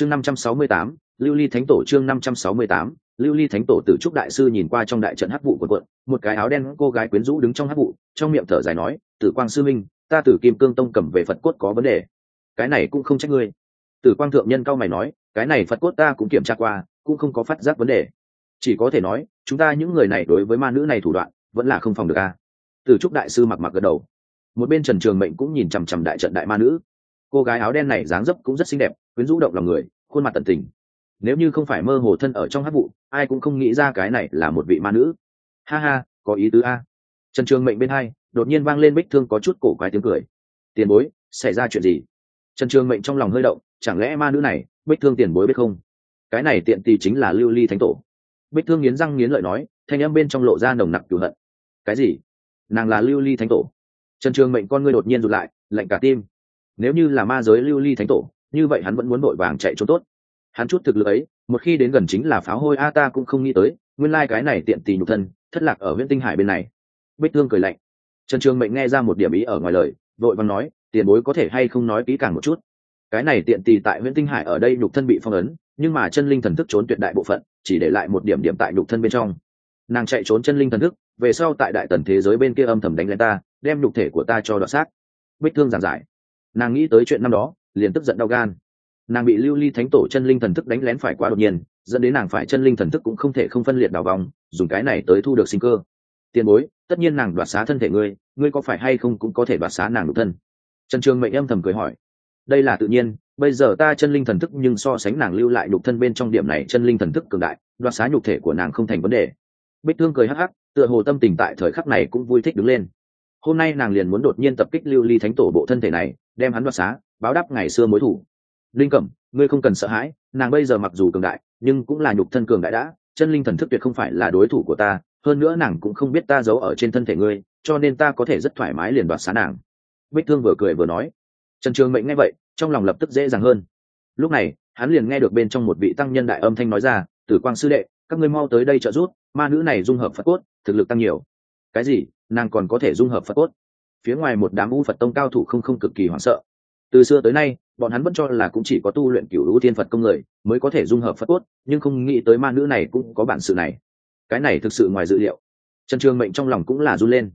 chương năm trăm sáu mươi tám, lưu ly thánh tổ chương năm trăm sáu mươi tám, lưu ly thánh tổ tử trúc đại sư nhìn qua trong đại trận hắc vụ quần quận, một cái áo đen cô gái quyến rũ đứng trong hắc vụ, trong miệng thở dài nói, tử quang sư minh, ta tử kim cương tông cầm về phật cốt có vấn đề. Cái này cũng không trách ngươi. Tử quang thượng nhân cao mày nói, cái này phật cốt ta cũng kiểm tra qua, cũng không có phát giác vấn đề. Chỉ có thể nói, chúng ta những người này đối với ma nữ này thủ đoạn, vẫn là không phòng được a. Tử trúc đại sư mặc mặc gật đầu. Một bên trần trường mệnh cũng nhìn chằm chằm đại trận đại ma nữ cô gái áo đen này dáng dấp cũng rất xinh đẹp, quyến rũ động lòng người, khuôn mặt tận tình. Nếu như không phải mơ hồ thân ở trong hát vụ, ai cũng không nghĩ ra cái này là một vị ma nữ. Ha ha, có ý tứ a. Trần trường mệnh bên hai, đột nhiên vang lên bích thương có chút cổ quái tiếng cười. Tiền bối, xảy ra chuyện gì? Trần trường mệnh trong lòng hơi động, chẳng lẽ ma nữ này, bích thương tiền bối biết không? Cái này tiện tì chính là lưu ly thánh tổ. Bích thương nghiến răng nghiến lợi nói, thanh âm bên trong lộ ra nồng nặc cửu hận. Cái gì? Nàng là lưu ly thánh tổ. Trần trường mệnh con ngươi đột nhiên rụt lại, lạnh cả tim nếu như là ma giới lưu ly thánh tổ, như vậy hắn vẫn muốn vội vàng chạy trốn tốt. Hắn chút thực lực ấy, một khi đến gần chính là pháo hôi, a ta cũng không nghĩ tới, nguyên lai、like、cái này tiện tì nhục thân, thất lạc ở huyện tinh hải bên này. Bích thương cười lạnh. Trần trường mệnh nghe ra một điểm ý ở ngoài lời, vội văn nói, tiền bối có thể hay không nói kỹ càng một chút? Cái này tiện tì tại huyện tinh hải ở đây nhục thân bị phong ấn, nhưng mà chân linh thần thức trốn tuyệt đại bộ phận, chỉ để lại một điểm điểm tại nhục thân bên trong. Nàng chạy trốn chân linh thần thức, về sau tại đại tần thế giới bên kia âm thầm đánh lên ta, đem nhục thể của ta cho đoạn xác. Bích thương giảng giải nàng nghĩ tới chuyện năm đó, liền tức giận đau gan. Nàng bị lưu ly thánh tổ chân linh thần thức đánh lén phải quá đột nhiên, dẫn đến nàng phải chân linh thần thức cũng không thể không phân liệt đào vòng, dùng cái này tới thu được sinh cơ. Tiền bối, tất nhiên nàng đoạt xá thân thể ngươi ngươi có phải hay không cũng có thể đoạt xá nàng đục thân? Trần trường mệnh âm thầm cười hỏi. Đây là tự nhiên, bây giờ ta chân linh thần thức nhưng so sánh nàng lưu lại nhục thân bên trong điểm này chân linh thần thức cường đại, đoạt xá nhục thể của nàng không thành vấn đề. Bích thương cười hắc hắc, tựa hồ tâm tình tại thời khắc này cũng vui thích đứng lên. Hôm nay nàng liền muốn đột nhiên tập kích lưu ly thánh tổ bộ thân thể này đem hắn đoạt xá, báo đáp ngày xưa mối thủ. Linh cẩm, ngươi không cần sợ hãi, nàng bây giờ mặc dù cường đại, nhưng cũng là nhục thân cường đại đã, chân linh thần thức tuyệt không phải là đối thủ của ta, hơn nữa nàng cũng không biết ta giấu ở trên thân thể ngươi, cho nên ta có thể rất thoải mái liền đoạt xá nàng. Bích thương vừa cười vừa nói. Trần trường mệnh nghe vậy, trong lòng lập tức dễ dàng hơn. Lúc này, hắn liền nghe được bên trong một vị tăng nhân đại âm thanh nói ra, tử quang sư đệ, các ngươi mau tới đây trợ giúp, ma nữ này dung hợp phật cốt, thực lực tăng nhiều. Cái gì? Nàng còn có thể dung hợp phật cốt? Phía ngoài một đám u phật tông cao thủ không không cực kỳ hoảng sợ. Từ xưa tới nay, bọn hắn vẫn cho là cũng chỉ có tu luyện cửu lũ thiên phật công người mới có thể dung hợp phật cốt, nhưng không nghĩ tới ma nữ này cũng có bản sự này. Cái này thực sự ngoài dự liệu. Trần trường mệnh trong lòng cũng là run lên.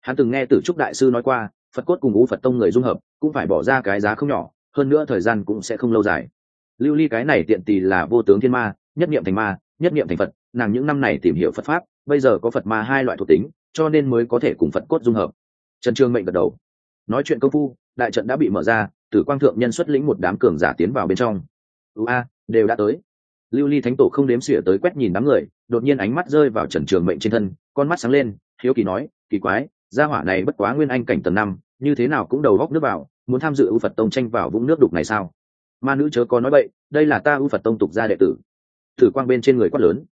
Hắn từng nghe từ trúc đại sư nói qua, phật cốt cùng u phật tông người dung hợp cũng phải bỏ ra cái giá không nhỏ, hơn nữa thời gian cũng sẽ không lâu dài. Lưu ly cái này tiện tì là vô tướng thiên ma, nhất niệm thành ma, nhất niệm thành phật, nàng những năm này tìm hiểu phật pháp, bây giờ có phật ma hai loại thuộc tính, cho nên mới có thể cùng phật cốt dung hợp trần trường mệnh gật đầu. Nói chuyện công phu, đại trận đã bị mở ra, tử quang thượng nhân xuất lĩnh một đám cường giả tiến vào bên trong. Ưu a, đều đã tới. Lưu ly thánh tổ không đếm xỉa tới quét nhìn đám người, đột nhiên ánh mắt rơi vào trần trường mệnh trên thân, con mắt sáng lên, hiếu kỳ nói, kỳ quái, gia hỏa này bất quá nguyên anh cảnh tầng năm, như thế nào cũng đầu góc nước vào, muốn tham dự ưu phật tông tranh vào vũng nước đục này sao? Ma nữ chớ có nói vậy đây là ta ưu phật tông tục gia đệ tử. Thử quang bên trên người quát lớn.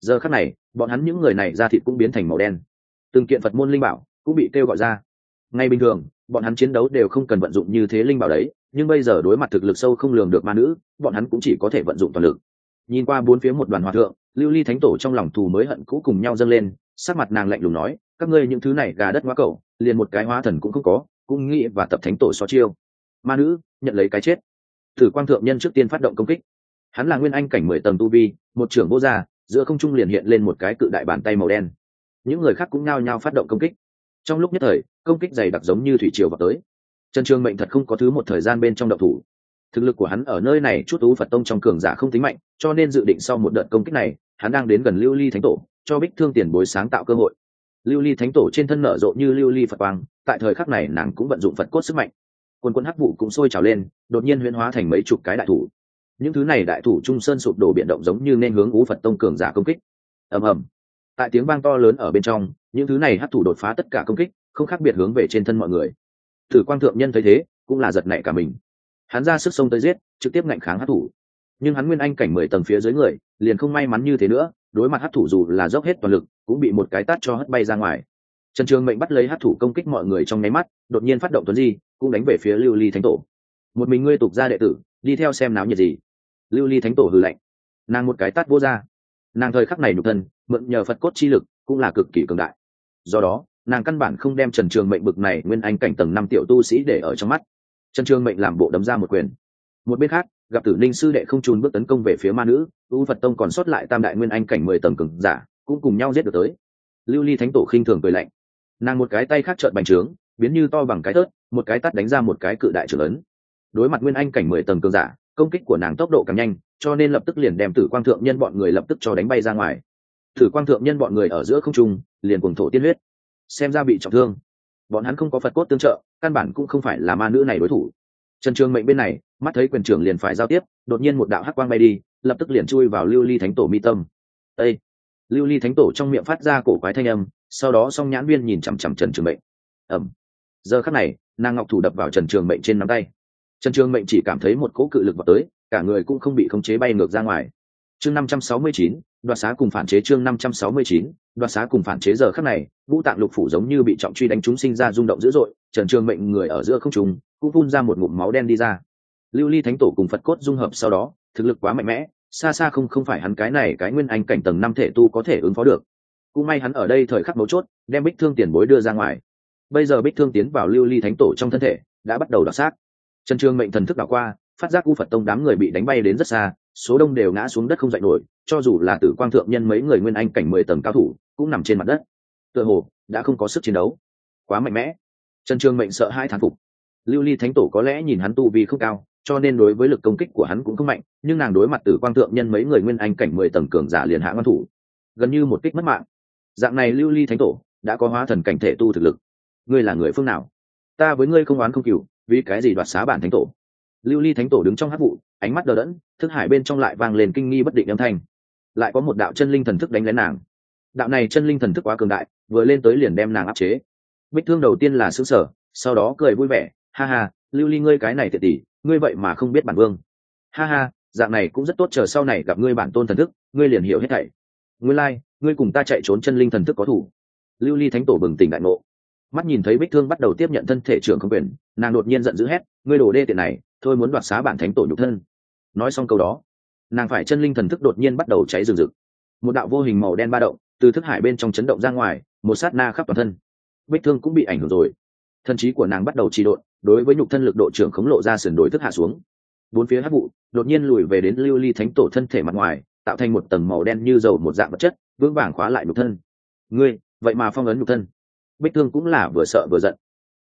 Giờ khắc này, bọn hắn những người này ra thịt cũng biến thành màu đen. Từng kiện phật môn linh bảo cũng bị kêu gọi ra ngay bình thường, bọn hắn chiến đấu đều không cần vận dụng như thế linh bảo đấy, nhưng bây giờ đối mặt thực lực sâu không lường được ma nữ, bọn hắn cũng chỉ có thể vận dụng toàn lực. Nhìn qua bốn phía một đoàn hòa thượng, lưu ly thánh tổ trong lòng thù mới hận cũ cùng nhau dâng lên, sắc mặt nàng lạnh lùng nói, các ngươi những thứ này gà đất hóa cậu liền một cái hóa thần cũng không có, cũng nghĩ và tập thánh tổ so chiêu. Ma nữ, nhận lấy cái chết. Thử quang thượng nhân trước tiên phát động công kích. Hắn là nguyên anh cảnh mười tầng tu vi, một trưởng vô gia, giữa không trung liền hiện lên một cái cự đại bàn tay màu đen. Những người khác cũng nao nhao phát động công kích trong lúc nhất thời, công kích dày đặc giống như thủy triều vào tới. Trần trường mệnh thật không có thứ một thời gian bên trong độc thủ. Thực lực của hắn ở nơi này chút tú phật tông trong cường giả không tính mạnh, cho nên dự định sau một đợt công kích này, hắn đang đến gần lưu ly thánh tổ, cho bích thương tiền bối sáng tạo cơ hội. Lưu ly thánh tổ trên thân nở rộ như lưu ly phật quang, tại thời khắc này nàng cũng vận dụng phật cốt sức mạnh. Quân quân hắc vụ cũng sôi trào lên, đột nhiên huyễn hóa thành mấy chục cái đại thủ. Những thứ này đại thủ trung sơn sụp đổ biện động giống như nên hướng ú phật tông cường giả công kích. Ầm ầm. Tại tiếng vang to lớn ở bên trong những thứ này hấp thủ đột phá tất cả công kích, không khác biệt hướng về trên thân mọi người. Thử quang thượng nhân thấy thế, cũng là giật nảy cả mình. Hắn ra sức sông tới giết, trực tiếp ngạnh kháng hát thủ nhưng hắn nguyên anh cảnh mười tầng phía dưới người, liền không may mắn như thế nữa, đối mặt hát thủ dù là dốc hết toàn lực, cũng bị một cái tát cho hất bay ra ngoài. Trần trường mệnh bắt lấy hát thủ công kích mọi người trong nháy mắt, đột nhiên phát động tuấn di, cũng đánh về phía lưu ly thánh tổ. Một mình ngươi tục ra đệ tử, đi theo xem náo nhiệt gì? Lưu ly thánh tổ hư lạnh. Nàng một cái tát vô ra. Nàng thời khắc này nhục thân, mượn nhờ phật cốt chi lực, cũng là cực kỳ cường đại do đó, nàng căn bản không đem trần trường mệnh bực này nguyên anh cảnh tầng năm tiểu tu sĩ để ở trong mắt. Trần trường mệnh làm bộ đấm ra một quyền. Một bên khác, gặp tử ninh sư đệ không trùn bước tấn công về phía ma nữ, u phật tông còn sót lại tam đại nguyên anh cảnh mười tầng cừng giả, cũng cùng nhau giết được tới. Lưu ly thánh tổ khinh thường cười lạnh. Nàng một cái tay khác trợn bành trướng, biến như to bằng cái tớt, một cái tắt đánh ra một cái cự đại trưởng lớn đối mặt nguyên anh cảnh mười tầng cường giả, công kích của nàng tốc độ càng nhanh, cho nên lập tức liền đem tử quang thượng nhân bọn người lập tức cho đánh bay ra ngoài. Tử quang thượng nhân bọn người ở giữa không trung liền cuồng thổ tiên huyết. Xem ra bị trọng thương. Bọn hắn không có phật cốt tương trợ, căn bản cũng không phải là ma nữ này đối thủ. Trần trường mệnh bên này, mắt thấy quyền trưởng liền phải giao tiếp, đột nhiên một đạo hắc quang bay đi, lập tức liền chui vào lưu ly thánh tổ mi tâm. Â lưu ly thánh tổ trong miệng phát ra cổ quái thanh âm, sau đó song nhãn viên nhìn chằm chằm trần trường mệnh. Ẩm giờ khắc này, nàng ngọc thủ đập vào trần trường mệnh trên nắm tay. Trần trường mệnh chỉ cảm thấy một cỗ cự lực vào tới, cả người cũng không bị khống chế bay ngược ra ngoài. Chương năm trăm sáu mươi chín đoạt xá cùng phản chế chương năm trăm sáu mươi chín, đoạt xá cùng phản chế giờ khắc này, vũ tạng lục phủ giống như bị trọng truy đánh chúng sinh ra rung động dữ dội, trần trường mệnh người ở giữa không trùng cũng phun ra một ngụm máu đen đi ra. Lưu ly thánh tổ cùng phật cốt dung hợp sau đó, thực lực quá mạnh mẽ, xa xa không không phải hắn cái này cái nguyên anh cảnh tầng năm thể tu có thể ứng phó được. Cũng may hắn ở đây thời khắc mấu chốt, đem bích thương tiền bối đưa ra ngoài. Bây giờ bích thương tiến vào lưu ly thánh tổ trong thân thể, đã bắt đầu đoạt xác. Trần trường mệnh thần thức đảo qua, phát giác u phật tông đám người bị đánh bay đến rất xa số đông đều ngã xuống đất không dậy nổi, cho dù là tử quang thượng nhân mấy người nguyên anh cảnh mười tầng cao thủ, cũng nằm trên mặt đất. Tựa hồ, đã không có sức chiến đấu. Quá mạnh mẽ. Trần trường mệnh sợ hai thán phục. Lưu ly thánh tổ có lẽ nhìn hắn tu vi không cao, cho nên đối với lực công kích của hắn cũng không mạnh, nhưng nàng đối mặt tử quang thượng nhân mấy người nguyên anh cảnh mười tầng cường giả liền hạ ngăn thủ. Gần như một kích mất mạng. Dạng này lưu ly thánh tổ đã có hóa thần cảnh thể tu thực lực. Ngươi là người phương nào? Ta với ngươi không oán không cừu, vì cái gì đoạt xá bản thánh tổ? Lưu ly thánh tổ đứng trong hát vụ, ánh mắt đờ đẫn thức hải bên trong lại vang lên kinh nghi bất định âm thanh. Lại có một đạo chân linh thần thức đánh lén nàng. Đạo này chân linh thần thức quá cường đại vừa lên tới liền đem nàng áp chế. Bích thương đầu tiên là xứ sở sau đó cười vui vẻ ha ha lưu ly ngươi cái này thiệt tỷ ngươi vậy mà không biết bản vương. Ha ha dạng này cũng rất tốt chờ sau này gặp ngươi bản tôn thần thức ngươi liền hiểu hết thảy. Ngươi lai、like, ngươi cùng ta chạy trốn chân linh thần thức có thủ. Lưu ly thánh tổ bừng tỉnh đại ngộ. Mắt nhìn thấy bích thương bắt đầu tiếp nhận thân thể trưởng không quyền nàng đột nhiên giận dữ hét ngươi đổ đê tiện này thôi muốn đoạt xá bản thánh tổ nhục thân nói xong câu đó, nàng phải chân linh thần thức đột nhiên bắt đầu cháy rừng rực. Một đạo vô hình màu đen ba động từ thức hải bên trong chấn động ra ngoài, một sát na khắp toàn thân. Bích thương cũng bị ảnh hưởng rồi. Thần trí của nàng bắt đầu trì độn, đối với nhục thân lực độ trưởng khống lộ ra sườn đối thức hạ xuống. Bốn phía hát vụ đột nhiên lùi về đến lưu ly thánh tổ thân thể mặt ngoài, tạo thành một tầng màu đen như dầu một dạng vật chất, vững vàng khóa lại nhục thân. Ngươi, vậy mà phong ấn nhục thân. Bích thương cũng là vừa sợ vừa giận.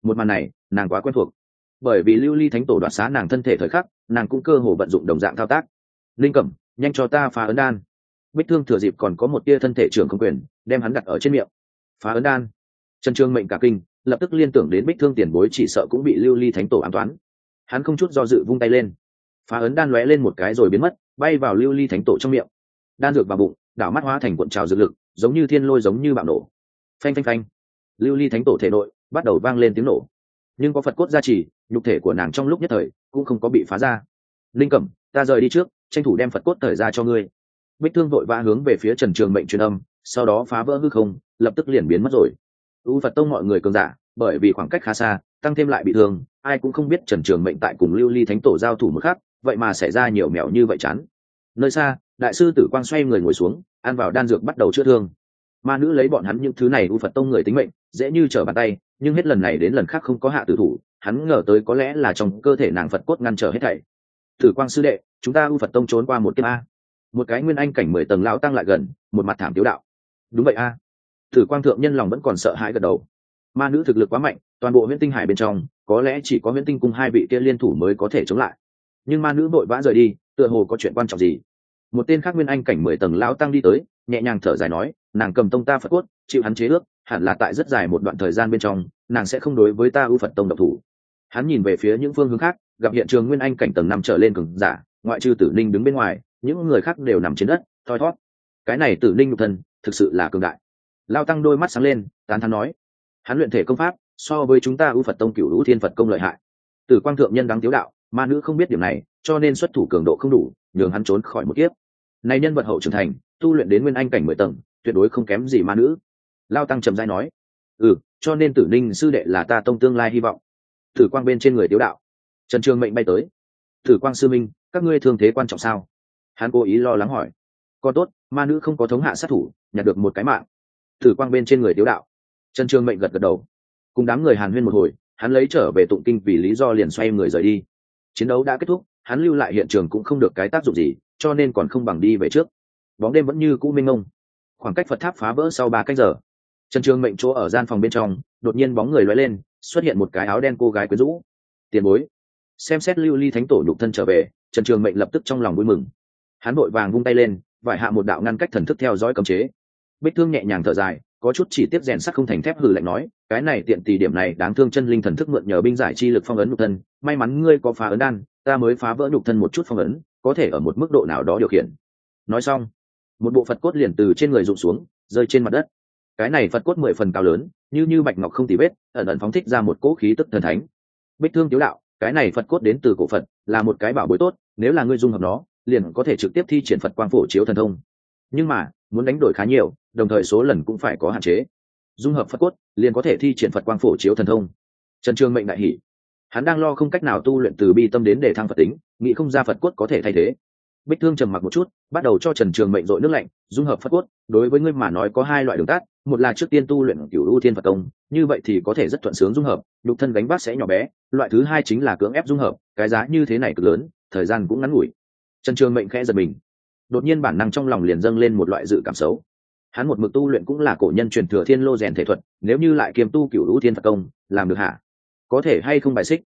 Một màn này, nàng quá quen thuộc bởi vì lưu ly thánh tổ đoạt xá nàng thân thể thời khắc, nàng cũng cơ hồ vận dụng đồng dạng thao tác. Linh cẩm, nhanh cho ta phá ấn đan. Bích thương thừa dịp còn có một tia thân thể trưởng không quyền, đem hắn đặt ở trên miệng. Phá ấn đan. Trần trương mệnh cả kinh, lập tức liên tưởng đến bích thương tiền bối chỉ sợ cũng bị lưu ly thánh tổ an toán. Hắn không chút do dự vung tay lên. Phá ấn đan lóe lên một cái rồi biến mất, bay vào lưu ly thánh tổ trong miệng. Đan dược vào bụng, đảo mắt hóa thành cuộn trào dược lực, giống như thiên lôi giống như bạo nổ. Phanh phanh phanh. Lưu ly thánh tổ thể nội bắt đầu vang lên tiếng nổ. Nhưng có phật cốt gia trì nhục thể của nàng trong lúc nhất thời cũng không có bị phá ra. Linh cẩm, ta rời đi trước, tranh thủ đem phật cốt thời ra cho ngươi. Bích thương vội vã hướng về phía trần trường mệnh truyền âm, sau đó phá vỡ hư không, lập tức liền biến mất rồi. U phật tông mọi người cường giả, bởi vì khoảng cách khá xa, tăng thêm lại bị thương, ai cũng không biết trần trường mệnh tại cùng lưu ly thánh tổ giao thủ một khác vậy mà xảy ra nhiều mèo như vậy chán. Nơi xa, đại sư tử quang xoay người ngồi xuống, ăn vào đan dược bắt đầu chữa thương. Ma nữ lấy bọn hắn những thứ này, u phật tông người tính mệnh dễ như trở bàn tay, nhưng hết lần này đến lần khác không có hạ tử thủ, hắn ngờ tới có lẽ là trong cơ thể nàng phật cốt ngăn trở hết thảy. Tử quang sư đệ, chúng ta u phật tông trốn qua một kiếp a. Một cái nguyên anh cảnh mười tầng lão tăng lại gần, một mặt thảm tiếu đạo. Đúng vậy a. Tử quang thượng nhân lòng vẫn còn sợ hãi gật đầu. Ma nữ thực lực quá mạnh, toàn bộ huyễn tinh hải bên trong, có lẽ chỉ có huyễn tinh cung hai vị kia liên thủ mới có thể chống lại. Nhưng ma nữ vội vã rời đi, tựa hồ có chuyện quan trọng gì? Một tên khác nguyên anh cảnh mười tầng lão tăng đi tới, nhẹ nhàng thở dài nói, nàng cầm tông ta phật cốt, chịu hắn chế ước hẳn là tại rất dài một đoạn thời gian bên trong, nàng sẽ không đối với ta ưu phật tông độc thủ. Hắn nhìn về phía những phương hướng khác, gặp hiện trường nguyên anh cảnh tầng năm trở lên cường giả, ngoại trừ tử ninh đứng bên ngoài, những người khác đều nằm trên đất, thoi thót cái này tử ninh nhục thân, thực sự là cường đại. Lao tăng đôi mắt sáng lên, tán thán nói, hắn luyện thể công pháp, so với chúng ta ưu phật tông cựu lũ thiên phật công lợi hại. Tử quang thượng nhân đáng tiếu đạo, ma nữ không biết điểm này, cho nên xuất thủ cường độ không đủ, nhường hắn trốn khỏi một kiếp. Này nhân vật hậu trưởng thành, tu luyện đến nguyên anh cảnh mười tầng, tuyệt đối không kém gì ma nữ lao tăng trầm dai nói ừ cho nên tử ninh sư đệ là ta tông tương lai hy vọng. Tử quang bên trên người tiếu đạo, trần trường mệnh bay tới. Tử quang sư minh, các ngươi thương thế quan trọng sao? Hắn cố ý lo lắng hỏi. Còn tốt, ma nữ không có thống hạ sát thủ, nhặt được một cái mạng. Tử quang bên trên người tiếu đạo, trần trường mệnh gật gật đầu. Cùng đám người hàn huyên một hồi, hắn lấy trở về tụng kinh vì lý do liền xoay người rời đi. Chiến đấu đã kết thúc, hắn lưu lại hiện trường cũng không được cái tác dụng gì, cho nên còn không bằng đi về trước. Bóng đêm vẫn như cũ minh ông khoảng cách phật tháp phá vỡ sau ba cách giờ trần trường mệnh chỗ ở gian phòng bên trong, đột nhiên bóng người loay lên, xuất hiện một cái áo đen cô gái quyến rũ. Tiền bối. Xem xét lưu ly thánh tổ nhục thân trở về, trần trường mệnh lập tức trong lòng vui mừng. Hắn vội vàng vung tay lên, vải hạ một đạo ngăn cách thần thức theo dõi cấm chế. Bích thương nhẹ nhàng thở dài, có chút chỉ tiếp rèn sắt không thành thép hừ lạnh nói, cái này tiện tỷ điểm này đáng thương chân linh thần thức mượn nhờ binh giải chi lực phong ấn nhục thân, may mắn ngươi có phá ấn đan, ta mới phá vỡ nhục thân một chút phong ấn, có thể ở một mức độ nào đó điều khiển. Nói xong, một bộ phật cốt liền từ trên người rụng xuống, rơi trên mặt đất cái này phật cốt mười phần cao lớn, như như bạch ngọc không tì vết, ẩn ẩn phóng thích ra một cỗ khí tức thần thánh. Bích thương tiếu đạo, cái này phật cốt đến từ cổ phật, là một cái bảo bối tốt, nếu là ngươi dung hợp nó, liền có thể trực tiếp thi triển phật quang phổ chiếu thần thông. Nhưng mà, muốn đánh đổi khá nhiều, đồng thời số lần cũng phải có hạn chế. Dung hợp phật cốt, liền có thể thi triển phật quang phổ chiếu thần thông. Trần trường mệnh đại hỷ. Hắn đang lo không cách nào tu luyện từ bi tâm đến để thăng phật tính, nghĩ không ra phật cốt có thể thay thế. Bích thương trầm mặc một chút, bắt đầu cho trần trường mệnh dội nước lạnh, dung hợp phật cốt, đối với ngươi mà nói có hai loại đường tắt một là trước tiên tu luyện cửu ưu thiên phật công như vậy thì có thể rất thuận sướng dung hợp, nhục thân gánh vác sẽ nhỏ bé. Loại thứ hai chính là cưỡng ép dung hợp, cái giá như thế này cực lớn, thời gian cũng ngắn ngủi. Trần trường mệnh khẽ giật mình. Đột nhiên bản năng trong lòng liền dâng lên một loại dự cảm xấu. Hắn một mực tu luyện cũng là cổ nhân truyền thừa thiên lô rèn thể thuật, nếu như lại kiềm tu cửu ưu thiên phật công làm được hả? Có thể hay không bài xích?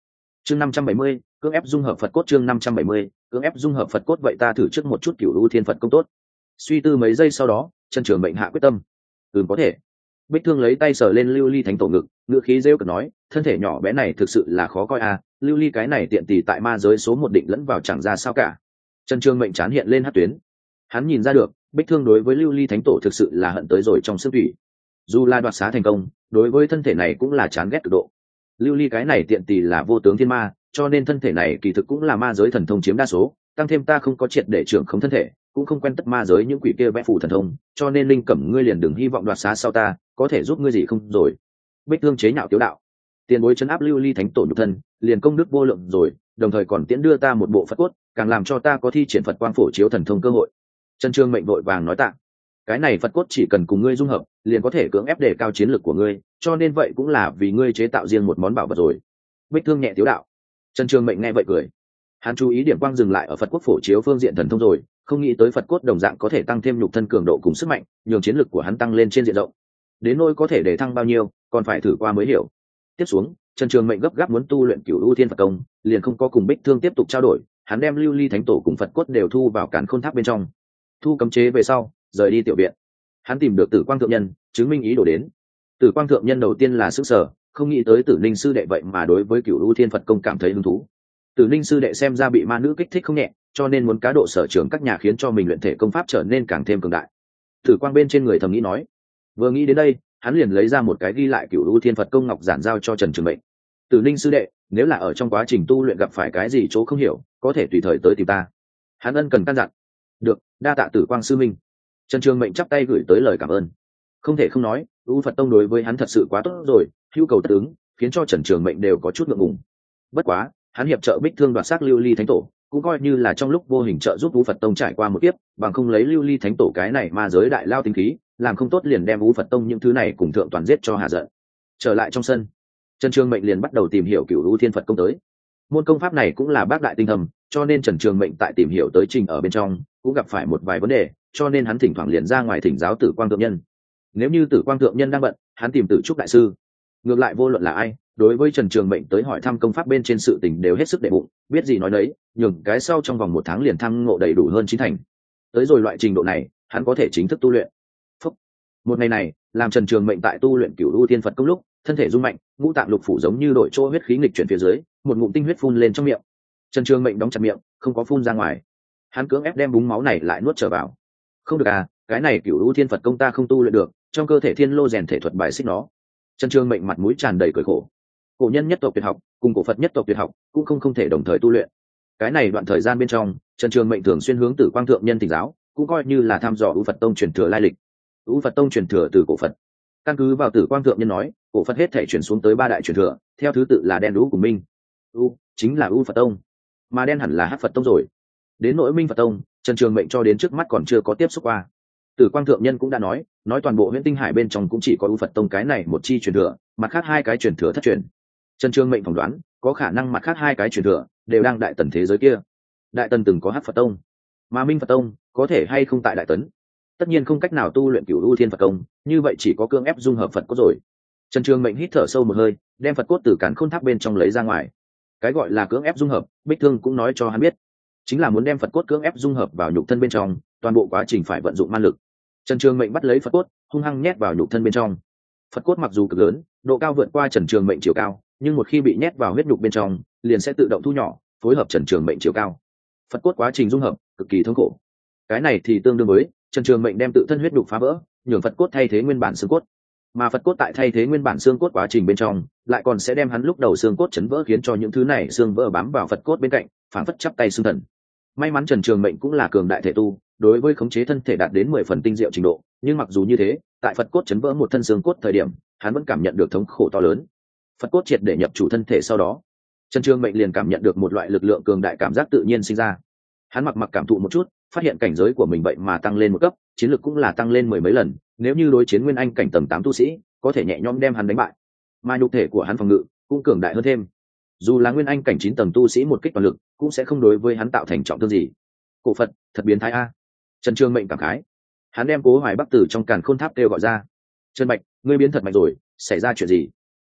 Chương năm trăm bảy mươi, cưỡng ép dung hợp phật cốt chương năm trăm bảy mươi, cưỡng ép dung hợp phật cốt vậy ta thử trước một chút cửu ưu thiên phật công tốt. Suy tư mấy giây sau đó, trần trường mệnh hạ quyết tâm. Ừ có thể. Bích thương lấy tay sờ lên lưu ly thánh tổ ngực ngựa khí rêu cực nói, thân thể nhỏ bé này thực sự là khó coi à lưu ly cái này tiện tì tại ma giới số một định lẫn vào chẳng ra sao cả. Trần Trương mệnh chán hiện lên hát tuyến. Hắn nhìn ra được, bích thương đối với lưu ly thánh tổ thực sự là hận tới rồi trong sức thủy dù là đoạt xá thành công, đối với thân thể này cũng là chán ghét cực độ. Lưu ly cái này tiện tì là vô tướng thiên ma, cho nên thân thể này kỳ thực cũng là ma giới thần thông chiếm đa số, tăng thêm ta không có triệt để trưởng không thân thể cũng không quen tất ma giới những quỷ kia vẽ phủ thần thông, cho nên linh cẩm, ngươi liền đừng hy vọng đoạt xá sau ta, có thể giúp ngươi gì không rồi. Bích thương chế nhạo tiếu đạo. Tiền bối chấn áp lưu ly thánh tổ nhục thân, liền công đức vô lượng rồi, đồng thời còn tiễn đưa ta một bộ phật cốt, càng làm cho ta có thi triển phật quang phổ chiếu thần thông cơ hội. Trần trương mệnh vội vàng nói tạng cái này phật cốt chỉ cần cùng ngươi dung hợp, liền có thể cưỡng ép đề cao chiến lược của ngươi, cho nên vậy cũng là vì ngươi chế tạo riêng một món bảo vật rồi. Bích thương nhẹ tiếu đạo. Trần trương mệnh nghe vậy cười. Hắn chú ý điểm quang dừng lại ở phật quốc phổ chiếu phương diện thần thông rồi không nghĩ tới phật cốt đồng dạng có thể tăng thêm nhục thân cường độ cùng sức mạnh, nhường chiến lược của hắn tăng lên trên diện rộng. Đến nỗi có thể để thăng bao nhiêu, còn phải thử qua mới hiểu. Tiếp xuống, trần trường mệnh gấp gáp muốn tu luyện cửu ưu thiên phật công liền không có cùng bích thương tiếp tục trao đổi, hắn đem lưu ly thánh tổ cùng phật cốt đều thu vào cản khôn tháp bên trong. Thu cấm chế về sau, rời đi tiểu viện. Hắn tìm được tử quang thượng nhân, chứng minh ý đồ đến. Tử quang thượng nhân đầu tiên là sức sở, không nghĩ tới tử ninh sư đệ vậy mà đối với cửu ưu thiên phật công cảm thấy hứng thú. Tử ninh sư đệ xem ra bị ma nữ kích thích không nhẹ cho nên muốn cá độ sở trường các nhà khiến cho mình luyện thể công pháp trở nên càng thêm cường đại. Tử quang bên trên người thầm nghĩ nói, vừa nghĩ đến đây, hắn liền lấy ra một cái ghi lại cựu ưu thiên phật công ngọc giản giao cho trần trường mệnh. Tử ninh sư đệ, nếu là ở trong quá trình tu luyện gặp phải cái gì chỗ không hiểu, có thể tùy thời tới tìm ta. Hắn ân cần căn dặn. Được, đa tạ tử quang sư minh. Trần trường mệnh chắp tay gửi tới lời cảm ơn. Không thể không nói, U phật tông đối với hắn thật sự quá tốt rồi, hữu cầu tướng khiến cho trần trường mệnh đều có chút ngượng ngùng. Bất quá, hắn hiệp trợ bích thương đoạt xác lưu ly thánh tổ cũng coi như là trong lúc vô hình trợ giúp vũ phật tông trải qua một kiếp, bằng không lấy lưu ly thánh tổ cái này mà giới đại lao tinh khí, làm không tốt liền đem vũ phật tông những thứ này cùng thượng toàn giết cho hạ giận. Trở lại trong sân, trần trường mệnh liền bắt đầu tìm hiểu cựu lũ thiên phật công tới. Môn công pháp này cũng là bác đại tinh thầm, cho nên trần trường mệnh tại tìm hiểu tới trình ở bên trong, cũng gặp phải một vài vấn đề, cho nên hắn thỉnh thoảng liền ra ngoài thỉnh giáo tử quang thượng nhân. Nếu như tử quang thượng nhân đang bận, hắn tìm tử trúc đại sư. Ngược lại vô luận là ai đối với trần trường mệnh tới hỏi thăm công pháp bên trên sự tình đều hết sức đệ bụng, biết gì nói đấy nhường cái sau trong vòng một tháng liền thăng ngộ đầy đủ hơn chín thành. Tới rồi loại trình độ này, hắn có thể chính thức tu luyện. Phúc. một ngày này, làm trần trường mệnh tại tu luyện cửu lưu thiên phật công lúc, thân thể rung mạnh, ngũ tạng lục phủ giống như đội chỗ huyết khí nghịch chuyển phía dưới, một ngụm tinh huyết phun lên trong miệng. Trần trường mệnh đóng chặt miệng, không có phun ra ngoài. Hắn cưỡng ép đem búng máu này lại nuốt trở vào. Không được à cái này cửu lưu thiên phật công ta không tu luyện được, trong cơ thể thiên lô rèn thể thuật bài xích nó. Trần trường mệnh mặt mũi tràn đầy cười khổ cổ nhân nhất tộc tuyệt học cùng cổ phật nhất tộc tuyệt học cũng không không thể đồng thời tu luyện. Cái này đoạn thời gian bên trong, trần trường mệnh thường xuyên hướng tử quang thượng nhân tỉnh giáo, cũng coi như là thăm dò ưu phật tông truyền thừa lai lịch. Ưu phật tông truyền thừa từ cổ phật. Căn cứ vào tử quang thượng nhân nói, cổ phật hết thể chuyển xuống tới ba đại truyền thừa, theo thứ tự là đen lũ của minh. U chính là ưu phật tông. Mà đen hẳn là hát phật tông rồi. Đến nỗi minh phật tông, trần trường mệnh cho đến trước mắt còn chưa có tiếp xúc qua. Tử quang thượng nhân cũng đã nói nói toàn bộ huyện tinh hải bên trong cũng chỉ có ưu phật tông cái này một chi truyền thừa, mặt khác hai cái truyền thừa thất truyền trần trương mệnh phỏng đoán, có khả năng mặt khác hai cái truyền thừa đều đang đại tần thế giới kia. Đại tần từng có hát phật tông mà minh phật tông, có thể hay không tại đại tấn? Tất nhiên không cách nào tu luyện cửu u thiên phật công như vậy chỉ có cương ép dung hợp phật cốt rồi. Trần trường mệnh hít thở sâu một hơi, đem phật cốt từ cản khôn tháp bên trong lấy ra ngoài. Cái gọi là cưỡng ép dung hợp, bích thương cũng nói cho hắn biết. Chính là muốn đem phật cốt cưỡng ép dung hợp vào nhục thân bên trong, toàn bộ quá trình phải vận dụng man lực. Trần trường mệnh bắt lấy phật cốt, hung hăng nhét vào nhục thân bên trong. Phật cốt mặc dù cực lớn, độ cao vượt qua trần trường mệnh chiều cao nhưng một khi bị nhét vào huyết nhục bên trong, liền sẽ tự động thu nhỏ, phối hợp trần trường mệnh chiều cao. Phật cốt quá trình dung hợp, cực kỳ thống khổ. Cái này thì tương đương với, trần trường mệnh đem tự thân huyết nhục phá vỡ, nhường phật cốt thay thế nguyên bản xương cốt. Mà phật cốt tại thay thế nguyên bản xương cốt quá trình bên trong, lại còn sẽ đem hắn lúc đầu xương cốt chấn vỡ khiến cho những thứ này xương vỡ bám vào phật cốt bên cạnh, phản phất chắp tay xương thần. May mắn trần trường mệnh cũng là cường đại thể tu, đối với khống chế thân thể đạt đến mười phần tinh diệu trình độ, nhưng mặc dù như thế, tại phật cốt chấn vỡ một thân xương cốt thời điểm, hắn vẫn cảm nhận được thống khổ to lớn phật cốt triệt để nhập chủ thân thể sau đó, trần trường mệnh liền cảm nhận được một loại lực lượng cường đại cảm giác tự nhiên sinh ra. Hắn mặc mặc cảm thụ một chút, phát hiện cảnh giới của mình vậy mà tăng lên một cấp, chiến lược cũng là tăng lên mười mấy lần, nếu như đối chiến nguyên anh cảnh tầng tám tu sĩ, có thể nhẹ nhõm đem hắn đánh bại. Mà nhục thể của hắn phòng ngự cũng cường đại hơn thêm. Dù là nguyên anh cảnh chín tầng tu sĩ một kích toàn lực, cũng sẽ không đối với hắn tạo thành trọng thương gì. Cổ phật, thật biến thái a. Trần trương mệnh cảm khái. Hắn đem cố hoài bắc tử trong càn khôn tháp kêu gọi ra. Trần bạch, ngươi biến thật mạnh rồi, xảy ra chuyện gì?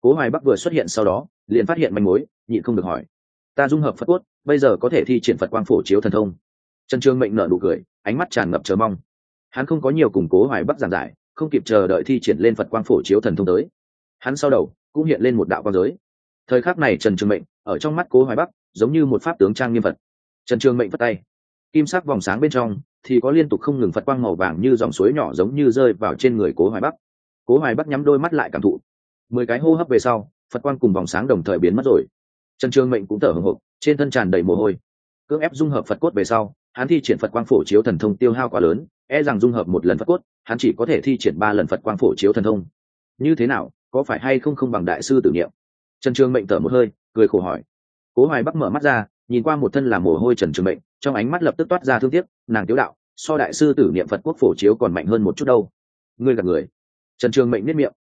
Cố hoài bắc vừa xuất hiện sau đó, liền phát hiện manh mối, nhịn không được hỏi. Ta dung hợp phật cốt, bây giờ có thể thi triển phật quang phổ chiếu thần thông. Trần trương mệnh nở nụ cười, ánh mắt tràn ngập chờ mong. Hắn không có nhiều củng cố hoài bắc giảng giải, không kịp chờ đợi thi triển lên phật quang phổ chiếu thần thông tới. Hắn sau đầu, cũng hiện lên một đạo quang giới. Thời khắc này trần trường mệnh, ở trong mắt cố hoài bắc, giống như một pháp tướng trang nghiêm vật trần trường mệnh phất tay. Kim sắc vòng sáng bên trong, thì có liên tục không ngừng phật quang màu vàng như dòng suối nhỏ giống như rơi vào trên người cố hoài bắc. Cố hoài bắc nhắm đôi mắt lại cảm thụ mười cái hô hấp về sau, phật quang cùng vòng sáng đồng thời biến mất rồi. Trần trường mệnh cũng thở hồng hộc, trên thân tràn đầy mồ hôi. Cưỡng ép dung hợp phật cốt về sau, hắn thi triển phật quang phổ chiếu thần thông tiêu hao quá lớn e rằng dung hợp một lần phật cốt, hắn chỉ có thể thi triển ba lần phật quang phổ chiếu thần thông. Như thế nào, có phải hay không không bằng đại sư tử niệm trần trường mệnh thở một hơi, cười khổ hỏi. Cố hoài bắc mở mắt ra, nhìn qua một thân là mồ hôi trần trường mệnh, trong ánh mắt lập tức toát ra thương tiếc, nàng tiếu đạo, so đại sư tử niệm phật quốc phổ chiếu còn mạnh hơn một chút đâu. Ngươi gặp người. Trần trường mệnh nếp miệng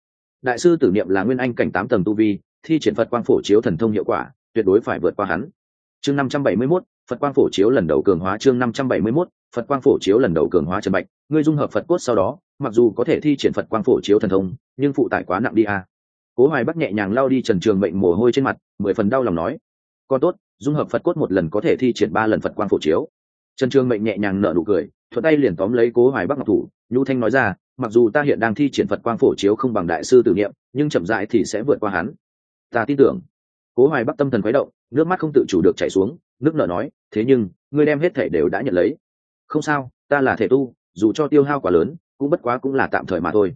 đại sư tử niệm là nguyên anh cảnh tám tầng tu vi, thi triển phật quang phổ chiếu thần thông hiệu quả, tuyệt đối phải vượt qua hắn. Chương năm trăm bảy mươi mốt, phật quang phổ chiếu lần đầu cường hóa chương năm trăm bảy mươi mốt, phật quang phổ chiếu lần đầu cường hóa trần bạch ngươi dung hợp phật cốt sau đó, mặc dù có thể thi triển phật quang phổ chiếu thần thông, nhưng phụ tải quá nặng đi a cố hoài bắc nhẹ nhàng lao đi trần trường mệnh mồ hôi trên mặt, mười phần đau lòng nói còn tốt, dung hợp phật cốt một lần có thể thi triển ba lần phật quang phổ chiếu. Trần trường mệnh nhẹ nhàng nở nụ cười, thuận tay liền tóm lấy cố hoài bắc ngọc thủ nhu thanh nói ra mặc dù ta hiện đang thi triển phật quang phổ chiếu không bằng đại sư tử niệm nhưng chậm rãi thì sẽ vượt qua hắn. Ta tin tưởng. Cố hoài bắc tâm thần khuấy động nước mắt không tự chủ được chảy xuống nước nở nói thế nhưng ngươi đem hết thể đều đã nhận lấy. Không sao ta là thể tu dù cho tiêu hao quá lớn cũng bất quá cũng là tạm thời mà thôi.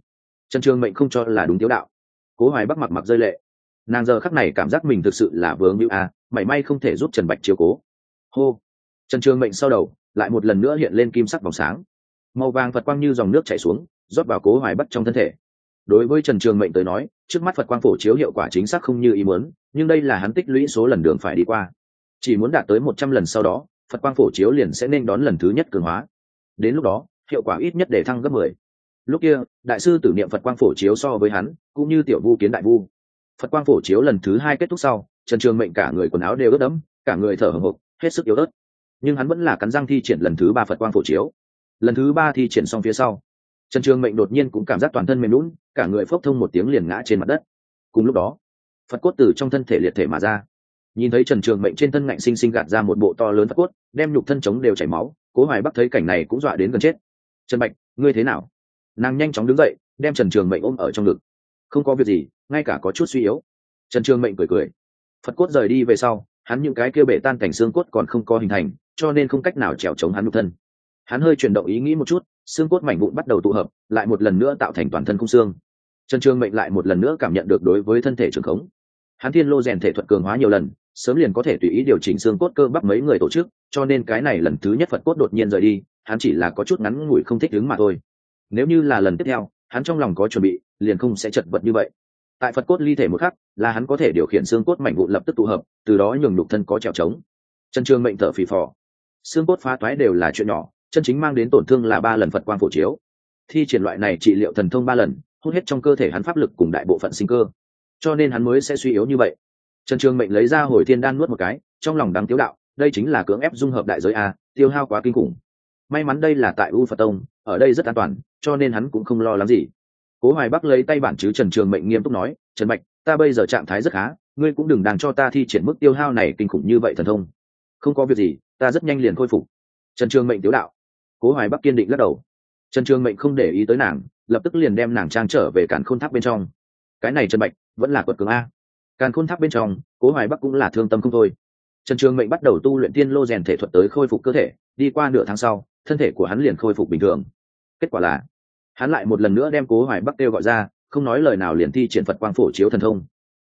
Trần trường mệnh không cho là đúng tiếu đạo. Cố hoài bắc mặc mặc rơi lệ. Nàng giờ khắc này cảm giác mình thực sự là vướng như a à, mảy may không thể giúp trần bạch chiếu cố. Hô. Trần trường mệnh sau đầu lại một lần nữa hiện lên kim sắc vòng sáng. Màu vàng phật quang như dòng nước chảy xuống rót vào cố hoài bắt trong thân thể. Đối với trần trường mệnh tới nói, trước mắt phật quang phổ chiếu hiệu quả chính xác không như ý muốn, nhưng đây là hắn tích lũy số lần đường phải đi qua. Chỉ muốn đạt tới một trăm lần sau đó, phật quang phổ chiếu liền sẽ nên đón lần thứ nhất cường hóa. Đến lúc đó, hiệu quả ít nhất để thăng gấp mười. Lúc kia, đại sư tử niệm phật quang phổ chiếu so với hắn, cũng như tiểu vu kiến đại vu. Phật quang phổ chiếu lần thứ hai kết thúc sau, trần trường mệnh cả người quần áo đều ướt đẫm, cả người thở hồng hộc, hết sức yếu ớt. Nhưng hắn vẫn là cắn răng thi triển lần thứ ba phật quang phổ chiếu. Lần thứ ba thi triển xong phía sau trần trường mệnh đột nhiên cũng cảm giác toàn thân mềm lún cả người phốc thông một tiếng liền ngã trên mặt đất. Cùng lúc đó, phật cốt từ trong thân thể liệt thể mà ra. Nhìn thấy trần trường mệnh trên thân ngạnh sinh sinh gạt ra một bộ to lớn phật cốt, đem nhục thân chống đều chảy máu, cố hoài bắc thấy cảnh này cũng dọa đến gần chết. Trần bạch, ngươi thế nào? Nàng nhanh chóng đứng dậy, đem trần trường mệnh ôm ở trong ngực. Không có việc gì, ngay cả có chút suy yếu. Trần trường mệnh cười cười. Phật cốt rời đi về sau, hắn những cái kia bể tan cảnh xương cốt còn không có hình thành, cho nên không cách nào trèo chống hắn nhục thân. Hắn hơi chuyển động ý nghĩ một chút xương cốt mảnh vụn bắt đầu tụ hợp, lại một lần nữa tạo thành toàn thân khung xương. Trần trường mệnh lại một lần nữa cảm nhận được đối với thân thể trường khống. Hắn thiên lô rèn thể thuật cường hóa nhiều lần, sớm liền có thể tùy ý điều chỉnh xương cốt cơ bắp mấy người tổ chức, cho nên cái này lần thứ nhất phật cốt đột nhiên rời đi, hắn chỉ là có chút ngắn ngủi không thích đứng mà thôi. Nếu như là lần tiếp theo, hắn trong lòng có chuẩn bị, liền không sẽ chật vật như vậy. Tại phật cốt ly thể một khắc, là hắn có thể điều khiển xương cốt mảnh vụn lập tức tụ hợp, từ đó nhường nhục thân có trèo trống. Trần trương mệnh thở phì phò. Xương cốt phá toái đều là chuyện nhỏ chân chính mang đến tổn thương là ba lần phật quang phổ chiếu. Thi triển loại này trị liệu thần thông ba lần, hút hết trong cơ thể hắn pháp lực cùng đại bộ phận sinh cơ. Cho nên hắn mới sẽ suy yếu như vậy. Trần trường mệnh lấy ra hồi thiên đan nuốt một cái, trong lòng đáng tiếu đạo, đây chính là cưỡng ép dung hợp đại giới a, tiêu hao quá kinh khủng. May mắn đây là tại u phật tông, ở đây rất an toàn, cho nên hắn cũng không lo lắng gì. Cố hoài bắc lấy tay bản chứ trần trường mệnh nghiêm túc nói, trần mạch, ta bây giờ trạng thái rất khá, ngươi cũng đừng đang cho ta thi triển mức tiêu hao này kinh khủng như vậy thần thông. Không có việc gì, ta rất nhanh liền khôi phục. Trần trường mệnh tiếu đạo cố hoài bắc kiên định lắc đầu. Trần trường mệnh không để ý tới nàng, lập tức liền đem nàng trang trở về càn khôn tháp bên trong. Cái này trần bạch, vẫn là quật cường a. Càn khôn tháp bên trong, cố hoài bắc cũng là thương tâm không thôi. Trần trường mệnh bắt đầu tu luyện tiên lô rèn thể thuật tới khôi phục cơ thể, đi qua nửa tháng sau, thân thể của hắn liền khôi phục bình thường. Kết quả là, hắn lại một lần nữa đem cố hoài bắc kêu gọi ra, không nói lời nào liền thi triển phật quang phổ chiếu thần thông.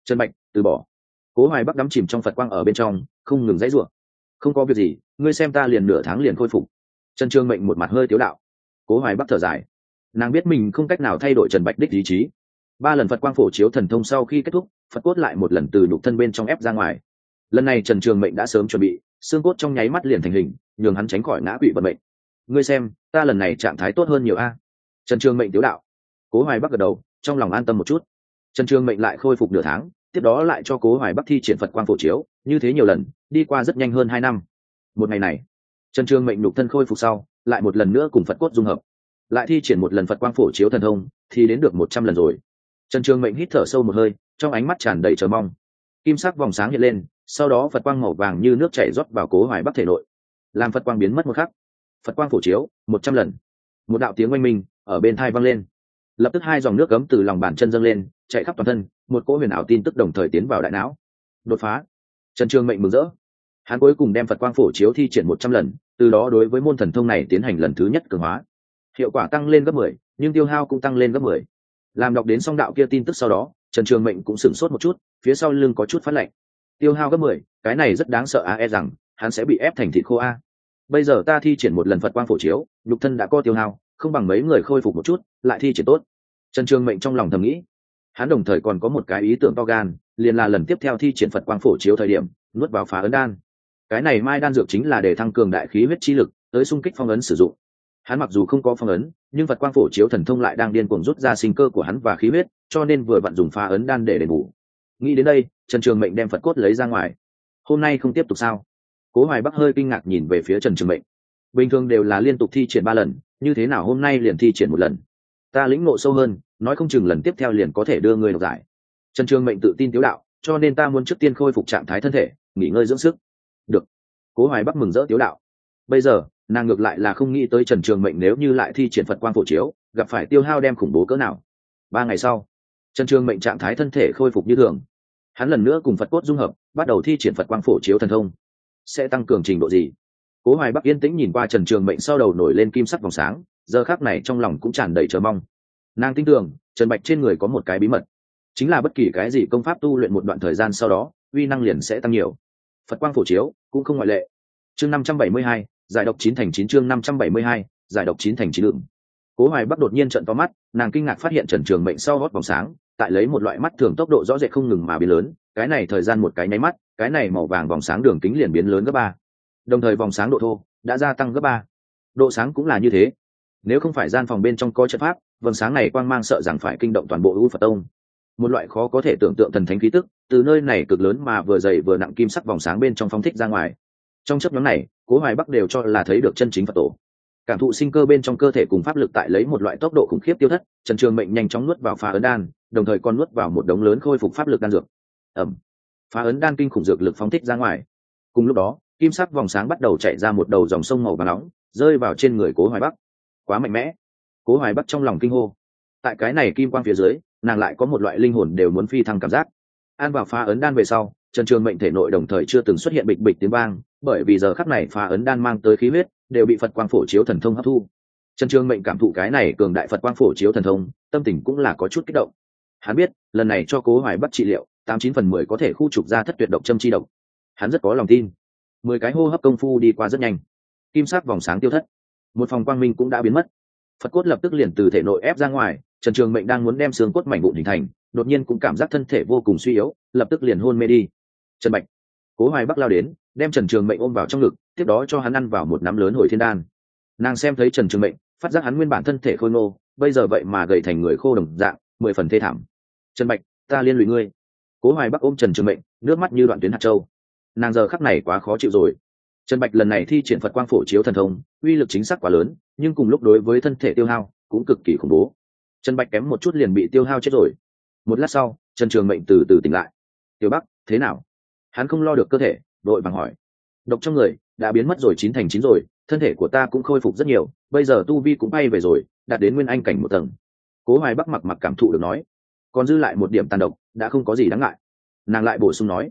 Trần bạch, từ bỏ. Cố hoài bắc đắm chìm trong phật quang ở bên trong, không ngừng dãy rủa. Không có việc gì, ngươi xem ta liền nửa tháng liền khôi phục trần Trường mệnh một mặt hơi tiếu đạo. Cố hoài bắc thở dài. Nàng biết mình không cách nào thay đổi trần bạch đích ý chí. Ba lần phật quang phổ chiếu thần thông sau khi kết thúc, phật cốt lại một lần từ nhục thân bên trong ép ra ngoài. Lần này trần trường mệnh đã sớm chuẩn bị, xương cốt trong nháy mắt liền thành hình, nhường hắn tránh khỏi ngã quỵ vận mệnh. Ngươi xem, ta lần này trạng thái tốt hơn nhiều a. Trần trường mệnh tiếu đạo. Cố hoài bắc gật đầu, trong lòng an tâm một chút. Trần trường mệnh lại khôi phục nửa tháng, tiếp đó lại cho cố hoài bắc thi triển phật quang phổ chiếu, như thế nhiều lần, đi qua rất nhanh hơn hai năm. Một ngày này trần trường mệnh đục thân khôi phục sau, lại một lần nữa cùng phật cốt dung hợp. Lại thi triển một lần phật quang phổ chiếu thần thông, thì đến được một trăm lần rồi. Trần trường mệnh hít thở sâu một hơi, trong ánh mắt tràn đầy chờ mong. Kim sắc vòng sáng hiện lên, sau đó phật quang màu vàng như nước chảy rót vào cố hoài bắc thể nội. Làm phật quang biến mất một khắc. Phật quang phổ chiếu, một trăm lần. Một đạo tiếng oanh minh, ở bên thai vang lên. Lập tức hai dòng nước cấm từ lòng bàn chân dâng lên, chạy khắp toàn thân, một cỗ huyền ảo tin tức đồng thời tiến vào đại não. Đột phá. Trần trường mệnh mừng rỡ hắn cuối cùng đem phật quang phổ chiếu thi triển một trăm lần, từ đó đối với môn thần thông này tiến hành lần thứ nhất cường hóa. Hiệu quả tăng lên gấp mười, nhưng tiêu hao cũng tăng lên gấp mười. Làm đọc đến song đạo kia tin tức sau đó, trần trường mệnh cũng sửng sốt một chút, phía sau lưng có chút phát lạnh. Tiêu hao gấp mười, cái này rất đáng sợ a e rằng, hắn sẽ bị ép thành thịt khô a. Bây giờ ta thi triển một lần phật quang phổ chiếu, nhục thân đã có tiêu hao, không bằng mấy người khôi phục một chút, lại thi triển tốt. Trần trường mệnh trong lòng thầm nghĩ. Hắn đồng thời còn có một cái ý tưởng to gan, liền là lần tiếp theo thi triển phật quang phổ chiếu thời điểm, nuốt vào phá ấn đan cái này mai đan dược chính là để thăng cường đại khí huyết chi lực, tới xung kích phong ấn sử dụng. Hắn mặc dù không có phong ấn, nhưng phật quang phổ chiếu thần thông lại đang điên cuồng rút ra sinh cơ của hắn và khí huyết, cho nên vừa vặn dùng phá ấn đan để đền bù. Nghĩ đến đây, trần trường mệnh đem phật cốt lấy ra ngoài. Hôm nay không tiếp tục sao? Cố hoài bắc hơi kinh ngạc nhìn về phía trần trường mệnh. Bình thường đều là liên tục thi triển ba lần, như thế nào hôm nay liền thi triển một lần? Ta lĩnh ngộ sâu hơn, nói không chừng lần tiếp theo liền có thể đưa người đọc giải. Trần trường mệnh tự tin tiếu đạo, cho nên ta muốn trước tiên khôi phục trạng thái thân thể, nghỉ ngơi dưỡng sức được. Cố hoài bắc mừng rỡ tiếu đạo. Bây giờ, nàng ngược lại là không nghĩ tới trần trường mệnh nếu như lại thi triển phật quang phổ chiếu, gặp phải tiêu hao đem khủng bố cỡ nào. Ba ngày sau, trần trường mệnh trạng thái thân thể khôi phục như thường. Hắn lần nữa cùng phật cốt dung hợp, bắt đầu thi triển phật quang phổ chiếu thần thông. Sẽ tăng cường trình độ gì? Cố hoài bắc yên tĩnh nhìn qua trần trường mệnh sau đầu nổi lên kim sắc vòng sáng, giờ khác này trong lòng cũng tràn đầy chờ mong. Nàng tin tưởng, trần bạch trên người có một cái bí mật. Chính là bất kỳ cái gì công pháp tu luyện một đoạn thời gian sau đó, uy năng liền sẽ tăng nhiều phật quang phổ chiếu, cũng không ngoại lệ. Chương năm trăm bảy mươi hai, giải độc chín thành chín chương năm trăm bảy mươi hai, giải độc chín thành chín lượng cố hoài bắc đột nhiên trận to mắt, nàng kinh ngạc phát hiện trần trường mệnh sau gót vòng sáng, tại lấy một loại mắt thường tốc độ rõ rệt không ngừng mà biến lớn, cái này thời gian một cái nháy mắt, cái này màu vàng vòng sáng đường kính liền biến lớn gấp ba. Đồng thời vòng sáng độ thô đã gia tăng gấp ba. Độ sáng cũng là như thế. Nếu không phải gian phòng bên trong có trận pháp, vầng sáng này quang mang sợ rằng phải kinh động toàn bộ u phật tông một loại khó có thể tưởng tượng thần thánh khí tức, từ nơi này cực lớn mà vừa dày vừa nặng kim sắc vòng sáng bên trong phong thích ra ngoài. Trong chấp nhóm này, cố hoài bắc đều cho là thấy được chân chính phật tổ. Cảm thụ sinh cơ bên trong cơ thể cùng pháp lực tại lấy một loại tốc độ khủng khiếp tiêu thất, trần trường mệnh nhanh chóng nuốt vào phá ấn đan, đồng thời còn nuốt vào một đống lớn khôi phục pháp lực đan dược. Ẩm. Phá ấn đan kinh khủng dược lực phóng thích ra ngoài. Cùng lúc đó, kim sắc vòng sáng bắt đầu chạy ra một đầu dòng sông màu và nóng, rơi vào trên người cố hoài bắc. Quá mạnh mẽ. Cố hoài bắc trong lòng kinh hô. Tại cái này kim quang phía dưới nàng lại có một loại linh hồn đều muốn phi thăng cảm giác. An vào phá ấn đan về sau, trần trường mệnh thể nội đồng thời chưa từng xuất hiện bịch bịch tiếng vang, bởi vì giờ khắc này phá ấn đan mang tới khí huyết, đều bị phật quang phổ chiếu thần thông hấp thu. Trần trường mệnh cảm thụ cái này cường đại phật quang phổ chiếu thần thông, tâm tình cũng là có chút kích động. Hắn biết, lần này cho cố hoài bắt trị liệu, tám chín phần mười có thể khu trục ra thất tuyệt độc châm chi độc. Hắn rất có lòng tin. Mười cái hô hấp công phu đi qua rất nhanh. Kim sắc vòng sáng tiêu thất. Một phòng quang minh cũng đã biến mất. Phật cốt lập tức liền từ thể nội ép ra ngoài trần trường mệnh đang muốn đem xương cốt mảnh vụn hình thành, đột nhiên cũng cảm giác thân thể vô cùng suy yếu, lập tức liền hôn mê đi. Trần bạch, cố hoài bắc lao đến, đem trần trường mệnh ôm vào trong ngực, tiếp đó cho hắn ăn vào một nắm lớn hồi thiên đan. Nàng xem thấy trần trường mệnh, phát giác hắn nguyên bản thân thể khôi ngô, bây giờ vậy mà gầy thành người khô đồng dạng, mười phần thê thảm. Trần bạch, ta liên lụy ngươi. Cố hoài bắc ôm trần trường mệnh, nước mắt như đoạn tuyến hạt châu. Nàng giờ khắc này quá khó chịu rồi. Trần bạch lần này thi triển phật quang phổ chiếu thần thông, uy lực chính xác quá lớn, nhưng cùng lúc đối với thân thể tiêu hao, cũng cực kỳ khủng bố trần bạch kém một chút liền bị tiêu hao chết rồi. Một lát sau trần trường mệnh từ từ tỉnh lại. Tiểu bắc, thế nào? Hắn không lo được cơ thể, đội bằng hỏi. Độc trong người, đã biến mất rồi, chín thành chín rồi, thân thể của ta cũng khôi phục rất nhiều, bây giờ tu vi cũng bay về rồi, đạt đến nguyên anh cảnh một tầng. Cố hoài bắc mặc mặc cảm thụ được nói. Còn dư lại một điểm tàn độc, đã không có gì đáng ngại. Nàng lại bổ sung nói.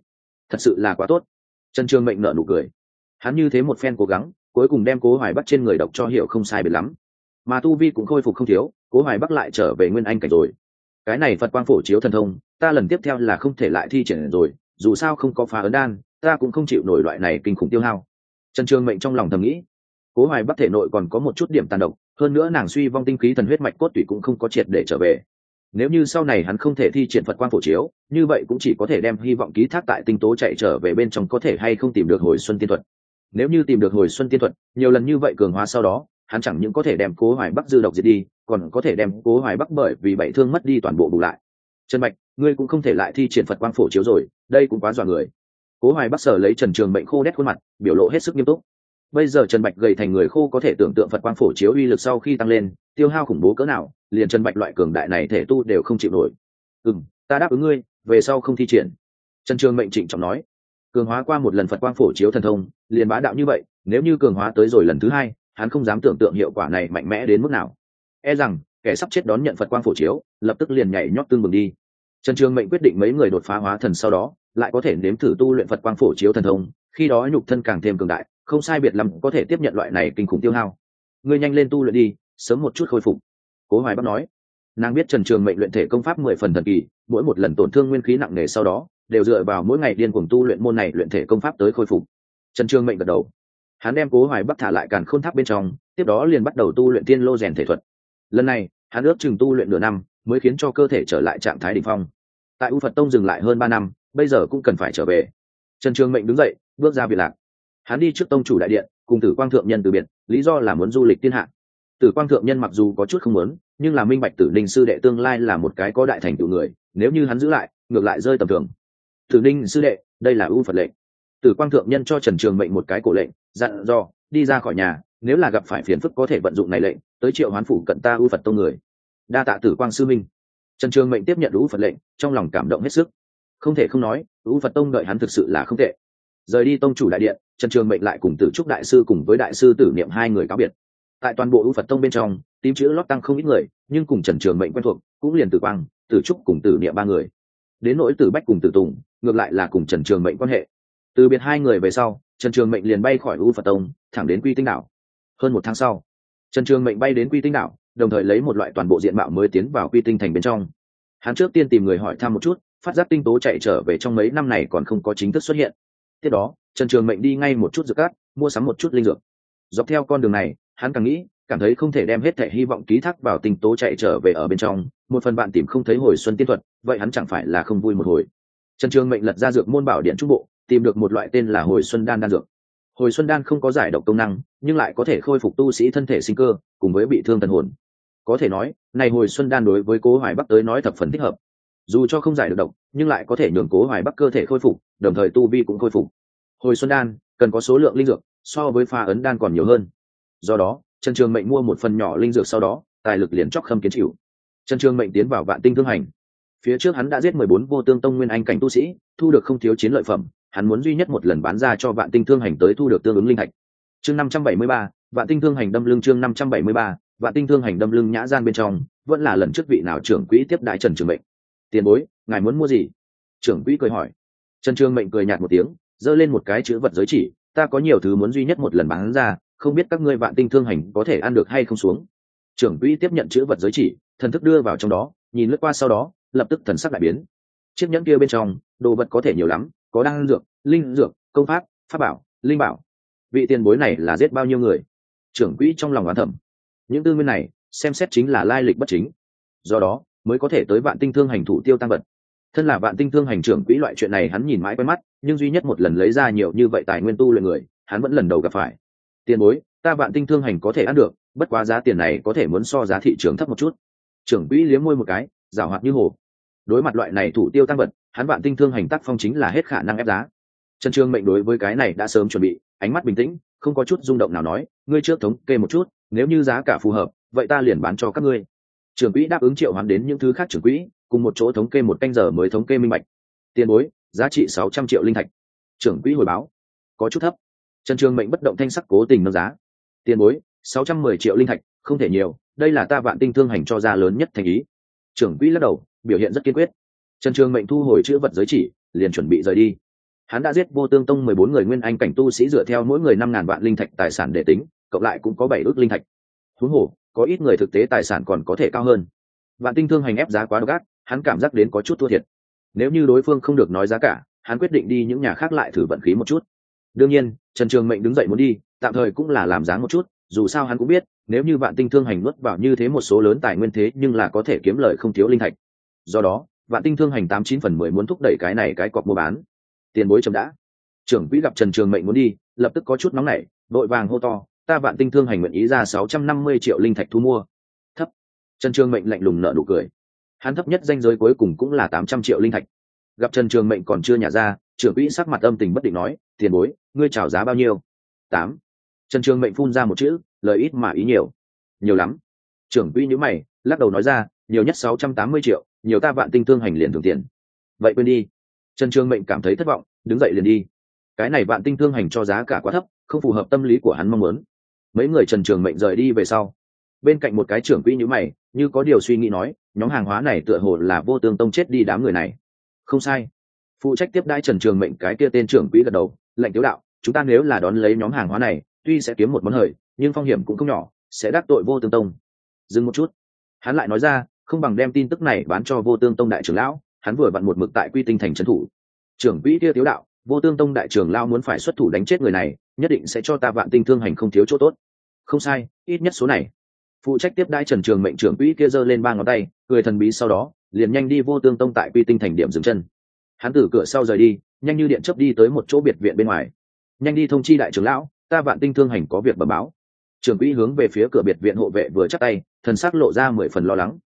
Thật sự là quá tốt. Trần trường mệnh nở nụ cười. Hắn như thế một phen cố gắng, cuối cùng đem cố hoài bắc trên người độc cho hiểu không sai biệt lắm. Mà tu vi cũng khôi phục không thiếu cố hoài bắc lại trở về nguyên anh cảnh rồi. Cái này phật quang phổ chiếu thần thông, ta lần tiếp theo là không thể lại thi triển rồi, dù sao không có phá ấn đan, ta cũng không chịu nổi loại này kinh khủng tiêu hao. Trần trường mệnh trong lòng thầm nghĩ, cố hoài bắc thể nội còn có một chút điểm tàn độc, hơn nữa nàng suy vong tinh khí thần huyết mạch cốt tủy cũng không có triệt để trở về. Nếu như sau này hắn không thể thi triển phật quang phổ chiếu, như vậy cũng chỉ có thể đem hy vọng ký thác tại tinh tố chạy trở về bên trong có thể hay không tìm được hồi xuân tiên thuật. Nếu như tìm được hồi xuân tiên thuật, nhiều lần như vậy cường hóa sau đó, hắn chẳng những có thể đem cố hoài bắc dư độc diệt đi còn có thể đem cố hoài bắc bởi vì bảy thương mất đi toàn bộ bù lại. Trần mạch ngươi cũng không thể lại thi triển phật quang phổ chiếu rồi, đây cũng quá dọa người. Cố hoài bắc sở lấy trần trường mệnh khô đét khuôn mặt, biểu lộ hết sức nghiêm túc. Bây giờ trần bạch gầy thành người khô có thể tưởng tượng phật quang phổ chiếu uy lực sau khi tăng lên, tiêu hao khủng bố cỡ nào, liền trần bạch loại cường đại này thể tu đều không chịu nổi. Ừ m ta đáp ứng ngươi, về sau không thi triển. Trần trường mệnh trịnh trọng nói. Cường hóa qua một lần phật quang phổ chiếu thần thông, liền bá đạo như vậy, nếu như cường hóa tới rồi lần thứ hai, hắn không dám tưởng tượng hiệu quả này mạnh mẽ đến mức nào e rằng, kẻ sắp chết đón nhận phật quang phổ chiếu, lập tức liền nhảy nhót tương bừng đi. Trần trường mệnh quyết định mấy người đột phá hóa thần sau đó, lại có thể nếm thử tu luyện phật quang phổ chiếu thần thông, khi đó nhục thân càng thêm cường đại, không sai biệt lắm có thể tiếp nhận loại này kinh khủng tiêu hao. Ngươi nhanh lên tu luyện đi, sớm một chút khôi phục. Cố hoài bắc nói. Nàng biết trần trường mệnh luyện thể công pháp mười phần thần kỳ, mỗi một lần tổn thương nguyên khí nặng nề sau đó, đều dựa vào mỗi ngày điên cuồng tu luyện môn này luyện thể công pháp tới khôi phục. Trần trường mệnh gật đầu. Hắn đem cố hoài bắc thả lại càn khôn tháp bên trong, tiếp đó liền bắt đầu tu luyện tiên lô rèn thể thuật lần này, hắn ước chừng tu luyện nửa năm mới khiến cho cơ thể trở lại trạng thái đ ỉ n h phong. Tại u phật tông dừng lại hơn ba năm, bây giờ cũng cần phải trở về. Trần trường mệnh đứng dậy, bước ra biệt lạc. Hắn đi trước tông chủ đại điện, cùng tử quang thượng nhân từ biệt, lý do là muốn du lịch thiên hạ. Tử quang thượng nhân mặc dù có chút không muốn, nhưng là minh bạch tử ninh sư đệ tương lai là một cái có đại thành tựu người, nếu như hắn giữ lại, ngược lại rơi tầm thường. Tử ninh sư đệ, đây là ưu phật lệnh. Tử quang thượng nhân cho trần trường mệnh một cái cổ lệnh, dặn dò, đi ra khỏi nhà nếu là gặp phải phiền phức có thể vận dụng này lệnh, tới triệu hoán phủ cận ta ưu phật tông người. Đa tạ tử quang sư minh. Trần trường mệnh tiếp nhận ưu phật lệnh, trong lòng cảm động hết sức. Không thể không nói, ưu phật tông đợi hắn thực sự là không tệ. Rời đi tông chủ đại điện, trần trường mệnh lại cùng tử trúc đại sư cùng với đại sư tử niệm hai người cáo biệt. Tại toàn bộ ưu phật tông bên trong, tím chữ lót tăng không ít người, nhưng cùng trần trường mệnh quen thuộc, cũng liền tử quang, tử trúc cùng tử niệm ba người. Đến nỗi tử bách cùng tử tùng, ngược lại là cùng trần trường mệnh quan hệ. Từ biệt hai người về sau, trần trường mệnh liền bay khỏi u phật tông, thẳng đến quy tinh đảo hơn một tháng sau, trần trường mệnh bay đến quy tinh đảo, đồng thời lấy một loại toàn bộ diện mạo mới tiến vào quy tinh thành bên trong. Hắn trước tiên tìm người hỏi thăm một chút, phát giác tinh tố chạy trở về trong mấy năm này còn không có chính thức xuất hiện. Tiếp đó, trần trường mệnh đi ngay một chút dược cát, mua sắm một chút linh dược. Dọc theo con đường này, hắn càng nghĩ, cảm thấy không thể đem hết thể hy vọng ký thác vào tinh tố chạy trở về ở bên trong, một phần bạn tìm không thấy hồi xuân tiên thuật, vậy hắn chẳng phải là không vui một hồi. Trần trường mệnh lật ra dược môn bảo điện trung bộ, tìm được một loại tên là hồi xuân đan đan dược hồi xuân đan không có giải độc công năng, nhưng lại có thể khôi phục tu sĩ thân thể sinh cơ, cùng với bị thương thần hồn. Có thể nói, này hồi xuân đan đối với cố hoài bắc tới nói thập phần thích hợp. Dù cho không giải được độc, nhưng lại có thể nhường cố hoài bắc cơ thể khôi phục, đồng thời tu vi cũng khôi phục. Hồi xuân đan, cần có số lượng linh dược, so với pha ấn đan còn nhiều hơn. Do đó, trần trường mệnh mua một phần nhỏ linh dược sau đó, tài lực liền chóc khâm kiến chịu. Trần trường mệnh tiến vào vạn tinh thương hành. Phía trước hắn đã giết mười bốn vô tương tông nguyên anh cảnh tu sĩ, thu được không thiếu chiến lợi phẩm hắn muốn duy nhất một lần bán ra cho vạn tinh thương hành tới thu được tương ứng linh hạch chương năm trăm bảy mươi ba, vạn tinh thương hành đâm lưng chương năm trăm bảy mươi ba, vạn tinh thương hành đâm lưng nhã gian bên trong, vẫn là lần trước vị nào trưởng quỹ tiếp đại trần trường mệnh. Tiền bối, ngài muốn mua gì? Trưởng quỹ cười hỏi. Trần trường mệnh cười nhạt một tiếng, giơ lên một cái chữ vật giới chỉ, ta có nhiều thứ muốn duy nhất một lần bán ra, không biết các ngươi vạn tinh thương hành có thể ăn được hay không xuống? Trưởng quỹ tiếp nhận chữ vật giới chỉ, thần thức đưa vào trong đó, nhìn lướt qua sau đó, lập tức thần sắc lại biến. Chiếc nhẫn kia bên trong, đồ vật có thể nhiều lắm có đan dược, linh dược, công pháp pháp bảo, linh bảo. Vị tiền bối này là giết bao nhiêu người? Trưởng quỹ trong lòng oán thẩm những tư nguyên này, xem xét chính là lai lịch bất chính. Do đó, mới có thể tới vạn tinh thương hành thủ tiêu tăng vật. Thân là vạn tinh thương hành trưởng quỹ loại chuyện này hắn nhìn mãi quen mắt, nhưng duy nhất một lần lấy ra nhiều như vậy tài nguyên tu luyện người, hắn vẫn lần đầu gặp phải. Tiền bối, ta vạn tinh thương hành có thể ăn được, bất quá giá tiền này có thể muốn so giá thị trường thấp một chút. Trưởng quỹ liếm môi một cái, giảo hoạt như hồ. Đối mặt loại này thủ tiêu tăng vật hắn vạn tinh thương hành tác phong chính là hết khả năng ép giá. Trần trương mệnh đối với cái này đã sớm chuẩn bị, ánh mắt bình tĩnh, không có chút rung động nào nói, ngươi trước thống kê một chút, nếu như giá cả phù hợp, vậy ta liền bán cho các ngươi. Trưởng quỹ đáp ứng triệu hoán đến những thứ khác trưởng quỹ, cùng một chỗ thống kê một canh giờ mới thống kê minh bạch. Tiền bối, giá trị sáu trăm triệu linh thạch. Trưởng quỹ hồi báo. Có chút thấp. Trần trường mệnh bất động thanh sắc cố tình nâng giá. Tiền bối, sáu trăm mười triệu linh thạch, không thể nhiều, đây là ta vạn tinh thương hành cho ra lớn nhất thành ý. Trưởng quỹ lắc đầu, biểu hiện rất kiên quyết trần trường mệnh thu hồi chữ vật giới chỉ, liền chuẩn bị rời đi. Hắn đã giết vô tương tông mười bốn người nguyên anh cảnh tu sĩ dựa theo mỗi người năm ngàn vạn linh thạch tài sản để tính, cộng lại cũng có bảy ước linh thạch. Huống hồ, có ít người thực tế tài sản còn có thể cao hơn. Vạn tinh thương hành ép giá quá độc ác, hắn cảm giác đến có chút thua thiệt. Nếu như đối phương không được nói giá cả, hắn quyết định đi những nhà khác lại thử vận khí một chút. Đương nhiên, trần trường mệnh đứng dậy muốn đi, tạm thời cũng là làm dáng một chút, dù sao hắn cũng biết, nếu như vạn tinh thương hành nuốt vào như thế một số lớn tài nguyên thế nhưng là có thể kiếm lời không thiếu linh thạch. Do đó vạn tinh thương hành tám chín phần mười muốn thúc đẩy cái này cái cọc mua bán. Tiền bối chậm đã. Trưởng quỹ gặp trần trường mệnh muốn đi, lập tức có chút nóng nảy vội vàng hô to, ta vạn tinh thương hành nguyện ý ra sáu trăm năm mươi triệu linh thạch thu mua. Thấp. Trần trường mệnh lạnh lùng nợ nụ cười. Hắn thấp nhất danh giới cuối cùng cũng là tám trăm triệu linh thạch. Gặp trần trường mệnh còn chưa nhả ra, trưởng quỹ sắc mặt âm tình bất định nói, tiền bối, ngươi trào giá bao nhiêu? Tám. Trần trường mệnh phun ra một chữ, lời ít mà ý nhiều. Nhiều lắm. Trưởng quỹ nhữ mày, lắc đầu nói ra, nhiều nhất sáu trăm tám mươi triệu nhiều ta vạn tinh thương hành liền thường tiền. Vậy quên đi. Trần trường mệnh cảm thấy thất vọng, đứng dậy liền đi. Cái này vạn tinh thương hành cho giá cả quá thấp, không phù hợp tâm lý của hắn mong muốn. Mấy người trần trường mệnh rời đi về sau. Bên cạnh một cái trưởng quỹ nhữ mày, như có điều suy nghĩ nói, nhóm hàng hóa này tựa hồ là vô tương tông chết đi đám người này. Không sai. Phụ trách tiếp đai trần trường mệnh cái kia tên trưởng quỹ gật đầu lệnh tiếu đạo, chúng ta nếu là đón lấy nhóm hàng hóa này, tuy sẽ kiếm một món hời, nhưng phong hiểm cũng không nhỏ, sẽ đắc tội vô tương tông. Dừng một chút. Hắn lại nói ra không bằng đem tin tức này bán cho vô tương tông đại trưởng lão, hắn vừa vặn một mực tại quy tinh thành trấn thủ. Trưởng quỹ kia tiếu đạo, vô tương tông đại trưởng lão muốn phải xuất thủ đánh chết người này, nhất định sẽ cho ta vạn tinh thương hành không thiếu chỗ tốt. Không sai, ít nhất số này. Phụ trách tiếp đai trần trường mệnh trưởng quỹ kia giơ lên ba ngón tay người thần bí sau đó, liền nhanh đi vô tương tông tại quy tinh thành điểm dừng chân. Hắn từ cửa sau rời đi, nhanh như điện chấp đi tới một chỗ biệt viện bên ngoài. Nhanh đi thông chi đại trưởng lão, ta vạn tinh thương hành có việc bẩm báo. Trưởng quỹ hướng về phía cửa biệt viện hộ vệ vừa chắc tay, thần sắc lộ ra mười phần lo lắng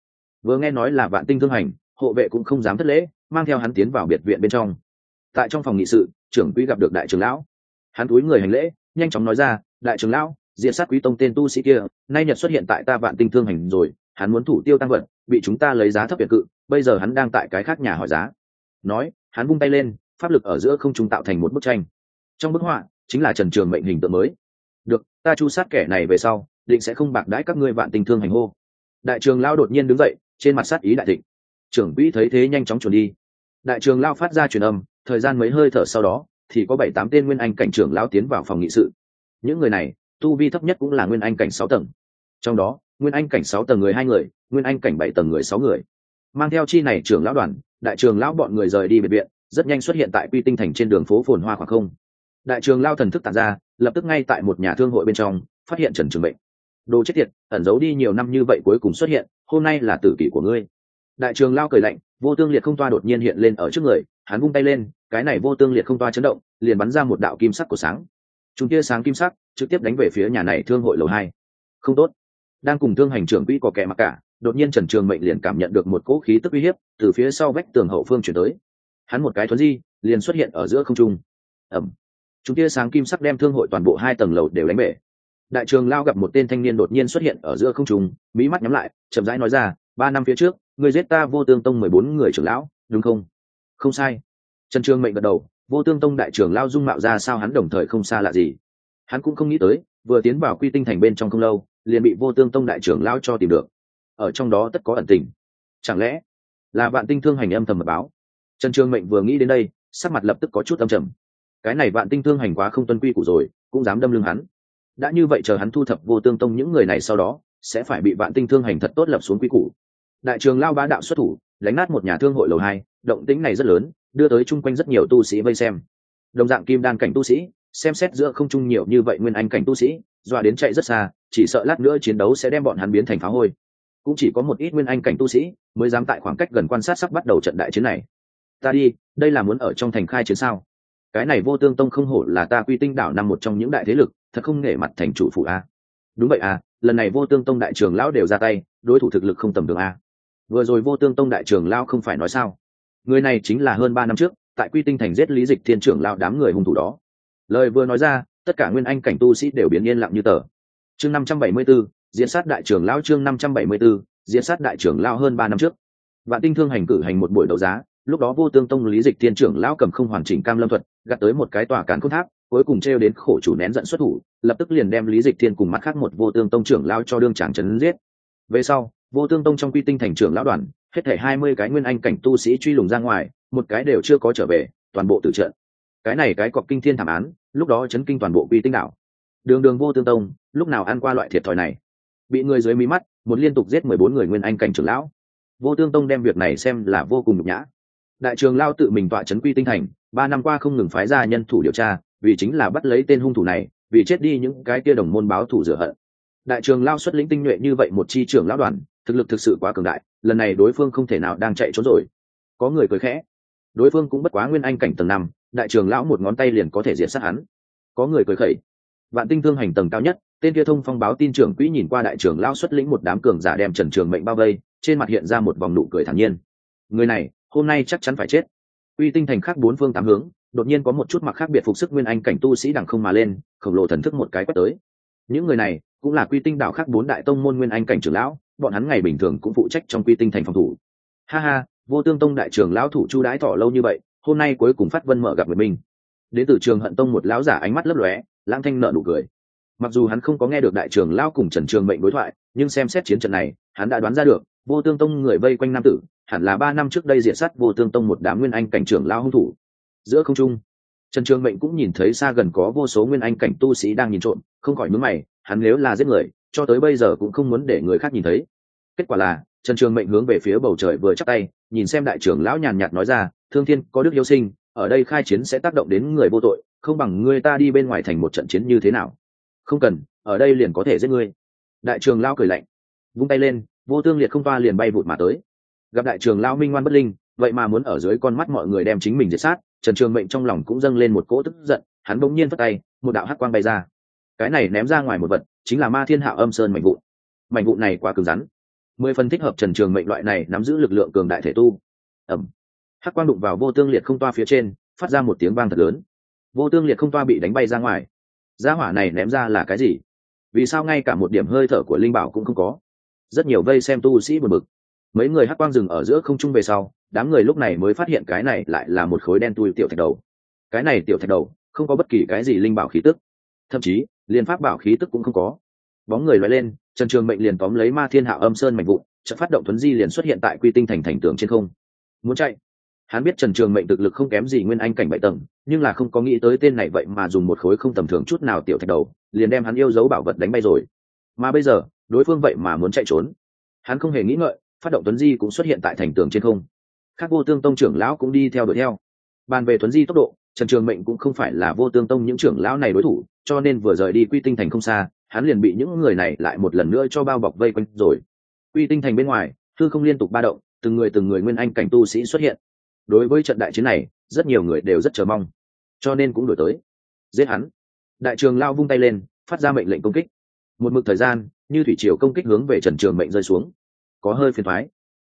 vừa nghe nói là vạn tinh thương hành, hộ vệ cũng không dám thất lễ, mang theo hắn tiến vào biệt viện bên trong. Tại trong phòng nghị sự, trưởng quý gặp được đại trưởng lão. Hắn túi người hành lễ, nhanh chóng nói ra, đại trưởng lão diện sát quý tông tên tu sĩ kia, nay nhật xuất hiện tại ta vạn tinh thương hành rồi, hắn muốn thủ tiêu tăng vật, bị chúng ta lấy giá thấp biệt cự, bây giờ hắn đang tại cái khác nhà hỏi giá. Nói, hắn vung tay lên, pháp lực ở giữa không trung tạo thành một bức tranh. Trong bức họa, chính là trần trường mệnh hình tượng mới. Được, ta chu sát kẻ này về sau, định sẽ không bạc đãi các ngươi vạn tình thương hành hô. Đại trường lao đột nhiên đứng dậy trên mặt sát ý đại thịnh. Trưởng quỹ thấy thế nhanh chóng chuẩn đi. Đại trường lao phát ra truyền âm, thời gian mấy hơi thở sau đó, thì có bảy tám tên nguyên anh cảnh trưởng lao tiến vào phòng nghị sự. Những người này, tu vi thấp nhất cũng là nguyên anh cảnh sáu tầng. Trong đó, nguyên anh cảnh sáu tầng người hai người, nguyên anh cảnh bảy tầng người sáu người. Mang theo chi này trưởng lão đoàn, đại trường lão bọn người rời đi biệt viện, rất nhanh xuất hiện tại quy tinh thành trên đường phố phồn hoa khoảng không. Đại trường lao thần thức tàn ra, lập tức ngay tại một nhà thương hội bên trong, phát hiện trần trường bệnh đồ chết tiệt, ẩn giấu đi nhiều năm như vậy cuối cùng xuất hiện, hôm nay là tử kỷ của ngươi. Đại trường lao cười lạnh, vô tương liệt không toa đột nhiên hiện lên ở trước người, hắn vung tay lên, cái này vô tương liệt không toa chấn động, liền bắn ra một đạo kim sắc của sáng. Chúng kia sáng kim sắc, trực tiếp đánh về phía nhà này thương hội lầu hai. Không tốt. Đang cùng thương hành trưởng quỹ có kẻ mặc cả, đột nhiên trần trường mệnh liền cảm nhận được một cỗ khí tức uy hiếp, từ phía sau vách tường hậu phương chuyển tới. Hắn một cái thuấn di, liền xuất hiện ở giữa không trung. Ẩm chúng tia sáng kim sắc đem thương hội toàn bộ hai tầng lầu đều đánh bể đại trường lao gặp một tên thanh niên đột nhiên xuất hiện ở giữa không trung mỹ mắt nhắm lại, chậm rãi nói ra, ba năm phía trước người giết ta vô tương tông mười bốn người trưởng lão, đúng không? Không sai. Trần trường mệnh gật đầu, vô tương tông đại trưởng lao dung mạo ra sao hắn đồng thời không xa lạ gì. Hắn cũng không nghĩ tới, vừa tiến vào quy tinh thành bên trong không lâu, liền bị vô tương tông đại trưởng lao cho tìm được. Ở trong đó tất có ẩn tình. Chẳng lẽ là bạn tinh thương hành âm thầm mật báo? Trần trường mệnh vừa nghĩ đến đây, sắc mặt lập tức có chút âm trầm. Cái này bạn tinh thương hành quá không tuân quy củ rồi, cũng dám đâm lưng hắn đã như vậy chờ hắn thu thập vô tương tông những người này sau đó, sẽ phải bị vạn tinh thương hành thật tốt lập xuống quy củ. Đại trường lao bá đạo xuất thủ đánh nát một nhà thương hội lầu hai, động tính này rất lớn, đưa tới chung quanh rất nhiều tu sĩ vây xem. Đồng dạng kim đan cảnh tu sĩ, xem xét giữa không trung nhiều như vậy nguyên anh cảnh tu sĩ, dọa đến chạy rất xa, chỉ sợ lát nữa chiến đấu sẽ đem bọn hắn biến thành phá hôi. Cũng chỉ có một ít nguyên anh cảnh tu sĩ mới dám tại khoảng cách gần quan sát sắp bắt đầu trận đại chiến này. Ta đi, đây là muốn ở trong thành khai chiến sao? Cái này vô tương tông không hổ là ta quy tinh đảo nằm một trong những đại thế lực thật không nể mặt thành chủ phụ a. Đúng vậy à lần này vô tương tông đại trường lão đều ra tay đối thủ thực lực không tầm thường a. Vừa rồi vô tương tông đại trường lão không phải nói sao? Người này chính là hơn ba năm trước tại quy tinh thành giết lý dịch thiên trưởng lão đám người hung thủ đó. Lời vừa nói ra tất cả nguyên anh cảnh tu sĩ đều biến yên lặng như tờ. Chương năm trăm bảy mươi 574, diễn sát đại trưởng lão chương năm trăm bảy mươi 574, diễn sát đại trưởng lão hơn ba năm trước. Vạn tinh thương hành cử hành một buổi đấu giá lúc đó vô tương tông lý dịch tiên trưởng lão cầm không hoàn chỉnh cam lâm thuật, gạt tới một cái tòa cán cốt tháp, cuối cùng treo đến khổ chủ nén giận xuất thủ, lập tức liền đem lý dịch thiên cùng mắt khác một vô tương tông trưởng lão cho đương tràng trấn giết. Về sau, vô tương tông trong quy tinh thành trưởng lão đoàn, hết thể hai mươi cái nguyên anh cảnh tu sĩ truy lùng ra ngoài, một cái đều chưa có trở về, toàn bộ tự trận. Cái này cái cọc kinh thiên thảm án, lúc đó chấn kinh toàn bộ quy tinh đảo. Đường đường vô tương tông, lúc nào ăn qua loại thiệt thòi này? Bị người dưới mí mắt, một liên tục giết mười bốn người nguyên anh cảnh trưởng lão. Vô tương tông đem việc này xem là vô cùng nhục nhã đại trường lao tự mình tọa chấn quy tinh thành, ba năm qua không ngừng phái ra nhân thủ điều tra, vì chính là bắt lấy tên hung thủ này, vì chết đi những cái kia đồng môn báo thủ rửa hận. Đại trường lao xuất lĩnh tinh nhuệ như vậy một chi trưởng lão đoàn, thực lực thực sự quá cường đại, lần này đối phương không thể nào đang chạy trốn rồi. Có người cười khẽ. Đối phương cũng bất quá nguyên anh cảnh tầng năm, đại trường lão một ngón tay liền có thể diệt sát hắn. Có người cười khẩy. Vạn tinh thương hành tầng cao nhất, tên kia thông phong báo tin trưởng quỹ nhìn qua đại trưởng lão xuất lĩnh một đám cường giả đem trần trường mệnh bao vây, trên mặt hiện ra một vòng nụ cười thản nhiên. Người này hôm nay chắc chắn phải chết. Uy tinh thành khác bốn phương tám hướng, đột nhiên có một chút mặc khác biệt phục sức nguyên anh cảnh tu sĩ đằng không mà lên, khổng lồ thần thức một cái quét tới. Những người này cũng là quy tinh đạo khác bốn đại tông môn nguyên anh cảnh trưởng lão, bọn hắn ngày bình thường cũng phụ trách trong quy tinh thành phòng thủ. Ha ha, vô tương tông đại trưởng lão thủ chu đái tỏ lâu như vậy, hôm nay cuối cùng phát vân mở gặp người mình đến từ trường hận tông một lão giả ánh mắt lấp lóe, lãng thanh nợ nụ cười. Mặc dù hắn không có nghe được đại trưởng lão cùng trần trường mệnh đối thoại, nhưng xem xét chiến trận này, hắn đã đoán ra được, vô tương tông người vây quanh nam tử hẳn là ba năm trước đây diệt sát vô tương tông một đám nguyên anh cảnh trưởng lao hung thủ. Giữa không trung, trần trường mệnh cũng nhìn thấy xa gần có vô số nguyên anh cảnh tu sĩ đang nhìn trộm, không khỏi mướn mày, hắn nếu là giết người, cho tới bây giờ cũng không muốn để người khác nhìn thấy. Kết quả là, trần trường mệnh hướng về phía bầu trời vừa chắc tay, nhìn xem đại trưởng lão nhàn nhạt nói ra, thương thiên, có đức yêu sinh, ở đây khai chiến sẽ tác động đến người vô tội, không bằng ngươi ta đi bên ngoài thành một trận chiến như thế nào? Không cần, ở đây liền có thể giết ngươi. Đại trường lão cười lạnh, vung tay lên, vô tương liệt không toa liền bay vụt mà tới gặp đại trường lão minh ngoan bất linh, vậy mà muốn ở dưới con mắt mọi người đem chính mình diệt sát, trần trường mệnh trong lòng cũng dâng lên một cỗ tức giận, hắn bỗng nhiên phất tay, một đạo hắc quang bay ra. Cái này ném ra ngoài một vật, chính là ma thiên hạ âm sơn mảnh vụ mảnh vụ này quá cứng rắn. Mười phần thích hợp trần trường mệnh loại này nắm giữ lực lượng cường đại thể tu. Ẩm hắc quang đụng vào vô tương liệt không toa phía trên, phát ra một tiếng vang thật lớn. Vô tương liệt không toa bị đánh bay ra ngoài. Gia hỏa này ném ra là cái gì? Vì sao ngay cả một điểm hơi thở của linh bảo cũng không có? Rất nhiều vây xem tu sĩ buồn bực mấy người hắc quang rừng ở giữa không trung về sau, đám người lúc này mới phát hiện cái này lại là một khối đen tui tiểu thạch đầu. Cái này tiểu thạch đầu, không có bất kỳ cái gì linh bảo khí tức. Thậm chí, liền pháp bảo khí tức cũng không có. Bóng người loại lên, trần trường mệnh liền tóm lấy ma thiên hạ âm sơn mạnh vụn trận phát động thuấn di liền xuất hiện tại quy tinh thành thành tường trên không. Muốn chạy? Hắn biết trần trường mệnh thực lực không kém gì nguyên anh cảnh bảy tầng, nhưng là không có nghĩ tới tên này vậy mà dùng một khối không tầm thường chút nào tiểu thạch đầu, liền đem hắn yêu dấu bảo vật đánh bay rồi. Mà bây giờ, đối phương vậy mà muốn chạy trốn. Hắn không hề nghĩ ngợi phát động tuấn di cũng xuất hiện tại thành tường trên không. Khác vô tương tông trưởng lão cũng đi theo đuổi theo. Bàn về tuấn di tốc độ, trần trường mệnh cũng không phải là vô tương tông những trưởng lão này đối thủ, cho nên vừa rời đi quy tinh thành không xa, hắn liền bị những người này lại một lần nữa cho bao bọc vây quanh rồi. Quy tinh thành bên ngoài, thư không liên tục ba động, từng người từng người nguyên anh cảnh tu sĩ xuất hiện. Đối với trận đại chiến này, rất nhiều người đều rất chờ mong, cho nên cũng đổi tới. Giết hắn. Đại trường lao vung tay lên, phát ra mệnh lệnh công kích. Một mực thời gian, như thủy triều công kích hướng về trần trường mệnh rơi xuống có hơi phiền thoái.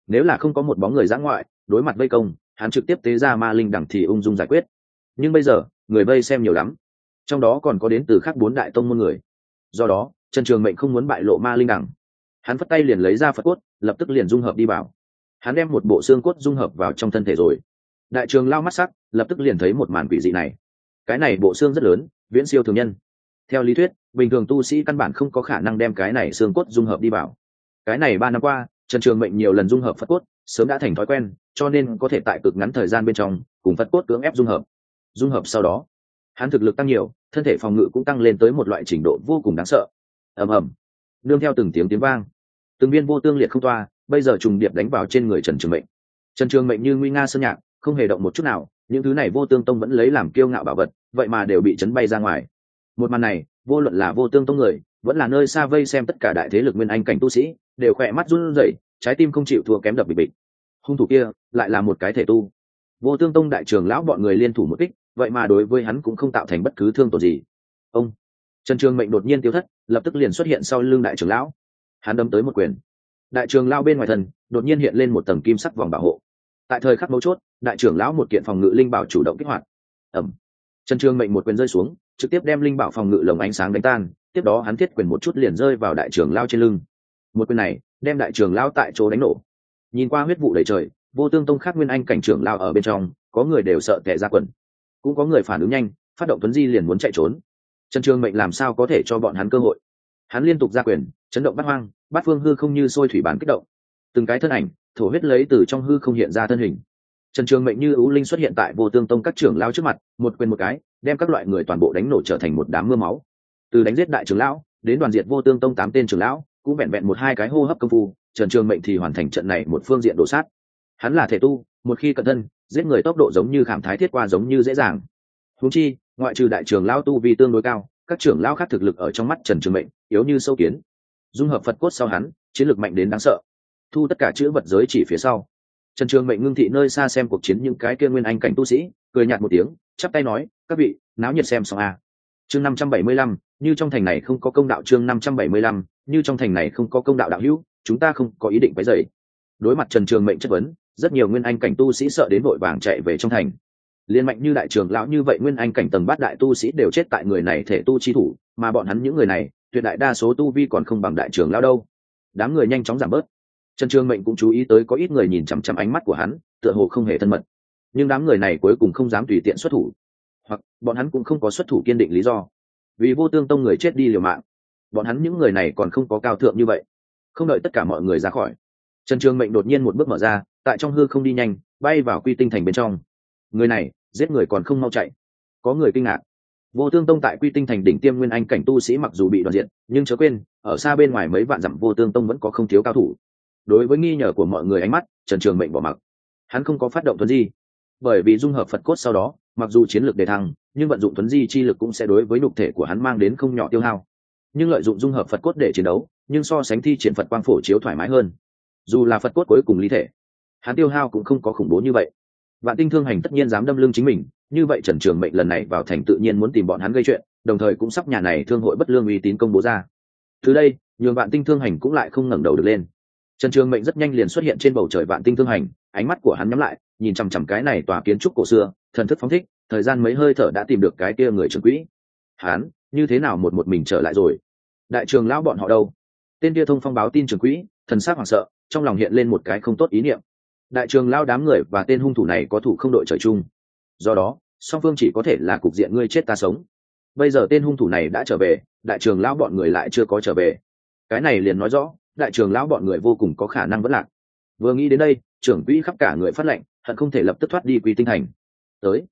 Nếu là không có một bóng người giã ngoại, đối mặt vây công, hắn trực tiếp tế ra ma linh đẳng thì ung dung giải quyết. Nhưng bây giờ, người vây xem nhiều lắm. Trong đó còn có đến từ khác bốn đại tông môn người. Do đó, trần trường mệnh không muốn bại lộ ma linh đẳng. Hắn phất tay liền lấy ra phật cốt, lập tức liền dung hợp đi vào. Hắn đem một bộ xương cốt dung hợp vào trong thân thể rồi. Đại trường lao mắt sắc, lập tức liền thấy một màn quỷ dị này. Cái này bộ xương rất lớn, viễn siêu thường nhân. Theo lý thuyết, bình thường tu sĩ căn bản không có khả năng đem cái này xương cốt dung hợp đi vào. Cái này ba năm qua trần trường mệnh nhiều lần dung hợp phật cốt, sớm đã thành thói quen, cho nên có thể tại cực ngắn thời gian bên trong, cùng phật cốt cưỡng ép dung hợp. Dung hợp sau đó, hắn thực lực tăng nhiều, thân thể phòng ngự cũng tăng lên tới một loại trình độ vô cùng đáng sợ. Ầm ầm. Nương theo từng tiếng tiếng vang. Từng viên vô tương liệt không toa, bây giờ trùng điệp đánh vào trên người trần trường mệnh. Trần trường mệnh như nguy nga sơn nhạc, không hề động một chút nào, những thứ này vô tương tông vẫn lấy làm kiêu ngạo bảo vật, vậy mà đều bị chấn bay ra ngoài. Một màn này, vô luận là vô tương tông người, vẫn là nơi xa vây xem tất cả đại thế lực nguyên anh cảnh tu sĩ đều khỏe mắt run rẩy, trái tim không chịu thua kém đập bịch bịch. Hung thủ kia lại là một cái thể tu. Vô tương tông đại trường lão bọn người liên thủ một kích, vậy mà đối với hắn cũng không tạo thành bất cứ thương tổn gì. Ông, trần trường mệnh đột nhiên tiêu thất, lập tức liền xuất hiện sau lưng đại trường lão. Hắn đâm tới một quyền. Đại trường lao bên ngoài thần, đột nhiên hiện lên một tầng kim sắc vòng bảo hộ. Tại thời khắc mấu chốt, đại trưởng lão một kiện phòng ngự linh bảo chủ động kích hoạt. Ẩm trần trường mệnh một quyền rơi xuống, trực tiếp đem linh bảo phòng ngự lồng ánh sáng đánh tan, tiếp đó hắn thiết quyền một chút liền rơi vào đại trường lao trên lưng một quyền này đem đại trưởng lao tại chỗ đánh nổ. Nhìn qua huyết vụ đầy trời, vô tương tông khác nguyên anh cảnh trưởng lao ở bên trong, có người đều sợ tệ ra quần. Cũng có người phản ứng nhanh, phát động tuấn di liền muốn chạy trốn. Trần trường mệnh làm sao có thể cho bọn hắn cơ hội? Hắn liên tục ra quyền, chấn động bắt hoang bắt phương hư không như sôi thủy bán kích động. Từng cái thân ảnh, thổ huyết lấy từ trong hư không hiện ra thân hình. Trần trường mệnh như ưu linh xuất hiện tại vô tương tông các trưởng lao trước mặt, một quyền một cái, đem các loại người toàn bộ đánh nổ trở thành một đám mưa máu. Từ đánh giết đại trưởng lão, đến đoàn diệt vô tương tông tám tên trưởng lão cũng vẹn vẹn một hai cái hô hấp công phu, trần trường mệnh thì hoàn thành trận này một phương diện đổ sát. Hắn là thể tu, một khi cận thân, giết người tốc độ giống như khảm thái thiết qua giống như dễ dàng. Húng chi, ngoại trừ đại trưởng lao tu vi tương đối cao, các trưởng lao khác thực lực ở trong mắt trần trường mệnh yếu như sâu kiến. Dung hợp phật cốt sau hắn, chiến lược mạnh đến đáng sợ. Thu tất cả chữ vật giới chỉ phía sau. Trần trường mệnh ngưng thị nơi xa xem cuộc chiến những cái kia nguyên anh cảnh tu sĩ, cười nhạt một tiếng, chắp tay nói, các vị, náo nhiệt xem xong a chương năm trăm bảy mươi lăm, như trong thành này không có công đạo chương năm trăm bảy mươi lăm như trong thành này không có công đạo đạo hữu, chúng ta không có ý định váy dày đối mặt trần trường mệnh chất vấn, rất nhiều nguyên anh cảnh tu sĩ sợ đến vội vàng chạy về trong thành. Liên mạnh như đại trường lão như vậy nguyên anh cảnh tầng bát đại tu sĩ đều chết tại người này thể tu chi thủ, mà bọn hắn những người này, tuyệt đại đa số tu vi còn không bằng đại trường lão đâu. Đám người nhanh chóng giảm bớt. Trần trường mệnh cũng chú ý tới có ít người nhìn chằm chằm ánh mắt của hắn, tựa hồ không hề thân mật. Nhưng đám người này cuối cùng không dám tùy tiện xuất thủ. Hoặc, bọn hắn cũng không có xuất thủ kiên định lý do. Vì vô tương tông người chết đi liều mạng bọn hắn những người này còn không có cao thượng như vậy. Không đợi tất cả mọi người ra khỏi, trần trường mệnh đột nhiên một bước mở ra, tại trong hư không đi nhanh, bay vào quy tinh thành bên trong. Người này, giết người còn không mau chạy. Có người kinh ngạc. Vô tương tông tại quy tinh thành đỉnh tiêm nguyên anh cảnh tu sĩ mặc dù bị đoàn diện nhưng chớ quên, ở xa bên ngoài mấy vạn dặm vô tương tông vẫn có không thiếu cao thủ. Đối với nghi nhờ của mọi người ánh mắt, trần trường mệnh bỏ mặc. Hắn không có phát động thuấn di. Bởi vì dung hợp phật cốt sau đó, mặc dù chiến lược đề thăng, nhưng vận dụng thuấn di chi lực cũng sẽ đối với nhục thể của hắn mang đến không nhỏ tiêu hao nhưng lợi dụng dung hợp phật cốt để chiến đấu, nhưng so sánh thi triển phật quang phổ chiếu thoải mái hơn. Dù là phật cốt cuối cùng lý thể, hắn tiêu hao cũng không có khủng bố như vậy. Vạn tinh thương hành tất nhiên dám đâm lưng chính mình, như vậy trần trường mệnh lần này vào thành tự nhiên muốn tìm bọn hắn gây chuyện, đồng thời cũng sắp nhà này thương hội bất lương uy tín công bố ra. Từ đây, nhường vạn tinh thương hành cũng lại không ngẩng đầu được lên. Trần trường mệnh rất nhanh liền xuất hiện trên bầu trời vạn tinh thương hành, ánh mắt của hắn nhắm lại, nhìn chằm chằm cái này tòa kiến trúc cổ xưa, thần thức phóng thích, thời gian mấy hơi thở đã tìm được cái kia người trưởng quỹ. Hán, như thế nào một một mình trở lại rồi? Đại trường lão bọn họ đâu? Tên kia thông phong báo tin trường quỹ thần sắc hoảng sợ trong lòng hiện lên một cái không tốt ý niệm. Đại trường lao đám người và tên hung thủ này có thủ không đội trời chung. Do đó song phương chỉ có thể là cục diện ngươi chết ta sống. Bây giờ tên hung thủ này đã trở về đại trường lão bọn người lại chưa có trở về. Cái này liền nói rõ đại trường lão bọn người vô cùng có khả năng vẫn lạc. Vừa nghĩ đến đây trưởng quỹ khắp cả người phát lệnh hận không thể lập tức thoát đi quy tinh thành. Tới.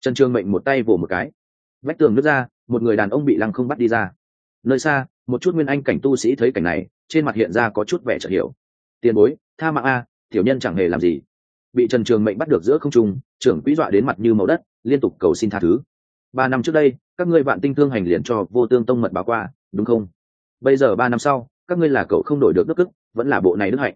Trần trường mệnh một tay vỗ một cái vách tường nứt ra, một người đàn ông bị lăng không bắt đi ra. Nơi xa, một chút nguyên anh cảnh tu sĩ thấy cảnh này, trên mặt hiện ra có chút vẻ chợt hiểu. Tiền bối, tha mạng a, tiểu nhân chẳng hề làm gì. Bị trần trường mệnh bắt được giữa không trung, trưởng quỹ dọa đến mặt như màu đất, liên tục cầu xin tha thứ. Ba năm trước đây, các ngươi vạn tinh thương hành liền cho vô tương tông mật báo qua, đúng không? Bây giờ ba năm sau, các ngươi là cậu không đổi được đức ức vẫn là bộ này đức hạnh.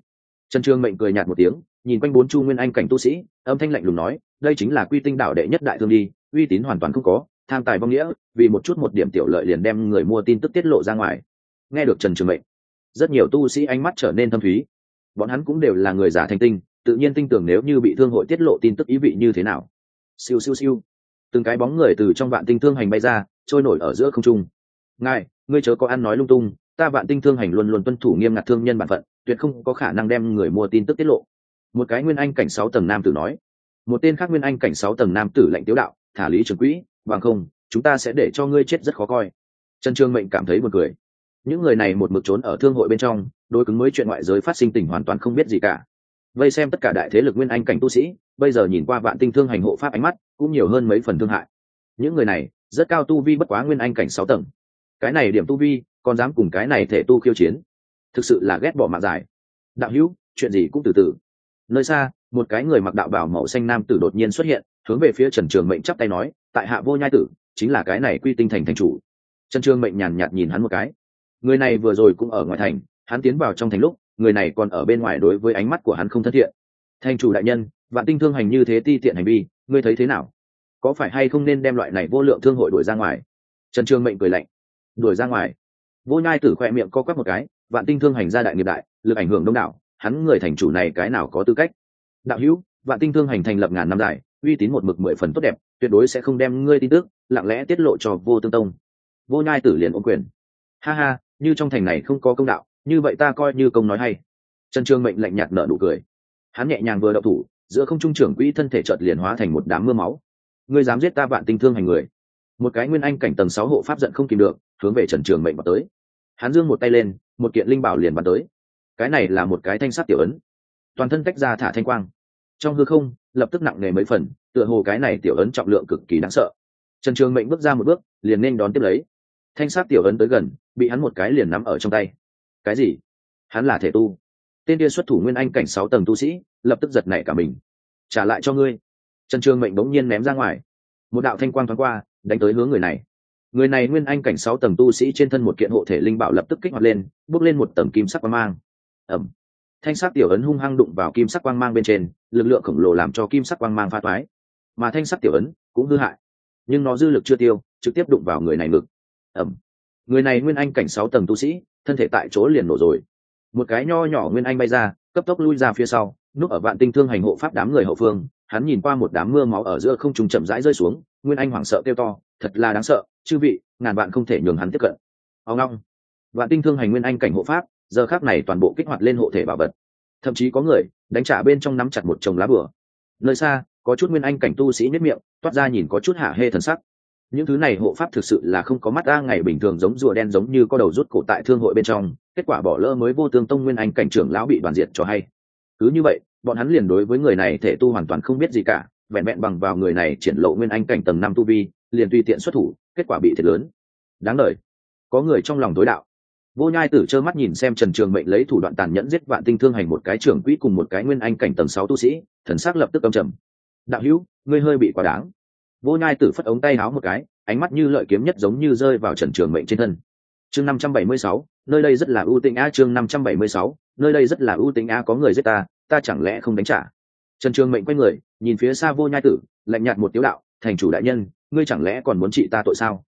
Trần trường mệnh cười nhạt một tiếng, nhìn quanh bốn chu nguyên anh cảnh tu sĩ, âm thanh lạnh lùng nói, đây chính là quy tinh đạo đệ nhất đại thương đi, uy tín hoàn toàn không có tham tài vong nghĩa, vì một chút một điểm tiểu lợi liền đem người mua tin tức tiết lộ ra ngoài. Nghe được trần trường mệnh, rất nhiều tu sĩ ánh mắt trở nên thâm thúy. Bọn hắn cũng đều là người giả thành tinh, tự nhiên tin tưởng nếu như bị thương hội tiết lộ tin tức ý vị như thế nào. Siêu siêu siêu. Từng cái bóng người từ trong vạn tinh thương hành bay ra, trôi nổi ở giữa không trung. Ngài, ngươi chớ có ăn nói lung tung, ta vạn tinh thương hành luôn luôn tuân thủ nghiêm ngặt thương nhân bản phận, tuyệt không có khả năng đem người mua tin tức tiết lộ. Một cái nguyên anh cảnh sáu tầng nam tử nói. Một tên khác nguyên anh cảnh sáu tầng nam tử lệnh tiếu đạo, thả lý trường quỹ bằng không, chúng ta sẽ để cho ngươi chết rất khó coi. Trần trương mệnh cảm thấy buồn cười. Những người này một mực trốn ở thương hội bên trong, đối cứng mới chuyện ngoại giới phát sinh tình hoàn toàn không biết gì cả. Vây xem tất cả đại thế lực nguyên anh cảnh tu sĩ, bây giờ nhìn qua vạn tinh thương hành hộ pháp ánh mắt, cũng nhiều hơn mấy phần thương hại. Những người này, rất cao tu vi bất quá nguyên anh cảnh sáu tầng. Cái này điểm tu vi, còn dám cùng cái này thể tu khiêu chiến. Thực sự là ghét bỏ mạng dài. Đạo hữu, chuyện gì cũng từ từ. Nơi xa, một cái người mặc đạo bảo màu xanh nam tử đột nhiên xuất hiện, hướng về phía trần trường mệnh chắp tay nói tại hạ vô nhai tử, chính là cái này quy tinh thành thành chủ. Trần trương mệnh nhàn nhạt nhìn hắn một cái. Người này vừa rồi cũng ở ngoài thành, hắn tiến vào trong thành lúc, người này còn ở bên ngoài đối với ánh mắt của hắn không thân thiện. Thành chủ đại nhân, vạn tinh thương hành như thế ti tiện hành vi, ngươi thấy thế nào? Có phải hay không nên đem loại này vô lượng thương hội đuổi ra ngoài? Trần trương mệnh cười lạnh. Đuổi ra ngoài? Vô nhai tử khoe miệng co quắp một cái, vạn tinh thương hành gia đại nghiệp đại, lực ảnh hưởng đông đảo, hắn người thành chủ này cái nào có tư cách? Đạo hữu, vạn tinh thương hành thành lập ngàn năm dài uy tín một mực mười phần tốt đẹp tuyệt đối sẽ không đem ngươi tin tức, lặng lẽ tiết lộ cho vô tương tông. Vô nhai tử liền ôm quyền. Ha ha, như trong thành này không có công đạo, như vậy ta coi như công nói hay. Trần trương mệnh lạnh nhạt nở nụ cười. Hắn nhẹ nhàng vừa đậu thủ, giữa không trung trưởng quỹ thân thể chợt liền hóa thành một đám mưa máu. Ngươi dám giết ta vạn tinh thương hành người. Một cái nguyên anh cảnh tầng sáu hộ pháp giận không kìm được, hướng về trần trường mệnh vào tới. Hắn giương một tay lên, một kiện linh bảo liền bắn tới. Cái này là một cái thanh sắt tiểu ấn. Toàn thân tách ra thả thanh quang. Trong hư không lập tức nặng nề mấy phần, tựa hồ cái này tiểu ấn trọng lượng cực kỳ đáng sợ. Trần trường mệnh bước ra một bước, liền nên đón tiếp lấy. Thanh sát tiểu ấn tới gần, bị hắn một cái liền nắm ở trong tay. Cái gì? Hắn là thể tu. Tên kia xuất thủ nguyên anh cảnh sáu tầng tu sĩ, lập tức giật nảy cả mình. Trả lại cho ngươi. Trần trường mệnh bỗng nhiên ném ra ngoài. Một đạo thanh quang thoáng qua, đánh tới hướng người này. Người này nguyên anh cảnh sáu tầng tu sĩ trên thân một kiện hộ thể linh bảo lập tức kích hoạt lên, bước lên một tầng kim sắc quang mang. Ẩm thanh sắc tiểu ấn hung hăng đụng vào kim sắc quang mang bên trên, lực lượng khổng lồ làm cho kim sắc quang mang pha toái. Mà thanh sắc tiểu ấn cũng hư hại, nhưng nó dư lực chưa tiêu, trực tiếp đụng vào người này ngực. Ẩm. Người này nguyên anh cảnh sáu tầng tu sĩ, thân thể tại chỗ liền nổ rồi. Một cái nho nhỏ nguyên anh bay ra, cấp tốc lui ra phía sau, núp ở vạn tinh thương hành hộ pháp đám người hậu phương, hắn nhìn qua một đám mưa máu ở giữa không trùng chậm rãi rơi xuống, nguyên anh hoảng sợ kêu to, thật là đáng sợ, chư vị, ngàn bạn không thể nhường hắn tiếp cận. Ao ngong. Vạn tinh thương hành nguyên anh cảnh hộ pháp giờ khác này toàn bộ kích hoạt lên hộ thể bảo vật. Thậm chí có người đánh trả bên trong nắm chặt một chồng lá bừa. Nơi xa, có chút nguyên anh cảnh tu sĩ nếp miệng, toát ra nhìn có chút hạ hê thần sắc. Những thứ này hộ pháp thực sự là không có mắt ra ngày bình thường giống rùa đen giống như có đầu rút cổ tại thương hội bên trong, kết quả bỏ lỡ mới vô tương tông nguyên anh cảnh trưởng lão bị đoàn diệt cho hay. Cứ như vậy, bọn hắn liền đối với người này thể tu hoàn toàn không biết gì cả, vẹn vẹn bằng vào người này triển lộ nguyên anh cảnh tầng năm tu vi, liền tùy tiện xuất thủ, kết quả bị thiệt lớn. Đáng lời. Có người trong lòng tối đạo vô nhai tử trơ mắt nhìn xem trần trường mệnh lấy thủ đoạn tàn nhẫn giết vạn tinh thương hành một cái trưởng quỹ cùng một cái nguyên anh cảnh tầng sáu tu sĩ, thần sắc lập tức âm trầm. Đạo hữu, ngươi hơi bị quá đáng. Vô nhai tử phất ống tay háo một cái, ánh mắt như lợi kiếm nhất giống như rơi vào trần trường mệnh trên thân. Chương năm trăm bảy mươi sáu, nơi đây rất là ưu tĩnh a, chương năm trăm bảy mươi sáu, nơi đây rất là ưu tĩnh a, có người giết ta ta chẳng lẽ không đánh trả? Trần trường mệnh quay người, nhìn phía xa vô nhai tử, lạnh nhạt một tiếu đạo, thành chủ đại nhân, ngươi chẳng lẽ còn muốn trị ta tội sao?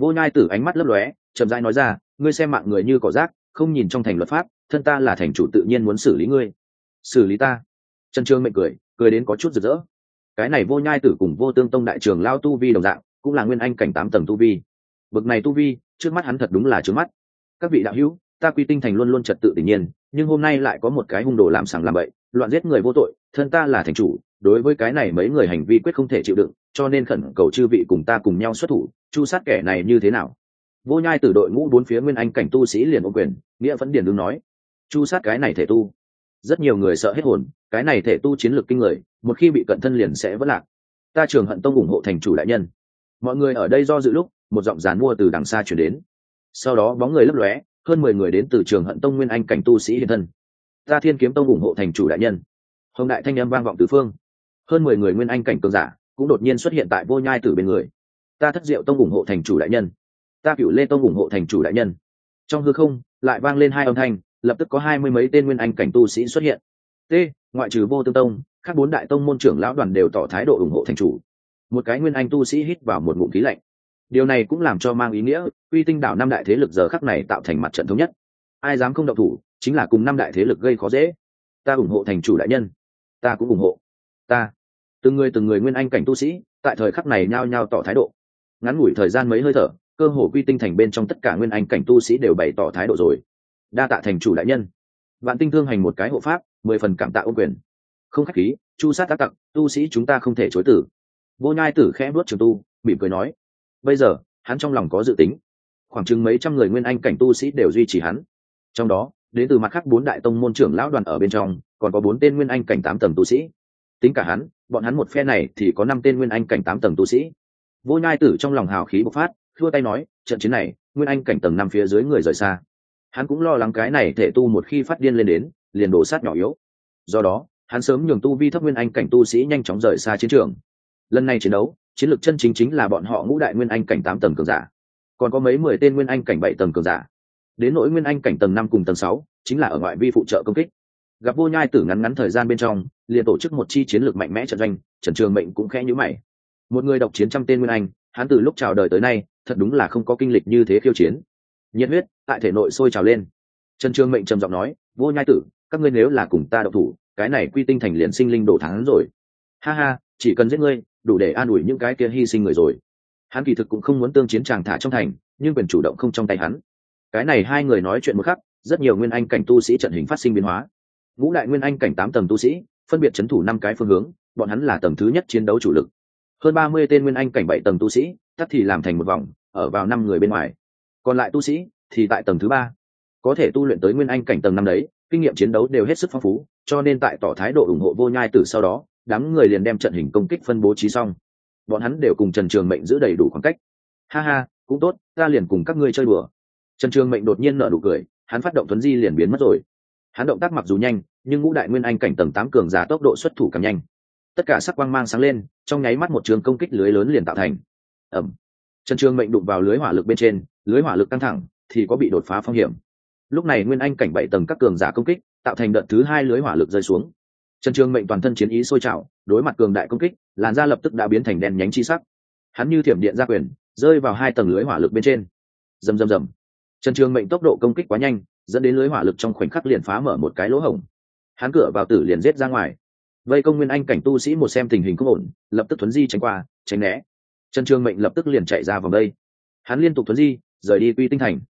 Vô nhai tử ánh mắt lấp lóe, chậm rãi nói ra, ngươi xem mạng người như cỏ rác, không nhìn trong thành luật pháp, thân ta là thành chủ tự nhiên muốn xử lý ngươi. Xử lý ta? Trần trương mệnh cười cười đến có chút rực rỡ. Cái này vô nhai tử cùng vô tương tông đại trường lao tu vi đồng dạng, cũng là nguyên anh cảnh tám tầng tu vi. Bậc này tu vi, trước mắt hắn thật đúng là trước mắt. Các vị đạo hữu, ta quy tinh thành luôn luôn trật tự tự nhiên, nhưng hôm nay lại có một cái hung đồ làm sàng làm bậy, loạn giết người vô tội, thân ta là thành chủ, đối với cái này mấy người hành vi quyết không thể chịu đựng cho nên khẩn cầu chư vị cùng ta cùng nhau xuất thủ, chu sát kẻ này như thế nào? Vô nhai từ đội ngũ bốn phía nguyên anh cảnh tu sĩ liền ô quyền, nghĩa vẫn điền đứng nói, chu sát cái này thể tu. Rất nhiều người sợ hết hồn, cái này thể tu chiến lược kinh người, một khi bị cận thân liền sẽ vất lạc. Ta trường hận tông ủng hộ thành chủ đại nhân. Mọi người ở đây do dự lúc, một giọng dàn mua từ đằng xa chuyển đến. Sau đó bóng người lấp lóe, hơn mười người đến từ trường hận tông nguyên anh cảnh tu sĩ hiện thân. Ta thiên kiếm tông ủng hộ thành chủ đại nhân. Hồng đại thanh âm vang vọng tứ phương. Hơn mười người nguyên anh cảnh cường giả cũng đột nhiên xuất hiện tại vô nhai tử bên người. Ta thất diệu tông ủng hộ thành chủ đại nhân. Ta cựu lê tông ủng hộ thành chủ đại nhân. Trong hư không, lại vang lên hai âm thanh, lập tức có hai mươi mấy tên nguyên anh cảnh tu sĩ xuất hiện. T, ngoại trừ vô tương tông các bốn đại tông môn trưởng lão đoàn đều tỏ thái độ ủng hộ thành chủ. Một cái nguyên anh tu sĩ hít vào một ngụm khí lạnh. Điều này cũng làm cho mang ý nghĩa, uy tinh đảo năm đại thế lực giờ khắc này tạo thành mặt trận thống nhất. Ai dám không động thủ, chính là cùng năm đại thế lực gây khó dễ. Ta ủng hộ thành chủ đại nhân. Ta cũng ủng hộ. Ta từng người từng người nguyên anh cảnh tu sĩ, tại thời khắc này nhao nhao tỏ thái độ. Ngắn ngủi thời gian mấy hơi thở, cơ hồ quy tinh thành bên trong tất cả nguyên anh cảnh tu sĩ đều bày tỏ thái độ rồi. Đa tạ thành chủ đại nhân. Vạn tinh thương hành một cái hộ pháp, mười phần cảm tạ ô quyền. Không khách khí, chu sát tác tặc, tu sĩ chúng ta không thể chối tử vô nhai tử khẽ bước trường tu, mỉm cười nói, bây giờ, hắn trong lòng có dự tính. Khoảng chừng mấy trăm người nguyên anh cảnh tu sĩ đều duy trì hắn. Trong đó, đến từ mặt khác bốn đại tông môn trưởng lão đoàn ở bên trong, còn có bốn tên nguyên anh cảnh tám tầng tu sĩ tính cả hắn, bọn hắn một phe này thì có năm tên nguyên anh cảnh tám tầng tu sĩ. Vô nhai tử trong lòng hào khí bộc phát thua tay nói, trận chiến này, nguyên anh cảnh tầng năm phía dưới người rời xa. Hắn cũng lo lắng cái này thể tu một khi phát điên lên đến, liền đổ sát nhỏ yếu. Do đó, hắn sớm nhường tu vi thấp nguyên anh cảnh tu sĩ nhanh chóng rời xa chiến trường. Lần này chiến đấu, chiến lược chân chính chính là bọn họ ngũ đại nguyên anh cảnh tám tầng cường giả. Còn có mấy mười tên nguyên anh cảnh bảy tầng cường giả. Đến nỗi nguyên anh cảnh tầng năm cùng tầng sáu, chính là ở ngoại vi phụ trợ công kích gặp vô nhai tử ngắn ngắn thời gian bên trong, liền tổ chức một chi chiến lược mạnh mẽ trận doanh, trần trường mệnh cũng khẽ nhữ mày. Một người độc chiến trăm tên nguyên anh, hắn từ lúc chào đời tới nay, thật đúng là không có kinh lịch như thế khiêu chiến. Nhiệt huyết tại thể nội sôi trào lên. Trần trường mệnh trầm giọng nói, vô nhai tử, các ngươi nếu là cùng ta độc thủ, cái này quy tinh thành liền sinh linh đổ thắng rồi. Ha ha, chỉ cần giết ngươi, đủ để an ủi những cái kia hy sinh người rồi. Hắn kỳ thực cũng không muốn tương chiến tràng thả trong thành, nhưng quyền chủ động không trong tay hắn. Cái này hai người nói chuyện một khắc, rất nhiều nguyên anh cảnh tu sĩ trận hình phát sinh biến hóa ngũ đại nguyên anh cảnh tám tầng tu sĩ, phân biệt c h ấ n thủ năm cái phương hướng, bọn hắn là tầng thứ nhất chiến đấu chủ lực. Hơn ba mươi tên nguyên anh cảnh bảy tầng tu sĩ tắt thì làm thành một vòng, ở vào năm người bên ngoài. Còn lại tu sĩ thì tại tầng thứ ba. Có thể tu luyện tới nguyên anh cảnh tầng năm đấy, kinh nghiệm chiến đấu đều hết sức phong phú, cho nên tại tỏ thái độ ủng hộ vô nhai từ sau đó, đám người liền đem trận hình công kích phân bố trí xong. Bọn hắn đều cùng trần trường mệnh giữ đầy đủ khoảng cách. Ha ha, cũng tốt, ta liền cùng các ngươi chơi đùa. Trần trường mệnh đột nhiên nở nụ cười, hắn phát động tuấn di liền biến mất rồi hắn động tác mặc dù nhanh, nhưng ngũ đại nguyên anh cảnh tầng tám cường giả tốc độ xuất thủ càng nhanh. Tất cả sắc quang mang sáng lên, trong nháy mắt một trường công kích lưới lớn liền tạo thành. Ẩm trần trường mệnh đụng vào lưới hỏa lực bên trên, lưới hỏa lực căng thẳng, thì có bị đột phá phong hiểm. Lúc này nguyên anh cảnh bảy tầng các cường giả công kích, tạo thành đợt thứ hai lưới hỏa lực rơi xuống. Trần trường mệnh toàn thân chiến ý sôi trào, đối mặt cường đại công kích, làn da lập tức đã biến thành đen nhánh chi sắc. Hắn như thiểm điện ra quyền, rơi vào hai tầng lưới hỏa lực bên trên. Rầm rầm rầm. Trần trường mệnh tốc độ công kích quá nhanh dẫn đến lưới hỏa lực trong khoảnh khắc liền phá mở một cái lỗ hổng. Hắn cửa vào tử liền rết ra ngoài. Vây công nguyên anh cảnh tu sĩ một xem tình hình không ổn, lập tức thuấn di tránh qua, tránh né. Trần trường mệnh lập tức liền chạy ra vòng đây. Hắn liên tục thuấn di, rời đi quy tinh thành.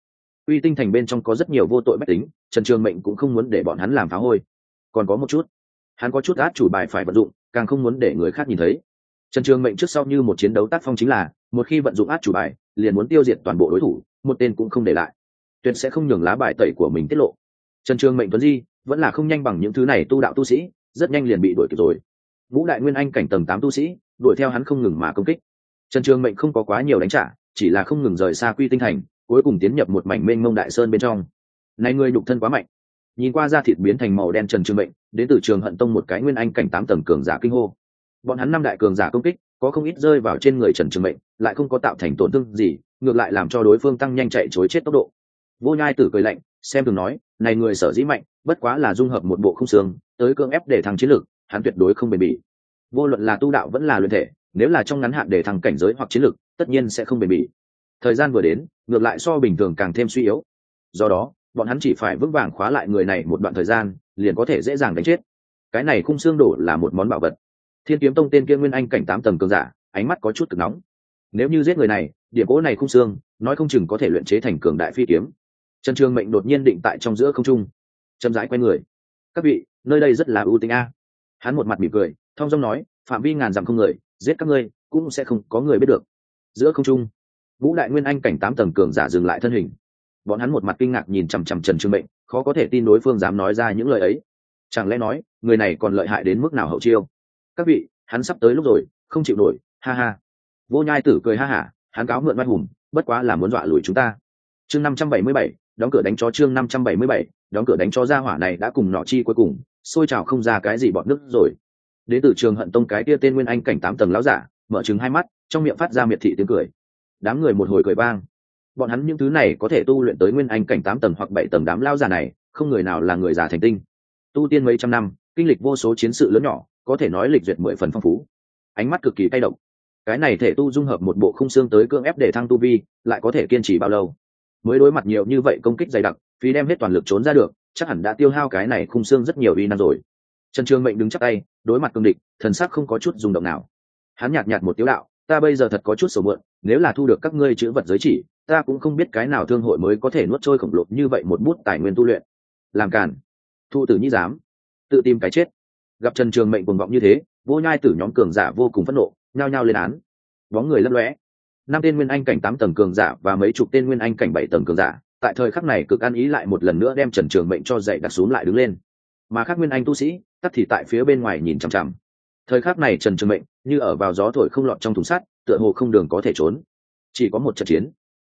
Quy tinh thành bên trong có rất nhiều vô tội bách tính trần trường mệnh cũng không muốn để bọn hắn làm phá hôi. Còn có một chút, hắn có chút át chủ bài phải vận dụng, càng không muốn để người khác nhìn thấy. Trần trường mệnh trước sau như một chiến đấu tác phong chính là, một khi vận dụng át chủ bài, liền muốn tiêu diệt toàn bộ đối thủ, một tên cũng không để lại tuyệt sẽ không nhường lá bài tẩy của mình tiết lộ. Trần trường mệnh tuấn di vẫn là không nhanh bằng những thứ này tu đạo tu sĩ, rất nhanh liền bị đuổi kịp rồi. Vũ đại nguyên anh cảnh tầng tám tu sĩ, đuổi theo hắn không ngừng mà công kích. Trần trường mệnh không có quá nhiều đánh trả, chỉ là không ngừng rời xa quy tinh thành, cuối cùng tiến nhập một mảnh mênh mông đại sơn bên trong. Này người nhục thân quá mạnh. Nhìn qua da thịt biến thành màu đen trần trường mệnh, đến từ trường hận tông một cái nguyên anh cảnh tám tầng cường giả kinh hô. Bọn hắn năm đại cường giả công kích, có không ít rơi vào trên người trần trường mệnh, lại không có tạo thành tổn thương gì, ngược lại làm cho đối phương tăng nhanh chạy chối chết tốc độ vô nhai tử cười lạnh, xem thường nói, này người sở dĩ mạnh, bất quá là dung hợp một bộ không xương, tới cưỡng ép để thăng chiến lược, hắn tuyệt đối không bền bỉ. Vô luận là tu đạo vẫn là luyện thể, nếu là trong ngắn hạn để thăng cảnh giới hoặc chiến lược, tất nhiên sẽ không bền bỉ. Thời gian vừa đến, ngược lại so bình thường càng thêm suy yếu. Do đó, bọn hắn chỉ phải vững vàng khóa lại người này một đoạn thời gian, liền có thể dễ dàng đánh chết. Cái này khung xương đổ là một món bảo vật. Thiên kiếm tông tên kia nguyên anh cảnh tám tầng cường giả, ánh mắt có chút cực nóng. Nếu như giết người này, điểm gỗ này khung xương, nói không chừng có thể luyện chế thành cường đại phi kiếm trần trường mệnh đột nhiên định tại trong giữa không trung. Chậm rãi quay người. Các vị, nơi đây rất là ưu tính a. Hắn một mặt mỉm cười, thong dong nói, phạm vi ngàn dặm không người, giết các ngươi, cũng sẽ không có người biết được. Giữa không trung vũ đại nguyên anh cảnh tám tầng cường giả dừng lại thân hình. Bọn hắn một mặt kinh ngạc nhìn chằm chằm trần trương mệnh, khó có thể tin đối phương dám nói ra những lời ấy. Chẳng lẽ nói, người này còn lợi hại đến mức nào hậu chiêu? Các vị, hắn sắp tới lúc rồi, không chịu nổi, ha ha. Vô nhai tử cười ha hả, hắn cáo mượn văn hùng, bất quá là muốn dọa lùi chúng ta chương năm trăm bảy mươi bảy, đóng cửa đánh cho chương năm trăm bảy mươi bảy, đóng cửa đánh cho ra hỏa này đã cùng nọ chi cuối cùng, xôi trào không ra cái gì bọn nước rồi. Đến từ trường hận tông cái tia tên nguyên anh cảnh tám tầng lão giả, mở trừng hai mắt, trong miệng phát ra miệt thị tiếng cười. Đám người một hồi cười vang. Bọn hắn những thứ này có thể tu luyện tới nguyên anh cảnh tám tầng hoặc bảy tầng đám lao già này, không người nào là người già thành tinh. Tu tiên mấy trăm năm, kinh lịch vô số chiến sự lớn nhỏ, có thể nói lịch duyệt mười phần phong phú. Ánh mắt cực kỳ cay động cái này thể tu dung hợp một bộ khung xương tới cưỡng ép để thăng tu vi, lại có thể kiên trì bao lâu? Mới đối mặt nhiều như vậy công kích dày đặc phí đem hết toàn lực trốn ra được, chắc hẳn đã tiêu hao cái này khung xương rất nhiều uy năng rồi. Trần Trường mệnh đứng chắc tay, đối mặt cương địch, thần sắc không có chút rung động nào. Hắn nhạt nhạt một tiếu đạo, ta bây giờ thật có chút sầu mượn nếu là thu được các ngươi chữ vật giới chỉ, ta cũng không biết cái nào thương hội mới có thể nuốt trôi khổng lồ như vậy một bút tài nguyên tu luyện. Làm cản thu tử nhĩ dám tự tìm cái chết. Gặp trần trường mệnh cuồng vọng như thế, vô nhai tử nhóm cường giả vô cùng phẫn nộ, nhao nhao lên án. Bóng người lấp lóe năm tên nguyên anh cảnh tám tầng cường giả và mấy chục tên nguyên anh cảnh bảy tầng cường giả, tại thời khắc này cực ăn ý lại một lần nữa đem trần trường mệnh cho dậy đặt xuống lại đứng lên. Mà khác nguyên anh tu sĩ tắt thì tại phía bên ngoài nhìn chằm chằm. Thời khắc này trần trường mệnh như ở vào gió thổi không lọt trong thùng sắt, tựa hồ không đường có thể trốn. Chỉ có một trận chiến.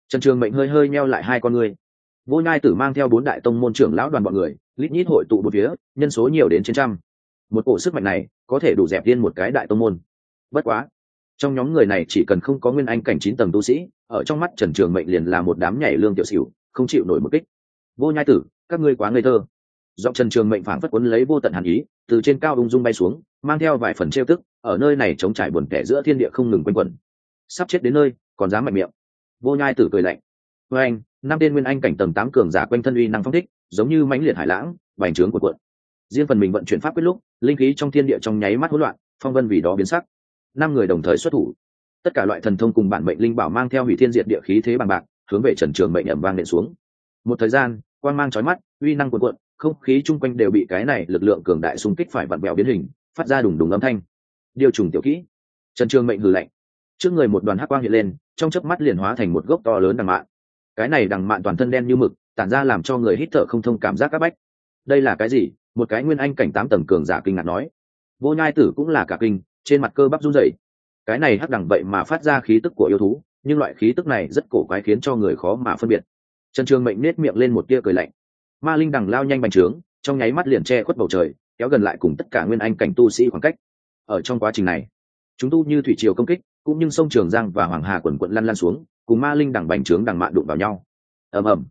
Trần trường mệnh hơi hơi meo lại hai con người vô nhai tử mang theo bốn đại tông môn trưởng lão đoàn bọn người, lít nhít hội tụ một phía, nhân số nhiều đến trên trăm. Một cổ sức mạnh này có thể đủ dẹp điên một cái đại tông môn. Bất quá trong nhóm người này chỉ cần không có nguyên anh cảnh chín tầng tu sĩ, ở trong mắt trần trường mệnh liền là một đám nhảy lương tiểu xỉu, không chịu nổi một kích. Vô nhai tử, các ngươi quá ngây thơ. Giọng trần trường mệnh phảng phất quấn lấy vô tận hàn ý, từ trên cao ung dung bay xuống, mang theo vài phần trêu tức, ở nơi này chống trải buồn kẻ giữa thiên địa không ngừng quanh quẩn. Sắp chết đến nơi, còn dám mạnh miệng. Vô nhai tử cười lạnh. Với anh, năm tên nguyên anh cảnh tầng tám cường giả quanh thân uy năng phong thích, giống như mãnh liệt hải lãng bành trướng của cuộn. Riêng phần mình vận chuyển pháp quyết lúc, linh khí trong thiên địa trong nháy mắt hỗn loạn, phong vân vì đó biến sắc năm người đồng thời xuất thủ. Tất cả loại thần thông cùng bản mệnh linh bảo mang theo hủy thiên diệt địa khí thế bằng bạc, hướng về trần trường mệnh ẩm vang nện xuống. Một thời gian, quang mang trói mắt, uy năng cuộn cuộn, không khí chung quanh đều bị cái này lực lượng cường đại xung kích phải vặn vẹo biến hình, phát ra đùng đùng âm thanh. Điều trùng tiểu kỹ. Trần trường mệnh hừ lạnh. Trước người một đoàn hắc quang hiện lên, trong chớp mắt liền hóa thành một gốc to lớn đằng mạn. Cái này đằng mạn toàn thân đen như mực, tản ra làm cho người hít thở không thông cảm giác các bách. Đây là cái gì? Một cái nguyên anh cảnh tám tầng cường giả kinh ngạc nói. Vô nhai tử cũng là cả kinh trên mặt cơ bắp run rẩy. Cái này hắc đẳng vậy mà phát ra khí tức của yêu thú, nhưng loại khí tức này rất cổ quái khiến cho người khó mà phân biệt. Trần trường mệnh nết miệng lên một tia cười lạnh. Ma linh đằng lao nhanh bành trướng, trong nháy mắt liền che khuất bầu trời, kéo gần lại cùng tất cả nguyên anh cảnh tu sĩ khoảng cách. Ở trong quá trình này, chúng tu như thủy triều công kích, cũng như sông trường giang và hoàng hà quần quận lăn lăn xuống, cùng ma linh đằng bành trướng đằng mạn đụng vào nhau. Ầm ầm.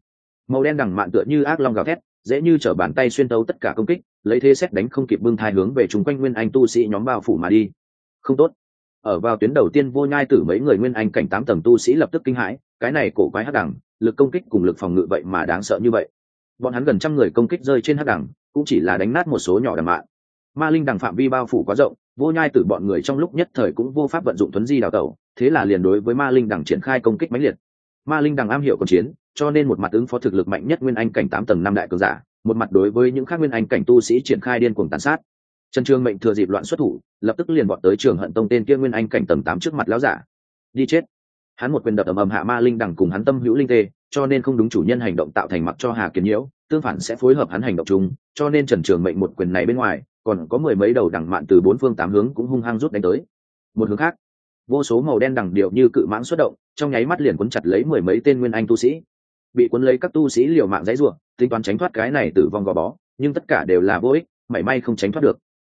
Màu đen đằng mạn tựa như ác long gào thét, dễ như t bàn tay xuyên tấu tất cả công kích, lấy thế xét đánh không kịp bưng thai hướng về chúng quanh nguyên anh tu sĩ nhóm bao phủ mà đi không tốt. Ở vào tuyến đầu tiên vô nhai tử mấy người nguyên anh cảnh tám tầng tu sĩ lập tức kinh hãi, cái này cổ quái hắc đẳng, lực công kích cùng lực phòng ngự vậy mà đáng sợ như vậy. Bọn hắn gần trăm người công kích rơi trên hắc đẳng, cũng chỉ là đánh nát một số nhỏ đằng mạng. Ma linh đằng phạm vi bao phủ quá rộng, vô nhai tử bọn người trong lúc nhất thời cũng vô pháp vận dụng thuấn di đào tẩu, thế là liền đối với ma linh đằng triển khai công kích mãnh liệt. Ma linh đằng am hiểu còn chiến, cho nên một mặt ứng phó thực lực mạnh nhất nguyên anh cảnh tám tầng năm đại cường giả, một mặt đối với những khác nguyên anh cảnh tu sĩ triển khai điên cuồng tàn sát trần trường mệnh thừa dịp loạn xuất thủ, lập tức liền bọn tới trường hận tông tên kia nguyên anh cảnh tầng tám trước mặt lão giả. Đi chết. Hắn một quyền đập ầm ầm hạ ma linh đằng cùng hắn tâm hữu linh tê, cho nên không đúng chủ nhân hành động tạo thành mặc cho hà kiến nhiễu, tương phản sẽ phối hợp hắn hành động chung, cho nên trần trường mệnh một quyền này bên ngoài, còn có mười mấy đầu đằng mạn từ bốn phương tám hướng cũng hung hăng rút đánh tới. Một hướng khác, vô số màu đen đằng điệu như cự mãng xuất động, trong nháy mắt liền cuốn chặt lấy mười mấy tên nguyên anh tu sĩ. Bị cuốn lấy các tu sĩ liều mạng dãy ruộng tính toán tránh thoát cái này tử vong gò bó, nhưng tất cả đều là vô ích, mảy may không tránh thoát được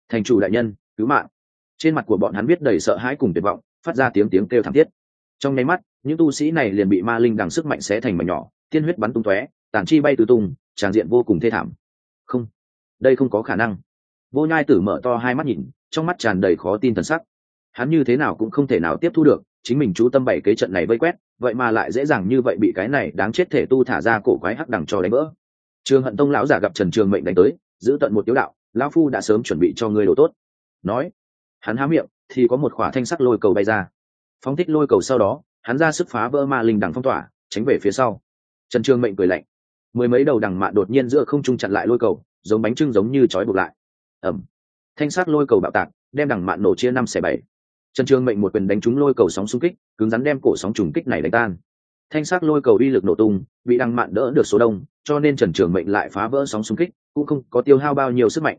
thành chủ đại nhân, cứu mạng. Trên mặt của bọn hắn biết đầy sợ hãi cùng tuyệt vọng, phát ra tiếng tiếng kêu thảm thiết. Trong nháy mắt, những tu sĩ này liền bị ma linh đằng sức mạnh xé thành mảnh nhỏ, tiên huyết bắn tung tóe, tàn chi bay tứ tung, tràn diện vô cùng thê thảm. Không, đây không có khả năng. Vô nhai tử mở to hai mắt nhìn, trong mắt tràn đầy khó tin thần sắc. Hắn như thế nào cũng không thể nào tiếp thu được, chính mình chú tâm bảy kế trận này vây quét, vậy mà lại dễ dàng như vậy bị cái này đáng chết thể tu thả ra cổ quái hắc đằng cho đánh vỡ. Trường hận tông lão giả gặp trần trường mệnh đánh tới, giữ tận một tiếu đạo lão phu đã sớm chuẩn bị cho ngươi đồ tốt. Nói, hắn há miệng, thì có một khỏa thanh sắc lôi cầu bay ra. Phóng thích lôi cầu sau đó, hắn ra sức phá vỡ ma linh đằng phong tỏa, tránh về phía sau. Trần trường mệnh cười lạnh. Mười mấy đầu đằng mạ đột nhiên giữa không trung chặn lại lôi cầu, giống bánh trưng giống như trói buộc lại. Ẩm. Thanh sắc lôi cầu bạo tạc, đem đằng mạn nổ chia năm xẻ bảy. Trần trường mệnh một quyền đánh trúng lôi cầu sóng xung kích, cứng rắn đem cổ sóng trùng kích này đánh tan. Thanh sắc lôi cầu uy lực nổ tung, bị đằng mạn đỡ được số đông, cho nên trần trường mệnh lại phá vỡ sóng xung kích, cũng không có tiêu hao bao nhiêu sức mạnh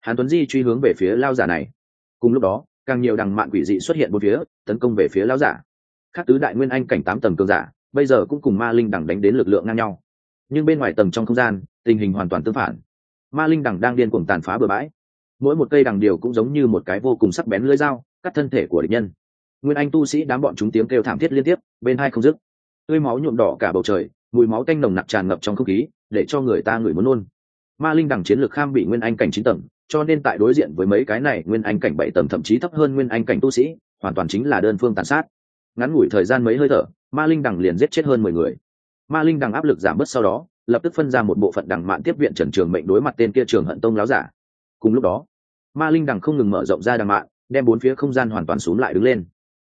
hàn tuấn di truy hướng về phía lao giả này. Cùng lúc đó, càng nhiều đằng mạn quỷ dị xuất hiện một phía, tấn công về phía lao giả. Các tứ đại nguyên anh cảnh tám tầng cường giả, bây giờ cũng cùng ma linh đằng đánh đến lực lượng ngang nhau. Nhưng bên ngoài tầng trong không gian, tình hình hoàn toàn tương phản. Ma linh đằng đang điên cuồng tàn phá bừa bãi. Mỗi một cây đằng điều cũng giống như một cái vô cùng sắc bén lưỡi dao, cắt thân thể của địch nhân. Nguyên anh tu sĩ đám bọn chúng tiếng kêu thảm thiết liên tiếp, bên hai không dứt. Tươi máu nhuộm đỏ cả bầu trời, mùi máu tanh nồng nặc tràn ngập trong không khí, để cho người ta ngửi muốn nôn ma linh đằng chiến lược kham bị nguyên anh cảnh chín tầng, cho nên tại đối diện với mấy cái này nguyên anh cảnh bảy tầng thậm chí thấp hơn nguyên anh cảnh tu sĩ, hoàn toàn chính là đơn phương tàn sát. Ngắn ngủi thời gian mấy hơi thở, ma linh đằng liền giết chết hơn mười người. Ma linh đằng áp lực giảm bớt sau đó, lập tức phân ra một bộ phận đằng mạn tiếp viện trần trường mệnh đối mặt tên kia trường hận tông láo giả. Cùng lúc đó, ma linh đằng không ngừng mở rộng ra đằng mạn, đem bốn phía không gian hoàn toàn xuống lại đứng lên.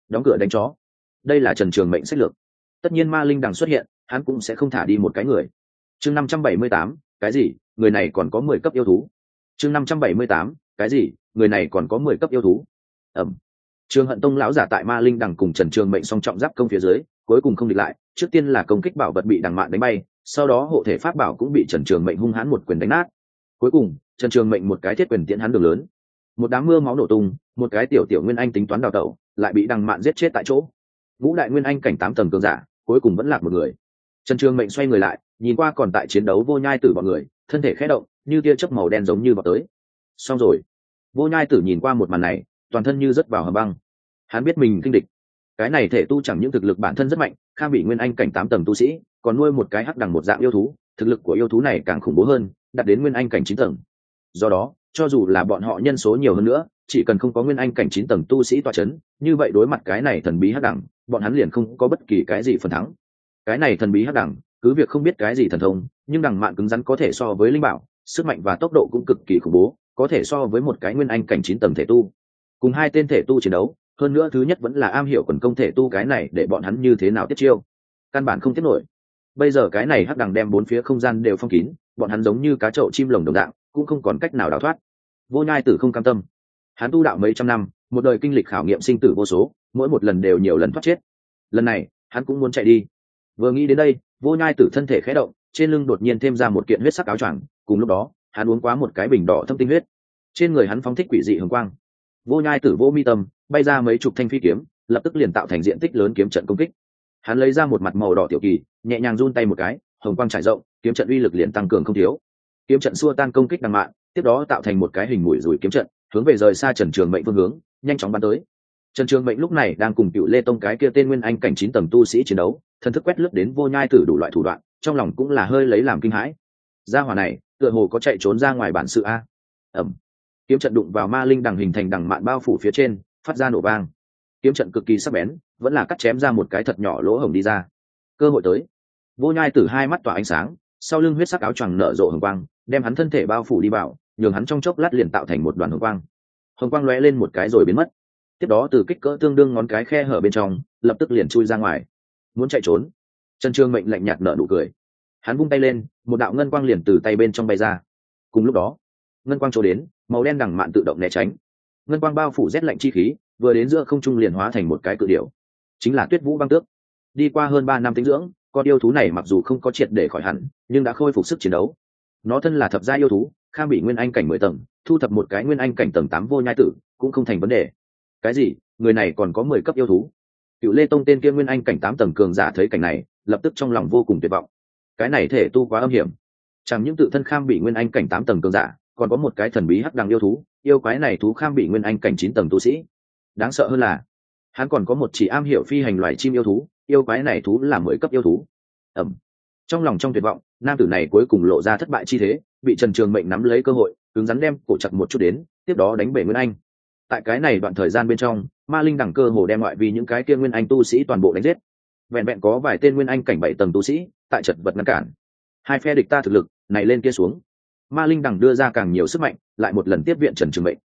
Đóng cửa đánh chó. Đây là trần trường mệnh sách lược. Tất nhiên ma linh đằng xuất hiện, hắn cũng sẽ không thả đi một cái người. Chương năm trăm bảy mươi tám, cái gì? Người này còn có mười cấp yêu thú. Chương năm trăm bảy mươi tám, cái gì? Người này còn có mười cấp yêu thú. Ẩm. Trường hận tông lão giả tại ma linh đằng cùng trần trường mệnh song trọng giáp công phía dưới, cuối cùng không địch lại, trước tiên là công kích bảo vật bị đằng mạn đánh bay, sau đó hộ thể pháp bảo cũng bị trần trường mệnh hung hãn một quyền đánh nát. Cuối cùng, trần trường mệnh một cái thiết quyền tiễn hắn đường lớn. Một đám mưa máu nổ tung, một cái tiểu tiểu nguyên anh tính toán đào tẩu, lại bị đằng mạn giết chết tại chỗ. Vũ đại nguyên anh cảnh tám tầng cường giả, cuối cùng vẫn lạc một người. Trần trường mệnh xoay người lại, nhìn qua còn tại chiến đấu vô nhai tử bọn người thân thể khẽ động, như tia chớp màu đen giống như vào tới. Xong rồi. Vô nhai tử nhìn qua một màn này, toàn thân như rớt vào hầm băng. Hắn biết mình kinh địch. Cái này thể tu chẳng những thực lực bản thân rất mạnh, khang bị nguyên anh cảnh tám tầng tu sĩ, còn nuôi một cái hắc đằng một dạng yêu thú, thực lực của yêu thú này càng khủng bố hơn, đạt đến nguyên anh cảnh chín tầng. Do đó, cho dù là bọn họ nhân số nhiều hơn nữa, chỉ cần không có nguyên anh cảnh chín tầng tu sĩ toa c h ấ n như vậy đối mặt cái này thần bí hắc đẳng bọn hắn liền không có bất kỳ cái gì phần thắng. Cái này thần bí hắc đẳng cứ việc không biết cái gì thần thông, nhưng đằng mạn cứng rắn có thể so với linh bảo, sức mạnh và tốc độ cũng cực kỳ khủng bố, có thể so với một cái nguyên anh cảnh chín tầng thể tu. Cùng hai tên thể tu chiến đấu, hơn nữa thứ nhất vẫn là am hiểu quần công thể tu cái này để bọn hắn như thế nào tiết chiêu. Căn bản không tiết nổi. Bây giờ cái này hắc đằng đem bốn phía không gian đều phong kín, bọn hắn giống như cá chậu chim lồng đồng dạng, cũng không còn cách nào đào thoát. Vô nhai tử không cam tâm. Hắn tu đạo mấy trăm năm, một đời kinh lịch khảo nghiệm sinh tử vô số, mỗi một lần đều nhiều lần thoát chết. Lần này, hắn cũng muốn chạy đi vừa nghĩ đến đây, vô nhai tử thân thể khẽ động, trên lưng đột nhiên thêm ra một kiện huyết sắc áo choàng, cùng lúc đó, hắn uống quá một cái bình đỏ thâm tinh huyết. Trên người hắn phóng thích quỷ dị hồng quang. Vô nhai tử vô mi tâm, bay ra mấy chục thanh phi kiếm, lập tức liền tạo thành diện tích lớn kiếm trận công kích. Hắn lấy ra một mặt màu đỏ tiểu kỳ, nhẹ nhàng run tay một cái, hồng quang trải rộng, kiếm trận uy lực liền tăng cường không thiếu. Kiếm trận xua tan công kích đằng mạn tiếp đó tạo thành một cái hình mũi rùi kiếm trận, hướng về rời xa trần trường mệnh phương hướng, nhanh chóng bắn tới. Trần trường mệnh lúc này đang cùng cựu lê tông cái kia tên nguyên anh cảnh chín tầng tu sĩ chiến đấu thần thức quét lướt đến vô nhai tử đủ loại thủ đoạn, trong lòng cũng là hơi lấy làm kinh hãi. Gia hỏa này, tựa hồ có chạy trốn ra ngoài bản sự a. Ẩm kiếm trận đụng vào ma linh đằng hình thành đằng mạn bao phủ phía trên, phát ra nổ vang. Kiếm trận cực kỳ sắc bén, vẫn là cắt chém ra một cái thật nhỏ lỗ hổng đi ra. Cơ hội tới. Vô nhai tử hai mắt tỏa ánh sáng, sau lưng huyết sắc áo choàng nở rộ hồng quang, đem hắn thân thể bao phủ đi vào, nhường hắn trong chốc lát liền tạo thành một đoàn hồng quang. Hồng quang lóe lên một cái rồi biến mất. Tiếp đó từ kích cỡ tương đương ngón cái khe hở bên trong, lập tức liền chui ra ngoài muốn chạy trốn. Trần trương mệnh lạnh nhạt nở nụ cười. Hắn vung tay lên, một đạo ngân quang liền từ tay bên trong bay ra. Cùng lúc đó, ngân quang trổ đến, màu đen đằng mạn tự động né tránh. Ngân quang bao phủ rét lạnh chi khí, vừa đến giữa không trung liền hóa thành một cái cự điệu chính là tuyết vũ băng tước. Đi qua hơn ba năm tinh dưỡng, con yêu thú này mặc dù không có triệt để khỏi hẳn, nhưng đã khôi phục sức chiến đấu. Nó thân là thập gia yêu thú, kham bị nguyên anh cảnh mười tầng, thu thập một cái nguyên anh cảnh tầng tám vô nhai tử, cũng không thành vấn đề. Cái gì? Người này còn có mười cấp yêu thú cựu lê tông tên kia nguyên anh cảnh tám tầng cường giả thấy cảnh này, lập tức trong lòng vô cùng tuyệt vọng. Cái này thể tu quá âm hiểm. Chẳng những tự thân kham bị nguyên anh cảnh tám tầng cường giả, còn có một cái thần bí hắc đằng yêu thú, yêu quái này thú kham bị nguyên anh cảnh chín tầng tu sĩ. Đáng sợ hơn là, hắn còn có một chỉ am hiểu phi hành loài chim yêu thú, yêu quái này thú là mới cấp yêu thú. Ẩm. Trong lòng trong tuyệt vọng, nam tử này cuối cùng lộ ra thất bại chi thế, bị trần trường mệnh nắm lấy cơ hội, cứng rắn đem cổ chặt một chút đến, tiếp đó đánh bể nguyên anh. Tại cái này đoạn thời gian bên trong ma linh đẳng cơ hồ đem ngoại vì những cái kia nguyên anh tu sĩ toàn bộ đánh giết. Vẹn vẹn có vài tên nguyên anh cảnh bảy tầng tu sĩ tại trận vật ngăn cản. Hai phe địch ta thực lực, này lên kia xuống. Ma linh đẳng đưa ra càng nhiều sức mạnh, lại một lần tiếp viện trần trường mệnh.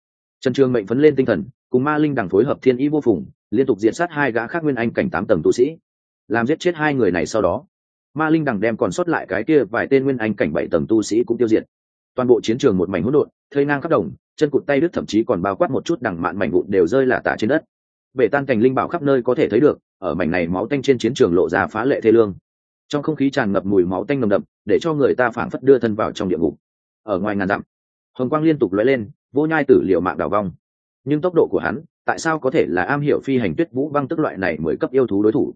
Trần trường mệnh phấn lên tinh thần, cùng ma linh đẳng phối hợp thiên ý vô phùng, liên tục diện sát hai gã khác nguyên anh cảnh tám tầng tu sĩ. Làm giết chết hai người này sau đó, ma linh đằng đem còn sót lại cái kia vài tên nguyên anh cảnh bảy tầng tu sĩ cũng tiêu diệt. Toàn bộ chiến trường một mảnh hỗn độn, thây ngang khắp đồng chân cụt tay đứt thậm chí còn bao quát một chút đằng mạn mảnh vụn đều rơi là tả trên đất. Bể tan cành linh bảo khắp nơi có thể thấy được, ở mảnh này máu tanh trên chiến trường lộ ra phá lệ thê lương. Trong không khí tràn ngập mùi máu tanh nồng đậm, để cho người ta phảng phất đưa thân vào trong địa ngục. Ở ngoài ngàn dặm, hồng quang liên tục lóe lên, vô nhai tử liệu mạng đào vong. Nhưng tốc độ của hắn, tại sao có thể là am hiểu phi hành tuyết vũ băng tức loại này mới cấp yêu thú đối thủ?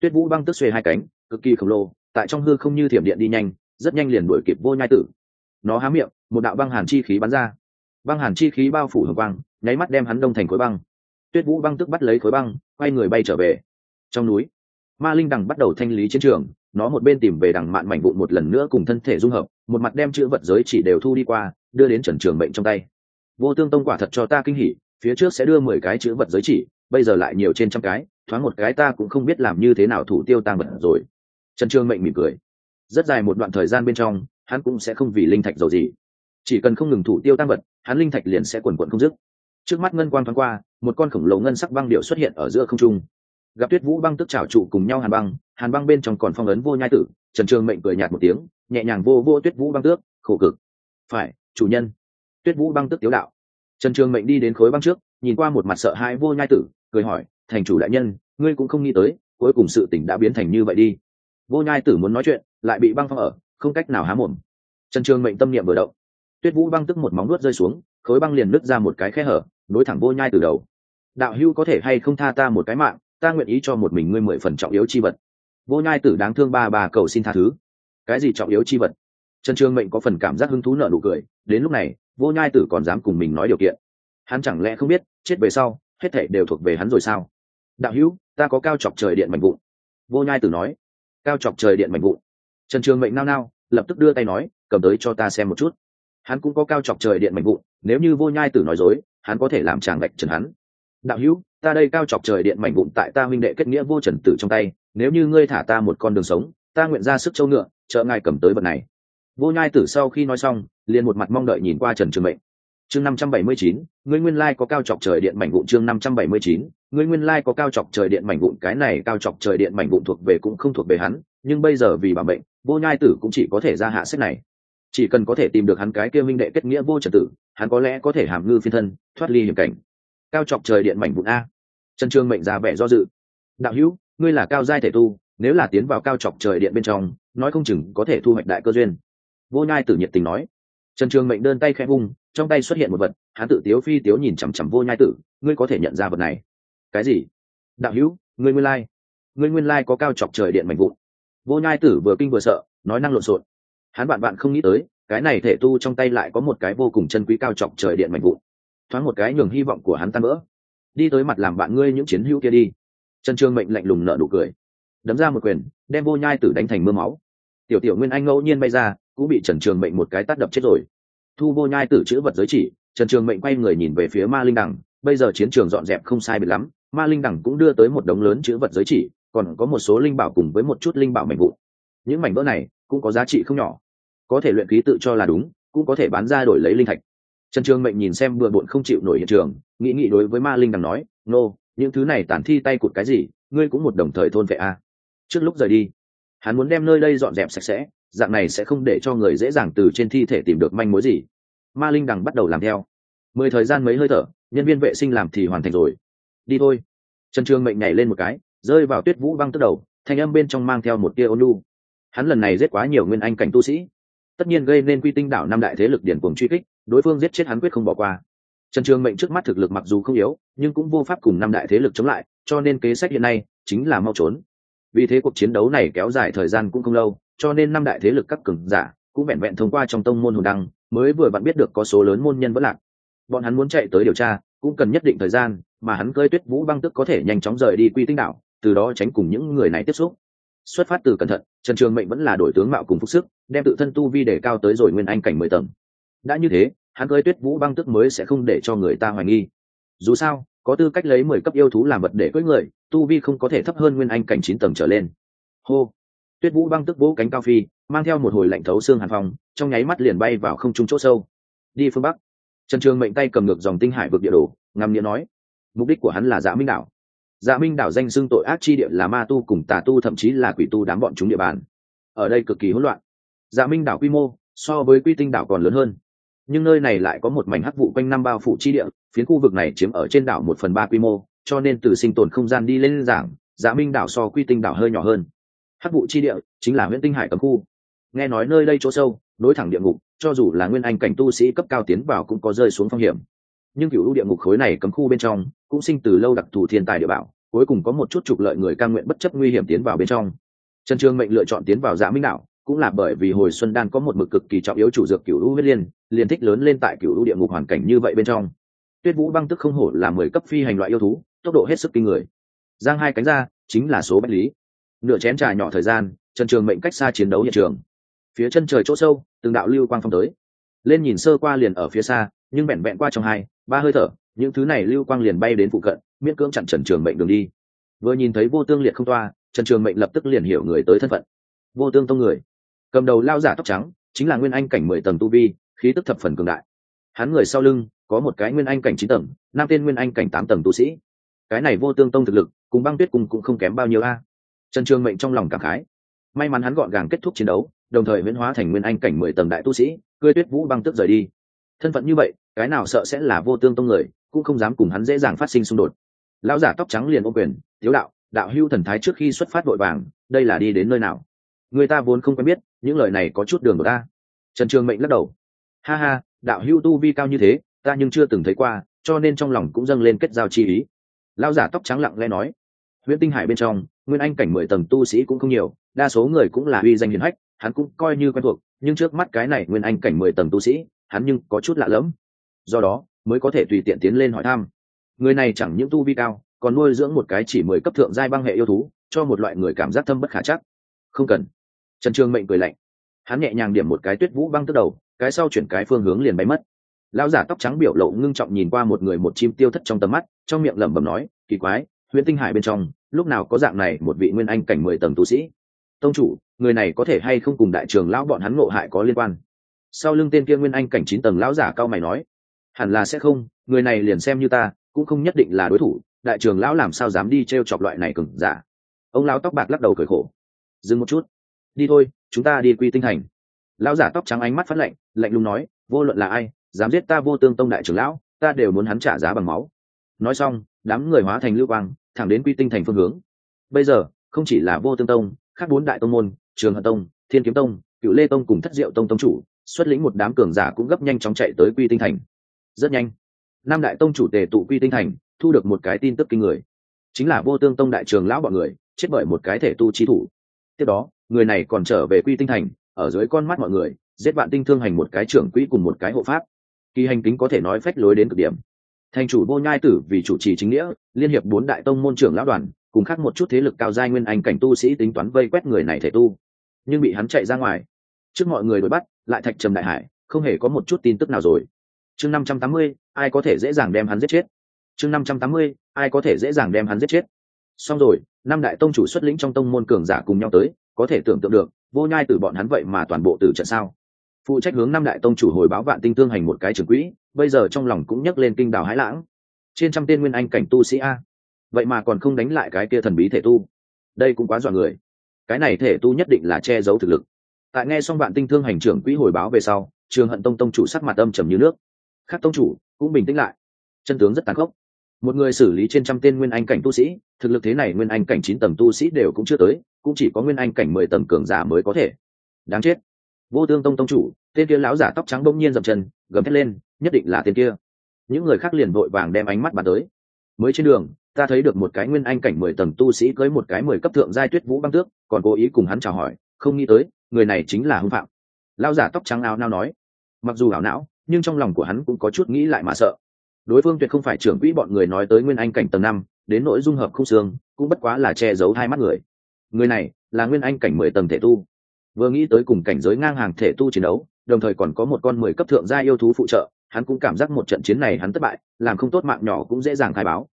Tuyết vũ băng tức xuê hai cánh, cực kỳ khổng lồ, tại trong hư không như thiểm điện đi nhanh, rất nhanh liền đuổi kịp vô nhai tử. Nó há miệng, một đạo băng hàn chi khí bắn ra băng hàn chi khí bao phủ hồng quang, nháy mắt đem hắn đông thành khối băng. Tuyết vũ băng tức bắt lấy khối băng, quay người bay trở về. Trong núi, ma linh đằng bắt đầu thanh lý chiến trường, nó một bên tìm về đằng mạn mảnh vụn một lần nữa cùng thân thể dung hợp, một mặt đem chữ vật giới chỉ đều thu đi qua, đưa đến trần trường bệnh trong tay. Vô tương tông quả thật cho ta kinh hỉ, phía trước sẽ đưa mười cái chữ vật giới chỉ, bây giờ lại nhiều trên trăm cái, thoáng một cái ta cũng không biết làm như thế nào thủ tiêu tăng vật rồi. Trần trường mệnh mỉm cười. Rất dài một đoạn thời gian bên trong, hắn cũng sẽ không vì linh thạch dầu gì. Chỉ cần không ngừng thủ tiêu tăng vật hắn linh thạch liền sẽ quần quần không dứt. Trước mắt ngân quang thoáng qua, một con khổng lồ ngân sắc băng điệu xuất hiện ở giữa không trung. Gặp tuyết vũ băng tức trào trụ cùng nhau hàn băng hàn băng bên trong còn phong ấn vô nhai tử, trần trường mệnh cười nhạt một tiếng, nhẹ nhàng vô vô tuyết vũ băng tước, khổ cực. Phải, chủ nhân. Tuyết vũ băng tức tiếu đạo. Trần trường mệnh đi đến khối băng trước, nhìn qua một mặt sợ hãi vô nhai tử, cười hỏi, thành chủ đại nhân, ngươi cũng không nghĩ tới, cuối cùng sự tỉnh đã biến thành như vậy đi. Vô nhai tử muốn nói chuyện, lại bị băng phong ở, không cách nào há mồm. Trần trường mệnh tâm niệm vừa động tuyết vũ băng tức một móng nuốt rơi xuống, khối băng liền nứt ra một cái khe hở, nối thẳng vô nhai từ đầu. Đạo hưu có thể hay không tha ta một cái mạng, ta nguyện ý cho một mình ngươi mười phần trọng yếu chi vật. Vô nhai tử đáng thương ba bà cầu xin tha thứ. Cái gì trọng yếu chi vật? Trần trương mệnh có phần cảm giác hứng thú nợ nụ cười, đến lúc này, vô nhai tử còn dám cùng mình nói điều kiện. Hắn chẳng lẽ không biết, chết về sau, hết thảy đều thuộc về hắn rồi sao? Đạo hữu, ta có cao chọc trời điện mạnh vụn. Vô nhai tử nói. Cao chọc trời điện mạnh vụn. Trần trường mệnh nao nao, lập tức đưa tay nói, cầm tới cho ta xem một chút hắn cũng có cao chọc trời điện mạnh vụn, nếu như vô nhai tử nói dối, hắn có thể làm chàng gạch trần hắn. Đạo hữu, ta đây cao chọc trời điện mảnh vụn tại ta huynh đệ kết nghĩa vô trần tử trong tay, nếu như ngươi thả ta một con đường sống, ta nguyện ra sức châu ngựa, trợ ngài cầm tới vật này. Vô nhai tử sau khi nói xong, liền một mặt mong đợi nhìn qua trần trường mệnh. Chương năm trăm bảy mươi chín, ngươi nguyên lai có cao chọc trời điện mảnh vụn chương năm trăm bảy mươi chín, ngươi nguyên lai có cao chọc trời điện mảnh vụn, cái này cao chọc trời điện mảnh vụn thuộc về cũng không thuộc về hắn, nhưng bây giờ vì bà mệnh, vô nhai tử cũng chỉ có thể ra hạ sách này chỉ cần có thể tìm được hắn cái kia minh đệ kết nghĩa vô trật tử, hắn có lẽ có thể hàm ngư phiên thân, thoát ly hiểm cảnh. Cao chọc trời điện mảnh vụn a. Trần trương mệnh ra vẻ do dự. Đạo hữu, ngươi là cao giai thể tu, nếu là tiến vào cao chọc trời điện bên trong, nói không chừng có thể thu hoạch đại cơ duyên. Vô nhai tử nhiệt tình nói. Trần trương mệnh đơn tay khẽ vung, trong tay xuất hiện một vật, hắn tự tiếu phi tiếu nhìn chằm chằm vô nhai tử, ngươi có thể nhận ra vật này. Cái gì? Đạo hữu, ngươi nguyên lai, ngươi nguyên lai có cao chọc trời điện mảnh vụn. Vô nhai tử vừa kinh vừa sợ, nói năng lộn xộn hắn bạn bạn không nghĩ tới, cái này thể tu trong tay lại có một cái vô cùng chân quý cao chọc trời điện mạnh vụn. Thoáng một cái nhường hy vọng của hắn tan vỡ. Đi tới mặt làm bạn ngươi những chiến hữu kia đi. Trần trương mệnh lạnh lùng nợ nụ cười. Đấm ra một quyền, đem vô nhai tử đánh thành mưa máu. Tiểu tiểu nguyên anh ngẫu nhiên bay ra, cũng bị trần trường mệnh một cái tắt đập chết rồi. Thu vô nhai tử chữ vật giới chỉ, trần trường mệnh quay người nhìn về phía ma linh đằng. Bây giờ chiến trường dọn dẹp không sai biệt lắm, ma linh đằng cũng đưa tới một đống lớn chữ vật giới chỉ, còn có một số linh bảo cùng với một chút linh bảo mảnh vụn. Những mảnh vỡ này cũng có giá trị không nhỏ có thể luyện khí tự cho là đúng cũng có thể bán ra đổi lấy linh thạch. Trần trường mệnh nhìn xem bừa bộn không chịu nổi hiện trường nghĩ nghĩ đối với ma linh đằng nói nô、no, những thứ này tản thi tay cụt cái gì ngươi cũng một đồng thời thôn vệ a. Trước lúc rời đi hắn muốn đem nơi đây dọn dẹp sạch sẽ dạng này sẽ không để cho người dễ dàng từ trên thi thể tìm được manh mối gì. Ma linh đằng bắt đầu làm theo. Mười thời gian mấy hơi thở nhân viên vệ sinh làm thì hoàn thành rồi. Đi thôi. Trần trường mệnh nhảy lên một cái rơi vào tuyết vũ băng tức đầu thanh âm bên trong mang theo một tia ôn lu hắn lần này giết quá nhiều nguyên anh cảnh tu sĩ tất nhiên gây nên quy tinh đảo năm đại thế lực điển cuồng truy kích, đối phương giết chết hắn quyết không bỏ qua. Trần trường mệnh trước mắt thực lực mặc dù không yếu, nhưng cũng vô pháp cùng năm đại thế lực chống lại, cho nên kế sách hiện nay chính là mau trốn. Vì thế cuộc chiến đấu này kéo dài thời gian cũng không lâu, cho nên năm đại thế lực các cường giả cũng vẹn vẹn thông qua trong tông môn hồn đăng, mới vừa bạn biết được có số lớn môn nhân vẫn lạc. Bọn hắn muốn chạy tới điều tra, cũng cần nhất định thời gian, mà hắn cơi tuyết vũ băng tức có thể nhanh chóng rời đi quy tinh đảo, từ đó tránh cùng những người này tiếp xúc xuất phát từ cẩn thận trần trường mệnh vẫn là đổi tướng mạo cùng phúc sức đem tự thân tu vi để cao tới rồi nguyên anh cảnh mười tầng. Đã như thế hắn cơi tuyết vũ băng tức mới sẽ không để cho người ta hoài nghi. Dù sao có tư cách lấy mười cấp yêu thú làm vật để cưỡi người tu vi không có thể thấp hơn nguyên anh cảnh chín tầng trở lên. Hô! Tuyết vũ băng tức vỗ cánh cao phi mang theo một hồi lạnh thấu xương hàn phòng, trong nháy mắt liền bay vào không trung chỗ sâu. Đi phương bắc. Trần trường mệnh tay cầm ngược dòng tinh hải vực địa đồ ngắm nghĩa nói mục đích của hắn là dạ minh đảo dạ minh đảo danh xưng tội ác chi địa là ma tu cùng tà tu, thậm chí là quỷ tu đám bọn chúng địa bàn. Ở đây cực kỳ hỗn loạn. Dạ minh đảo quy mô so với quy tinh đảo còn lớn hơn. Nhưng nơi này lại có một mảnh hắc vụ quanh năm bao phủ chi địa, phiến khu vực này chiếm ở trên đảo một phần ba quy mô, cho nên từ sinh tồn không gian đi lên giảng dạ minh đảo so quy tinh đảo hơi nhỏ hơn. Hắc vụ chi địa chính là huyện tinh hải cấm khu. Nghe nói nơi đây chỗ sâu, nối thẳng địa ngục, cho dù là nguyên anh cảnh tu sĩ cấp cao tiến vào cũng có rơi xuống phong hiểm nhưng cựu địa ngục khối này cấm khu bên trong cũng sinh từ lâu đặc thù thiên tài địa bảo, cuối cùng có một chút trục lợi người ca nguyện bất chấp nguy hiểm tiến vào bên trong. Trần Trường mệnh lựa chọn tiến vào dạ minh đảo, cũng là bởi vì hồi xuân đan có một mực cực kỳ trọng yếu chủ dược cựu lũ huyết liên liền thích lớn lên tại cựu lũ địa ngục hoàn cảnh như vậy bên trong. Tuyết vũ băng tức không hổ là mười cấp phi hành loại yêu thú, tốc độ hết sức kinh người. Giang hai cánh ra, chính là số bách lý. Nửa chén trà nhỏ thời gian, trần trường mệnh cách xa chiến đấu hiện trường. Phía chân trời chỗ sâu, từng đạo lưu quang phong tới. Lên nhìn sơ qua liền ở phía xa, nhưng vẹn vẹn qua trong hai ba hơi thở, những thứ này lưu quang liền bay đến phụ cận, miễn cưỡng chặn trần trường mệnh đường đi. Vừa nhìn thấy vô tương liệt không toa, trần trường mệnh lập tức liền hiểu người tới thân phận. Vô tương tông người. Cầm đầu lao giả tóc trắng, chính là nguyên anh cảnh mười tầng tu vi, khí tức thập phần cường đại. Hắn người sau lưng, có một cái nguyên anh cảnh chín tầng, năm tên nguyên anh cảnh tám tầng tu sĩ. Cái này vô tương tông thực lực, cùng băng tuyết cùng cũng không kém bao nhiêu a. Trần trường mệnh trong lòng cảm khái. May mắn hắn gọn gàng kết thúc chiến đấu, đồng thời huyễn hóa thành nguyên anh cảnh mười tầng đại tu sĩ cưới tuyết vũ băng tức rời đi thân phận như vậy, cái nào sợ sẽ là vô tương tông người, cũng không dám cùng hắn dễ dàng phát sinh xung đột. Lão giả tóc trắng liền ô quyền thiếu đạo đạo hưu thần thái trước khi xuất phát vội vàng, đây là đi đến nơi nào? Người ta vốn không quen biết, những lời này có chút đường của ta trần trường mệnh lắc đầu. Ha ha, đạo hưu tu vi cao như thế, ta nhưng chưa từng thấy qua, cho nên trong lòng cũng dâng lên kết giao chi ý. Lão giả tóc trắng lặng lẽ nói. Huyện tinh hải bên trong, nguyên anh cảnh mười tầng tu sĩ cũng không nhiều, đa số người cũng là uy danh hiền hách, hắn cũng coi như quen thuộc, nhưng trước mắt cái này nguyên anh cảnh mười tầng tu sĩ hắn nhưng có chút lạ lẫm. Do đó, mới có thể tùy tiện tiến lên hỏi thăm. Người này chẳng những tu vi cao, còn nuôi dưỡng một cái chỉ mười cấp thượng giai băng hệ yêu thú, cho một loại người cảm giác thâm bất khả chắc. Không cần. Trần trương mệnh cười lạnh. Hắn nhẹ nhàng điểm một cái tuyết vũ băng tức đầu, cái sau chuyển cái phương hướng liền bay mất. Lão giả tóc trắng biểu lộ ngưng trọng nhìn qua một người một chim tiêu thất trong tầm mắt, trong miệng lẩm bẩm nói, kỳ quái huyện tinh hải bên trong, lúc nào có dạng này một vị nguyên anh cảnh mười tầng tu sĩ? Tông chủ, người này có thể hay không cùng đại trường lão bọn hắn ngộ hại có liên quan? Sau lưng tên kia nguyên anh cảnh chín tầng lão giả cao mày nói, hẳn là sẽ không, người này liền xem như ta, cũng không nhất định là đối thủ, đại trường lão làm sao dám đi t r e o chọc loại này cừng giả. Ông lão tóc bạc lắc đầu cởi khổ, dừng một chút, đi thôi, chúng ta đi quy tinh thành. Lão giả tóc trắng ánh mắt phát lạnh lạnh lùng nói, vô luận là ai, dám giết ta vô tương tông đại trưởng lão, ta đều muốn hắn trả giá bằng máu. Nói xong, đám người hóa thành lưu quang, thẳng đến quy tinh thành phương hướng. Bây giờ, không chỉ là vô tương tông, khác bốn đại tông môn, trường hận tông, thiên kiếm tông, cựu lê tông cùng thất diệu tông tông chủ xuất lĩnh một đám cường giả cũng gấp nhanh chóng chạy tới quy tinh thành. Rất nhanh, nam đại tông chủ tề tụ quy tinh thành, thu được một cái tin tức kinh người. Chính là vô tương tông đại trường lão bọn người, chết bởi một cái thể tu trí thủ. Tiếp đó, người này còn trở về quy tinh thành, ở dưới con mắt mọi người, giết bạn tinh thương hành một cái trưởng quỹ cùng một cái hộ pháp. Kỳ hành kính có thể nói phách lối đến cực điểm. Thành chủ vô nhai tử vì chủ trì chính nghĩa, liên hiệp bốn đại tông môn trưởng lão đoàn, cùng khác một chút thế lực cao giai nguyên anh cảnh tu sĩ tính toán vây quét người này thể tu. Nhưng bị hắn chạy ra ngoài. Trước mọi người đuổi bắt lại thạch trầm đại hải, không hề có một chút tin tức nào rồi. Chương năm trăm tám mươi, ai có thể dễ dàng đem hắn giết chết? Chương năm trăm tám mươi, ai có thể dễ dàng đem hắn giết chết? Xong rồi, năm đại tông chủ xuất lĩnh trong tông môn cường giả cùng nhau tới, có thể tưởng tượng được, vô nhai từ bọn hắn vậy mà toàn bộ từ trận sao? Phụ trách hướng năm đại tông chủ hồi báo vạn tinh thương hành một cái trường quỹ, bây giờ trong lòng cũng nhấc lên kinh đào hãi lãng. Trên trăm tên nguyên anh cảnh tu sĩ a. Vậy mà còn không đánh lại cái kia thần bí thể tu. Đây cũng quá dọa người. Cái này thể tu nhất định là che giấu thực lực tại nghe xong bạn tinh thương hành trưởng quỹ hồi báo về sau, trường hận tông tông chủ sắc mặt âm trầm như nước. Khác tông chủ, cũng bình tĩnh lại. Chân tướng rất tàn khốc. Một người xử lý trên trăm tên nguyên anh cảnh tu sĩ, thực lực thế này nguyên anh cảnh chín tầng tu sĩ đều cũng chưa tới, cũng chỉ có nguyên anh cảnh mười tầng cường giả mới có thể. Đáng chết. Vô tương tông tông chủ, tên kia lão giả tóc trắng bỗng nhiên dậm chân, gầm thét lên, nhất định là tên kia. Những người khác liền vội vàng đem ánh mắt bàn tới. Mới trên đường, ta thấy được một cái nguyên anh cảnh mười tầng tu sĩ cưới một cái mười cấp thượng giai tuyết vũ băng tước, còn cố ý cùng hắn chào hỏi không nghĩ tới, người này chính là hưng phạm. Lao giả tóc trắng áo nao nói. Mặc dù ảo não, nhưng trong lòng của hắn cũng có chút nghĩ lại mà sợ. Đối phương tuyệt không phải trưởng quỹ bọn người nói tới nguyên anh cảnh tầng năm, đến nỗi dung hợp không xương, cũng bất quá là che giấu hai mắt người. Người này là nguyên anh cảnh mười tầng thể tu. Vừa nghĩ tới cùng cảnh giới ngang hàng thể tu chiến đấu, đồng thời còn có một con mười cấp thượng gia yêu thú phụ trợ, hắn cũng cảm giác một trận chiến này hắn thất bại, làm không tốt mạng nhỏ cũng dễ dàng khai báo.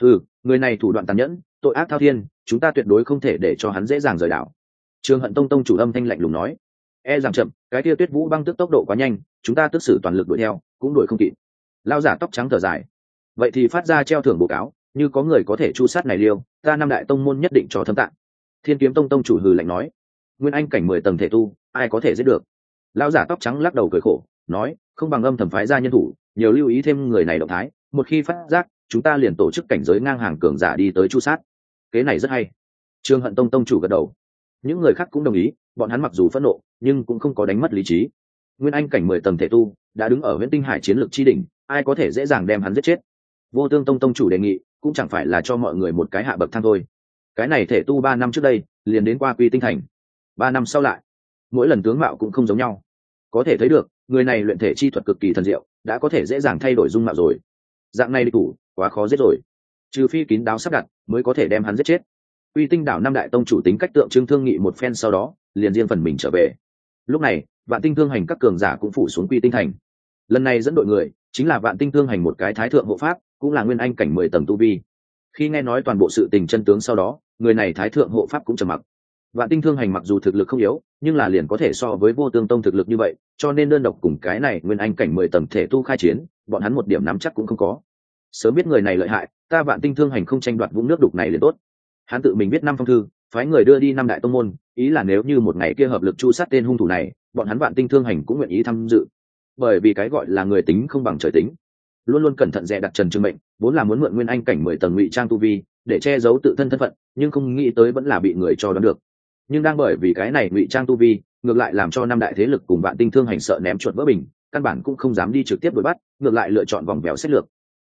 Ừ người này thủ đoạn tàn nhẫn, tội ác thao thiên, chúng ta tuyệt đối không thể để cho hắn dễ dàng rời đảo trường hận tông tông chủ âm thanh lạnh lùng nói. E rằng chậm, cái tia tuyết vũ băng tức tốc độ quá nhanh, chúng ta tức xử toàn lực đuổi theo, cũng đuổi không kịp. Lao giả tóc trắng thở dài. Vậy thì phát ra treo thưởng bố cáo, như có người có thể chu sát này liêu, ta năm đại tông môn nhất định cho thâm tạng. Thiên kiếm tông tông chủ hừ lạnh nói. Nguyên anh cảnh mười tầng thể tu, ai có thể giết được? Lao giả tóc trắng lắc đầu cười khổ, nói, không bằng âm thầm phái ra nhân thủ, nhiều lưu ý thêm người này động thái, một khi phát giác, chúng ta liền tổ chức cảnh giới ngang hàng cường giả đi tới chu sát. Kế này rất hay. Trương hận tông tông chủ gật đầu những người khác cũng đồng ý, bọn hắn mặc dù phẫn nộ, nhưng cũng không có đánh mất lý trí. Nguyên anh cảnh mười tầng thể tu, đã đứng ở huyện tinh hải chiến lược chi đỉnh, ai có thể dễ dàng đem hắn giết chết? Vô tương tông tông chủ đề nghị, cũng chẳng phải là cho mọi người một cái hạ bậc thang thôi. Cái này thể tu ba năm trước đây, liền đến qua quy tinh thành. Ba năm sau lại, mỗi lần tướng mạo cũng không giống nhau. Có thể thấy được, người này luyện thể chi thuật cực kỳ thần diệu, đã có thể dễ dàng thay đổi dung mạo rồi. Dạng này đi thủ, quá khó giết rồi. Trừ phi kín đáo sắp đặt, mới có thể đem hắn giết chết uy tinh đảo năm đại tông chủ tính cách tượng trưng thương nghị một phen sau đó, liền riêng phần mình trở về. Lúc này, vạn tinh thương hành các cường giả cũng phủ xuống quy tinh thành. Lần này dẫn đội người, chính là vạn tinh thương hành một cái thái thượng hộ pháp, cũng là nguyên anh cảnh mười tầng tu vi. Khi nghe nói toàn bộ sự tình chân tướng sau đó, người này thái thượng hộ pháp cũng trầm mặc. Vạn tinh thương hành mặc dù thực lực không yếu, nhưng là liền có thể so với vô tương tông thực lực như vậy, cho nên đơn độc cùng cái này nguyên anh cảnh mười tầng thể tu khai chiến, bọn hắn một điểm nắm chắc cũng không có. Sớm biết người này lợi hại, ta vạn tinh thương hành không tranh đoạt vũng nước đục này liền tốt hắn tự mình viết năm phong thư, phái người đưa đi năm đại tông môn, ý là nếu như một ngày kia hợp lực chu sát tên hung thủ này, bọn hắn vạn tinh thương hành cũng nguyện ý tham dự. Bởi vì cái gọi là người tính không bằng trời tính. Luôn luôn cẩn thận dè đặt trần trương mệnh, vốn là muốn mượn nguyên anh cảnh mười tầng ngụy trang tu vi, để che giấu tự thân thân phận, nhưng không nghĩ tới vẫn là bị người cho đoán được. Nhưng đang bởi vì cái này ngụy trang tu vi, ngược lại làm cho năm đại thế lực cùng vạn tinh thương hành sợ ném chuột vỡ bình, căn bản cũng không dám đi trực tiếp đuổi bắt, ngược lại lựa chọn vòng vèo xét lược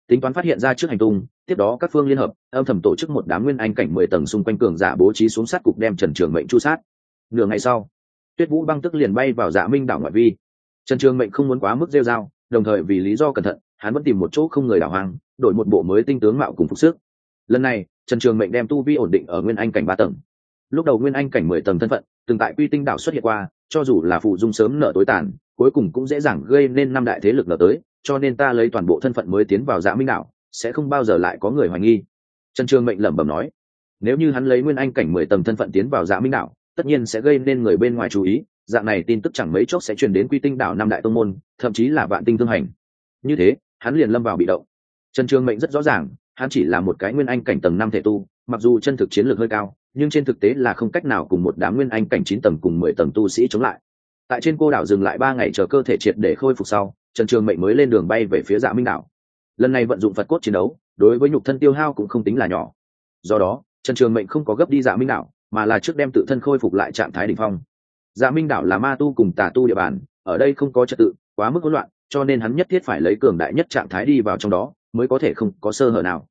tính toán phát hiện ra trước hành tung, tiếp đó các phương liên hợp, âm thầm tổ chức một đám nguyên anh cảnh mười tầng xung quanh cường giả bố trí xuống sát cục đem trần trường mệnh chu sát. Nửa ngày sau, tuyết vũ băng tức liền bay vào dạ minh đảo ngoại vi. Trần trường mệnh không muốn quá mức rêu r a o đồng thời vì lý do cẩn thận, hắn vẫn tìm một chỗ không người đảo hoang, đổi một bộ mới tinh tướng mạo cùng phục sức. Lần này, trần trường mệnh đem tu vi ổn định ở nguyên anh cảnh ba tầng. Lúc đầu nguyên anh cảnh mười tầng thân phận, từng tại quy tinh đảo xuất hiện qua, cho dù là phụ dung sớm nợ tối tàn, cuối cùng cũng dễ dàng gây nên năm đại thế lực nợ tới cho nên ta lấy toàn bộ thân phận mới tiến vào dạ minh đảo, sẽ không bao giờ lại có người hoài nghi. Trần trường mệnh lẩm bẩm nói. Nếu như hắn lấy nguyên anh cảnh mười tầng thân phận tiến vào dạ minh đảo, tất nhiên sẽ gây nên người bên ngoài chú ý, dạng này tin tức chẳng mấy chốc sẽ truyền đến quy tinh đảo năm đại tông môn, thậm chí là vạn tinh thương hành. Như thế, hắn liền lâm vào bị động. Trần trường mệnh rất rõ ràng, hắn chỉ là một cái nguyên anh cảnh tầng năm thể tu, mặc dù chân thực chiến lược hơi cao, nhưng trên thực tế là không cách nào cùng một đám nguyên anh cảnh chín tầng cùng mười tầng tu sĩ chống lại. Tại trên cô đảo dừng lại ba ngày chờ cơ thể triệt để khôi phục sau trần trường mệnh mới lên đường bay về phía dạ minh đảo. Lần này vận dụng phật cốt chiến đấu, đối với nhục thân tiêu hao cũng không tính là nhỏ. Do đó, trần trường mệnh không có gấp đi dạ minh đảo, mà là trước đem tự thân khôi phục lại trạng thái đ ỉ n h phong. Dạ minh đảo là ma tu cùng tà tu địa bàn, ở đây không có trật tự, quá mức hỗn loạn, cho nên hắn nhất thiết phải lấy cường đại nhất trạng thái đi vào trong đó, mới có thể không có sơ hở nào.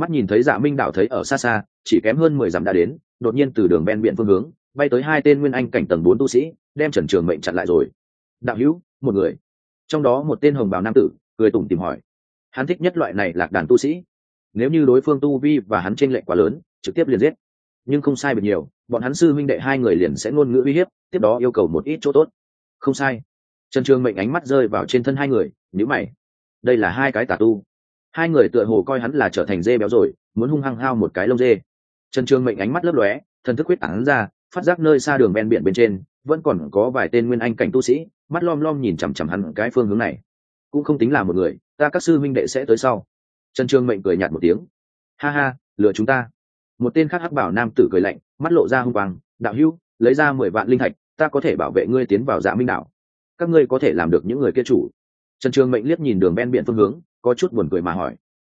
Mắt nhìn thấy dạ minh đảo thấy ở xa xa, chỉ kém hơn mười dặm đã đến, đột nhiên từ đường ven biển phương hướng, bay tới hai tên nguyên anh cảnh tầng bốn tu sĩ, đem trần trường mệnh chặn lại rồi. Đạo hữu, một người trong đó một tên hồng bào nam tử cười tủm tìm hỏi, hắn thích nhất loại này lạc đàn tu sĩ? Nếu như đối phương tu vi và hắn tranh lệch quá lớn, trực tiếp liền giết. Nhưng không sai biệt nhiều, bọn hắn sư minh đệ hai người liền sẽ ngôn ngữ uy hiếp, tiếp đó yêu cầu một ít chỗ tốt. Không sai. Trần trường mệnh ánh mắt rơi vào trên thân hai người nhữ mày. Đây là hai cái tà tu. Hai người tựa hồ coi hắn là trở thành dê béo rồi, muốn hung hăng hao một cái lông dê. Trần trường mệnh ánh mắt lấp lóe, thần thức quyết tản ra, phát giác nơi xa đường ven biển bên trên vẫn còn có vài tên nguyên anh cảnh tu sĩ, mắt lom lom nhìn chằm chằm hắn cái phương hướng này. Cũng không tính là một người, ta các sư minh đệ sẽ tới sau. Trần trương mệnh cười nhạt một tiếng. Ha ha, lừa chúng ta. Một tên khác hắc bảo nam tử cười lạnh, mắt lộ ra hung quang, đạo hữu, lấy ra mười vạn linh thạch, ta có thể bảo vệ ngươi tiến vào dạ minh đạo các ngươi có thể làm được những người kia chủ. Trần trương mệnh liếc nhìn đường ven biển phương hướng, có chút buồn cười mà hỏi,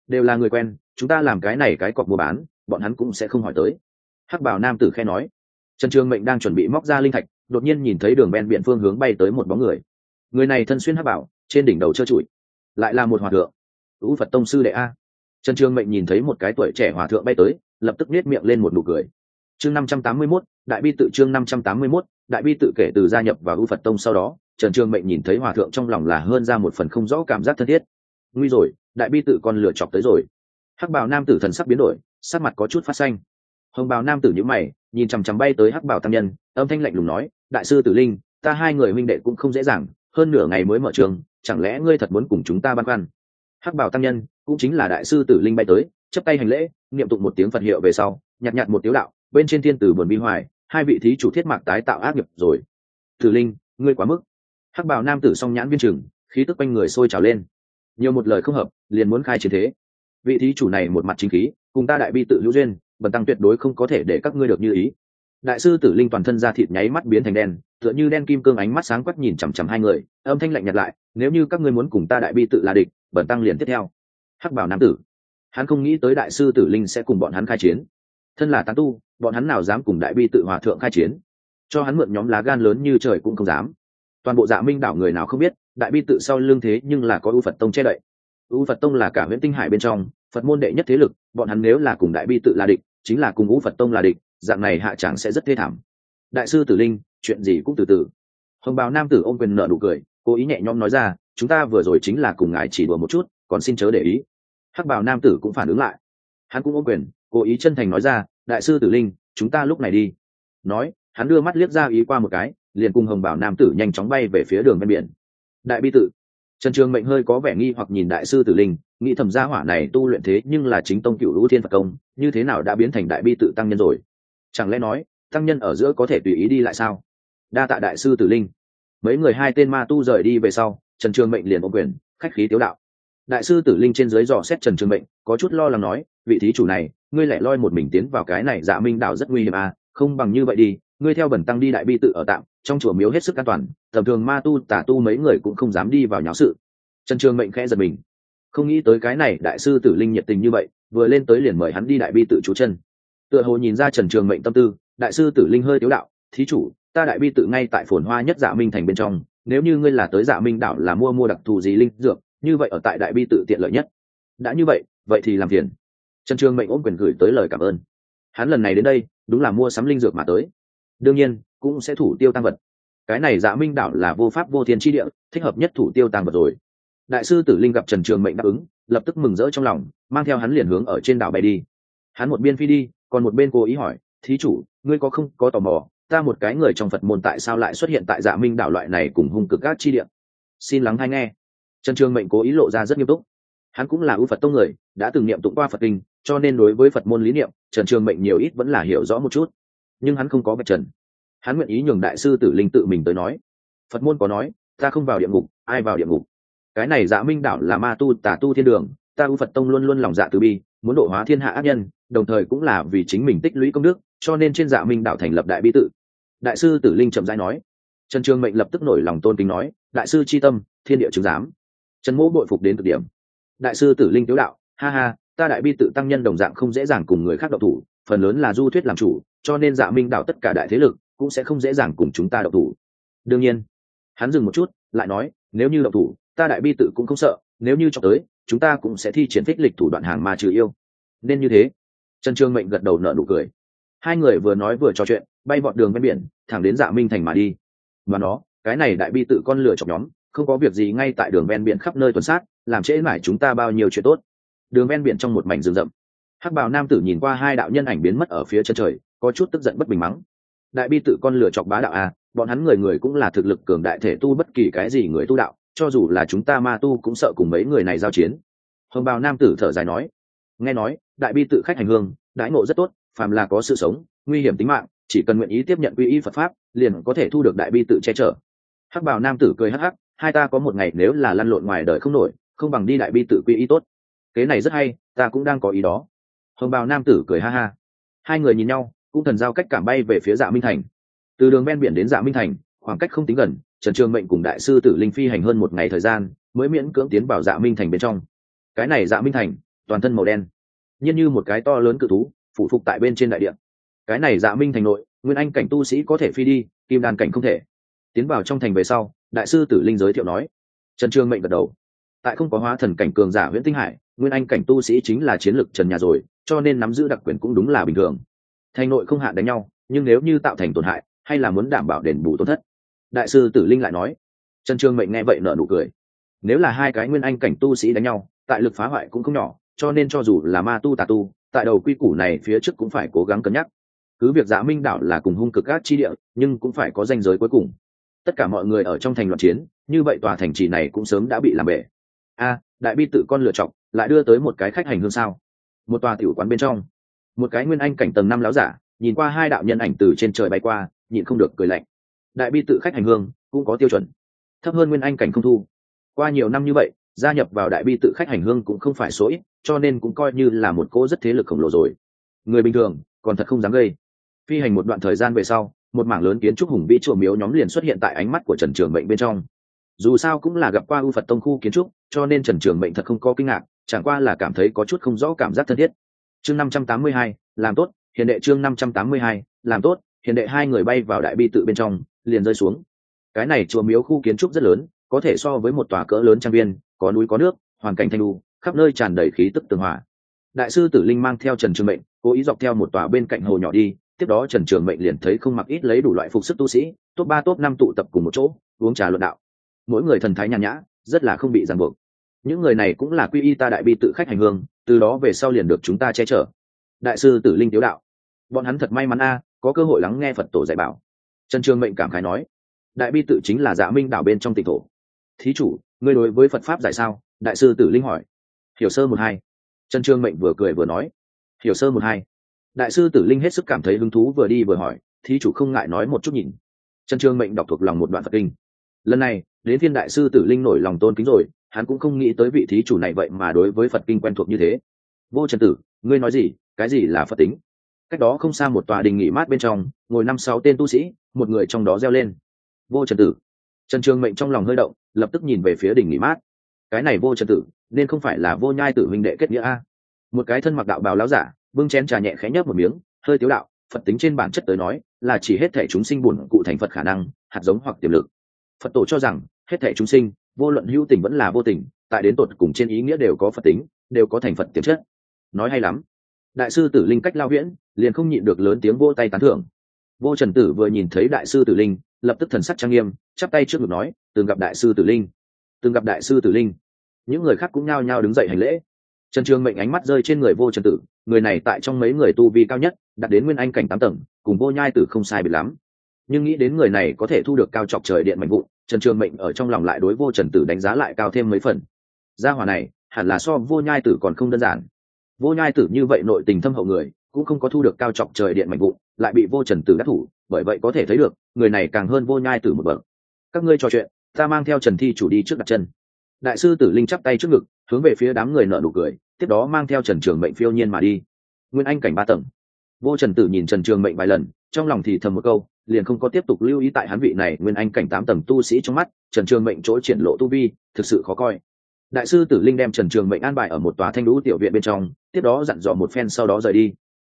đều là người quen, chúng ta làm cái này cái cọc mua bán, bọn hắn cũng sẽ không hỏi tới. Hắc bảo nam tử khe nói. Trần trương mệnh đang chuẩn bị móc ra linh thạch đột nhiên nhìn thấy đường ven biển phương hướng bay tới một bóng người. Người này thân xuyên hắc bảo, trên đỉnh đầu trơ trụi, lại là một hòa thượng. Ưu phật tông sư đệ a. Trần trường mệnh nhìn thấy một cái tuổi trẻ hòa thượng bay tới, lập tức nết miệng lên một nụ cười. Chương năm trăm tám mươi mốt, đại bi tự chương năm trăm tám mươi mốt, đại bi tự kể từ gia nhập vào ưu phật tông sau đó, trần trường mệnh nhìn thấy hòa thượng trong lòng là hơn ra một phần không rõ cảm giác thân thiết. Nguy rồi, đại bi tự còn lựa chọc tới rồi. Hắc bào nam tử thần sắc biến đổi, sắc mặt có chút phát xanh. Hồng bào nam tử nhữ mày nhìn chằm chằm bay tới hắc Bảo tam nhân, âm thanh lạnh lùng nói, đại sư tử linh, ta hai người minh đệ cũng không dễ dàng, hơn nửa ngày mới mở trường, chẳng lẽ ngươi thật muốn cùng chúng ta băn khoăn? Hắc bảo tăng nhân cũng chính là đại sư tử linh bay tới, chấp tay hành lễ, niệm tụng một tiếng phật hiệu về sau, nhặt nhặt một tiếu đạo, bên trên thiên tử buồn bi hoài, hai vị thí chủ thiết mạc tái tạo ác nghiệp rồi. Tử linh, ngươi quá mức. Hắc bảo nam tử song nhãn viên trừng, khí tức quanh người sôi trào lên. Nhiều một lời không hợp, liền muốn khai chiến thế. Vị thí chủ này một mặt chính khí, cùng ta đại bi tự hữu duyên bần tăng tuyệt đối không có thể để các ngươi được như ý. Đại sư tử linh toàn thân ra thịt nháy mắt biến thành đen, tựa như đen kim cương ánh mắt sáng quắc nhìn chằm chằm hai người, âm thanh lạnh nhạt lại, nếu như các ngươi muốn cùng ta đại bi tự là địch, bần tăng liền tiếp theo. Hắc bảo nam tử. Hắn không nghĩ tới đại sư tử linh sẽ cùng bọn hắn khai chiến. Thân là tán tu, bọn hắn nào dám cùng đại bi tự hòa thượng khai chiến? Cho hắn mượn nhóm lá gan lớn như trời cũng không dám. Toàn bộ dạ minh đảo người nào không biết, đại bi tự sau lương thế nhưng là có ưu phật tông che đậy. Ưu phật tông là cả huyện tinh hải bên trong phật môn đệ nhất thế lực, bọn hắn nếu là cùng đại bi tự là địch, chính là cùng ngũ phật tông là địch, dạng này hạ chẳng sẽ rất thê thảm. Đại sư tử linh, chuyện gì cũng từ từ. Hồng bào nam tử ôm quyền nợ nụ cười, cố ý nhẹ nhõm nói ra, chúng ta vừa rồi chính là cùng ngài chỉ đùa một chút, còn xin chớ để ý. Hắc bào nam tử cũng phản ứng lại. Hắn cũng ôm quyền, cố ý chân thành nói ra, đại sư tử linh, chúng ta lúc này đi. Nói, hắn đưa mắt liếc ra ý qua một cái, liền cùng hồng bảo nam tử nhanh chóng bay về phía đường ven biển. Đại bi tự trần trường mệnh hơi có vẻ nghi hoặc nhìn đại sư tử linh, nghĩ thầm gia hỏa này tu luyện thế nhưng là chính tông cựu lũ thiên phật công, như thế nào đã biến thành đại bi tự tăng nhân rồi? Chẳng lẽ nói, tăng nhân ở giữa có thể tùy ý đi lại sao? Đa tạ đại sư tử linh. Mấy người hai tên ma tu rời đi về sau, trần trường mệnh liền ôm quyền, khách khí tiếu đạo. Đại sư tử linh trên dưới dò xét trần trường mệnh, có chút lo lắng nói, vị thí chủ này, ngươi lại loi một mình tiến vào cái này dạ minh đạo rất nguy hiểm à không bằng như vậy đi ngươi theo bẩn tăng đi đại bi tự ở tạm, trong chùa miếu hết sức an toàn, tầm thường ma tu tả tu mấy người cũng không dám đi vào nháo sự. Trần trường mệnh khẽ giật mình. Không nghĩ tới cái này đại sư tử linh nhiệt tình như vậy, vừa lên tới liền mời hắn đi đại bi tự trú chân. Tựa hồ nhìn ra trần trường mệnh tâm tư, đại sư tử linh hơi tiếu đạo, thí chủ, ta đại bi tự ngay tại phồn hoa nhất dạ minh thành bên trong, nếu như ngươi là tới dạ minh đảo là mua mua đặc thù gì linh dược, như vậy ở tại đại bi tự tiện lợi nhất. Đã như vậy vậy thì làm phiền. Trần trường mệnh ôm quyền gửi tới lời cảm ơn. Hắn lần này đến đây, đúng là mua sắm linh dược mà tới đương nhiên, cũng sẽ thủ tiêu tăng vật. Cái này dạ minh đảo là vô pháp vô thiên tri địa, thích hợp nhất thủ tiêu tăng vật rồi. Đại sư tử linh gặp trần trường mệnh đáp ứng, lập tức mừng rỡ trong lòng, mang theo hắn liền hướng ở trên đảo bay đi. Hắn một bên phi đi, còn một bên cố ý hỏi, thí chủ, ngươi có không, có tò mò, ta một cái người trong phật môn tại sao lại xuất hiện tại dạ minh đảo loại này cùng hung cực các chi địa? Xin lắng hay nghe. Trần trường mệnh cố ý lộ ra rất nghiêm túc. Hắn cũng là ưu phật tông người, đã từng niệm tụng qua phật kinh, cho nên đối với phật môn lý niệm, trần trường mệnh nhiều ít vẫn là hiểu rõ một chút nhưng hắn không có bạch trần. Hắn nguyện ý nhường đại sư tử linh tự mình tới nói. Phật môn có nói, ta không vào địa ngục, ai vào địa ngục? Cái này dạ minh đảo là ma tu, tà tu thiên đường, ta ưu phật tông luôn luôn lòng dạ từ bi, muốn độ hóa thiên hạ ác nhân, đồng thời cũng là vì chính mình tích lũy công đức, cho nên trên dạ minh đạo thành lập đại bi tự. Đại sư tử linh chậm rãi nói. Trần trường mệnh lập tức nổi lòng tôn kính nói, đại sư tri tâm, thiên địa chứng giám. Trần mỗ bội phục đến cực điểm. Đại sư tử linh tiếu đạo, ha ha, ta đại bi tự tăng nhân đồng dạng không dễ dàng cùng người khác độc thủ phần lớn là du thuyết làm chủ, cho nên dạ minh đạo tất cả đại thế lực cũng sẽ không dễ dàng cùng chúng ta độc thủ. Đương nhiên, hắn dừng một chút, lại nói, nếu như độc thủ, ta đại bi tự cũng không sợ, nếu như cho tới, chúng ta cũng sẽ thi triển thích lịch thủ đoạn hàng mà trừ yêu. Nên như thế, trần trương mệnh gật đầu nợ nụ cười. Hai người vừa nói vừa trò chuyện, bay vọt đường ven biển, thẳng đến dạ minh thành mà đi. Và nó, cái này đại bi tự con lửa chọc nhóm, không có việc gì ngay tại đường ven biển khắp nơi tuần sát, làm trễ mải chúng ta bao nhiêu chuyện tốt. Đường ven biển trong một mảnh rừng rậm hắc bào nam tử nhìn qua hai đạo nhân ảnh biến mất ở phía chân trời, có chút tức giận bất bình mắng. Đại bi tự con lửa chọc bá đạo a bọn hắn người người cũng là thực lực cường đại thể tu bất kỳ cái gì người tu đạo, cho dù là chúng ta ma tu cũng sợ cùng mấy người này giao chiến. Hồng bào nam tử thở dài nói. Nghe nói, đại bi tự khách hành hương, đãi ngộ rất tốt, phàm là có sự sống, nguy hiểm tính mạng, chỉ cần nguyện ý tiếp nhận quy y phật pháp, liền có thể thu được đại bi tự che chở. Hắc bào nam tử cười hắc hắc, hai ta có một ngày nếu là lăn lộn ngoài đời không nổi, không bằng đi đại bi tự quy y tốt. Kế này rất hay, ta cũng đang có ý đó hồng bào nam tử cười ha ha. Hai người nhìn nhau, cũng thần giao cách cảm bay về phía dạ minh thành. Từ đường ven biển đến dạ minh thành, khoảng cách không tính gần, trần trường mệnh cùng đại sư tử linh phi hành hơn một ngày thời gian, mới miễn cưỡng tiến vào dạ minh thành bên trong. Cái này dạ minh thành, toàn thân màu đen. Nhiên như một cái to lớn cự thú phụ phục tại bên trên đại điện cái này dạ minh thành nội, nguyên anh cảnh tu sĩ có thể phi đi, kim đàn cảnh không thể. Tiến vào trong thành về sau, đại sư tử linh giới thiệu nói. Trần trương mệnh gật đầu. Tại không có hóa thần cảnh cường giả nguyễn tinh hải, nguyên anh cảnh tu sĩ chính là chiến lược trần nhà rồi cho nên nắm giữ đặc quyền cũng đúng là bình thường. Thành nội không hạn đánh nhau, nhưng nếu như tạo thành tổn hại, hay là muốn đảm bảo đền bù tổn thất? Đại sư tử linh lại nói. Trần trương mệnh nghe vậy nở nụ cười. Nếu là hai cái nguyên anh cảnh tu sĩ đánh nhau, tại lực phá hoại cũng không nhỏ, cho nên cho dù là ma tu tà tu, tại đầu quy củ này phía trước cũng phải cố gắng cân nhắc. Cứ việc giả minh đảo là cùng hung cực các chi địa, nhưng cũng phải có danh giới cuối cùng. Tất cả mọi người ở trong thành loạn chiến, như vậy tòa thành trì này cũng sớm đã bị làm bể. A, đại bi tự con lựa chọn, lại đưa tới một cái khách hành hương sao? Một tòa tiểu quán bên trong. Một cái nguyên anh cảnh tầng năm láo giả, nhìn qua hai đạo nhân ảnh từ trên trời bay qua, nhịn không được cười lạnh. Đại bi tự khách hành hương, cũng có tiêu chuẩn. Thấp hơn nguyên anh cảnh không thu. Qua nhiều năm như vậy, gia nhập vào đại bi tự khách hành hương cũng không phải số ít, cho nên cũng coi như là một cô rất thế lực khổng lồ rồi. Người bình thường, còn thật không dám gây. Phi hành một đoạn thời gian về sau, một mảng lớn kiến trúc hùng vĩ chùa miếu nhóm liền xuất hiện tại ánh mắt của trần trường mệnh bên trong. Dù sao cũng là gặp qua u phật tông khu kiến trúc, cho nên trần trường mệnh thật không có kinh ngạc chẳng qua là cảm thấy có chút không rõ cảm giác thân thiết. Chương năm trăm tám mươi hai, làm tốt, hiền đệ chương năm trăm tám mươi hai, làm tốt, hiền đệ hai người bay vào đại bi tự bên trong, liền rơi xuống. Cái này chùa miếu khu kiến trúc rất lớn, có thể so với một tòa cỡ lớn trang viên, có núi có nước, hoàn cảnh thanh lu khắp nơi tràn đầy khí tức tường hòa. Đại sư tử linh mang theo trần trường mệnh, cố ý dọc theo một tòa bên cạnh hồ nhỏ đi, tiếp đó trần trường mệnh liền thấy không mặc ít lấy đủ loại phục sức tu sĩ, top ba, top năm tụ tập cùng một chỗ, uống trà luận đạo. Mỗi người thần thái nhàn nhã, rất là không bị ràng buộc những người này cũng là quy y ta đại bi tự khách hành hương, từ đó về sau liền được chúng ta che chở. Đại sư tử linh tiếu đạo. Bọn hắn thật may mắn a, có cơ hội lắng nghe phật tổ dạy bảo. Trần trường mệnh cảm khái nói. Đại bi tự chính là dạ minh đảo bên trong tỉnh thổ. Thí chủ, ngươi đối với phật pháp giải sao? Đại sư tử linh hỏi. Hiểu sơ một hai. Trần trương mệnh vừa cười vừa nói. Hiểu sơ một hai. Đại sư tử linh hết sức cảm thấy hứng thú vừa đi vừa hỏi. Thí chủ không ngại nói một chút nhìn. Trần trương mệnh đọc thuộc lòng một đoạn phật kinh. Lần này, đến phiên đại sư tử linh nổi lòng tôn kính rồi hắn cũng không nghĩ tới vị thí chủ này vậy mà đối với phật kinh quen thuộc như thế. Vô trần tử, ngươi nói gì? Cái gì là phật tính? Cách đó không xa một tòa đình nghỉ mát bên trong, ngồi năm sáu tên tu sĩ, một người trong đó reo lên. Vô trần tử. Trần trường mệnh trong lòng hơi động, lập tức nhìn về phía đình nghỉ mát. Cái này vô trần tử, nên không phải là vô nhai tử huynh đệ kết nghĩa a? Một cái thân mặc đạo bào láo giả bưng chén trà nhẹ khẽ nhấp một miếng, hơi tiếu đạo, phật tính trên bản chất tới nói, là chỉ hết thể chúng sinh bổn cụ thành phật khả năng, hạt giống hoặc tiềm lực. Phật tổ cho rằng, hết thể chúng sinh vô luận hữu tình vẫn là vô tình, tại đến tột cùng trên ý nghĩa đều có phật tính, đều có thành phật tiềm chất. Nói hay lắm. Đại sư tử linh cách lao huyễn liền không nhịn được lớn tiếng vô tay tán thưởng. Vô trần tử vừa nhìn thấy đại sư tử linh, lập tức thần sắc trang nghiêm, chắp tay trước ngực nói, từng gặp đại sư tử linh. Từng gặp đại sư tử linh. Những người khác cũng nhao nhao đứng dậy hành lễ. Trần trường mệnh ánh mắt rơi trên người vô trần tử, người này tại trong mấy người tu vi cao nhất, đạt đến nguyên anh cảnh tám tầng, cùng vô nhai tử không sai biệt lắm. Nhưng nghĩ đến người này có thể thu được cao chọc trời điện mạnh vụ trần trường mệnh ở trong lòng lại đối vô trần tử đánh giá lại cao thêm mấy phần. Gia hòa này, hẳn là so vô nhai tử còn không đơn giản. Vô nhai tử như vậy nội tình thâm hậu người, cũng không có thu được cao trọng trời điện mạnh vụ lại bị vô trần tử đắc thủ, bởi vậy có thể thấy được, người này càng hơn vô nhai tử một bậc. Các ngươi trò chuyện, ta mang theo trần thi chủ đi trước đặt chân. Đại sư tử linh chắp tay trước ngực, hướng về phía đám người nợ nụ cười, tiếp đó mang theo trần trường mệnh phiêu nhiên mà đi. Nguyên anh cảnh ba tầng. Vô trần tử nhìn trần trường mệnh vài lần, trong lòng thì thầm một câu liền không có tiếp tục lưu ý tại hắn vị này nguyên anh cảnh tám tầng tu sĩ trong mắt, trần trường mệnh chỗ triển lộ tu vi, thực sự khó coi. Đại sư tử linh đem trần trường mệnh an bài ở một tòa thanh lũ tiểu viện bên trong, tiếp đó dặn dò một phen sau đó rời đi.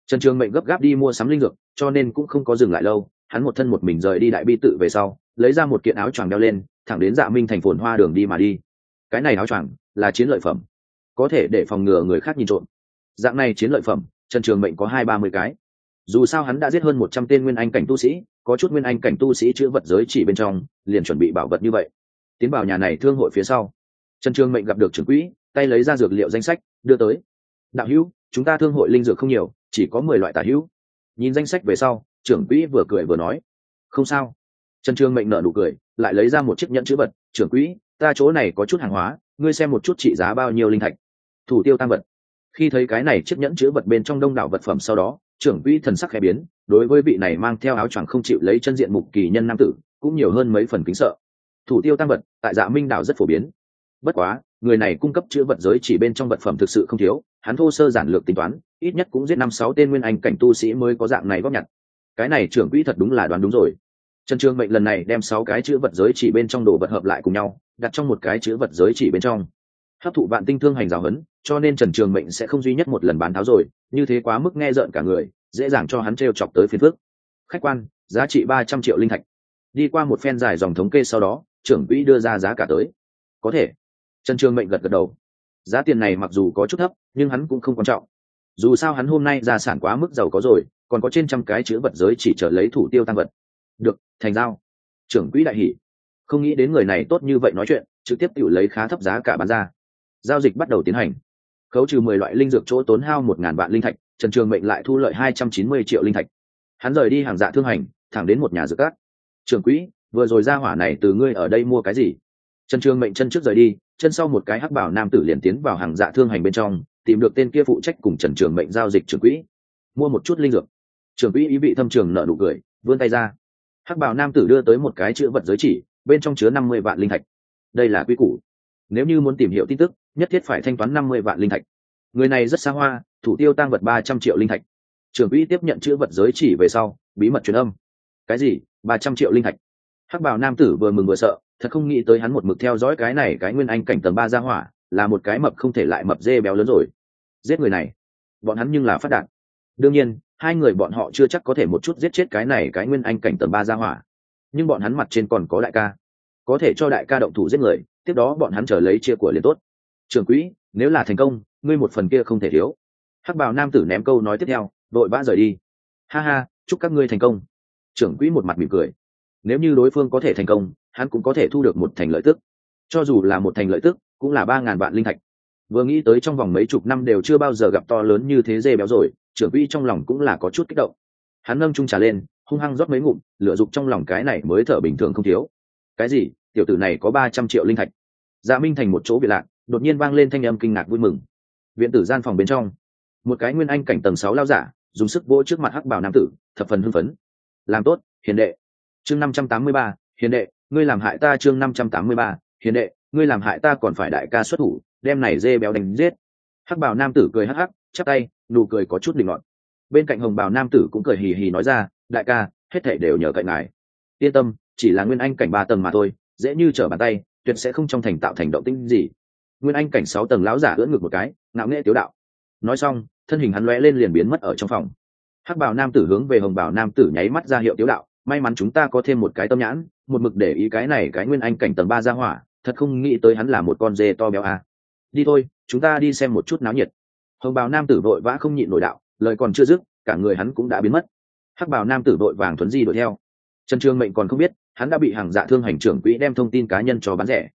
Trần trường mệnh gấp gáp đi mua sắm linh dược, cho nên cũng không có dừng lại lâu, hắn một thân một mình rời đi đại bi tự về sau, lấy ra một kiện áo choàng đeo lên, thẳng đến dạ minh thành phồn hoa đường đi mà đi. Cái này áo choàng là chiến lợi phẩm, có thể để phòng ngừa người khác nhìn trộm. Dạng này chiến lợi phẩm, trần trường mệnh có hai ba mươi cái. Dù sao hắn đã giết hơn một trăm tên nguyên anh cảnh tu sĩ có chút nguyên anh cảnh tu sĩ chữ vật giới chỉ bên trong, liền chuẩn bị bảo vật như vậy. Tiến vào nhà này thương hội phía sau, trần trương mệnh gặp được trưởng quỹ, tay lấy ra dược liệu danh sách, đưa tới. Đạo hữu, chúng ta thương hội linh dược không nhiều, chỉ có mười loại tả hữu. Nhìn danh sách về sau, trưởng quỹ vừa cười vừa nói. Không sao. Trần trương mệnh nợ nụ cười, lại lấy ra một chiếc nhẫn chữ vật. Trưởng quỹ, ta chỗ này có chút hàng hóa, ngươi xem một chút trị giá bao nhiêu linh thạch. Thủ tiêu tăng vật. Khi thấy cái này chiếc nhẫn chữ vật bên trong đông đảo vật phẩm sau đó, trưởng quỹ thần sắc khẽ biến đối với vị này mang theo áo choàng không chịu lấy chân diện mục kỳ nhân nam tử, cũng nhiều hơn mấy phần kính sợ. Thủ tiêu tăng vật, tại dạ minh đảo rất phổ biến. Bất quá, người này cung cấp chữ vật giới chỉ bên trong vật phẩm thực sự không thiếu, hắn thô sơ giản lược tính toán, ít nhất cũng giết năm sáu tên nguyên anh cảnh tu sĩ mới có dạng này góp nhặt. Cái này trưởng quỹ thật đúng là đoán đúng rồi. Trần trường mệnh lần này đem sáu cái chữ vật giới chỉ bên trong đồ vật hợp lại cùng nhau, đặt trong một cái chữ vật giới chỉ bên trong. Hấp thụ vạn tinh thương hành giáo hấn cho nên trần trường mệnh sẽ không duy nhất một lần bán tháo rồi, như thế quá mức nghe rợn cả người dễ dàng cho hắn t r e o chọc tới phiền phước khách quan, giá trị ba trăm triệu linh thạch. Đi qua một phen dài dòng thống kê sau đó, trưởng quỹ đưa ra giá cả tới. Có thể. Trần trường mệnh gật gật đầu. Giá tiền này mặc dù có chút thấp, nhưng hắn cũng không quan trọng. Dù sao hắn hôm nay gia sản quá mức giàu có rồi, còn có trên trăm cái chữ vật giới chỉ trở lấy thủ tiêu tăng vật. Được, thành giao. Trưởng quỹ đại hỷ không nghĩ đến người này tốt như vậy nói chuyện, trực tiếp tự lấy khá thấp giá cả bán ra. Giao dịch bắt đầu tiến hành. Khấu trừ mười loại linh dược chỗ tốn hao một ngàn vạn linh thạch trần trường mệnh lại thu lợi hai trăm chín mươi triệu linh thạch. Hắn rời đi hàng dạ thương hành, thẳng đến một nhà dược cát. Trường quỹ, vừa rồi ra hỏa này từ ngươi ở đây mua cái gì? Trần trường mệnh chân trước rời đi, chân sau một cái hắc bảo nam tử liền tiến vào hàng dạ thương hành bên trong, tìm được tên kia phụ trách cùng trần trường mệnh giao dịch trường quỹ. Mua một chút linh dược. Trường quỹ ý vị thâm trường nợ nụ cười, vươn tay ra. Hắc bảo nam tử đưa tới một cái chữ vật giới chỉ, bên trong chứa năm mươi vạn linh thạch. Đây là quy củ. Nếu như muốn tìm hiểu tin tức, nhất thiết phải thanh toán năm mươi vạn linh thạch người này rất xa hoa, thủ tiêu tăng vật ba trăm triệu linh thạch. Trưởng quỹ tiếp nhận chữ vật giới chỉ về sau, bí mật truyền âm. Cái gì? ba trăm triệu linh thạch. Hắc bảo nam tử vừa mừng vừa sợ, thật không nghĩ tới hắn một mực theo dõi cái này cái nguyên anh cảnh tầng ba ra hỏa, là một cái mập không thể lại mập dê béo lớn rồi. Giết người này. Bọn hắn nhưng là phát đạt đương nhiên, hai người bọn họ chưa chắc có thể một chút giết chết cái này cái nguyên anh cảnh tầng ba ra hỏa. Nhưng bọn hắn mặt trên còn có đại ca. Có thể cho đại ca động thủ giết người, tiếp đó bọn hắn trở lấy chia của liền tốt. Trường quỹ, nếu là thành công ngươi một phần kia không thể thiếu. Hắc bào nam tử ném câu nói tiếp theo, đội vã rời đi. Ha ha, chúc các ngươi thành công. Trưởng quỹ một mặt mỉm cười. Nếu như đối phương có thể thành công, hắn cũng có thể thu được một thành lợi tức. Cho dù là một thành lợi tức, cũng là ba ngàn vạn linh thạch. Vừa nghĩ tới trong vòng mấy chục năm đều chưa bao giờ gặp to lớn như thế dê béo rồi, trưởng quỹ trong lòng cũng là có chút kích động. Hắn nâng trung trà lên, hung hăng rót mấy ngụm lựa dục trong lòng cái này mới thở bình thường không thiếu. Cái gì? Tiểu tử này có ba trăm triệu linh thạch. Dạ minh thành một chỗ bị lạc, đột nhiên vang lên thanh âm kinh ngạc vui mừng viện tử gian phòng bên trong. Một cái nguyên anh cảnh tầng sáu lao giả, dùng sức vỗ trước mặt hắc bảo nam tử, thập phần hưng phấn. Làm tốt, hiền đệ. Chương năm trăm tám mươi ba, hiền đệ, ngươi làm hại ta chương năm trăm tám mươi ba, hiền đệ, ngươi làm hại ta còn phải đại ca xuất thủ, đem này dê béo đánh giết. Hắc bảo nam tử cười hắc hắc, chắp tay, nụ cười có chút đình loạn bên cạnh hồng bảo nam tử cũng cười hì hì nói ra, đại ca, hết thể đều nhờ cạnh ngài. Yên tâm, chỉ là nguyên anh cảnh ba tầng mà thôi, dễ như trở bàn tay, tuyệt sẽ không trong thành tạo thành động tĩnh gì nguyên anh cảnh sáu tầng lão giả ưỡn ngực một cái, ngạo nghệ tiếu đạo. Nói xong, thân hình hắn lóe lên liền biến mất ở trong phòng. Hắc bào nam tử hướng về hồng bào nam tử nháy mắt ra hiệu tiếu đạo, may mắn chúng ta có thêm một cái tâm nhãn, một mực để ý cái này cái nguyên anh cảnh tầng ba ra hỏa, thật không nghĩ tới hắn là một con dê to béo à. đi thôi, chúng ta đi xem một chút náo nhiệt. Hồng bào nam tử vội vã không nhịn nổi đạo, lời còn chưa dứt, cả người hắn cũng đã biến mất. Hắc bào nam tử vội vàng thuấn di đuổi theo. Trần trương mệnh còn không biết, hắn đã bị hàng dạ thương hành trưởng quỹ đem thông tin cá nhân cho bán rẻ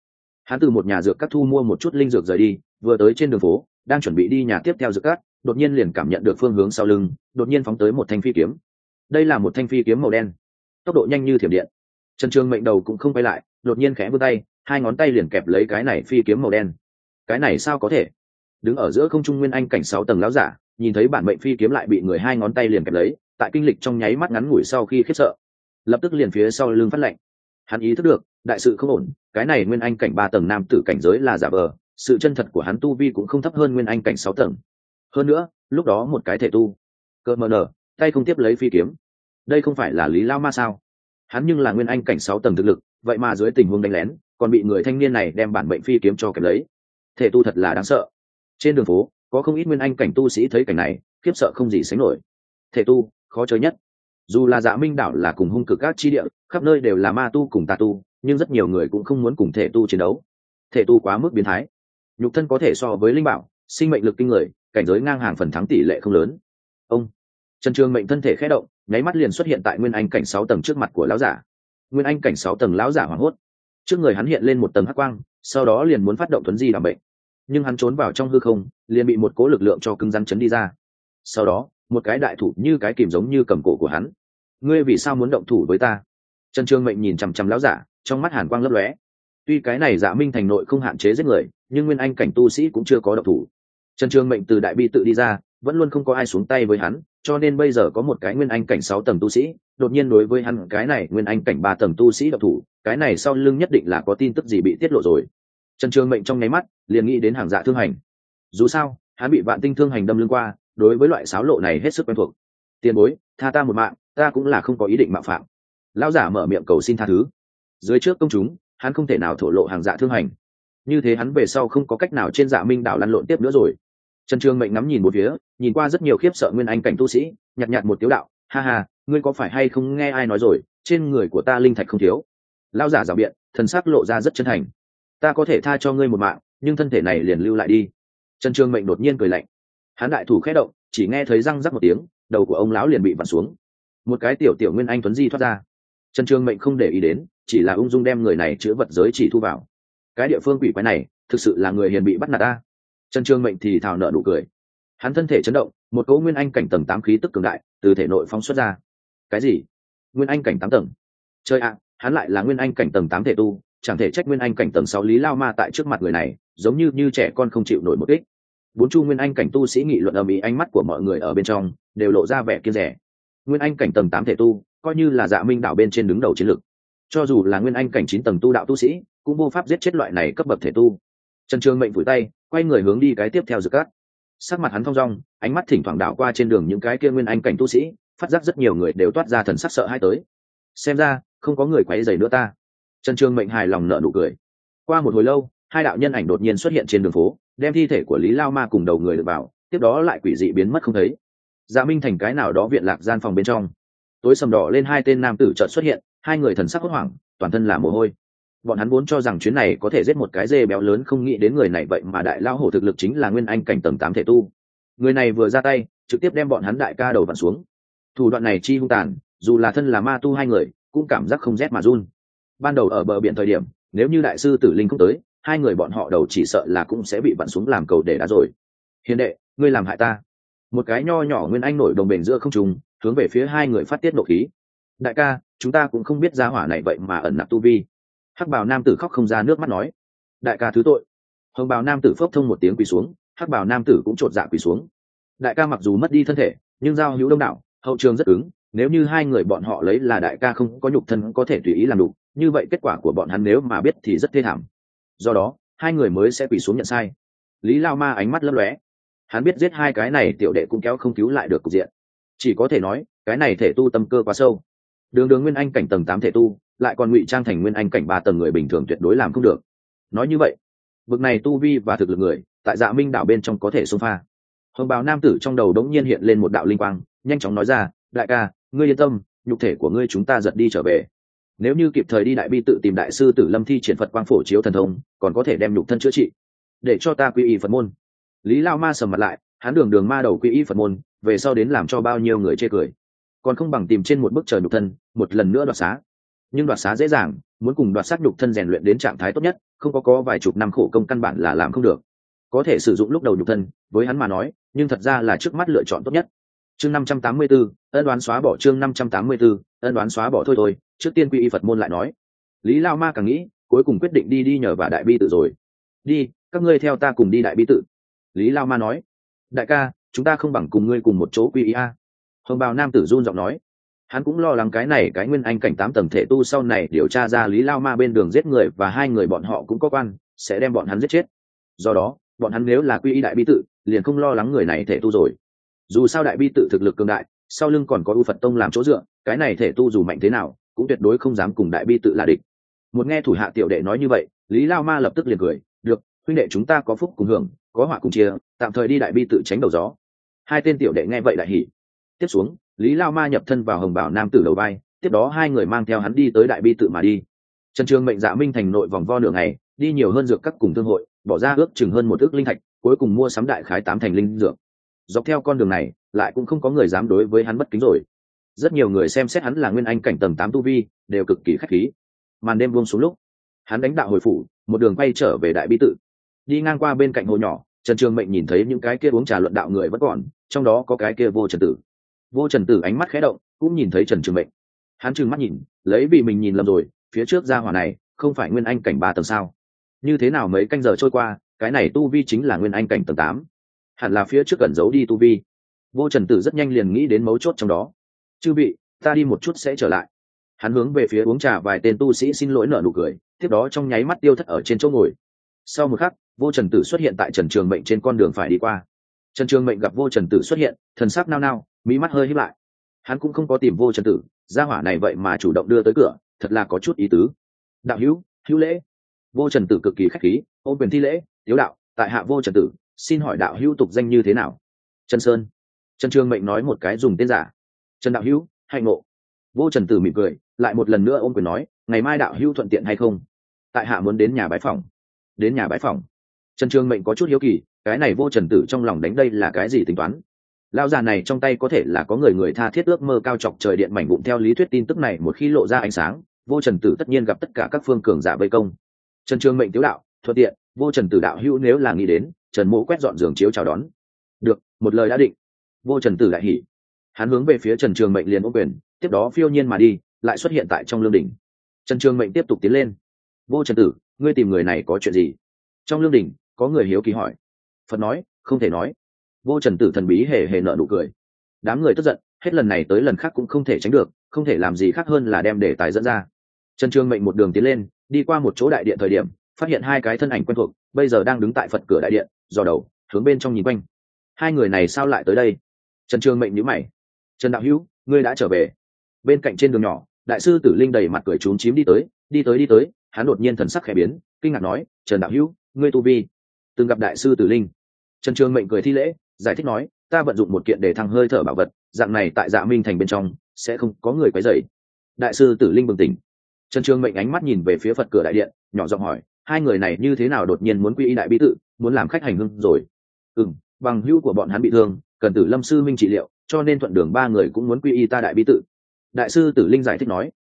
hắn từ một nhà dược các thu mua một chút linh dược rời đi vừa tới trên đường phố đang chuẩn bị đi nhà tiếp theo dược các, đột nhiên liền cảm nhận được phương hướng sau lưng đột nhiên phóng tới một thanh phi kiếm. Đây là một thanh phi kiếm màu đen. Tốc độ nhanh như thiểm điện. Trần Trường mệnh đầu cũng không quay lại đột nhiên khẽ vươn tay hai ngón tay liền kẹp lấy cái này phi kiếm màu đen. Cái này sao có thể? Đứng ở giữa không trung nguyên anh cảnh sáu tầng láo giả nhìn thấy bản mệnh phi kiếm lại bị người hai ngón tay liền kẹp lấy tại kinh lịch trong nháy mắt ngắn ngủi sau khi khiếp sợ lập tức liền phía sau lưng phát lệnh. Hắn ý thức được đại sự không ổn cái này nguyên anh cảnh ba tầng nam tử cảnh giới là giả vờ, sự chân thật của hắn tu vi cũng không thấp hơn nguyên anh cảnh sáu tầng. Hơn nữa, lúc đó một cái thể tu. Cơ mờ nở, tay không tiếp lấy phi kiếm. Đây không phải là lý lao ma sao? Hắn nhưng là nguyên anh cảnh sáu tầng thực lực, vậy mà dưới tình huống đánh lén, còn bị người thanh niên này đem bản bệnh phi kiếm cho kẹp lấy. Thể tu thật là đáng sợ. Trên đường phố, có không ít nguyên anh cảnh tu sĩ thấy cảnh này, khiếp sợ không gì sánh nổi. Thể tu, khó chơi nhất. Dù là dạ minh đảo là cùng hung cực các chi địa, khắp nơi đều là ma tu cùng tà tu nhưng rất nhiều người cũng không muốn cùng thể tu chiến đấu. Thể tu quá mức biến thái. Nhục thân có thể so với linh bảo, sinh mệnh lực kinh người, cảnh giới ngang hàng phần thắng tỷ lệ không lớn. Ông, trần trường mệnh thân thể khẽ động, nháy mắt liền xuất hiện tại nguyên anh cảnh sáu tầng trước mặt của lão giả. Nguyên anh cảnh sáu tầng lão giả hoảng hốt. Trước người hắn hiện lên một tầng hắc quang, sau đó liền muốn phát động thuấn di làm bệnh. Nhưng hắn trốn vào trong hư không, liền bị một cố lực lượng cho cứng rắn chấn đi ra. Sau đó, một cái đại thủ như cái kìm giống như cầm cổ của hắn. Ngươi vì sao muốn động thủ với ta? Trần trương mệnh nhìn chằm chằm lão giả trong mắt hàn quang lấp lóe. Tuy cái này Dạ minh thành nội không hạn chế giết người, nhưng nguyên anh cảnh tu sĩ cũng chưa có động thủ. Trần Trường mệnh từ đại bi tự đi ra, vẫn luôn không có ai xuống tay với hắn, cho nên bây giờ có một cái nguyên anh cảnh sáu tầng tu sĩ, đột nhiên đối với hắn, cái này nguyên anh cảnh ba tầng tu sĩ độc thủ, cái này sau lưng nhất định là có tin tức gì bị tiết lộ rồi. Trần trường mệnh trong nháy mắt, liền nghĩ đến hàng dạ thương hành. Dù sao, hắn bị vạn tinh thương hành đâm lưng qua, đối với loại sáo lộ này hết sức quen thuộc. Tiền bối, tha ta một mạng, ta cũng là không có ý định mạo phạm. Lão giả mở miệng cầu xin tha thứ dưới trước công chúng, hắn không thể nào thổ lộ hàng dạ thương hành. Như thế hắn về sau không có cách nào trên dạ minh đảo lăn lộn tiếp nữa rồi. Trần trương mệnh ngắm nhìn một phía, nhìn qua rất nhiều khiếp sợ nguyên anh cảnh tu sĩ nhặt nhặt một tiếu đạo, ha ha, ngươi có phải hay không nghe ai nói rồi, trên người của ta linh thạch không thiếu? Lao giả rào biện, thần sắc lộ ra rất chân thành. Ta có thể tha cho ngươi một mạng, nhưng thân thể này liền lưu lại đi. Trần trương mệnh đột nhiên cười lạnh. Hắn đại thủ khẽ động, chỉ nghe thấy răng rắc một tiếng, đầu của ông lão liền bị vặn xuống. Một cái tiểu tiểu nguyên anh tuấn di thoát ra. Trần trương mệnh không để ý đến chỉ là ung dung đem người này chữa vật giới chỉ thu vào. Cái địa phương quỷ quái này, thực sự là người hiền bị bắt nạt ta. Trần trường mệnh thì thào nợ nụ cười. Hắn thân thể chấn động, một cỗ nguyên anh cảnh tầng tám khí tức cường đại từ thể nội phóng xuất ra. Cái gì? Nguyên anh cảnh tám tầng? Chơi ạ, hắn lại là nguyên anh cảnh tầng tám thể tu, chẳng thể trách nguyên anh cảnh tầng sáu lý lao ma tại trước mặt người này, giống như như trẻ con không chịu nổi một ích bốn chu nguyên anh cảnh tu sĩ nghị luận ầm ĩ ánh mắt của mọi người ở bên trong, đều lộ ra vẻ kiên rẻ. Nguyên anh cảnh tầng tám thể tu, coi như là dạ minh đạo bên trên đứng đầu chiến lược cho dù là nguyên anh cảnh chín tầng tu đạo tu sĩ, cũng vô pháp giết chết loại này cấp bậc thể tu. Trần trường mệnh vùi tay, quay người hướng đi cái tiếp theo dự cát sắc mặt hắn thong dong, ánh mắt thỉnh thoảng đảo qua trên đường những cái kia nguyên anh cảnh tu sĩ, phát giác rất nhiều người đều toát ra thần sắc sợ hai tới. Xem ra, không có người quấy dày nữa ta. Trần trường mệnh hài lòng nợ nụ cười. Qua một hồi lâu, hai đạo nhân ảnh đột nhiên xuất hiện trên đường phố, đem thi thể của lý lao ma cùng đầu người được vào tiếp đó lại quỷ dị biến mất không thấy. Dạ minh thành cái nào đó viện lạc gian phòng bên trong. Tối sầm đỏ lên hai tên nam tử trợt xuất hiện hai người thần sắc hốt hoảng, toàn thân là mồ hôi. Bọn hắn vốn cho rằng chuyến này có thể giết một cái dê béo lớn, không nghĩ đến người này vậy mà đại lao hổ thực lực chính là nguyên anh cảnh tầng tám thể tu. Người này vừa ra tay, trực tiếp đem bọn hắn đại ca đầu vặn xuống. Thủ đoạn này chi hung tàn, dù là thân là ma tu hai người, cũng cảm giác không rét mà run. Ban đầu ở bờ biển thời điểm, nếu như đại sư tử linh không tới, hai người bọn họ đầu chỉ sợ là cũng sẽ bị vặn xuống làm cầu để đá rồi. Hiền đệ, ngươi làm hại ta. Một cái nho nhỏ nguyên anh nổi đồng bền giữa không trùng hướng về phía hai người phát tiết nộ khí đại ca, chúng ta cũng không biết giá hỏa này vậy mà ẩn nạp tu vi. Hắc bào nam tử khóc không ra nước mắt nói. Đại ca thứ tội. Hồng bào nam tử phốc thông một tiếng quỳ xuống, hắc bào nam tử cũng chột dạ quỳ xuống. Đại ca mặc dù mất đi thân thể, nhưng giao hữu đông đảo, hậu trường rất ứng nếu như hai người bọn họ lấy là đại ca không có nhục thân có thể tùy ý làm đủ, như vậy kết quả của bọn hắn nếu mà biết thì rất thê thảm. Do đó, hai người mới sẽ quỳ xuống nhận sai. Lý lao ma ánh mắt lấp lóe. Hắn biết giết hai cái này tiểu đệ cũng kéo không cứu lại được cục diện. Chỉ có thể nói, cái này thể tu tâm cơ quá sâu đường đường nguyên anh cảnh tầng tám thể tu, lại còn ngụy trang thành nguyên anh cảnh ba tầng người bình thường tuyệt đối làm không được. Nói như vậy, bực này tu vi và thực lực người, tại dạ minh đảo bên trong có thể xông pha. Hồng bào nam tử trong đầu đống nhiên hiện lên một đạo linh quang, nhanh chóng nói ra, đại ca, ngươi yên tâm, nhục thể của ngươi chúng ta giật đi trở về. Nếu như kịp thời đi đại bi tự tìm đại sư tử lâm thi triển phật quang phổ chiếu thần thông, còn có thể đem nhục thân chữa trị. Để cho ta quy y phật môn. Lý lao ma sầm mặt lại, hắn đường đường ma đầu quy y phật môn, về sau đến làm cho bao nhiêu người chê cười còn không bằng tìm trên một bức trời nhục thân một lần nữa đoạt xá. Nhưng đoạt xá dễ dàng muốn cùng đoạt xác nhục thân rèn luyện đến trạng thái tốt nhất không có có vài chục năm khổ công căn bản là làm không được. Có thể sử dụng lúc đầu nhục thân với hắn mà nói nhưng thật ra là trước mắt lựa chọn tốt nhất. Chương năm trăm tám mươi 584, ân đoán xóa bỏ chương năm trăm tám mươi 584, ân đoán xóa bỏ thôi thôi trước tiên quy y phật môn lại nói. Lý lao ma càng nghĩ cuối cùng quyết định đi đi nhờ vả đại bi tự rồi. Đi các ngươi theo ta cùng đi đại bi tự lý lao ma nói. Đại ca chúng ta không bằng cùng ngươi cùng một chỗ quy y a hồng bào nam tử run giọng nói. Hắn cũng lo lắng cái này, cái nguyên anh cảnh tám tầng thể tu sau này điều tra ra lý lao ma bên đường giết người và hai người bọn họ cũng có quan, sẽ đem bọn hắn giết chết. Do đó, bọn hắn nếu là quy y đại bi tự, liền không lo lắng người này thể tu rồi. Dù sao đại bi tự thực lực cường đại, sau lưng còn có u phật tông làm chỗ dựa, cái này thể tu dù mạnh thế nào, cũng tuyệt đối không dám cùng đại bi tự là địch. Một nghe thủ hạ tiểu đệ nói như vậy, lý lao ma lập tức liền cười, được, huynh đệ chúng ta có phúc cùng hưởng, có họa cùng chia, tạm thời đi đại bi tự tránh đầu gió. Hai tên tiểu đệ nghe vậy đại hỉ tiếp xuống, lý lao ma nhập thân vào hồng bảo nam tử đầu vai, tiếp đó hai người mang theo hắn đi tới đại bi tự mà đi. Trần trường mệnh dạ minh thành nội vòng vo nửa ngày, đi nhiều hơn dược các cùng thương hội, bỏ ra ước chừng hơn một ước linh thạch, cuối cùng mua sắm đại khái tám thành linh dược. Dọc theo con đường này, lại cũng không có người dám đối với hắn bất kính rồi. Rất nhiều người xem xét hắn là nguyên anh cảnh tầng tám tu vi, đều cực kỳ khách khí. Màn đêm buông xuống lúc, hắn đánh đạo hồi phủ, một đường quay trở về đại bi tự. Đi ngang qua bên cạnh hồ nhỏ, trần trường mệnh nhìn thấy những cái kia uống trà luận đạo người vẫn còn, trong đó có cái kia vô trần tử vô trần tử ánh mắt khẽ động, cũng nhìn thấy trần trường mệnh. Hắn trừng mắt nhìn, lấy vì mình nhìn lầm rồi, phía trước ra hỏa này không phải nguyên anh cảnh ba tầng sao? Như thế nào mấy canh giờ trôi qua, cái này tu vi chính là nguyên anh cảnh tầng tám? Hẳn là phía trước cần giấu đi tu vi. Vô trần tử rất nhanh liền nghĩ đến mấu chốt trong đó. Chư vị, ta đi một chút sẽ trở lại. Hắn hướng về phía uống trà vài tên tu sĩ xin lỗi nợ nụ cười, tiếp đó trong nháy mắt tiêu thất ở trên chỗ ngồi. Sau một khắc, vô trần tử xuất hiện tại trần trường mệnh trên con đường phải đi qua. Trần trường mệnh gặp vô trần tử xuất hiện, thần sắc nao nao mỹ mắt hơi hít lại. Hắn cũng không có tìm vô trần tử, gia hỏa này vậy mà chủ động đưa tới cửa, thật là có chút ý tứ. Đạo hữu hữu lễ. Vô trần tử cực kỳ khách khí, ôm quyền thi lễ, tiếu đạo, tại hạ vô trần tử, xin hỏi đạo hữu tục danh như thế nào? Trần sơn. Trần trương mệnh nói một cái dùng tên giả. Trần đạo hữu hạnh ngộ. Vô trần tử mỉm cười, lại một lần nữa ôm quyền nói, ngày mai đạo hữu thuận tiện hay không? Tại hạ muốn đến nhà bái phòng đến nhà bái phòng trần trương mệnh có chút hiếu kỳ, cái này vô trần tử trong lòng đánh đây là cái gì tính toán? Lão già này trong tay có thể là có người người tha thiết ước mơ cao chọc trời điện mảnh vụn theo lý thuyết tin tức này một khi lộ ra ánh sáng, vô trần tử tất nhiên gặp tất cả các phương cường giả vây công. Trần trường mệnh tiếu đạo, thuận tiện, vô trần tử đạo hữu nếu là nghĩ đến, trần mỗ quét dọn giường chiếu chào đón. Được, một lời đã định. Vô trần tử đại hỉ. Hắn hướng về phía trần trường mệnh liền ô quyền, tiếp đó phiêu nhiên mà đi, lại xuất hiện tại trong lương đỉnh. Trần trường mệnh tiếp tục tiến lên. Vô trần tử, ngươi tìm người này có chuyện gì? Trong lương đỉnh, có người hiếu kỳ hỏi. Phật nói, không thể nói vô trần tử thần bí hề hề nợ nụ cười. Đám người tức giận, hết lần này tới lần khác cũng không thể tránh được, không thể làm gì khác hơn là đem đề tài dẫn ra. Trần trường mệnh một đường tiến lên, đi qua một chỗ đại điện thời điểm, phát hiện hai cái thân ảnh quen thuộc, bây giờ đang đứng tại phật cửa đại điện, dò đầu, hướng bên trong nhìn quanh. Hai người này sao lại tới đây? Trần trường mệnh nhữ mày. Trần đạo hữu, ngươi đã trở về. Bên cạnh trên đường nhỏ, đại sư tử linh đầy mặt cười trốn chím đi tới đi tới đi tới, hắn đột nhiên thần sắc khẽ biến, kinh ngạc nói, trần đạo hữu, ngươi tu vi? Từng gặp đại sư tử linh. Trần trường mệnh cười thi lễ giải thích nói, ta vận dụng một kiện để thăng hơi thở bảo vật, dạng này tại dạ minh thành bên trong sẽ không có người quấy dày đại sư tử linh bừng tỉnh. Trần trường mệnh ánh mắt nhìn về phía phật cửa đại điện, nhỏ giọng hỏi, hai người này như thế nào đột nhiên muốn quy y đại bí tự, muốn làm khách hành hưng rồi? Ừ m bằng hữu của bọn hắn bị thương, cần tử lâm sư minh trị liệu, cho nên thuận đường ba người cũng muốn quy y ta đại bí tự. Đại sư tử linh giải thích nói.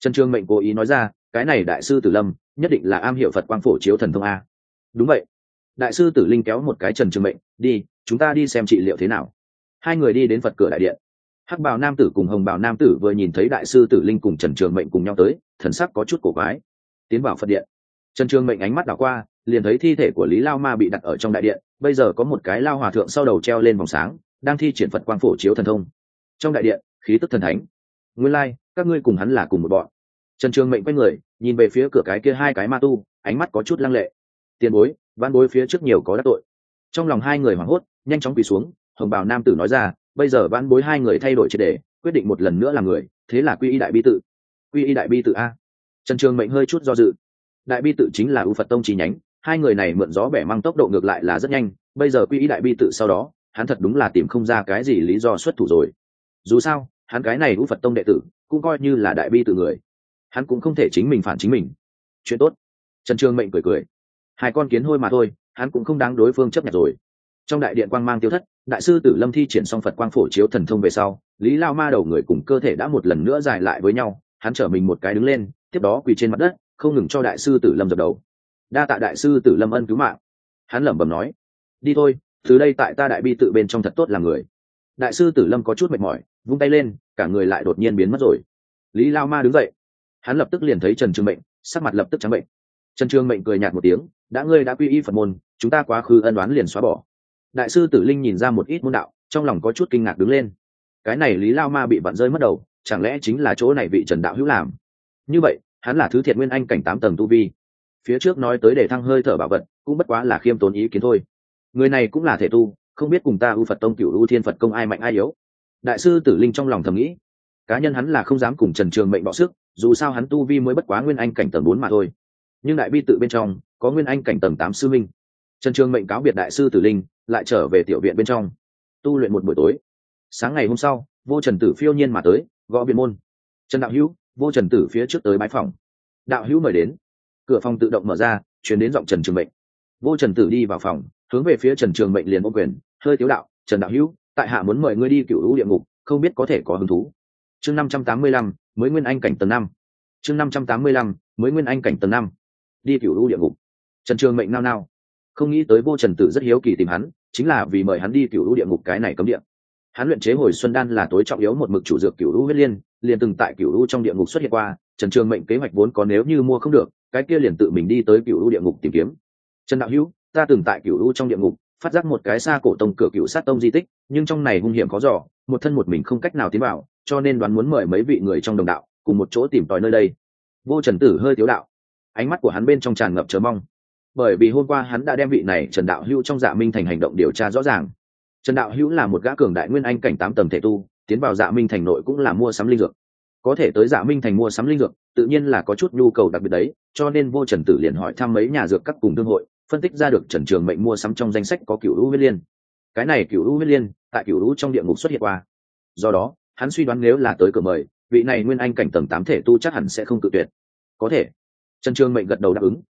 Trần trường mệnh cố ý nói ra, cái này đại sư tử lâm, nhất định là am hiểu phật quang phổ chiếu thần thông a. Đúng vậy đại sư tử linh kéo một cái trần trường mệnh đi chúng ta đi xem trị liệu thế nào. Hai người đi đến phật cửa đại điện. Hắc bào nam tử cùng hồng bào nam tử vừa nhìn thấy đại sư tử linh cùng trần trường mệnh cùng nhau tới thần sắc có chút cổ quái. Tiến vào phật điện. Trần trường mệnh ánh mắt đảo qua liền thấy thi thể của lý lao ma bị đặt ở trong đại điện bây giờ có một cái lao hòa thượng sau đầu treo lên vòng sáng đang thi triển phật quang phổ chiếu thần thông. Trong đại điện khí tức thần thánh. Nguyên lai、like, các ngươi cùng hắn là cùng một bọn. Trần trường mệnh quay người nhìn về phía cửa cái kia hai cái ma tu ánh mắt có chút lăng lệ tiền bối văn bối phía trước nhiều có đắc tội. Trong lòng hai người hoảng hốt, nhanh chóng quỳ xuống, hồng bào nam tử nói ra, bây giờ văn bối hai người thay đổi triệt đề, quyết định một lần nữa là người, thế là quy y đại bi tự. Quy y đại bi tự a. Trần trường mệnh hơi chút do dự. Đại bi tự chính là u phật tông chi nhánh, hai người này mượn gió bẻ mang tốc độ ngược lại là rất nhanh, bây giờ quy y đại bi tự sau đó, hắn thật đúng là tìm không ra cái gì lý do xuất thủ rồi. Dù sao, hắn cái này u phật tông đệ tử, cũng coi như là đại bi tự người. Hắn cũng không thể chính mình phản chính mình. Chuyện tốt. Trần trương mệnh cười cười hai con kiến hôi mà thôi hắn cũng không đáng đối phương chấp nhận rồi. Trong đại điện quang mang tiêu thất đại sư tử lâm thi triển xong phật quang phổ chiếu thần thông về sau lý lao ma đầu người cùng cơ thể đã một lần nữa dài lại với nhau hắn trở mình một cái đứng lên tiếp đó quỳ trên mặt đất không ngừng cho đại sư tử lâm dập đầu. Đa tạ đại sư tử lâm ân cứu mạng. Hắn lẩm bẩm nói đi thôi từ đây tại ta đại bi tự bên trong thật tốt là người. Đại sư tử lâm có chút mệt mỏi vung tay lên cả người lại đột nhiên biến mất rồi. Lý lao ma đứng dậy. Hắn lập tức liền thấy trần trường bệnh, sắc mặt lập tức trắng bệnh trần trường mệnh cười nhạt một tiếng, đã ngươi đã quy y phật môn, chúng ta quá khứ ân đoán liền xóa bỏ. Đại sư tử linh nhìn ra một ít môn đạo, trong lòng có chút kinh ngạc đứng lên. Cái này lý lao ma bị vặn rơi mất đầu, chẳng lẽ chính là chỗ này vị trần đạo hữu làm? Như vậy, hắn là thứ Thiệt nguyên anh cảnh tám tầng tu vi. Phía trước nói tới để thăng hơi thở bảo vật, cũng bất quá là khiêm tốn ý kiến thôi. Người này cũng là thể tu, không biết cùng ta ưu phật tông cựu ưu thiên phật công ai mạnh ai yếu. Đại sư tử linh trong lòng thầm nghĩ, cá nhân hắn là không dám cùng trần trường mệnh bọ sức, dù sao hắn tu vi mới bất quá nguyên anh cảnh tầng bốn mà thôi nhưng đại bi tự bên trong có nguyên anh cảnh tầng tám sư minh. Trần trường mệnh cáo biệt đại sư tử linh, lại trở về tiểu viện bên trong. Tu luyện một buổi tối. Sáng ngày hôm sau, vô trần tử phiêu nhiên mà tới, gõ biện môn. Trần đạo hữu, vô trần tử phía trước tới bãi phòng. Đạo hữu mời đến. Cửa phòng tự động mở ra, chuyển đến giọng trần trường mệnh. Vô trần tử đi vào phòng, hướng về phía trần trường mệnh liền ô quyền, hơi tiếu đạo, trần đạo hữu, tại hạ muốn mời ngươi đi cựu hữu địa ngục, không biết có thể có hứng thú. Chương năm trăm tám mươi lăm, mới nguyên anh cảnh tầng năm. Chương năm trăm tám mươi lăm, mới nguyên anh cảnh tầng năm đi cựu lưu địa ngục. Trần trường mệnh nao nao. Không nghĩ tới vô trần tử rất hiếu kỳ tìm hắn, chính là vì mời hắn đi cựu lưu địa ngục cái này cấm địa. Hắn luyện chế hồi xuân đan là tối trọng yếu một mực chủ dược cựu lưu huyết liên, liền từng tại cựu lưu trong địa ngục xuất hiện qua, trần trường mệnh kế hoạch vốn có nếu như mua không được, cái kia liền tự mình đi tới cựu lưu địa ngục tìm kiếm. Trần đạo hữu, ta từng tại cựu lưu trong địa ngục, phát giác một cái xa cổ tông cửa cựu sát tông di tích, nhưng trong này hung hiểm khó giỏ một thân một mình không cách nào tiến vào, cho nên đoán muốn mời mấy vị người trong đồng đạo, cùng một chỗ tìm tòi nơi đây. Vô trần tử hơi thiếu đạo ánh mắt của hắn bên trong tràn ngập chờ mong. Bởi vì hôm qua hắn đã đem vị này trần đạo hữu trong dạ minh thành hành động điều tra rõ ràng. Trần đạo hữu là một gã cường đại nguyên anh cảnh tám tầng thể tu, tiến vào dạ minh thành nội cũng là mua sắm linh dược. Có thể tới dạ minh thành mua sắm linh dược, tự nhiên là có chút nhu cầu đặc biệt đấy, cho nên vô trần tử liền hỏi thăm mấy nhà dược các cùng thương hội, phân tích ra được trần trường mệnh mua sắm trong danh sách có cựu lũ huyết liên. Cái này cựu lũ huyết liên, tại cựu lũ trong địa ngục xuất hiện qua. Do đó, hắn suy đoán nếu là tới cửa mời, vị này nguyên anh cảnh tầng tám thể tu chắc hẳn sẽ không cự tuyệt. Có thể trần trường mệnh gật đầu đáp ứng.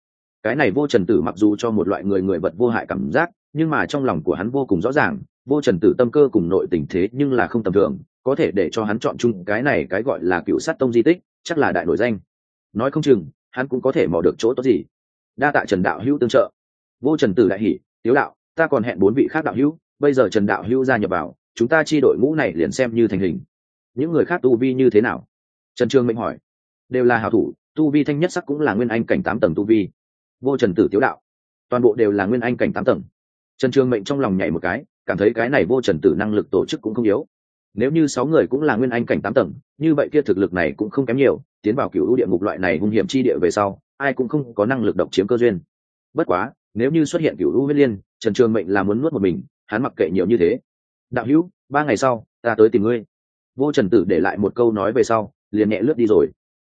Cái này vô trần tử mặc dù cho một loại người người vật vô hại cảm giác, nhưng mà trong lòng của hắn vô cùng rõ ràng, vô trần tử tâm cơ cùng nội tình thế nhưng là không tầm thường, có thể để cho hắn chọn chung cái này cái gọi là cựu sát tông di tích, chắc là đại nổi danh. Nói không chừng, hắn cũng có thể mò được chỗ tốt gì. Đa tạ trần đạo hữu tương trợ. Vô trần tử đại hỷ tiếu đạo, ta còn hẹn bốn vị khác đạo hữu, bây giờ trần đạo hữu gia nhập vào, chúng ta chi đội ngũ này liền xem như thành hình. Những người khác tu vi như thế nào? Trần trương mệnh hỏi. Đều là hảo thủ tu vi thanh nhất sắc cũng là nguyên anh cảnh tám tầng tu vi. Vô trần tử tiếu đạo, toàn bộ đều là nguyên anh cảnh tám tầng. Trần Trường mệnh trong lòng nhảy một cái, cảm thấy cái này vô trần tử năng lực tổ chức cũng không yếu. Nếu như sáu người cũng là nguyên anh cảnh tám tầng, như vậy kia thực lực này cũng không kém nhiều, tiến vào cựu địa ngục loại này hung hiểm chi địa về sau, ai cũng không có năng lực độc chiếm cơ duyên. Bất quá, nếu như xuất hiện cựu lũ huyết liên, trần trường mệnh là muốn nuốt một mình, hắn mặc kệ nhiều như thế. Đạo hữu, ba ngày sau, ta tới tìm ngươi. Vô trần tử để lại một câu nói về sau, liền nhẹ lướt đi rồi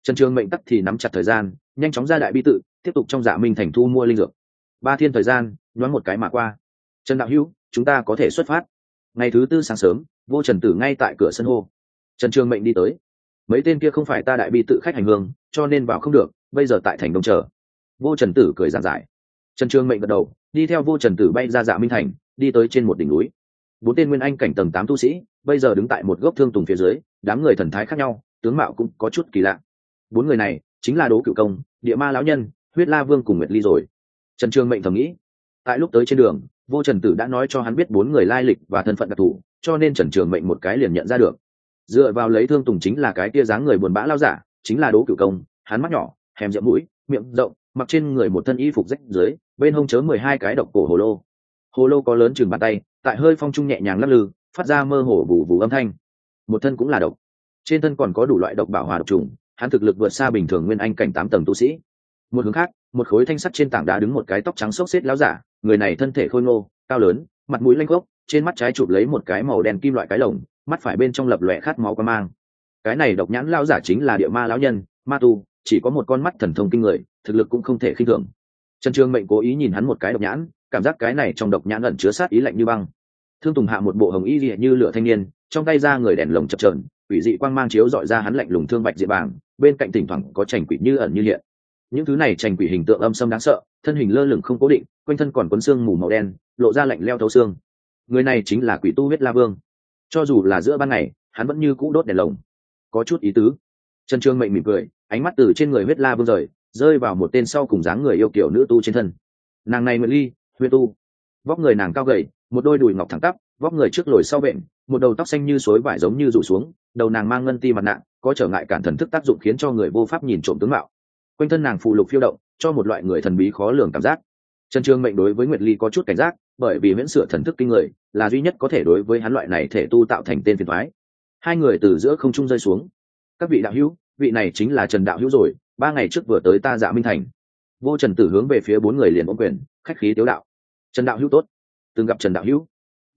trần trường mệnh tắc thì nắm chặt thời gian, nhanh chóng ra đại bi tự, tiếp tục trong dạ minh thành thu mua linh dược. Ba thiên thời gian, nhoáng một cái mà qua. Trần đạo hữu, chúng ta có thể xuất phát. Ngày thứ tư sáng sớm, vô trần tử ngay tại cửa sân hô. Trần trường mệnh đi tới. Mấy tên kia không phải ta đại bi tự khách hành hương, cho nên vào không được, bây giờ tại thành đông chờ. Vô trần tử cười giản giải. Trần trường mệnh gật đầu, đi theo vô trần tử bay ra dạ minh thành, đi tới trên một đỉnh núi. Bốn tên nguyên anh cảnh tầng tám tu sĩ, bây giờ đứng tại một gốc thương tùng phía dưới, đám người thần thái khác nhau, tướng mạo cũng có chút kỳ lạ bốn người này chính là đố cựu công, địa ma lão nhân, huyết la vương cùng nguyệt ly rồi. Trần trường mệnh thầm nghĩ, tại lúc tới trên đường, vô trần tử đã nói cho hắn biết bốn người lai lịch và thân phận đặc thù, cho nên trần trường mệnh một cái liền nhận ra được. Dựa vào lấy thương tùng chính là cái tia dáng người buồn bã lao giả, chính là đố cựu công, hắn mắt nhỏ, hèm rượu mũi, miệng rộng, mặc trên người một thân y phục rách dưới bên hông chớ mười hai cái độc cổ hồ lô. Hồ lô có lớn chừng bàn tay, tại hơi phong trung nhẹ nhàng lắc lư, phát ra mơ hồ bù bù âm thanh. Một thân cũng là độc. Trên thân còn có đủ loại độc bảo hòa độc trùng hắn thực lực vượt xa bình thường nguyên anh cảnh tám tầng tu sĩ. Một hướng khác, một khối thanh sắt trên tảng đá đứng một cái tóc trắng xốc xếp láo giả, người này thân thể khôi ngô, cao lớn, mặt mũi lanh gốc, trên mắt trái chụp lấy một cái màu đen kim loại cái lồng, mắt phải bên trong lập lòe khát máu qua mang. Cái này độc nhãn lao giả chính là địa ma lão nhân, ma tu, chỉ có một con mắt thần thông kinh người, thực lực cũng không thể khinh thường. Trần trương mệnh cố ý nhìn hắn một cái độc nhãn, cảm giác cái này trong độc nhãn ẩn chứa sát ý lạnh như băng. Thương tùng hạ một bộ hồng y dị như lửa thanh niên, trong tay ra người đèn lồng chập trờn ủy dị quang mang chiếu dọi ra hắn lạnh lùng thương bạch diện bảng bên cạnh thỉnh thoảng có trành quỷ như ẩn như hiện. Những thứ này trành quỷ hình tượng âm sâm đáng sợ, thân hình lơ lửng không cố định, quanh thân còn quấn xương mù màu đen, lộ ra lạnh leo thấu xương. Người này chính là quỷ tu huyết la vương. Cho dù là giữa ban ngày, hắn vẫn như cũ đốt đèn lồng. Có chút ý tứ. Trần trương mệnh mỉm cười, ánh mắt từ trên người huyết la vương rời, rơi vào một tên sau cùng dáng người yêu kiểu nữ tu trên thân. Nàng này nguyện ly huyết tu. Vóc người nàng cao gầy, một đôi đùi ngọc thẳng tắp, vóc người trước lồi sau bệnh một đầu tóc xanh như suối vải giống như rủ xuống đầu nàng mang ngân ti mặt nạ, có trở ngại cản thần thức tác dụng khiến cho người vô pháp nhìn trộm tướng mạo. Quanh thân nàng phù lục phiêu động, cho một loại người thần bí khó lường cảm giác. Trần trương mệnh đối với nguyệt ly có chút cảnh giác, bởi vì miễn sửa thần thức kinh người, là duy nhất có thể đối với hắn loại này thể tu tạo thành tên phiền thoái hai người từ giữa không trung rơi xuống. Các vị đạo hữu, vị này chính là trần đạo hữu rồi, ba ngày trước vừa tới ta dạ minh thành. Vô trần tử hướng về phía bốn người liền ôm quyền, khách khí tiếu đạo. Trần đạo hữu tốt. Từng gặp trần đạo hữu.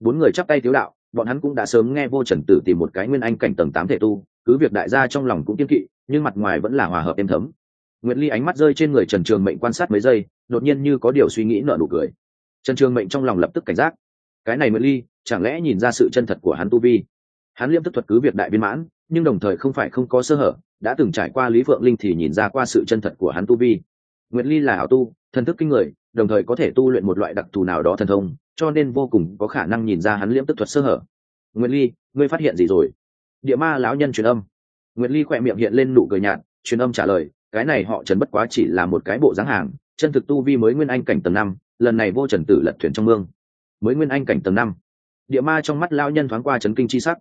Bốn người chắp tay tiếu đạo bọn hắn cũng đã sớm nghe vô trần tử tìm một cái nguyên anh cảnh tầng tám thể tu, cứ việc đại gia trong lòng cũng kiên kỵ, nhưng mặt ngoài vẫn là hòa hợp êm thấm. Nguyệt ly ánh mắt rơi trên người trần trường mệnh quan sát mấy giây, đột nhiên như có điều suy nghĩ nợ nụ cười. Trần trường mệnh trong lòng lập tức cảnh giác. Cái này nguyệt ly, chẳng lẽ nhìn ra sự chân thật của hắn tu vi? Hắn liêm tức thuật cứ việc đại viên mãn, nhưng đồng thời không phải không có sơ hở, đã từng trải qua lý phượng linh thì nhìn ra qua sự chân thật của hắn tu vi. Nguyệt ly là ảo tu, thần thức kinh người, đồng thời có thể tu luyện một loại đặc thù nào đó thần thông cho nên vô cùng có khả năng nhìn ra hắn liễm tức thuật sơ hở. Nguyệt ly, ngươi phát hiện gì rồi? Địa ma lão nhân truyền âm. Nguyệt ly khỏe miệng hiện lên nụ cười nhạt, truyền âm trả lời, cái này họ trần bất quá chỉ là một cái bộ dáng hàng, chân thực tu vi mới nguyên anh cảnh tầng năm, lần này vô trần tử lật thuyền trong mương. Mới nguyên anh cảnh tầng năm. Địa ma trong mắt Lão nhân thoáng qua chấn kinh chi sắc.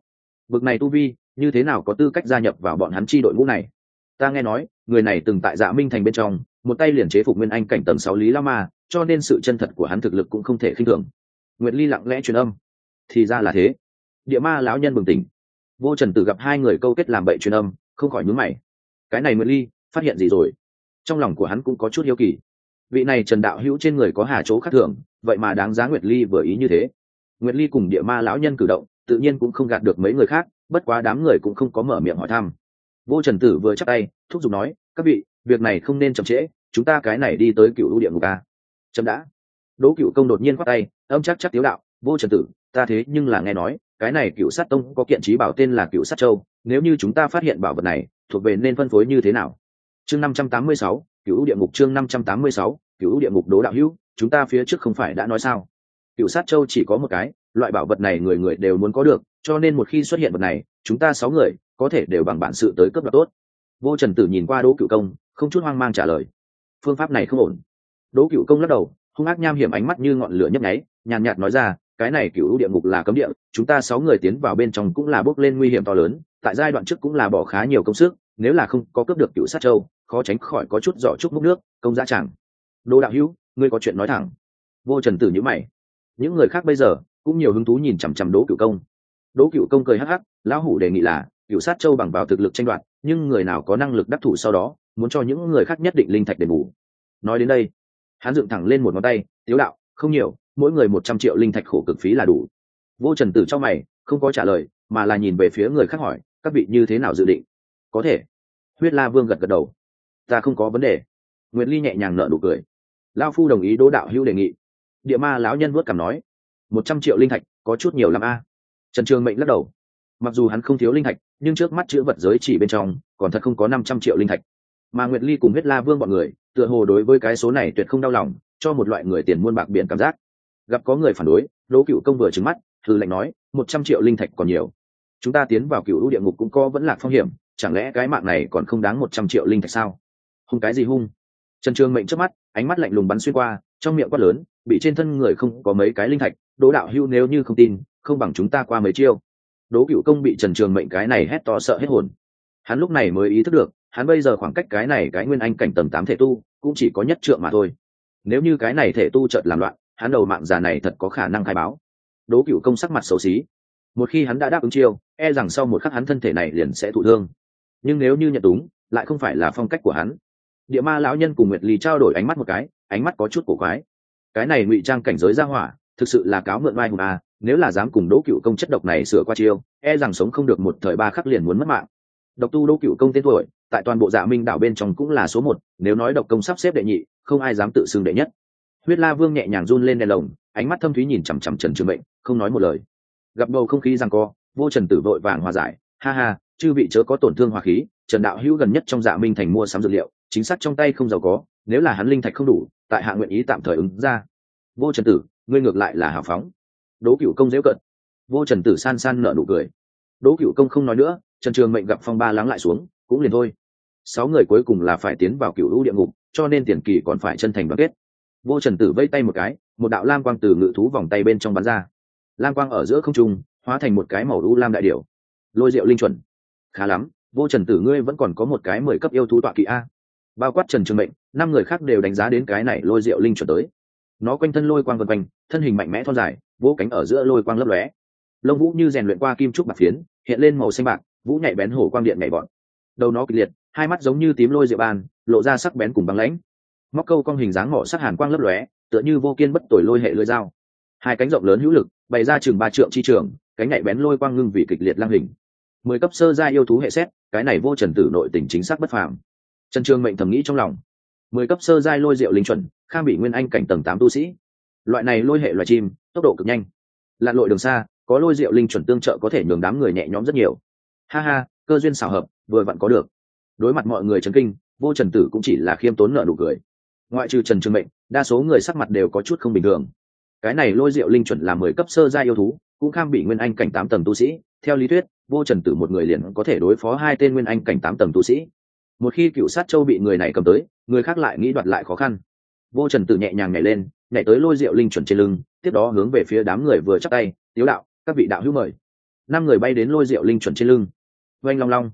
Bực này tu vi, như thế nào có tư cách gia nhập vào bọn hắn chi đội ngũ này? Ta nghe nói, người này từng tại dạ minh thành bên trong, một tay liền chế phục nguyên anh cảnh tầng sáu lý la ma, cho nên sự chân thật của hắn thực lực cũng không thể khinh thường nguyệt ly lặng lẽ truyền âm. Thì ra là thế. Địa ma lão nhân bừng tỉnh. Vô trần tử gặp hai người câu kết làm bậy truyền âm, không khỏi nhúng mày. Cái này nguyệt ly, phát hiện gì rồi? Trong lòng của hắn cũng có chút hiếu kỳ. Vị này trần đạo hữu trên người có hà chỗ khác thường, vậy mà đáng giá nguyệt ly vừa ý như thế. Nguyệt ly cùng địa ma lão nhân cử động, tự nhiên cũng không gạt được mấy người khác, bất quá đám người cũng không có mở miệng hỏi thăm. Vô trần tử vừa chắc tay, thúc giục nói, các vị, việc này không nên chậm trễ, chúng ta cái này đi tới cựu ưu địa ngục ta. chậm đã đỗ cựu công đột nhiên khoác tay, âm chắc chắc tiếu đạo, vô trần tử, ta thế nhưng là nghe nói, cái này cựu sát tông có kiện trí bảo tên là cựu sát châu, nếu như chúng ta phát hiện bảo vật này, thuộc về nên phân phối như thế nào? Chương năm trăm tám mươi sáu cựu địa ngục chương năm trăm tám mươi sáu cựu địa ngục đố đạo hữu, chúng ta phía trước không phải đã nói sao? Cựu sát châu chỉ có một cái, loại bảo vật này người người đều muốn có được, cho nên một khi xuất hiện vật này, chúng ta sáu người, có thể đều bằng bản sự tới cấp đoạt tốt. Vô trần tử nhìn qua đỗ cựu công, không chút hoang mang trả lời. Phương pháp này không ổn. Đỗ cựu công lắc đầu hung ác nham hiểm ánh mắt như ngọn lửa nhấp nháy, nhàn nhạt nói ra, cái này cựu địa ngục là cấm địa, chúng ta sáu người tiến vào bên trong cũng là bốc lên nguy hiểm to lớn, tại giai đoạn trước cũng là bỏ khá nhiều công sức, nếu là không có cướp được cựu sát châu, khó tránh khỏi có chút giỏ trúc múc nước, công giá chẳng. Đỗ đạo hữu, ngươi có chuyện nói thẳng. Vô trần tử nhữ mày. Những người khác bây giờ cũng nhiều hứng thú nhìn chằm chằm đỗ cựu công. Đỗ cựu công cười hắc hắc, lão hủ đề nghị là cựu sát châu bằng vào thực lực tranh đoạt, nhưng người nào có năng lực đắc thủ sau đó, muốn cho những người khác nhất định linh thạch đền bù. Nói đến đây hắn dựng thẳng lên một ngón tay, tiếu đạo, không nhiều, mỗi người một trăm triệu linh thạch khổ cực phí là đủ. Vô trần tử cho mày, không có trả lời, mà là nhìn về phía người khác hỏi, các vị như thế nào dự định? Có thể. Huyết la vương gật gật đầu. Ta không có vấn đề. Nguyễn ly nhẹ nhàng nợ nụ cười. Lao phu đồng ý đỗ đạo hữu đề nghị. Địa ma lão nhân vuốt cảm nói, một trăm triệu linh thạch, có chút nhiều l a. Trần trường mệnh lắc đầu. Mặc dù hắn không thiếu linh thạch, nhưng trước mắt chữ vật giới chỉ bên trong, còn thật không có năm trăm triệu linh thạch. Mà nguyệt ly cùng huyết la vương bọn người tựa hồ đối với cái số này tuyệt không đau lòng, cho một loại người tiền muôn bạc biển cảm giác. Gặp có người phản đối đỗ cựu công vừa trứng mắt thư lệnh nói, một trăm triệu linh thạch còn nhiều. Chúng ta tiến vào cựu lũ địa ngục cũng có vẫn là phong hiểm, chẳng lẽ cái mạng này còn không đáng một trăm triệu linh thạch sao? Hung cái gì hung? Trần trường mệnh trước mắt, ánh mắt lạnh lùng bắn xuyên qua, trong miệng quát lớn, bị trên thân người không có mấy cái linh thạch, đỗ đạo hưu nếu như không tin, không bằng chúng ta qua mấy chiêu. Đỗ cựu công bị trần trường mệnh cái này hét to sợ hết hồn. Hắn lúc này mới ý thức được hắn bây giờ khoảng cách cái này cái nguyên anh cảnh tầng tám thể tu cũng chỉ có nhất trượng mà thôi. Nếu như cái này thể tu chợt làm loạn, hắn đầu mạng già này thật có khả năng khai báo. Đỗ cựu công sắc mặt xấu xí. Một khi hắn đã đáp ứng chiêu e rằng sau một khắc hắn thân thể này liền sẽ thụ thương. Nhưng nếu như nhận đúng, lại không phải là phong cách của hắn. Địa ma lão nhân cùng nguyệt ly trao đổi ánh mắt một cái, ánh mắt có chút cổ quái. Cái này ngụy trang cảnh giới ra hỏa, thực sự là cáo mượn vai hùng à nếu là dám cùng đỗ cựu công chất độc này sửa qua chiêu e rằng sống không được một thời ba khắc liền muốn mất mạng. Độc tu đỗ cựu công tên tuổi tại toàn bộ dạ minh đảo bên trong cũng là số một, nếu nói độc công sắp xếp đệ nhị, không ai dám tự xưng đệ nhất. Huyết la vương nhẹ nhàng run lên đèn lồng, ánh mắt thâm thúy nhìn chằm chằm trần trường mệnh, không nói một lời. Gặp bầu không khí rằng co, vô trần tử vội vàng hòa giải, ha ha, chư vị chớ có tổn thương hòa khí, trần đạo hữu gần nhất trong dạ minh thành mua sắm dược liệu, chính xác trong tay không giàu có, nếu là hắn linh thạch không đủ, tại hạ nguyện ý tạm thời ứng ra. Vô trần tử, ngươi ngược lại là hào phóng. Đỗ cựu công dễ cận vô trần tử san san nở nụ cười. Đỗ cựu công không nói nữa, trần trường mệnh gặp phong ba lắng lại xuống cũng liền thôi. Sáu người cuối cùng là phải tiến vào cựu lũ địa ngục, cho nên tiền kỳ còn phải chân thành đoàn kết. Vô trần tử vây tay một cái, một đạo lam quang từ ngự thú vòng tay bên trong bắn ra. Lam quang ở giữa không trung, hóa thành một cái màu lũ lam đại điểu. Lôi rượu linh chuẩn. Khá lắm, vô trần tử ngươi vẫn còn có một cái mười cấp yêu thú tọa kỵ a. Bao quát trần trường mệnh, năm người khác đều đánh giá đến cái này lôi rượu linh chuẩn tới. Nó quanh thân lôi quang vân quanh, thân hình mạnh mẽ thon dài vỗ cánh ở giữa lôi quang lấp lóe. Lông vũ như rèn luyện qua kim trúc bạc phiến, hiện lên màu xanh bạc, vũ nhạy bén hổ quang điện nhảy bọn đầu nó kịch liệt hai mắt giống như tím lôi rượu bàn, lộ ra sắc bén cùng băng lãnh. Móc câu cong hình dáng mỏ sắc hàn quang lấp lóe tựa như vô kiên bất tội lôi hệ lưỡi dao. Hai cánh rộng lớn hữu lực bày ra chừng ba trượng chi trường cánh nhạy bén lôi quang ngưng vì kịch liệt lang hình. Mười cấp sơ gia yêu thú hệ xét cái này vô trần tử nội tình chính xác bất phàm. Trần trường mệnh thầm nghĩ trong lòng. Mười cấp sơ giai lôi rượu linh chuẩn khang bị nguyên anh cảnh tầng tám tu sĩ. Loại này lôi hệ loài chim tốc độ cực nhanh. Lặn lội đường xa có lôi rượu linh chuẩn tương trợ có thể nhường đám người nhẹ nhõm rất nhiều. Ha ha cơ duyên xảo hợp, vừa vặn có được. Đối mặt mọi người chấn kinh, vô trần tử cũng chỉ là khiêm tốn nợ nụ cười. Ngoại trừ trần trường mệnh, đa số người sắc mặt đều có chút không bình thường. Cái này lôi diệu linh chuẩn là mười cấp sơ gia yêu thú, cũng kham bị nguyên anh cảnh tám tầng tu sĩ. Theo lý thuyết, vô trần tử một người liền có thể đối phó hai tên nguyên anh cảnh tám tầng tu sĩ. Một khi cựu sát châu bị người này cầm tới, người khác lại nghĩ đoạt lại khó khăn. Vô trần tử nhẹ nhàng nhảy lên, nhảy tới lôi rượu linh chuẩn trên lưng, tiếp đó hướng về phía đám người vừa chắc tay, tiếu đạo, các vị đạo hữu mời. Năm người bay đến lôi rượu linh chuẩn trên lưng oanh long long.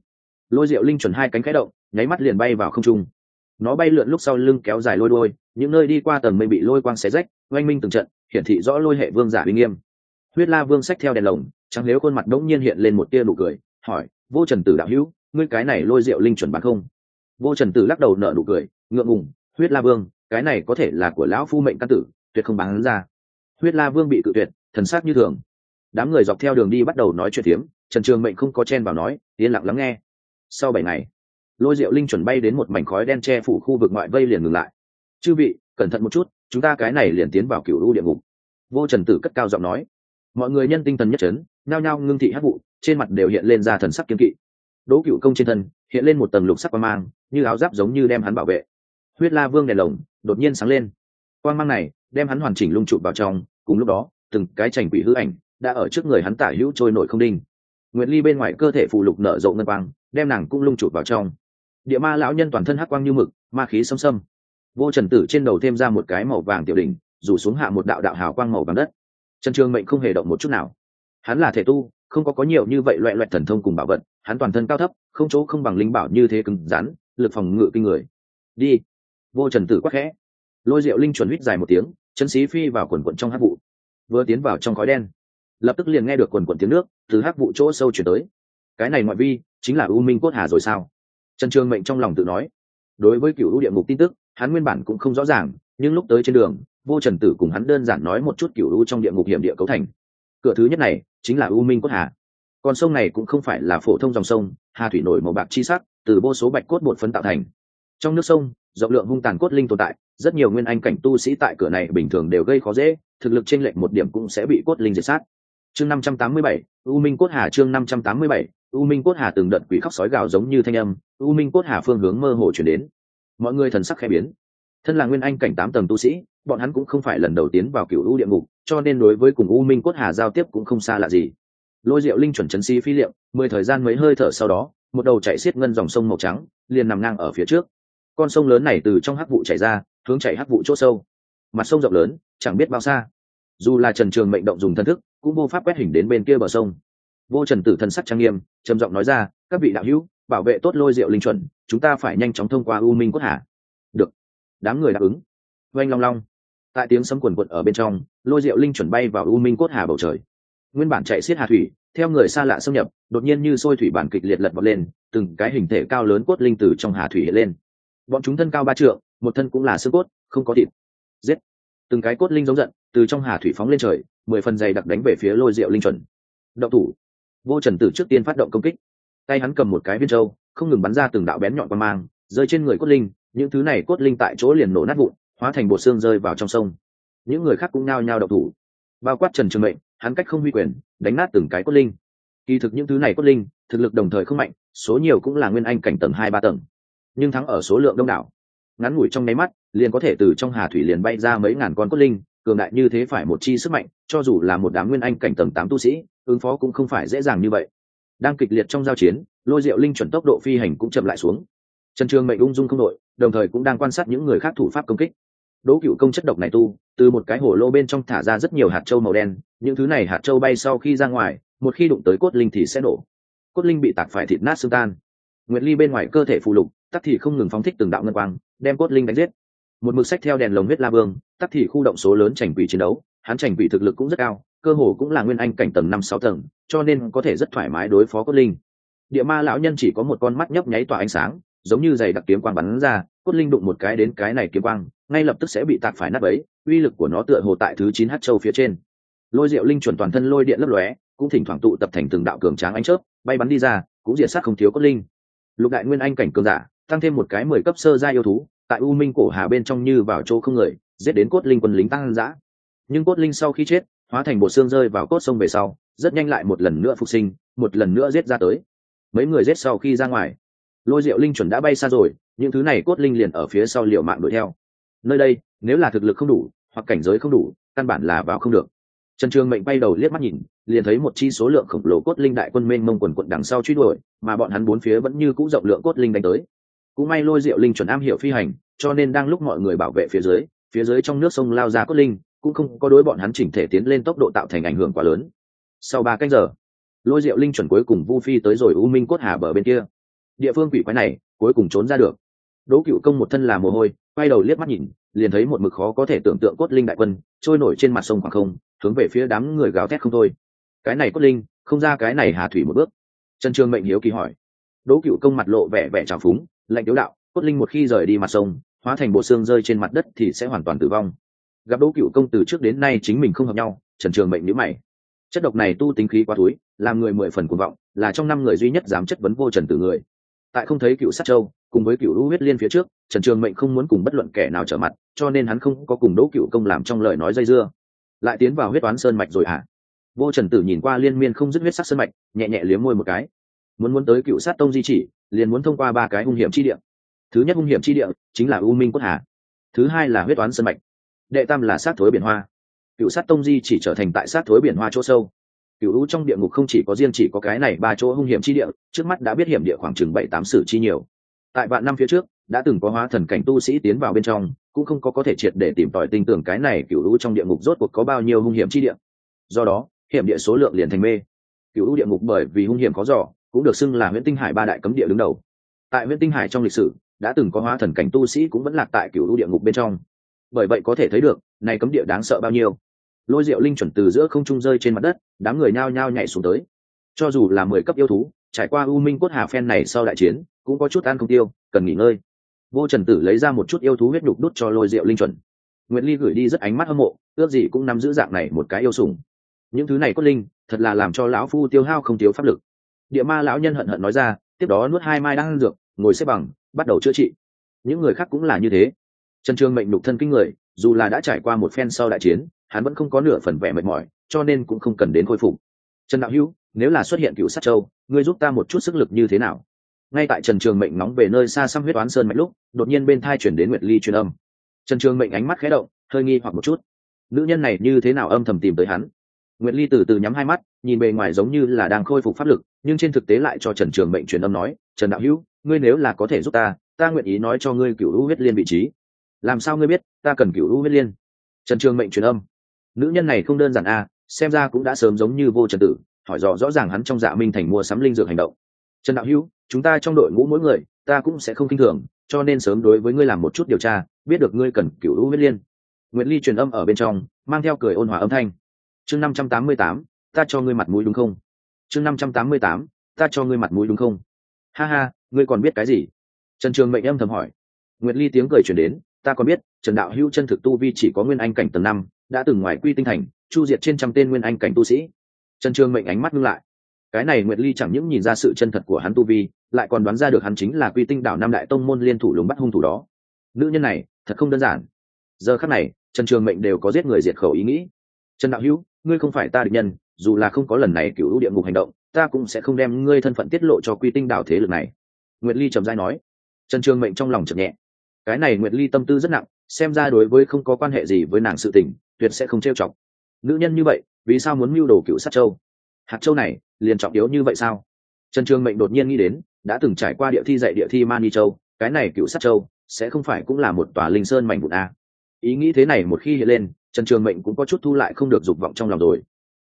Lôi rượu linh chuẩn hai cánh khẽ động, nháy mắt liền bay vào không trung. Nó bay lượn lúc sau lưng kéo dài lôi đôi những nơi đi qua tầng mây bị lôi quang xé rách, oanh minh từng trận, hiển thị rõ lôi hệ vương giả uy nghiêm. Huyết la vương sách theo đèn lồng, trắng nếu khuôn mặt đống nhiên hiện lên một tia nụ cười, hỏi, vô trần tử đạo hữu, ngươi cái này lôi rượu linh chuẩn bán không? Vô trần tử lắc đầu nở nụ cười, ngượng ngùng, huyết la vương, cái này có thể là của lão phu mệnh căn tử, tuyệt không bán ra. Huyết la vương bị cự tuyệt, thần sát như thường. Đám người dọc theo đường đi bắt đầu nói chuyện tiếm trần trường mệnh không có chen vào nói, yên lặng lắng nghe. Sau bảy ngày, lôi diệu linh chuẩn bay đến một mảnh khói đen che phủ khu vực ngoại vây liền ngừng lại. Chư vị, cẩn thận một chút, chúng ta cái này liền tiến vào cựu u địa ngục. Vô trần tử cất cao giọng nói. Mọi người nhân tinh thần nhất trấn nhao nhao ngưng thị hát vụ, trên mặt đều hiện lên ra thần sắc kiếm kỵ. Đỗ cựu công trên thân hiện lên một tầng lục sắc quang mang, như áo giáp giống như đem hắn bảo vệ. Huyết la vương đèn lồng đột nhiên sáng lên. Quang mang này đem hắn hoàn chỉnh lung trụ vào trong, cùng lúc đó, từng cái chành quỷ hư ảnh đã ở trước người hắn tả hữu trôi nổi không đinh nguyệt ly bên ngoài cơ thể phụ lục nở rộ ngân quang, đem nàng cũng lung chụp vào trong. Địa ma lão nhân toàn thân hắc quang như mực, ma khí xâm xâm vô trần tử trên đầu thêm ra một cái màu vàng tiểu đỉnh, rủ xuống hạ một đạo đạo hào quang màu vàng đất. Trần trường mệnh không hề động một chút nào. Hắn là thể tu, không có có nhiều như vậy loại loại thần thông cùng bảo vật, hắn toàn thân cao thấp, không chỗ không bằng linh bảo như thế cứng rắn, lực phòng ngự kinh người. Đi. Vô trần tử quắc khẽ. Lôi rượu linh chuẩn huýt dài một tiếng, chân xí phi vào quần quận trong hát vụ, vừa tiến vào trong khói đen lập tức liền nghe được quần quần tiếng nước từ hắc vụ chỗ sâu chuyển tới. Cái này ngoại vi chính là u minh cốt hà rồi sao? Trần trường mệnh trong lòng tự nói. Đối với cựu u địa ngục tin tức, hắn nguyên bản cũng không rõ ràng, nhưng lúc tới trên đường, vô trần tử cùng hắn đơn giản nói một chút cựu u trong địa ngục hiểm địa cấu thành. Cửa thứ nhất này chính là u minh cốt hà. Con sông này cũng không phải là phổ thông dòng sông, hà thủy nổi màu bạc chi sắc, từ vô số bạch cốt bột phấn tạo thành. Trong nước sông, rộng lượng hung tàn cốt linh tồn tại, rất nhiều nguyên anh cảnh tu sĩ tại cửa này bình thường đều gây khó dễ, thực lực trinh lệch một điểm cũng sẽ bị cốt linh diệt sát chương năm trăm tám mươi bảy, u minh cốt hà chương năm trăm tám mươi bảy, u minh cốt hà từng đợt quỷ khóc sói gào giống như thanh âm, u minh cốt hà phương hướng mơ hồ chuyển đến. Mọi người thần sắc khẽ biến. Thân là nguyên anh cảnh tám tầng tu sĩ, bọn hắn cũng không phải lần đầu tiến vào cựu u địa ngục, cho nên đối với cùng u minh cốt hà giao tiếp cũng không xa lạ gì. Lôi diệu linh chuẩn chấn si phi liệu, mười thời gian mấy hơi thở sau đó, một đầu chạy xiết ngân dòng sông màu trắng, liền nằm ngang ở phía trước. Con sông lớn này từ trong hắc vụ chảy ra, hướng chảy hắc vụ chỗ sâu. Mặt sông rộng lớn, chẳng biết bao xa. Dù là trần trường mệnh động dùng thân thức cũng vô pháp quét hình đến bên kia bờ sông. Vô trần tử thần sắc trang nghiêm, trầm giọng nói ra, các vị đạo hữu, bảo vệ tốt lôi rượu linh chuẩn, chúng ta phải nhanh chóng thông qua u minh quốc hà được. Đám người đáp ứng. Oanh long long. Tại tiếng sấm quần quật ở bên trong, lôi rượu linh chuẩn bay vào u minh cốt hà bầu trời. Nguyên bản chạy xiết hà thủy, theo người xa lạ xâm nhập, đột nhiên như sôi thủy bản kịch liệt lật bật lên, từng cái hình thể cao lớn cốt linh từ trong hà thủy hiện lên. Bọn chúng thân cao ba trượng, một thân cũng là xương cốt, không có thịt. Giết. Từng cái cốt linh giống giận, từ trong hà thủy phóng lên trời mười phần dày đặc đánh về phía lôi rượu linh chuẩn. Động thủ. Vô trần tử trước tiên phát động công kích. Tay hắn cầm một cái viên trâu không ngừng bắn ra từng đạo bén nhọn qua mang, rơi trên người cốt linh, những thứ này cốt linh tại chỗ liền nổ nát vụn, hóa thành bột xương rơi vào trong sông. Những người khác cũng nao nhao động thủ. Bao quát trần trường mệnh, hắn cách không huy quyền, đánh nát từng cái cốt linh. Kỳ thực những thứ này cốt linh, thực lực đồng thời không mạnh, số nhiều cũng là nguyên anh cảnh tầng hai ba tầng. Nhưng thắng ở số lượng đông đảo. Ngắn ngủi trong nháy mắt, liền có thể từ trong hà thủy liền bay ra mấy ngàn con cốt linh cường đại như thế phải một chi sức mạnh, cho dù là một đám nguyên anh cảnh tầng tám tu sĩ, ứng phó cũng không phải dễ dàng như vậy. Đang kịch liệt trong giao chiến, lôi diệu linh chuẩn tốc độ phi hành cũng chậm lại xuống. Trần trường mệnh ung dung không đội, đồng thời cũng đang quan sát những người khác thủ pháp công kích. Đỗ cựu công chất độc này tu, từ một cái hồ lô bên trong thả ra rất nhiều hạt trâu màu đen, những thứ này hạt trâu bay sau khi ra ngoài, một khi đụng tới cốt linh thì sẽ nổ. Cốt linh bị tạc phải thịt nát xương tan. Nguyệt ly bên ngoài cơ thể phụ lục, tắc thì không ngừng phóng thích từng đạo ngân quang, đem cốt linh đánh giết một mực sách theo đèn lồng huyết la vương, tắc thì khu động số lớn trành quỷ chiến đấu, hắn trành quỷ thực lực cũng rất cao, cơ hồ cũng là nguyên anh cảnh tầng năm sáu tầng, cho nên có thể rất thoải mái đối phó cốt linh. Địa ma lão nhân chỉ có một con mắt nhấp nháy tỏa ánh sáng, giống như giày đặc kiếm quang bắn ra, cốt linh đụng một cái đến cái này kiếm quang, ngay lập tức sẽ bị tạc phải nát ấy uy lực của nó tựa hồ tại thứ chín h châu phía trên. Lôi diệu linh chuẩn toàn thân lôi điện lấp lóe, cũng thỉnh thoảng tụ tập thành từng đạo cường tráng ánh chớp, bay bắn đi ra, cũng diệt sát không thiếu cốt linh. Lục đại nguyên anh cảnh cường giả, tăng thêm một cái mười cấp sơ gia yêu thú tại u minh cổ hà bên trong như vào chỗ không người, giết đến cốt linh quân lính tăng dã. Nhưng cốt linh sau khi chết, hóa thành bộ xương rơi vào cốt sông về sau, rất nhanh lại một lần nữa phục sinh, một lần nữa giết ra tới. Mấy người giết sau khi ra ngoài, lôi diệu linh chuẩn đã bay xa rồi, những thứ này cốt linh liền ở phía sau liệu mạng đuổi theo. Nơi đây, nếu là thực lực không đủ, hoặc cảnh giới không đủ, căn bản là vào không được. Trần trường mệnh bay đầu liếc mắt nhìn, liền thấy một chi số lượng khổng lồ cốt linh đại quân mênh mông quần quận đằng sau truy đuổi, mà bọn hắn bốn phía vẫn như c ũ rộng lượng cốt linh đánh tới cũng may lôi diệu linh chuẩn am hiểu phi hành, cho nên đang lúc mọi người bảo vệ phía dưới phía dưới trong nước sông lao ra cốt linh, cũng không có đối bọn hắn chỉnh thể tiến lên tốc độ tạo thành ảnh hưởng quá lớn. Sau ba canh giờ, lôi diệu linh chuẩn cuối cùng vu phi tới rồi u minh cốt hà bờ bên kia. Địa phương quỷ quái này, cuối cùng trốn ra được. Đỗ cựu công một thân là mồ hôi, quay đầu liếc mắt nhìn, liền thấy một mực khó có thể tưởng tượng cốt linh đại quân, trôi nổi trên mặt sông khoảng không, hướng về phía đám người gào thét không thôi. Cái này cốt linh, không ra cái này hà thủy một bước. Trần trường mệnh hiếu kỳ hỏi. Đỗ cựu công mặt lộ vẻ vẻ trào phúng lạnh tiếu đạo, cốt linh một khi rời đi mặt sông, hóa thành bộ xương rơi trên mặt đất thì sẽ hoàn toàn tử vong. Gặp đỗ cựu công từ trước đến nay chính mình không hợp nhau, trần trường mệnh nhữ mày. Chất độc này tu tính khí quá túi làm người mười phần cuồng vọng, là trong năm người duy nhất dám chất vấn vô trần tử người. Tại không thấy cựu sát châu, cùng với cựu lũ huyết liên phía trước, trần trường mệnh không muốn cùng bất luận kẻ nào trở mặt, cho nên hắn không có cùng đỗ cựu công làm trong lời nói dây dưa. Lại tiến vào huyết toán sơn mạch rồi hả? À? vô trần tử nhìn qua liên miên không dứt huyết sắc sơn mạch, nhẹ nhẹ liếm môi một cái. Muốn muốn tới cựu sát tông di chỉ liền muốn thông qua ba cái hung hiểm chi địa. Thứ nhất hung hiểm chi địa chính là u minh quốc hà. Thứ hai là huyết toán sơn mạch. Đệ tam là sát thối biển hoa. Cựu sát tông di chỉ trở thành tại sát thối biển hoa chỗ sâu. Cựu u trong địa ngục không chỉ có riêng chỉ có cái này ba chỗ hung hiểm chi địa, trước mắt đã biết hiểm địa khoảng chừng bảy tám sử chi nhiều. Tại vạn năm phía trước, đã từng có hóa thần cảnh tu sĩ tiến vào bên trong, cũng không có có thể triệt để tìm tòi tin tưởng cái này cựu u trong địa ngục rốt cuộc có bao nhiêu hung hiểm chi địa. Do đó, hiểm địa số lượng liền thành mê. Cựu u địa ngục bởi vì hung hiểm có dò cũng được xưng là nguyễn tinh hải ba đại cấm địa đứng đầu. Tại nguyễn tinh hải trong lịch sử, đã từng có hóa thần cảnh tu sĩ cũng vẫn lạc tại cựu u địa ngục bên trong. Bởi vậy có thể thấy được, này cấm địa đáng sợ bao nhiêu. Lôi diệu linh chuẩn từ giữa không trung rơi trên mặt đất, đám người nhao nhao nhảy xuống tới. Cho dù là mười cấp yêu thú, trải qua u minh cốt hà phen này sau đại chiến, cũng có chút ăn không tiêu, cần nghỉ ngơi. Vô trần tử lấy ra một chút yêu thú huyết nhục đút cho lôi diệu linh chuẩn. Nguyễn ly gửi đi rất ánh mắt hâm mộ, ước gì cũng nắm giữ dạng này một cái yêu sủng. Những thứ này cốt linh, thật là làm cho lão phu tiêu hao không thiếu pháp lực địa ma lão nhân hận hận nói ra, tiếp đó nuốt hai mai đang ăn dược, ngồi xếp bằng, bắt đầu chữa trị. Những người khác cũng là như thế. Trần trương mệnh đục thân kinh người, dù là đã trải qua một phen sau đại chiến, hắn vẫn không có nửa phần vẻ mệt mỏi, cho nên cũng không cần đến khôi phục. Trần đạo hữu, nếu là xuất hiện cựu sát châu, ngươi giúp ta một chút sức lực như thế nào? Ngay tại trần trường mệnh nóng về nơi xa xăm huyết oán sơn mạch lúc, đột nhiên bên thai chuyển đến nguyệt ly truyền âm. Trần trường mệnh ánh mắt khé động, hơi nghi hoặc một chút. Nữ nhân này như thế nào âm thầm tìm tới hắn? Nguyệt ly từ từ nhắm hai mắt nhìn bề ngoài giống như là đang khôi phục pháp lực, nhưng trên thực tế lại cho trần trường mệnh truyền âm nói, trần đạo hữu, ngươi nếu là có thể giúp ta ta nguyện ý nói cho ngươi cựu hữu huyết liên vị trí. Làm sao ngươi biết, ta cần cựu hữu huyết liên? Trần trường mệnh truyền âm. Nữ nhân này không đơn giản a xem ra cũng đã sớm giống như vô trần tử, hỏi rõ rõ ràng hắn trong dạ minh thành mua sắm linh dược hành động. Trần đạo hữu, chúng ta trong đội ngũ mỗi người, ta cũng sẽ không kinh thường, cho nên sớm đối với ngươi làm một chút điều tra, biết được ngươi cần cựu hữu huyết liên. Nguyễn ly truyền âm ở bên trong, mang theo cười ôn hòa âm thanh. Chương năm trăm tám mươi tám ta cho ngươi mặt mũi đúng không? Chương năm trăm tám mươi tám, ta cho ngươi mặt mũi đúng không? Ha ha, ngươi còn biết cái gì? Trần trường mệnh âm thầm hỏi. Nguyệt ly tiếng cười chuyển đến, ta còn biết, trần đạo hữu chân thực tu vi chỉ có nguyên anh cảnh tầng năm, đã từng ngoài quy tinh thành, chu diệt trên trăm tên nguyên anh cảnh tu sĩ. Trần trường mệnh ánh mắt ngưng lại. Cái này nguyệt ly chẳng những nhìn ra sự chân thật của hắn tu vi, lại còn đoán ra được hắn chính là quy tinh đảo nam đại tông môn liên thủ lùng bắt hung thủ đó. Nữ nhân này, thật không đơn giản. Giờ khắc này, trần trường mệnh đều có giết người diệt khẩu ý nghĩ. Trần đạo hữu, ngươi không phải ta địch nhân dù là không có lần này cựu địa ngục hành động, ta cũng sẽ không đem ngươi thân phận tiết lộ cho quy tinh đảo thế lực này. Nguyệt ly trầm dai nói. Trần trường mệnh trong lòng chậm nhẹ. Cái này nguyệt ly tâm tư rất nặng, xem ra đối với không có quan hệ gì với nàng sự tình, tuyệt sẽ không trêu chọc. Nữ nhân như vậy, vì sao muốn mưu đồ cựu sát châu? Hạt châu này, liền trọng yếu như vậy sao? Trần trường mệnh đột nhiên nghĩ đến, đã từng trải qua địa thi dạy địa thi mani châu, cái này cựu sát châu, sẽ không phải cũng là một tòa linh sơn mảnh vụn a. Ý nghĩ thế này một khi hiện lên, trần trường mệnh cũng có chút thu lại không được dục vọng trong lòng rồi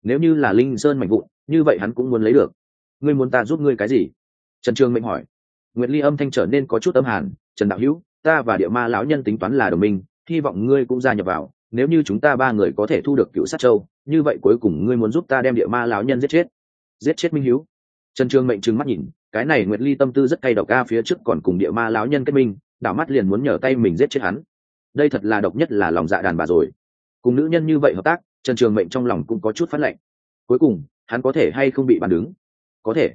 nếu như là linh sơn mạnh vụn, như vậy hắn cũng muốn lấy được. Ngươi muốn ta giúp ngươi cái gì? Trần trường mệnh hỏi. Nguyệt ly âm thanh trở nên có chút âm hàn, trần đạo hữu, ta và địa ma lão nhân tính toán là đồng minh, hy vọng ngươi cũng gia nhập vào. Nếu như chúng ta ba người có thể thu được cựu sát châu, như vậy cuối cùng ngươi muốn giúp ta đem địa ma lão nhân giết chết. Giết chết minh hiếu? Trần trường mệnh trừng mắt nhìn, cái này nguyệt ly tâm tư rất cay độc ca phía trước còn cùng địa ma lão nhân kết minh, đảo mắt liền muốn nhờ tay mình giết chết hắn. Đây thật là độc nhất là lòng dạ đàn bà rồi. Cùng nữ nhân như vậy hợp tác trần trường mệnh trong lòng cũng có chút phát lệnh cuối cùng, hắn có thể hay không bị bàn đứng? Có thể.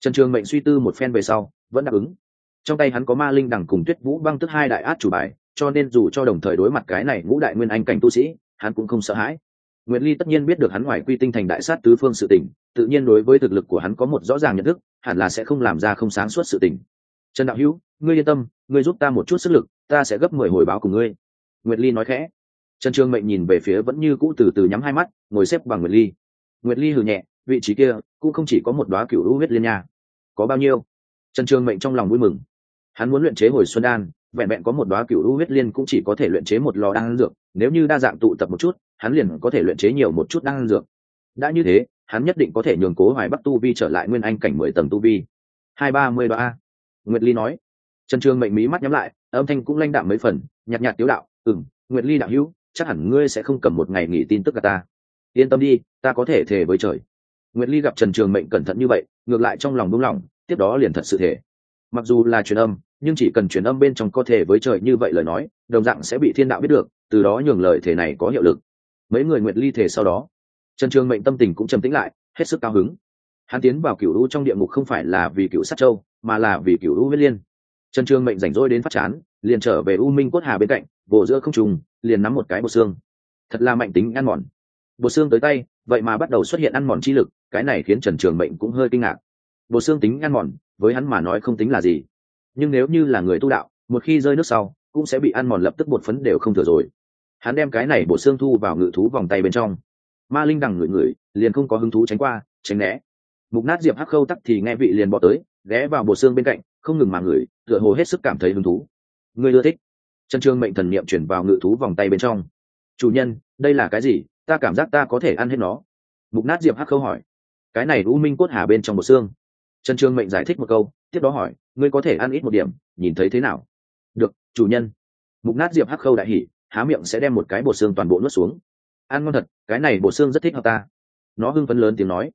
Trần trường mệnh suy tư một phen về sau, vẫn đáp ứng. Trong tay hắn có ma linh đằng cùng tuyết vũ băng tức hai đại át chủ bài, cho nên dù cho đồng thời đối mặt cái này ngũ đại nguyên anh cảnh tu sĩ, hắn cũng không sợ hãi. Nguyệt ly tất nhiên biết được hắn ngoài quy tinh thành đại sát tứ phương sự tình, tự nhiên đối với thực lực của hắn có một rõ ràng nhận thức, hẳn là sẽ không làm ra không sáng suốt sự tình. Trần đạo hữu, ngươi yên tâm, ngươi giúp ta một chút sức lực, ta sẽ gấp mười hồi báo cùng ngươi. Nguyệt ly nói khẽ trần trường mệnh nhìn về phía vẫn như cũ từ từ nhắm hai mắt, ngồi xếp bằng nguyệt ly. Nguyệt ly hừ nhẹ, vị trí kia cũng không chỉ có một đoá cựu hữu huyết liên nha. Có bao nhiêu? Trần trường mệnh trong lòng vui mừng. Hắn muốn luyện chế hồi xuân đan, vẹn vẹn có một đoá cựu hữu huyết liên cũng chỉ có thể luyện chế một lò đan dược. Nếu như đa dạng tụ tập một chút, hắn liền có thể luyện chế nhiều một chút đan dược. Đã như thế, hắn nhất định có thể nhường cố hoài bắc tu vi trở lại nguyên anh cảnh mười tầng tu vi. Hai ba mươi đoá a nguyệt ly nói. Trần trường mệnh mí mắt nhắm lại, âm thanh cũng lanh đạm mấy phần, nhạt nhạt tiếu đạo ừng nguyệt ly đạo hữu chắc hẳn ngươi sẽ không cầm một ngày nghỉ tin tức cả ta. Yên tâm đi, ta có thể thề với trời. Nguyệt ly gặp trần trường mệnh cẩn thận như vậy, ngược lại trong lòng đúng lòng, tiếp đó liền thật sự thể mặc dù là truyền âm, nhưng chỉ cần truyền âm bên trong có thể với trời như vậy lời nói, đồng dạng sẽ bị thiên đạo biết được, từ đó nhường lời thể này có hiệu lực. Mấy người nguyệt ly thể sau đó. Trần trường mệnh tâm tình cũng trầm tĩnh lại, hết sức cao hứng. Hắn tiến vào cựu u trong địa ngục không phải là vì cựu sát châu, mà là vì cựu u huyết liên. Trần trường mệnh rảnh rỗi đến phát chán liền trở về u minh cốt hà bên cạnh vỗ giữa không trùng liền nắm một cái bột xương. Thật là mạnh tính, ăn mòn. Bột xương tới tay, vậy mà bắt đầu xuất hiện ăn mòn chi lực, cái này khiến trần trường mệnh cũng hơi kinh ngạc. Bột xương tính ăn mòn, với hắn mà nói không tính là gì. Nhưng nếu như là người tu đạo, một khi rơi nước sau, cũng sẽ bị ăn mòn lập tức bột phấn đều không thừa rồi. Hắn đem cái này bột xương thu vào ngự thú vòng tay bên trong. Ma linh đằng ngửi ngửi, liền không có hứng thú tránh qua, tránh né. Mục nát diệp hắc khâu tắc thì nghe vị liền bỏ tới, ghé vào bột xương bên cạnh, không ngừng mà ngửi, tựa hồ hết sức cảm thấy hứng thú. Ngươi ưa thích. Trần trương mệnh thần niệm chuyển vào ngự thú vòng tay bên trong. Chủ nhân, đây là cái gì? Ta cảm giác ta có thể ăn hết nó. Mục nát diệp hắc khâu hỏi. Cái này u minh cốt hà bên trong một xương. Trần trương mệnh giải thích một câu, tiếp đó hỏi, ngươi có thể ăn ít một điểm, nhìn thấy thế nào? Được, chủ nhân. Mục nát diệp hắc khâu đại hỉ, há miệng sẽ đem một cái bột xương toàn bộ nuốt xuống. Ăn ngon thật, cái này bột xương rất thích hợp ta. Nó hưng phấn lớn tiếng nói.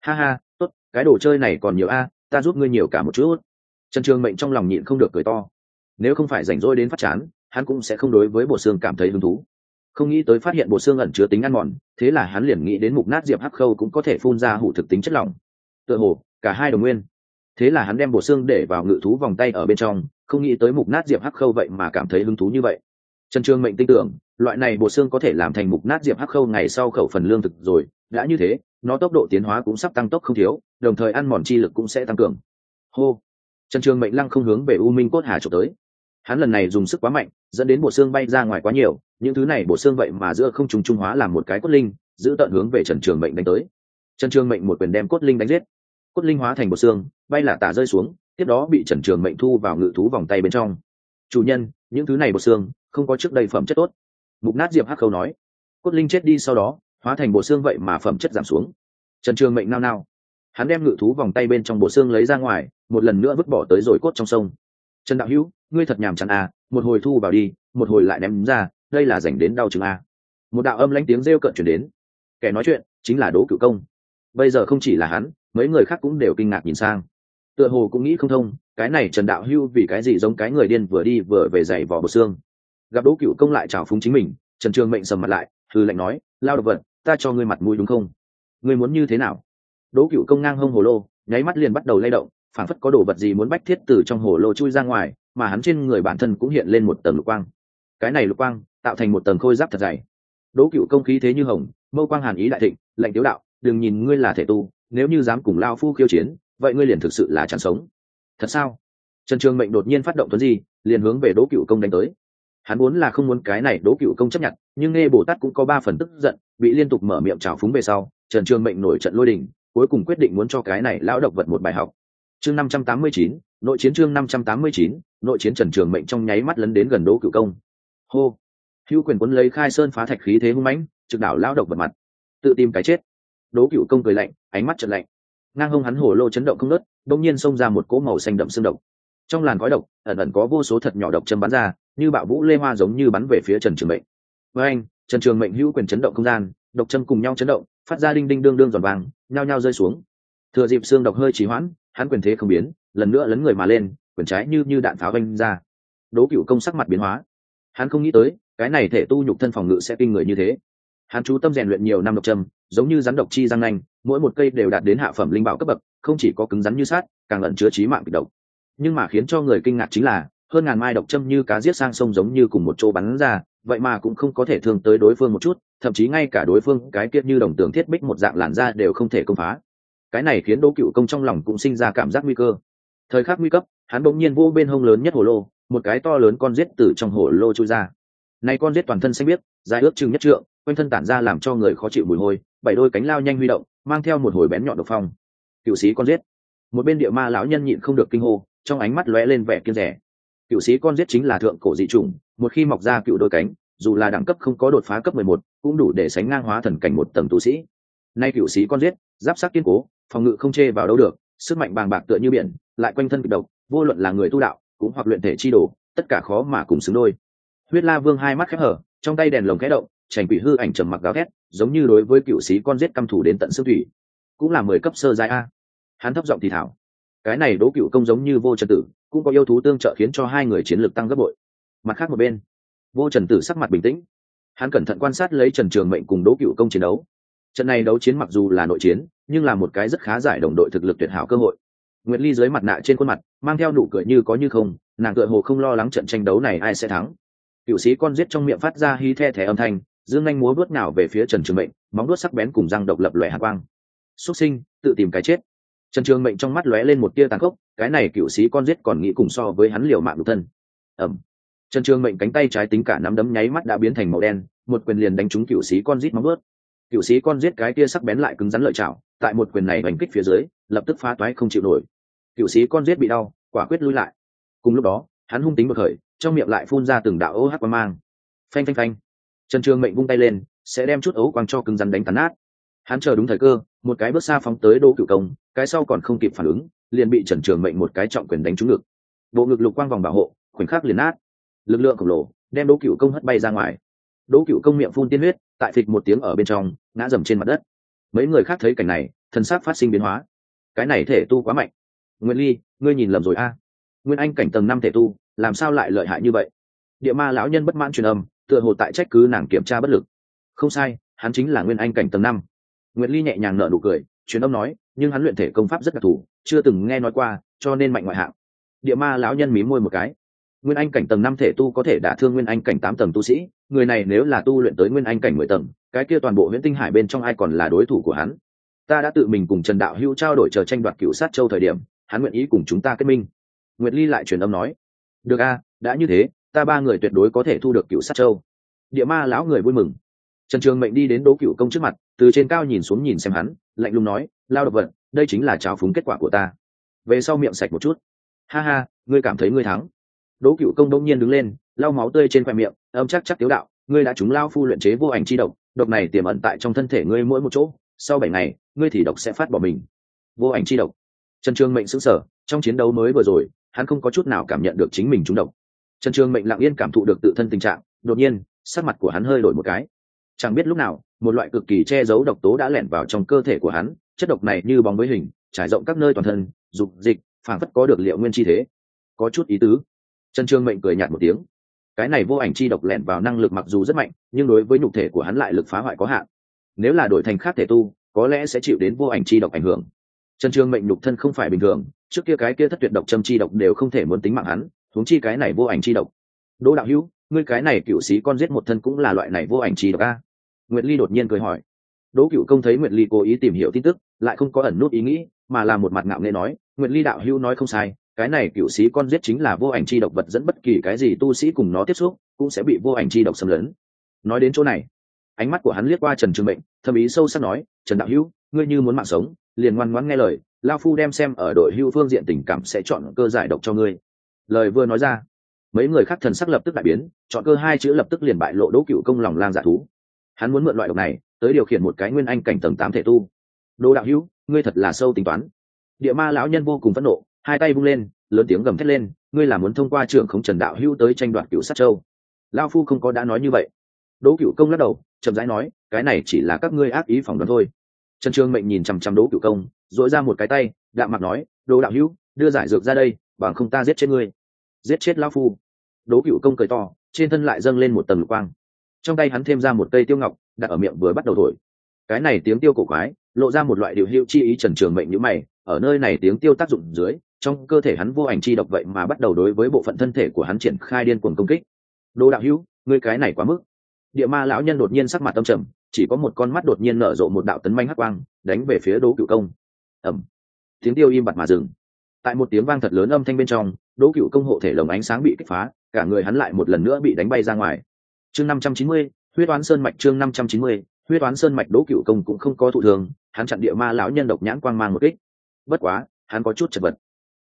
Ha ha, tốt, cái đồ chơi này còn nhiều a, ta giúp ngươi nhiều cả một chút. Trần trường mệnh trong lòng nhịn không được cười to nếu không phải rảnh rỗi đến phát chán, hắn cũng sẽ không đối với bộ xương cảm thấy hứng thú. Không nghĩ tới phát hiện bộ xương ẩn chứa tính ăn mòn, thế là hắn liền nghĩ đến mục nát diệp hắc khâu cũng có thể phun ra hủ thực tính chất lỏng. Tựa hồ, cả hai đồng nguyên. Thế là hắn đem bộ xương để vào ngự thú vòng tay ở bên trong, không nghĩ tới mục nát diệp hắc khâu vậy mà cảm thấy hứng thú như vậy. Trần trương mệnh tin tưởng, loại này bộ xương có thể làm thành mục nát diệp hắc khâu ngày sau khẩu phần lương thực rồi, đã như thế, nó tốc độ tiến hóa cũng sắp tăng tốc không thiếu, đồng thời ăn mòn chi lực cũng sẽ tăng cường. Hô. Trần trương mệnh lăng không hướng về u minh cốt hà trộm tới hắn lần này dùng sức quá mạnh, dẫn đến bộ xương bay ra ngoài quá nhiều, những thứ này bộ xương vậy mà giữa không trùng trung hóa làm một cái cốt linh, giữ tận hướng về trần trường mệnh đánh tới. Trần trường mệnh một quyền đem cốt linh đánh giết. Cốt linh hóa thành bộ xương, bay là tả rơi xuống, tiếp đó bị trần trường mệnh thu vào ngự thú vòng tay bên trong. Chủ nhân, những thứ này bộ xương, không có trước đây phẩm chất tốt. Mục nát diệp hắc khâu nói. Cốt linh chết đi sau đó, hóa thành bộ xương vậy mà phẩm chất giảm xuống. Trần trường mệnh nao nao. Hắn đem ngự thú vòng tay bên trong bộ xương lấy ra ngoài, một lần nữa vứt bỏ tới rồi cốt trong sông trần đạo hữu, ngươi thật nhàm chán à một hồi thu vào đi, một hồi lại ném ra, đây là dành đến đau chừng à. một đạo âm lãnh tiếng rêu cợt chuyển đến. Kẻ nói chuyện chính là đỗ cựu công. Bây giờ không chỉ là hắn, mấy người khác cũng đều kinh ngạc nhìn sang. Tựa hồ cũng nghĩ không thông, cái này trần đạo hưu vì cái gì giống cái người điên vừa đi vừa về dày vỏ bờ xương. Gặp đỗ cựu công lại trào phúng chính mình, trần trường mệnh sầm mặt lại thư lệnh nói, lao độc vật, ta cho ngươi mặt mũi đúng không? Ngươi muốn như thế nào? Đỗ cựu công ngang hông hồ lô, nháy mắt liền bắt đầu lay động phản phất có đồ vật gì muốn bách thiết từ trong hồ lô chui ra ngoài, mà hắn trên người bản thân cũng hiện lên một tầng lục quang. Cái này lục quang tạo thành một tầng khôi giáp thật dày. Đỗ cựu công khí thế như hồng, mâu quang hàn ý đại thịnh lệnh tiếu đạo, đừng nhìn ngươi là thể tu, nếu như dám cùng lao phu khiêu chiến, vậy ngươi liền thực sự là chẳng sống. Thật sao? Trần trường mệnh đột nhiên phát động tuấn gì liền hướng về đỗ cựu công đánh tới. Hắn muốn là không muốn cái này đỗ cựu công chấp nhận, nhưng nghe bồ tát cũng có ba phần tức giận, bị liên tục mở miệng trào phúng về sau, trần trường mệnh nổi trận lôi đình, cuối cùng quyết định muốn cho cái này lão độc vật một bài học chương năm trăm tám mươi chín, nội chiến chương năm trăm tám mươi chín, nội chiến trần trường mệnh trong nháy mắt lấn đến gần đỗ cựu công. Hô. Hữu quyền quấn lấy khai sơn phá thạch khí thế hung mãnh, trực đảo lão độc vật mặt. Tự tìm cái chết. Đỗ cựu công cười lạnh, ánh mắt trận lạnh. Ngang hông hắn hổ lô chấn động không nớt đông nhiên xông ra một cỗ màu xanh đậm xương độc. Trong làn khói độc, ẩn ẩn có vô số thật nhỏ độc châm bắn ra, như bạo vũ lê hoa giống như bắn về phía trần trường mệnh. Với anh, trần trường mệnh hữu quyền chấn động không gian, độc châm cùng nhau chấn động, phát ra đinh đinh đương đương giòn vàng, nhao nhao rơi xuống thừa dịp xương độc hơi trì hoãn, hắn quyền thế không biến, lần nữa lấn người mà lên, quyền trái như như đạn pháo vanh ra. Đố cựu công sắc mặt biến hóa. Hắn không nghĩ tới, cái này thể tu nhục thân phòng ngự sẽ kinh người như thế. Hắn chú tâm rèn luyện nhiều năm độc trầm, giống như rắn độc chi răng nanh, mỗi một cây đều đạt đến hạ phẩm linh bảo cấp bậc, không chỉ có cứng rắn như sát càng lẫn chứa trí mạng kịch độc. Nhưng mà khiến cho người kinh ngạc chính là, hơn ngàn mai độc châm như cá giết sang sông giống như cùng một chỗ bắn ra, vậy mà cũng không có thể thương tới đối phương một chút, thậm chí ngay cả đối phương cái kiết như đồng tường thiết bích một dạng làn da đều không thể công phá cái này khiến đỗ cựu công trong lòng cũng sinh ra cảm giác nguy cơ. Thời khắc nguy cấp, hắn bỗng nhiên vô bên hông lớn nhất hồ lô, một cái to lớn con rết từ trong hồ lô trôi ra. Nay con rết toàn thân xanh biếc, dài ước chừng nhất trượng, quanh thân tản ra làm cho người khó chịu mùi hôi, bảy đôi cánh lao nhanh huy động, mang theo một hồi bén nhọn độc phong. Cựu sĩ con rết một bên địa ma lão nhân nhịn không được kinh hô, trong ánh mắt lóe lên vẻ kiên rẻ. Cựu sĩ con rết chính là thượng cổ dị chủng, một khi mọc ra cựu đôi cánh, dù là đẳng cấp không có đột phá cấp mười một, cũng đủ để sánh ngang hóa thần cảnh một tầng tu sĩ. Nay cựu sĩ con rết giáp sắc kiên cố phòng ngự không chê vào đâu được, sức mạnh bàng bạc tựa như biển, lại quanh thân kịch độc, vô luận là người tu đạo, cũng hoặc luyện thể chi đồ, tất cả khó mà cùng xứng đôi. Huyết la vương hai mắt khép hở, trong tay đèn lồng khẽ động trành quỷ hư ảnh trầm mặc gào thét, giống như đối với cựu sĩ con giết căm thủ đến tận xương thủy. Cũng là mười cấp sơ giai a. Hắn thấp giọng thì thảo cái này đỗ cựu công giống như vô trần tử, cũng có yêu thú tương trợ khiến cho hai người chiến lược tăng gấp bội. Mặt khác một bên, vô trần tử sắc mặt bình tĩnh. Hắn cẩn thận quan sát lấy trần trường mệnh cùng đỗ cựu công chiến đấu trận này đấu chiến mặc dù là nội chiến, nhưng là một cái rất khá giải đồng đội thực lực tuyệt hảo cơ hội. Nguyệt ly dưới mặt nạ trên khuôn mặt, mang theo nụ cười như có như không, nàng tựa hồ không lo lắng trận tranh đấu này ai sẽ thắng. Cựu sĩ con giết trong miệng phát ra hy the thẻ âm thanh, dương anh múa bước nào về phía trần trường mệnh, móng đuốt sắc bén cùng răng độc lập lòe hạ quang. Xuất sinh, tự tìm cái chết. Trần trường mệnh trong mắt lóe lên một tia tàn khốc, cái này cựu sĩ con giết còn nghĩ cùng so với hắn liều mạng độc thân. Ẩm trần trường mệnh cánh tay trái tính cả nắm đấm nháy mắt đã biến thành màu đen, một quyền liền đánh trúng cựu sĩ con giết móng bước cựu sĩ con giết cái kia sắc bén lại cứng rắn lợi chảo tại một quyền này đánh kích phía dưới, lập tức phá toái không chịu nổi. Cựu sĩ con giết bị đau, quả quyết lui lại. Cùng lúc đó, hắn hung tính bậc khởi, trong miệng lại phun ra từng đạo ô hát quang. mang. Phanh phanh phanh. Trần trường mệnh vung tay lên, sẽ đem chút ấu quang cho cứng rắn đánh tàn nát. Hắn chờ đúng thời cơ, một cái bước xa phóng tới đỗ cựu công, cái sau còn không kịp phản ứng, liền bị trần trường mệnh một cái trọng quyền đánh trúng ngực. Bộ ngực lục quang vòng bảo hộ, khoảnh khắc liền nát. Lực lượng khổng lồ, đem đỗ cựu công hất bay ra ngoài đỗ cựu công miệng phun tiên huyết, tại thịt một tiếng ở bên trong, ngã dầm trên mặt đất. Mấy người khác thấy cảnh này thân xác phát sinh biến hóa. Cái này thể tu quá mạnh. Nguyên ly, ngươi nhìn lầm rồi a. Nguyên anh cảnh tầng năm thể tu, làm sao lại lợi hại như vậy? Địa ma lão nhân bất mãn truyền âm, tựa hồ tại trách cứ nàng kiểm tra bất lực. Không sai, hắn chính là nguyên anh cảnh tầng năm. Nguyên ly nhẹ nhàng nở nụ cười, truyền âm nói, nhưng hắn luyện thể công pháp rất đặc thù, chưa từng nghe nói qua, cho nên mạnh ngoại hạng. Địa ma lão nhân mí môi một cái nguyên anh cảnh tầng năm thể tu có thể đả thương nguyên anh cảnh tám tầng tu sĩ, người này nếu là tu luyện tới nguyên anh cảnh mười tầng, cái kia toàn bộ nguyễn tinh hải bên trong ai còn là đối thủ của hắn? Ta đã tự mình cùng trần đạo hữu trao đổi chờ tranh đoạt cựu sát châu thời điểm, hắn nguyện ý cùng chúng ta kết minh. Nguyệt ly lại truyền âm nói, được a, đã như thế, ta ba người tuyệt đối có thể thu được cựu sát châu. Địa ma lão người vui mừng. Trần trường mệnh đi đến đỗ cựu công trước mặt, từ trên cao nhìn xuống nhìn xem hắn, lạnh lùng nói, lao độc vật đây chính là trào phúng kết quả của ta. Về sau miệng sạch một chút. Ha ha, ngươi cảm thấy ngươi thắng đỗ cựu công đông nhiên đứng lên, lau máu tươi trên khoe miệng, âm chắc chắc tiếu đạo, ngươi đã trúng lao phu luyện chế vô ảnh chi độc độc này tiềm ẩn tại trong thân thể ngươi mỗi một chỗ, sau bảy ngày, ngươi thì độc sẽ phát bỏ mình. Vô ảnh chi độc. Trần trường mệnh sững sờ, trong chiến đấu mới vừa rồi, hắn không có chút nào cảm nhận được chính mình trúng độc. Trần trường mệnh lặng yên cảm thụ được tự thân tình trạng, đột nhiên, sắc mặt của hắn hơi đổi một cái. Chẳng biết lúc nào, một loại cực kỳ che giấu độc tố đã lẻn vào trong cơ thể của hắn, chất độc này như bóng với hình, trải rộng các nơi toàn thân, dục dịch, phảng phất có được liệu nguyên chi thế. Có chút ý tứ trần Trường mệnh cười nhạt một tiếng. Cái này vô ảnh chi độc lẻn vào năng lực mặc dù rất mạnh, nhưng đối với nhục thể của hắn lại lực phá hoại có hạn. Nếu là đổi thành khác thể tu, có lẽ sẽ chịu đến vô ảnh chi độc ảnh hưởng. Trần Trường mệnh nhục thân không phải bình thường, trước kia cái kia thất tuyệt độc châm chi độc đều không thể muốn tính mạng hắn, huống chi cái này vô ảnh chi độc. Đỗ đạo hữu, ngươi cái này cựu sĩ con giết một thân cũng là loại này vô ảnh chi độc a? Nguyệt ly đột nhiên cười hỏi. Đỗ cựu công thấy nguyệt ly cố ý tìm hiểu tin tức, lại không có ẩn nút ý nghĩ, mà là một mặt ngạo nghễ nói, nguyệt ly đạo hữu nói không sai cái này cựu sĩ con giết chính là vô ảnh chi độc vật dẫn bất kỳ cái gì tu sĩ cùng nó tiếp xúc, cũng sẽ bị vô ảnh chi độc xâm lấn. Nói đến chỗ này, ánh mắt của hắn liếc qua trần trường mệnh thâm ý sâu sắc nói, trần đạo hữu, ngươi như muốn mạng sống, liền ngoan ngoãn nghe lời lao phu đem xem ở đội hưu phương diện tình cảm sẽ chọn cơ giải độc cho ngươi. Lời vừa nói ra, mấy người khác thần sắc lập tức đại biến, chọn cơ hai chữ lập tức liền bại lộ đỗ cựu công lòng lang giả thú. Hắn muốn mượn loại độc này, tới điều khiển một cái nguyên anh cảnh tầng tám thể tu. Đỗ đạo hữu, ngươi thật là sâu tính toán. Địa ma lão nhân vô cùng phẫn nộ hai tay vung lên, lớn tiếng gầm thét lên, ngươi là muốn thông qua trưởng không trần đạo hữu tới tranh đoạt cựu sát châu? Lao phu không có đã nói như vậy. Đỗ cựu công lắc đầu, chậm rãi nói, cái này chỉ là các ngươi ác ý phỏng đoán thôi. Trần trường mệnh nhìn chằm chằm đỗ cựu công dội ra một cái tay, đạm mặt nói, đỗ đạo hữu, đưa giải dược ra đây, bằng không ta giết chết ngươi. Giết chết lao phu? Đỗ cựu công cười to, trên thân lại dâng lên một tầng lục quang. Trong tay hắn thêm ra một cây tiêu ngọc, đặt ở miệng vừa bắt đầu thổi. Cái này tiếng tiêu cổ quái, lộ ra một loại điều hiệu chi ý trần trường mệnh như mày, ở nơi này tiếng tiêu tác dụng dưới trong cơ thể hắn vô ảnh chi độc vậy mà bắt đầu đối với bộ phận thân thể của hắn triển khai điên cuồng công kích. Đỗ đạo hữu, ngươi cái này quá mức. Địa ma lão nhân đột nhiên sắc mặt tâm trầm, chỉ có một con mắt đột nhiên nở rộ một đạo tấn manh hắc quang, đánh về phía đỗ cựu công. Ẩm tiếng tiêu im bặt mà dừng. Tại một tiếng vang thật lớn âm thanh bên trong, đỗ cựu công hộ thể lồng ánh sáng bị kích phá, cả người hắn lại một lần nữa bị đánh bay ra ngoài. Chương năm trăm chín mươi, huyết oán sơn mạch chương năm trăm chín mươi, huyết oán sơn mạch đỗ cựu công cũng không có thụ thường, hắn chặn địa ma lão nhân độc nhãn quang mang một kích. Bất quá, hắn có chút chật vật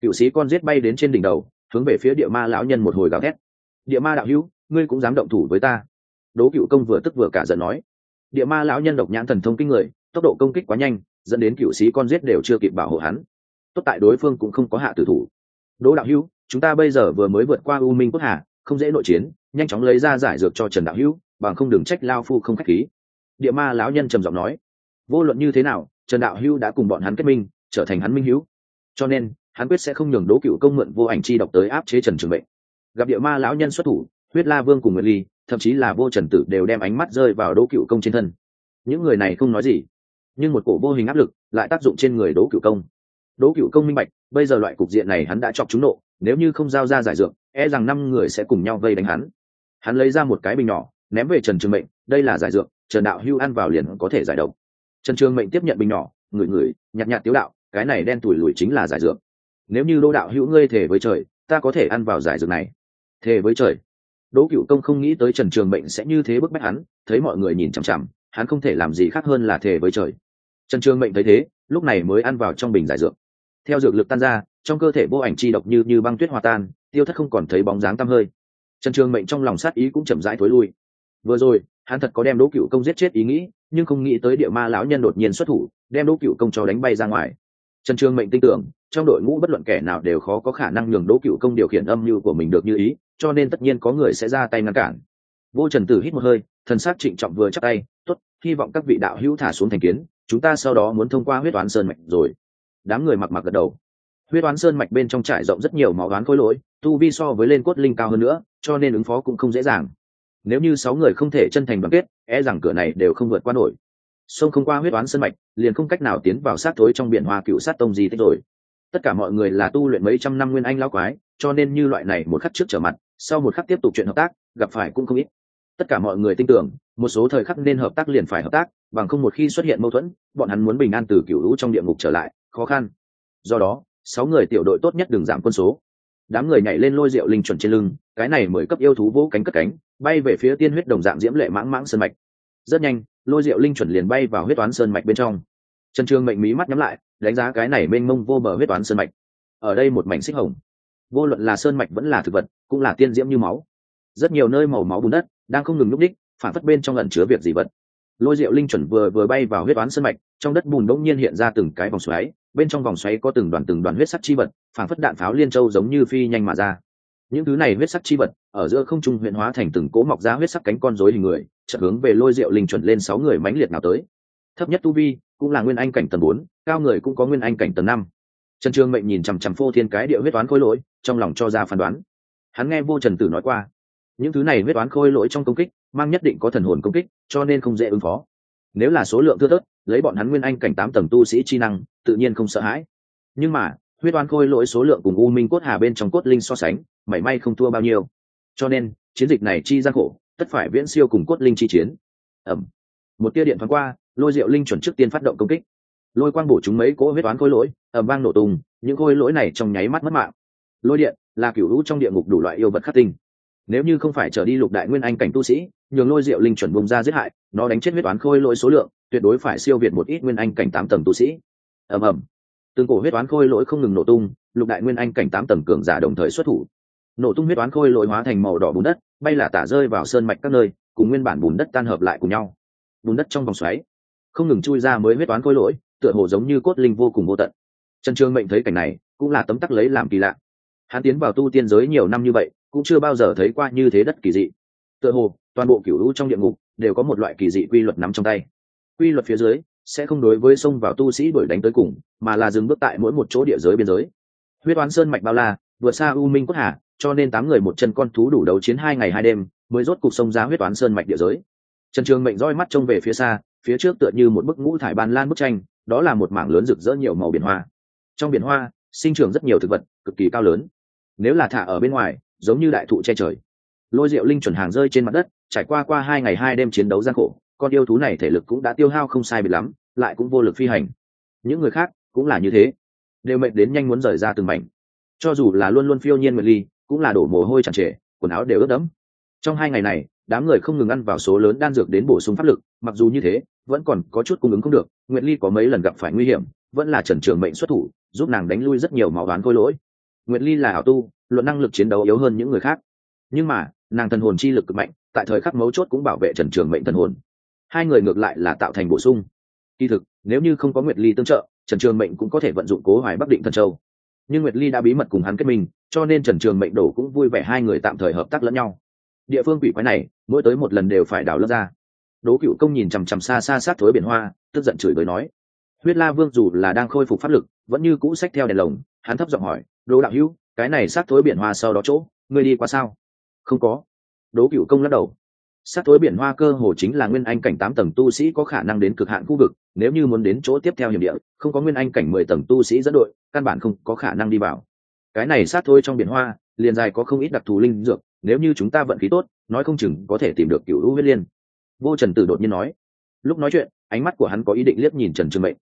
cựu sĩ con giết bay đến trên đỉnh đầu, hướng về phía địa ma lão nhân một hồi gào thét. Địa ma đạo hữu, ngươi cũng dám động thủ với ta. Đỗ cựu công vừa tức vừa cả giận nói. Địa ma lão nhân độc nhãn thần thông kinh người, tốc độ công kích quá nhanh, dẫn đến cựu sĩ con giết đều chưa kịp bảo hộ hắn. Tốt tại đối phương cũng không có hạ tử thủ. Đỗ đạo hữu, chúng ta bây giờ vừa mới vượt qua u minh quốc hà, không dễ nội chiến, nhanh chóng lấy ra giải dược cho trần đạo hữu, bằng không đừng trách lao phu không khách khí. Địa ma lão nhân trầm giọng nói. Vô luận như thế nào, trần đạo hữu đã cùng bọn hắn kết minh, trở thành hắn minh hữu. Cho nên hắn quyết sẽ không nhường đố cựu công mượn vô ảnh chi độc tới áp chế trần trường mệnh. Gặp địa ma lão nhân xuất thủ, huyết la vương cùng nguyệt ly, thậm chí là vô trần tử đều đem ánh mắt rơi vào đố cựu công trên thân. Những người này không nói gì, nhưng một cổ vô hình áp lực lại tác dụng trên người đố cựu công. Đố cựu công minh bạch, bây giờ loại cục diện này hắn đã chọc trúng nộ, nếu như không giao ra giải dượng e rằng năm người sẽ cùng nhau vây đánh hắn. Hắn lấy ra một cái bình nhỏ, ném về trần trường mệnh, đây là giải dượng trần đạo hưu ăn vào liền có thể giải độc. Trần trường mệnh tiếp nhận bình nhỏ, ngửi ngửi nhặt nhạt tiếu đạo, cái này đen tủi lùi chính là giải dược nếu như Đỗ đạo hữu ngươi thể với trời, ta có thể ăn vào giải dược này. Thề với trời. Đỗ cựu công không nghĩ tới trần trường mệnh sẽ như thế bức bách hắn, thấy mọi người nhìn chằm chằm, hắn không thể làm gì khác hơn là thề với trời. Trần trường mệnh thấy thế, lúc này mới ăn vào trong bình giải dược. Theo dược lực tan ra, trong cơ thể vô ảnh chi độc như như băng tuyết hòa tan, tiêu thất không còn thấy bóng dáng tăm hơi. Trần trường mệnh trong lòng sát ý cũng chậm rãi thối lui. Vừa rồi, hắn thật có đem đỗ cựu công giết chết ý nghĩ, nhưng không nghĩ tới địa ma lão nhân đột nhiên xuất thủ, đem đỗ cựu công cho đánh bay ra ngoài. Trần trường mệnh tin tưởng trong đội ngũ bất luận kẻ nào đều khó có khả năng nhường đỗ cựu công điều khiển âm mưu của mình được như ý, cho nên tất nhiên có người sẽ ra tay ngăn cản. Vô trần tử hít một hơi, thần sắc trịnh trọng vừa chắc tay, tốt, hy vọng các vị đạo hữu thả xuống thành kiến, chúng ta sau đó muốn thông qua huyết toán sơn mạch rồi. Đám người mặc mặc gật đầu. Huyết toán sơn mạch bên trong trải rộng rất nhiều máu đoán khối lỗi, tu vi so với lên cốt linh cao hơn nữa, cho nên ứng phó cũng không dễ dàng. Nếu như sáu người không thể chân thành đoàn kết e rằng cửa này đều không vượt qua nổi. Sông không qua huyết toán sơn mạch, liền không cách nào tiến vào sát thối trong biển hoa cựu sát tông gì tích rồi tất cả mọi người là tu luyện mấy trăm năm nguyên anh lão quái, cho nên như loại này một khắc trước trở mặt, sau một khắc tiếp tục chuyện hợp tác, gặp phải cũng không ít. Tất cả mọi người tin tưởng, một số thời khắc nên hợp tác liền phải hợp tác, bằng không một khi xuất hiện mâu thuẫn, bọn hắn muốn bình an từ cựu lũ trong địa ngục trở lại, khó khăn. Do đó, sáu người tiểu đội tốt nhất đừng giảm quân số. Đám người nhảy lên lôi rượu linh chuẩn trên lưng, cái này mới cấp yêu thú vỗ cánh cất cánh, bay về phía tiên huyết đồng dạng diễm lệ mãng mãng sơn mạch. Rất nhanh, lôi rượu linh chuẩn liền bay vào huyết toán sơn mạch bên trong trần Trường mệnh mí mắt nhắm lại, đánh giá cái này mênh mông vô bờ huyết toán sơn mạch. Ở đây một mảnh xích hồng. Vô luận là sơn mạch vẫn là thực vật, cũng là tiên diễm như máu. Rất nhiều nơi màu máu bùn đất đang không ngừng núp đích phản phất bên trong ẩn chứa việc gì vật. Lôi diệu linh chuẩn vừa vừa bay vào huyết toán sơn mạch, trong đất bùn đỗng nhiên hiện ra từng cái vòng xoáy, bên trong vòng xoáy có từng đoàn từng đoàn huyết sắc chi vật, phản phất đạn pháo liên châu giống như phi nhanh mà ra. Những thứ này huyết sắc chi vật, ở giữa không trung huyện hóa thành từng cỗ mọc ra huyết sắc cánh con rối hình người, chợt hướng về lôi diệu linh chuẩn lên sáu người mãnh liệt nào tới thấp nhất tu vi, cũng là nguyên anh cảnh tầng bốn, cao người cũng có nguyên anh cảnh tầng năm. Trần trương mệnh nhìn chằm chằm phô thiên cái địa huyết toán khôi lỗi, trong lòng cho ra phán đoán. Hắn nghe vô trần tử nói qua, những thứ này huyết toán khôi lỗi trong công kích, mang nhất định có thần hồn công kích, cho nên không dễ ứng phó. Nếu là số lượng thưa thớt, lấy bọn hắn nguyên anh cảnh tám tầng tu sĩ chi năng, tự nhiên không sợ hãi. Nhưng mà, huyết toán khôi lỗi số lượng cùng u minh cốt hà bên trong cốt linh so sánh, mảy may không thua bao nhiêu. Cho nên, chiến dịch này chi gian khổ, tất phải viễn siêu cùng cốt linh chi chiến. Ẩm một tia điện thoáng qua lôi diệu linh chuẩn trước tiên phát động công kích. Lôi quang bổ chúng mấy cỗ huyết oán khôi lỗi ẩm vang nổ tung, những khôi lỗi này trong nháy mắt mất mạng. Lôi điện là cựu lũ trong địa ngục đủ loại yêu vật khắc tinh. Nếu như không phải trở đi lục đại nguyên anh cảnh tu sĩ, nhường lôi diệu linh chuẩn bùng ra giết hại, nó đánh chết huyết oán khôi lỗi số lượng, tuyệt đối phải siêu việt một ít nguyên anh cảnh tám tầng tu sĩ. Ầm ầm. Từng cổ huyết oán khôi lỗi không ngừng nổ tung, lục đại nguyên anh cảnh tám tầng cường giả đồng thời xuất thủ. Nổ tung huyết oán khôi lỗi hóa thành màu đỏ bùn đất, bay là tả rơi vào sơn mạch các nơi, cùng nguyên bản bùn đất tan hợp lại cùng nhau. Bùn đất trong vòng xoáy không ngừng chui ra mới huyết toán khôi lỗi, tựa hồ giống như cốt linh vô cùng vô tận. Trần trương mệnh thấy cảnh này, cũng là tấm tắc lấy làm kỳ lạ. Hắn tiến vào tu tiên giới nhiều năm như vậy, cũng chưa bao giờ thấy qua như thế đất kỳ dị. Tựa hồ, toàn bộ cửu lũ trong địa ngục đều có một loại kỳ dị quy luật nắm trong tay. Quy luật phía dưới, sẽ không đối với sông vào tu sĩ đuổi đánh tới cùng, mà là dừng bước tại mỗi một chỗ địa giới biên giới. Huyết oán sơn mạch bao la, vượt xa u minh quốc hà, cho nên tám người một chân con thú đủ đấu chiến hai ngày hai đêm, mới rốt cục sông ra huyết oán sơn mạch địa giới. Trần trường mệnh roi mắt trông về phía xa phía trước tựa như một bức ngũ thải ban lan bức tranh, đó là một mảng lớn rực rỡ nhiều màu biển hoa. Trong biển hoa, sinh trưởng rất nhiều thực vật, cực kỳ cao lớn. Nếu là thả ở bên ngoài, giống như đại thụ che trời. Lôi rượu linh chuẩn hàng rơi trên mặt đất, trải qua qua hai ngày hai đêm chiến đấu gian khổ, con yêu thú này thể lực cũng đã tiêu hao không sai bị lắm, lại cũng vô lực phi hành. Những người khác cũng là như thế. Đều mệt đến nhanh muốn rời ra từng mảnh. Cho dù là luôn luôn phiêu nhiên mệt ly, cũng là đổ mồ hôi chẳng trề, quần áo đều ướt đẫm. Trong hai ngày này, đám người không ngừng ăn vào số lớn đan dược đến bổ sung pháp lực mặc dù như thế, vẫn còn có chút cung ứng không được, nguyệt ly có mấy lần gặp phải nguy hiểm, vẫn là trần trường mệnh xuất thủ, giúp nàng đánh lui rất nhiều máu đoán khôi lỗi. Nguyệt ly là ảo tu, luận năng lực chiến đấu yếu hơn những người khác. Nhưng mà, nàng thần hồn chi lực cực mạnh, tại thời khắc mấu chốt cũng bảo vệ trần trường mệnh thần hồn. Hai người ngược lại là tạo thành bổ sung. Kỳ thực, nếu như không có nguyệt ly tương trợ, trần trường mệnh cũng có thể vận dụng cố hoài bắc định thần châu. Nhưng nguyệt ly đã bí mật cùng hắn kết minh, cho nên trần trường mệnh đổ cũng vui vẻ hai người tạm thời hợp tác lẫn nhau. Địa phương quỷ quái này, mỗi tới một lần đều phải đào lớp ra đố cựu công nhìn chằm chằm xa xa sát thối biển hoa, tức giận chửi bới nói, huyết la vương dù là đang khôi phục pháp lực, vẫn như cũ sách theo đèn lồng. Hắn thấp giọng hỏi đố đạo hữu, cái này sát thối biển hoa sau đó chỗ, ngươi đi qua sao? Không có. Đố cựu công lắc đầu. Sát thối biển hoa cơ hồ chính là nguyên anh cảnh tám tầng tu sĩ có khả năng đến cực hạn khu vực, nếu như muốn đến chỗ tiếp theo hiểm địa, không có nguyên anh cảnh mười tầng tu sĩ dẫn đội, căn bản không có khả năng đi vào. Cái này sát thối trong biển hoa, liền dài có không ít đặc thù linh dược, nếu như chúng ta vận khí tốt, nói không chừng có thể tìm được cựu lũ huyết liên vô trần tử đột nhiên nói. Lúc nói chuyện, ánh mắt của hắn có ý định liếc nhìn trần trường mệnh.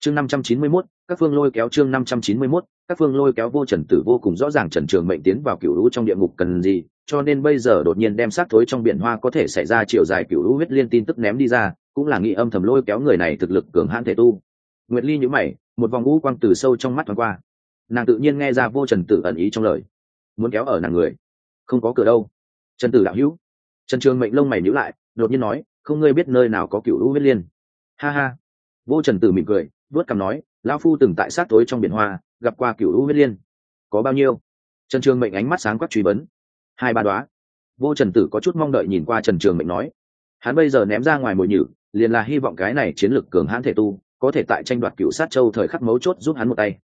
Chương năm trăm chín mươi mốt, các phương lôi kéo chương năm trăm chín mươi mốt, các phương lôi kéo vô trần tử vô cùng rõ ràng trần trường mệnh tiến vào cựu lũ trong địa ngục cần gì, cho nên bây giờ đột nhiên đem sát thối trong biển hoa có thể xảy ra chiều dài cựu lũ huyết liên tin tức ném đi ra, cũng là nghĩ âm thầm lôi kéo người này thực lực cường hãn thể tu. Nguyệt ly nhữ mày, một vòng ngũ quang từ sâu trong mắt thoáng qua. Nàng tự nhiên nghe ra vô trần tử ẩn ý trong lời. Muốn kéo ở nàng người, không có cửa đâu. Trần tử đạo hữu. Trần trường mệnh lông mày nhữ lại đột nhiên nói, không ngươi biết nơi nào có cựu lũ huyết liên. Ha ha. Vô trần tử mỉm cười vớt cằm nói, lão phu từng tại sát tối trong biển hoa, gặp qua cựu lũ huyết liên. Có bao nhiêu? Trần trường mệnh ánh mắt sáng quắc truy vấn. Hai ba đoá vô trần tử có chút mong đợi nhìn qua trần trường mệnh nói, hắn bây giờ ném ra ngoài mồi nhử, liền là hy vọng cái này chiến lược cường hãn thể tu, có thể tại tranh đoạt cựu sát châu thời khắc mấu chốt giúp hắn một tay.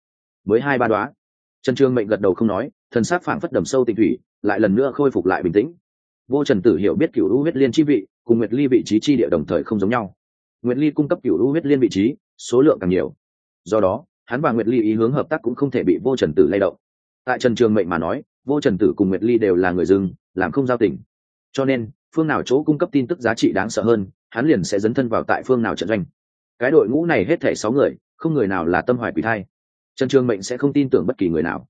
Mới hai ba đoá trần trường mệnh gật đầu không nói, thần sát phảng phất đầm sâu tịnh thủy, lại lần nữa khôi phục lại bình tĩnh. Vô trần tử hiểu biết cựu lũ huyết liên chi vị cùng nguyệt ly vị trí chi địa đồng thời không giống nhau. Nguyệt ly cung cấp cựu lũ huyết liên vị trí, số lượng càng nhiều. Do đó, hắn và nguyệt ly ý hướng hợp tác cũng không thể bị vô trần tử lay động. Tại trần trường mệnh mà nói, vô trần tử cùng nguyệt ly đều là người dưng, làm không giao tình. Cho nên, phương nào chỗ cung cấp tin tức giá trị đáng sợ hơn, hắn liền sẽ dấn thân vào tại phương nào trận doanh. Cái đội ngũ này hết thể sáu người, không người nào là tâm hoài quỷ thai. Trần trường mệnh sẽ không tin tưởng bất kỳ người nào.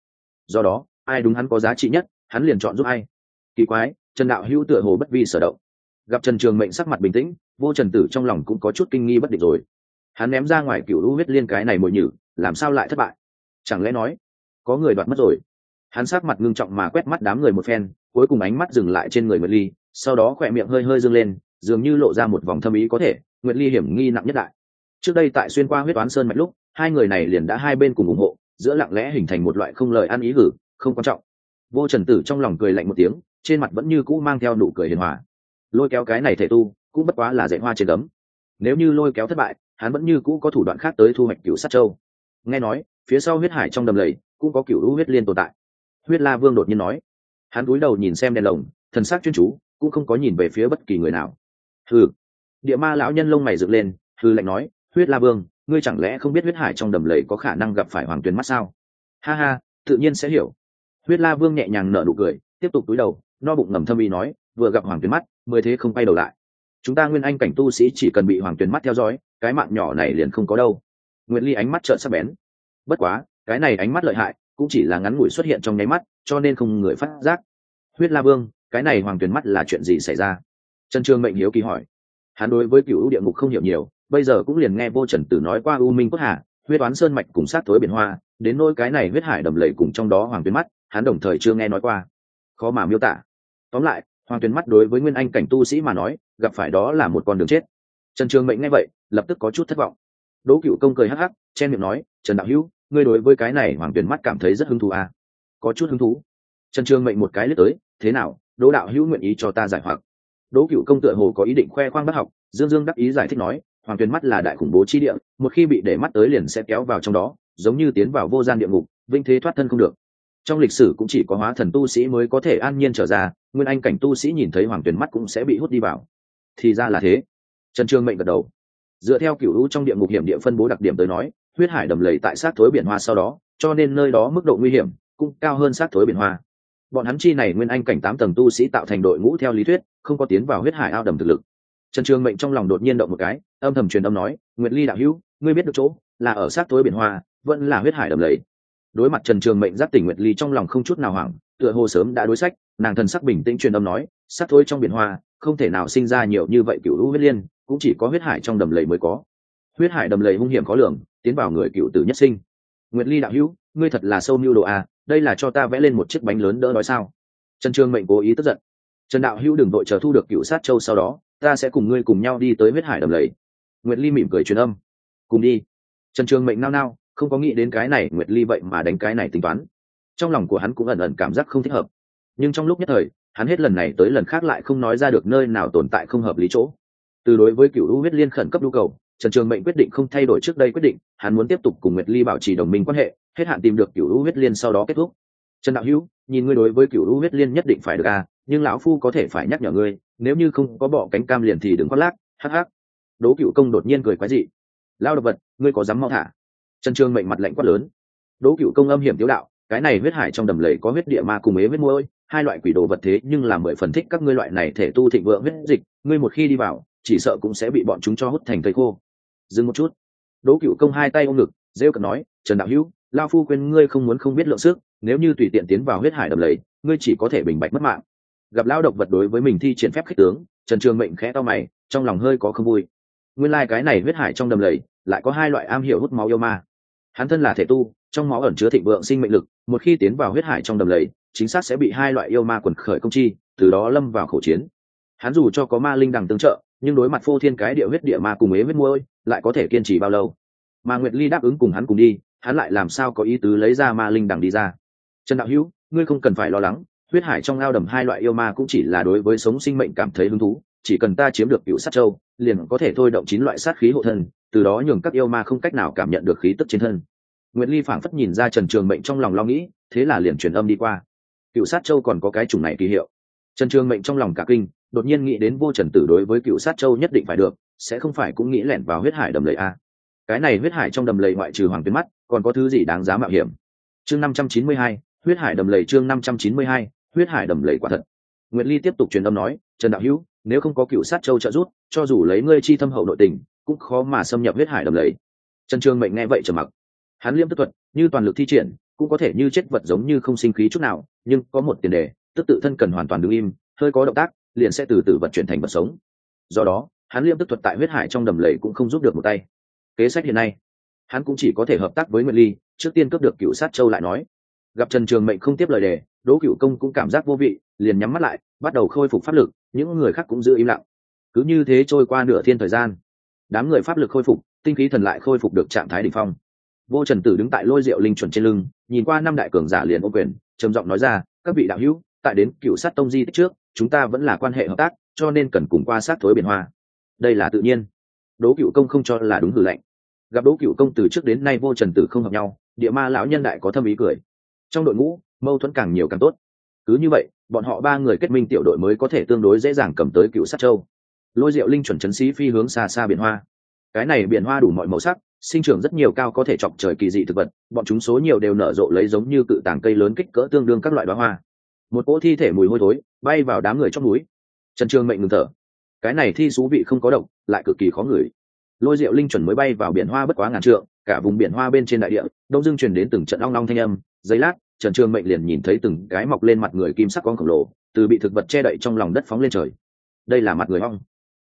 Do đó, ai đúng hắn có giá trị nhất, hắn liền chọn giúp ai. Kỳ quái, trần đạo hữu tựa hồ bất vi sở động gặp trần trường mệnh sắc mặt bình tĩnh, vô trần tử trong lòng cũng có chút kinh nghi bất định rồi. Hắn ném ra ngoài cựu lũ huyết liên cái này mồi nhử, làm sao lại thất bại? Chẳng lẽ nói, có người đoạt mất rồi? Hắn sắc mặt ngưng trọng mà quét mắt đám người một phen, cuối cùng ánh mắt dừng lại trên người nguyệt ly, sau đó khỏe miệng hơi hơi dâng lên, dường như lộ ra một vòng thâm ý có thể, nguyệt ly hiểm nghi nặng nhất đại. Trước đây tại xuyên qua huyết toán sơn mạch lúc, hai người này liền đã hai bên cùng ủng hộ, giữa lặng lẽ hình thành một loại không lời ăn ý gử không quan trọng. Vô trần tử trong lòng cười lạnh một tiếng, trên mặt vẫn như cũ mang theo nụ cười hiền hòa lôi kéo cái này thể tu, cũng bất quá là dạy hoa trên gấm. Nếu như lôi kéo thất bại, hắn vẫn như cũ có thủ đoạn khác tới thu hoạch cựu sát châu. Nghe nói, phía sau huyết hải trong đầm lầy, cũng có cựu lũ huyết liên tồn tại. Huyết la vương đột nhiên nói. Hắn cúi đầu nhìn xem đèn lồng, thần sắc chuyên chú, cũng không có nhìn về phía bất kỳ người nào. Hừ. Địa ma lão nhân lông mày dựng lên hư lạnh nói, huyết la vương, ngươi chẳng lẽ không biết huyết hải trong đầm lầy có khả năng gặp phải hoàng tuyền mắt sao? Ha ha, tự nhiên sẽ hiểu. Huyết la vương nhẹ nhàng nở nụ cười, tiếp tục cúi đầu, no bụng ngầm thâm ý nói, vừa gặp hoàng tuyền mắt mười thế không quay đầu lại. Chúng ta nguyên anh cảnh tu sĩ chỉ cần bị hoàng tuyền mắt theo dõi, cái mạng nhỏ này liền không có đâu. Nguyệt ly ánh mắt trợn sắc bén. Bất quá, cái này ánh mắt lợi hại, cũng chỉ là ngắn ngủi xuất hiện trong nháy mắt, cho nên không người phát giác. Huyết la vương, cái này hoàng tuyền mắt là chuyện gì xảy ra? Trần trương mệnh hiếu kỳ hỏi. Hắn đối với cựu địa ngục không hiểu nhiều, bây giờ cũng liền nghe vô trần tử nói qua u minh quốc hà huyết oán sơn mạch cùng sát thối biển hoa, đến nỗi cái này huyết hải đầm lầy cùng trong đó hoàng tuyến mắt, hắn đồng thời chưa nghe nói qua. Khó mà miêu tả. Tóm lại hoàng tuyền mắt đối với nguyên anh cảnh tu sĩ mà nói, gặp phải đó là một con đường chết. Trần trường mệnh nghe vậy, lập tức có chút thất vọng. Đỗ cựu công cười hắc hắc, chen miệng nói, trần đạo hữu, ngươi đối với cái này hoàng tuyền mắt cảm thấy rất hứng thú à? có chút hứng thú. Trần trường mệnh một cái lướt tới, thế nào, đỗ đạo hữu nguyện ý cho ta giải hoặc? Đỗ cựu công tựa hồ có ý định khoe khoang bất học, dương dương đắc ý giải thích nói, hoàng tuyền mắt là đại khủng bố chi địa, một khi bị để mắt tới liền sẽ kéo vào trong đó, giống như tiến vào vô gian địa ngục vinh thế thoát thân không được trong lịch sử cũng chỉ có hóa thần tu sĩ mới có thể an nhiên trở ra, nguyên anh cảnh tu sĩ nhìn thấy hoàng tuyền mắt cũng sẽ bị hút đi vào. Thì ra là thế. Trần trương mệnh gật đầu. Dựa theo cựu lũ trong địa ngục hiểm địa phân bố đặc điểm tới nói, huyết hải đầm lầy tại sát thối biển hoa sau đó, cho nên nơi đó mức độ nguy hiểm cũng cao hơn sát thối biển hoa. Bọn hắn chi này nguyên anh cảnh tám tầng tu sĩ tạo thành đội ngũ theo lý thuyết, không có tiến vào huyết hải ao đầm thực lực. Trần trường mệnh trong lòng đột nhiên động một cái, âm thầm truyền âm nói, nguyệt ly đạo hữu, ngươi biết được chỗ là ở sát thối biển hoa, vẫn là huyết hải đầm lầy đối mặt trần trường mệnh giác tỉnh nguyệt ly trong lòng không chút nào hoảng, tựa hồ sớm đã đối sách, nàng thần sắc bình tĩnh truyền âm nói, sát thôi trong biển hoa, không thể nào sinh ra nhiều như vậy cựu lũ huyết liên, cũng chỉ có huyết hải trong đầm lầy mới có. Huyết hải đầm lầy hung hiểm khó lường, tiến vào người cựu tử nhất sinh. Nguyệt ly đạo hữu, ngươi thật là sâu mưu đồ à đây là cho ta vẽ lên một chiếc bánh lớn đỡ nói sao? Trần trường mệnh cố ý tức giận. Trần đạo hữu đừng vội chờ thu được cựu sát châu sau đó, ta sẽ cùng ngươi cùng nhau đi tới huyết hải đầm lầy. Nguyệt ly mỉm cười truyền âm. Cùng đi. Trần trường mệnh nao nao không có nghĩ đến cái này nguyệt ly vậy mà đánh cái này tính toán. Trong lòng của hắn cũng ẩn ẩn cảm giác không thích hợp. Nhưng trong lúc nhất thời, hắn hết lần này tới lần khác lại không nói ra được nơi nào tồn tại không hợp lý chỗ. Từ đối với cựu u huyết liên khẩn cấp nhu cầu, trần trường mệnh quyết định không thay đổi trước đây quyết định, hắn muốn tiếp tục cùng nguyệt ly bảo trì đồng minh quan hệ, hết hạn tìm được cựu u huyết liên sau đó kết thúc. Trần đạo hữu, nhìn ngươi đối với cựu u huyết liên nhất định phải được à nhưng lão phu có thể phải nhắc nhở ngươi, nếu như không có bỏ cánh cam liền thì đừng khoác lác, hắc hắc. Đố cựu công đột nhiên cười quái dị. Lao đ vật, ngươi có dám mau thả? Trần trường mệnh mặt lạnh quát lớn. Đỗ cựu công âm hiểm tiếu đạo, cái này huyết hải trong đầm lầy có huyết địa ma cùng ế huyết môi hai loại quỷ đồ vật thế nhưng là mười phần thích các ngươi loại này thể tu thịnh vượng huyết dịch, ngươi một khi đi vào, chỉ sợ cũng sẽ bị bọn chúng cho hút thành thầy khô. Dừng một chút. Đỗ cựu công hai tay ôm ngực, rêu cận nói, trần đạo hữu, lao phu quên ngươi không muốn không biết lượng sức, nếu như tùy tiện tiến vào huyết hải đầm lầy, ngươi chỉ có thể bình bạch mất mạng. Gặp lao độc vật đối với mình thi triển phép khích tướng, trần trường mệnh khẽ to mày, trong lòng hơi có không vui. Nguyên cái này huyết hải trong đầm lầy, lại có hai loại am hiểu hút máu yêu ma hắn thân là thể tu, trong máu ẩn chứa thịnh vượng sinh mệnh lực, một khi tiến vào huyết hải trong đầm lầy, chính xác sẽ bị hai loại yêu ma quần khởi công chi, từ đó lâm vào khẩu chiến. Hắn dù cho có ma linh đằng tương trợ, nhưng đối mặt phô thiên cái địa huyết địa ma cùng ế huyết môi, lại có thể kiên trì bao lâu? Mà nguyệt ly đáp ứng cùng hắn cùng đi, hắn lại làm sao có ý tứ lấy ra ma linh đằng đi ra? Trần đạo hữu, ngươi không cần phải lo lắng, huyết hải trong ao đầm hai loại yêu ma cũng chỉ là đối với sống sinh mệnh cảm thấy hứng thú, chỉ cần ta chiếm được cựu sát châu, liền có thể thôi động chín loại sát khí hộ thân từ đó nhường các yêu ma không cách nào cảm nhận được khí tức trên thân. Nguyệt ly phảng phất nhìn ra trần trường mệnh trong lòng lo nghĩ, thế là liền truyền âm đi qua. Cựu sát châu còn có cái chủng này kỳ hiệu. Trần trường mệnh trong lòng cả kinh, đột nhiên nghĩ đến vô trần tử đối với cựu sát châu nhất định phải được, sẽ không phải cũng nghĩ lẻn vào huyết hải đầm lầy a. Cái này huyết hải trong đầm lầy ngoại trừ hoàng tuyến mắt, còn có thứ gì đáng giá mạo hiểm? Chương năm trăm chín mươi hai, huyết hải đầm lầy chương năm trăm chín mươi hai, huyết hải đầm lầy quả thật. Nguyệt ly tiếp tục truyền âm nói, trần đạo hữu, nếu không có cựu sát châu trợ giúp, cho dù lấy ngươi chi thâm hậu nội tình cũng khó mà xâm nhập huyết hải đầm lầy. Trần trường mệnh nghe vậy trầm mặc. Hắn liêm tức thuật, như toàn lực thi triển, cũng có thể như chết vật giống như không sinh khí chút nào, nhưng có một tiền đề, tức tự thân cần hoàn toàn đứng im, hơi có động tác, liền sẽ từ từ vật chuyển thành vật sống. Do đó, hắn liêm tức thuật tại huyết hải trong đầm lầy cũng không giúp được một tay. Kế sách hiện nay, hắn cũng chỉ có thể hợp tác với nguyệt ly, trước tiên cướp được cựu sát châu lại nói. Gặp trần trường mệnh không tiếp lời đề, đỗ cựu công cũng cảm giác vô vị, liền nhắm mắt lại, bắt đầu khôi phục pháp lực, những người khác cũng giữ im lặng. Cứ như thế trôi qua nửa thiên thời gian đám người pháp lực khôi phục, tinh khí thần lại khôi phục được trạng thái đ ỉ n h phong. Vô trần tử đứng tại lôi rượu linh chuẩn trên lưng, nhìn qua năm đại cường giả liền ô quyền, trầm giọng nói ra, các vị đạo hữu, tại đến cựu sát tông di tích trước, chúng ta vẫn là quan hệ hợp tác, cho nên cần cùng qua sát thối biển hoa. Đây là tự nhiên. Đỗ cựu công không cho là đúng hử lạnh gặp đỗ cựu công từ trước đến nay vô trần tử không hợp nhau, địa ma lão nhân đại có thâm ý cười. Trong đội ngũ, mâu thuẫn càng nhiều càng tốt. Cứ như vậy, bọn họ ba người kết minh tiểu đội mới có thể tương đối dễ dàng cầm tới cựu sát châu lôi diệu linh chuẩn chấn sĩ phi hướng xa xa biển hoa. Cái này biển hoa đủ mọi màu sắc, sinh trưởng rất nhiều cao có thể chọc trời kỳ dị thực vật, bọn chúng số nhiều đều nở rộ lấy giống như cự tàng cây lớn kích cỡ tương đương các loại đoá hoa. Một cỗ thi thể mùi hôi thối, bay vào đám người trong núi. Trần trường mệnh ngừng thở. Cái này thi xú vị không có độc, lại cực kỳ khó ngửi. Lôi rượu linh chuẩn mới bay vào biển hoa bất quá ngàn trượng, cả vùng biển hoa bên trên đại địa, đông dương truyền đến từng trận long long thanh âm. Giấy lát, trần trường mệnh liền nhìn thấy từng cái mọc lên mặt người kim sắc con khổng lồ, từ bị thực vật che đậy trong lòng đất phóng lên trời. Đây là mặt người ong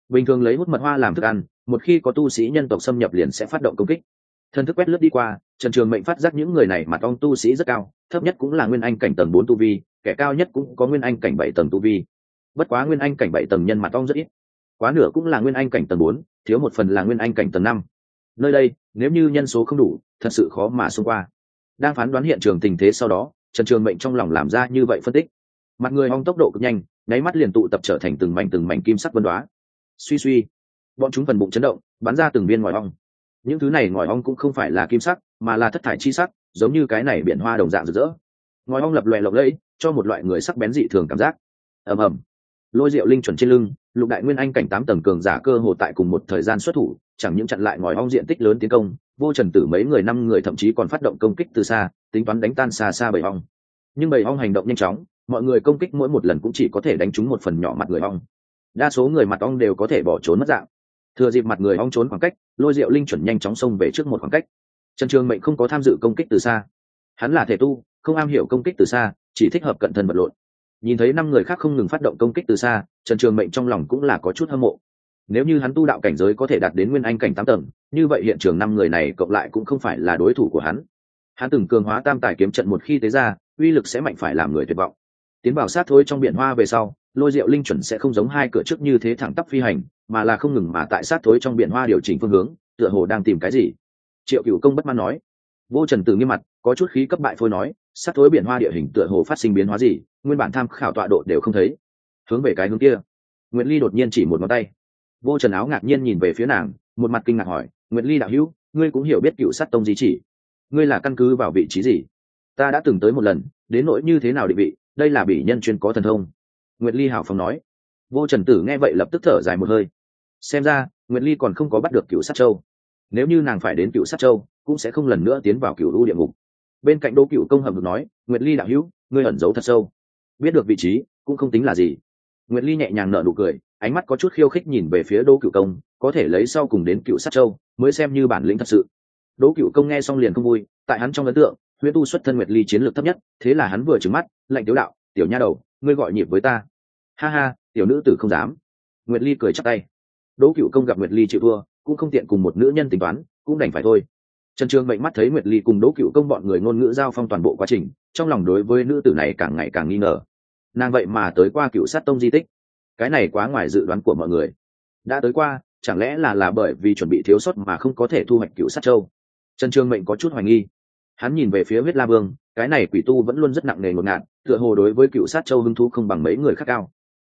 bình thường lấy hút mật hoa làm thức ăn, một khi có tu sĩ nhân tộc xâm nhập liền sẽ phát động công kích. Thần thức quét lướt đi qua, trần trường mệnh phát giác những người này mặt ong tu sĩ rất cao, thấp nhất cũng là nguyên anh cảnh tầng bốn tu vi, kẻ cao nhất cũng có nguyên anh cảnh bảy tầng tu vi. Bất quá nguyên anh cảnh bảy tầng nhân mặt ong rất ít. Quá nửa cũng là nguyên anh cảnh tầng bốn, thiếu một phần là nguyên anh cảnh tầng năm. Nơi đây, nếu như nhân số không đủ, thật sự khó mà xông qua. Đang phán đoán hiện trường tình thế sau đó, trần trường mệnh trong lòng làm ra như vậy phân tích. Mặt người ong tốc độ cực nhanh, nháy mắt liền tụ tập trở thành từng mảnh từng mảnh kim sắc vân đoá suy suy. Bọn chúng phần bụng chấn động, bắn ra từng viên ngòi ong. Những thứ này ngòi ong cũng không phải là kim sắc, mà là thất thải chi sắc, giống như cái này biển hoa đồng dạng rực rỡ. Ngòi ong lập lòe lộng lẫy, cho một loại người sắc bén dị thường cảm giác. Ầm ầm. Lôi rượu linh chuẩn trên lưng, lục đại nguyên anh cảnh tám tầng cường giả cơ hồ tại cùng một thời gian xuất thủ, chẳng những chặn lại ngòi ong diện tích lớn tiến công, vô trần tử mấy người năm người thậm chí còn phát động công kích từ xa, tính toán đánh tan xa xa bầy ong. Nhưng bầy ong hành động nhanh chóng, mọi người công kích mỗi một lần cũng chỉ có thể đánh trúng một phần nhỏ mặt người ong đa số người mặt ong đều có thể bỏ trốn mất dạng. Thừa dịp mặt người ong trốn khoảng cách, lôi diệu linh chuẩn nhanh chóng xông về trước một khoảng cách. Trần trường mệnh không có tham dự công kích từ xa. Hắn là thể tu, không am hiểu công kích từ xa, chỉ thích hợp cận thân vật lộn. Nhìn thấy năm người khác không ngừng phát động công kích từ xa, trần trường mệnh trong lòng cũng là có chút hâm mộ. Nếu như hắn tu đạo cảnh giới có thể đạt đến nguyên anh cảnh tám tầng, như vậy hiện trường năm người này cộng lại cũng không phải là đối thủ của hắn. Hắn từng cường hóa tam tài kiếm trận một khi tế ra, uy lực sẽ mạnh phải làm người tuyệt vọng. Tiến vào sát thôi trong biển hoa về sau lôi Diệu linh chuẩn sẽ không giống hai cửa trước như thế thẳng tắp phi hành, mà là không ngừng mà tại sát thối trong biển hoa điều chỉnh phương hướng, tựa hồ đang tìm cái gì. Triệu cựu công bất mãn nói. Vô trần từ nghiêm mặt, có chút khí cấp bại phôi nói, sát thối biển hoa địa hình tựa hồ phát sinh biến hóa gì, nguyên bản tham khảo tọa độ đều không thấy. Hướng về cái hướng kia. Nguyễn ly đột nhiên chỉ một ngón tay. Vô trần áo ngạc nhiên nhìn về phía nàng, một mặt kinh ngạc hỏi nguyễn ly đạo hữu, ngươi cũng hiểu biết cựu sát tông gì chỉ. Ngươi là căn cứ vào vị trí gì? Ta đã từng tới một lần, đến nỗi như thế nào định vị, đây là bị nhân chuyên có thần thông nguyệt ly hào phong nói. Vô trần tử nghe vậy lập tức thở dài một hơi. Xem ra, nguyệt ly còn không có bắt được cựu sát châu. Nếu như nàng phải đến cựu sát châu, cũng sẽ không lần nữa tiến vào cựu lũ địa ngục. Bên cạnh đỗ cựu công hầm được nói, nguyệt ly đạo hữu, ngươi ẩn giấu thật sâu. Biết được vị trí, cũng không tính là gì. Nguyệt ly nhẹ nhàng nở nụ cười, ánh mắt có chút khiêu khích nhìn về phía đỗ cựu công, có thể lấy sau cùng đến cựu sát châu, mới xem như bản lĩnh thật sự. Đỗ cựu công nghe xong liền không vui, tại hắn trong ấn tượng, huyễn tu xuất thân nguyệt ly chiến lược thấp nhất, thế là hắn vừa trừng mắt, lạnh tiếu đạo, tiểu nha đầu ngươi gọi nhịp với ta. Ha ha, tiểu nữ tử không dám. Nguyệt ly cười chắc tay. Đỗ cựu công gặp nguyệt ly chịu thua, cũng không tiện cùng một nữ nhân tính toán, cũng đành phải thôi. Trần trường mệnh mắt thấy nguyệt ly cùng đỗ cựu công bọn người ngôn ngữ giao phong toàn bộ quá trình, trong lòng đối với nữ tử này càng ngày càng nghi ngờ. Nàng vậy mà tới qua cựu sát tông di tích. Cái này quá ngoài dự đoán của mọi người. Đã tới qua, chẳng lẽ là là bởi vì chuẩn bị thiếu sót mà không có thể thu hoạch cựu sát châu? Trần trường mệnh có chút hoài nghi hắn nhìn về phía huyết la vương, cái này quỷ tu vẫn luôn rất nặng nề ngột ngạt, tựa hồ đối với cựu sát châu hưng thu không bằng mấy người khác cao.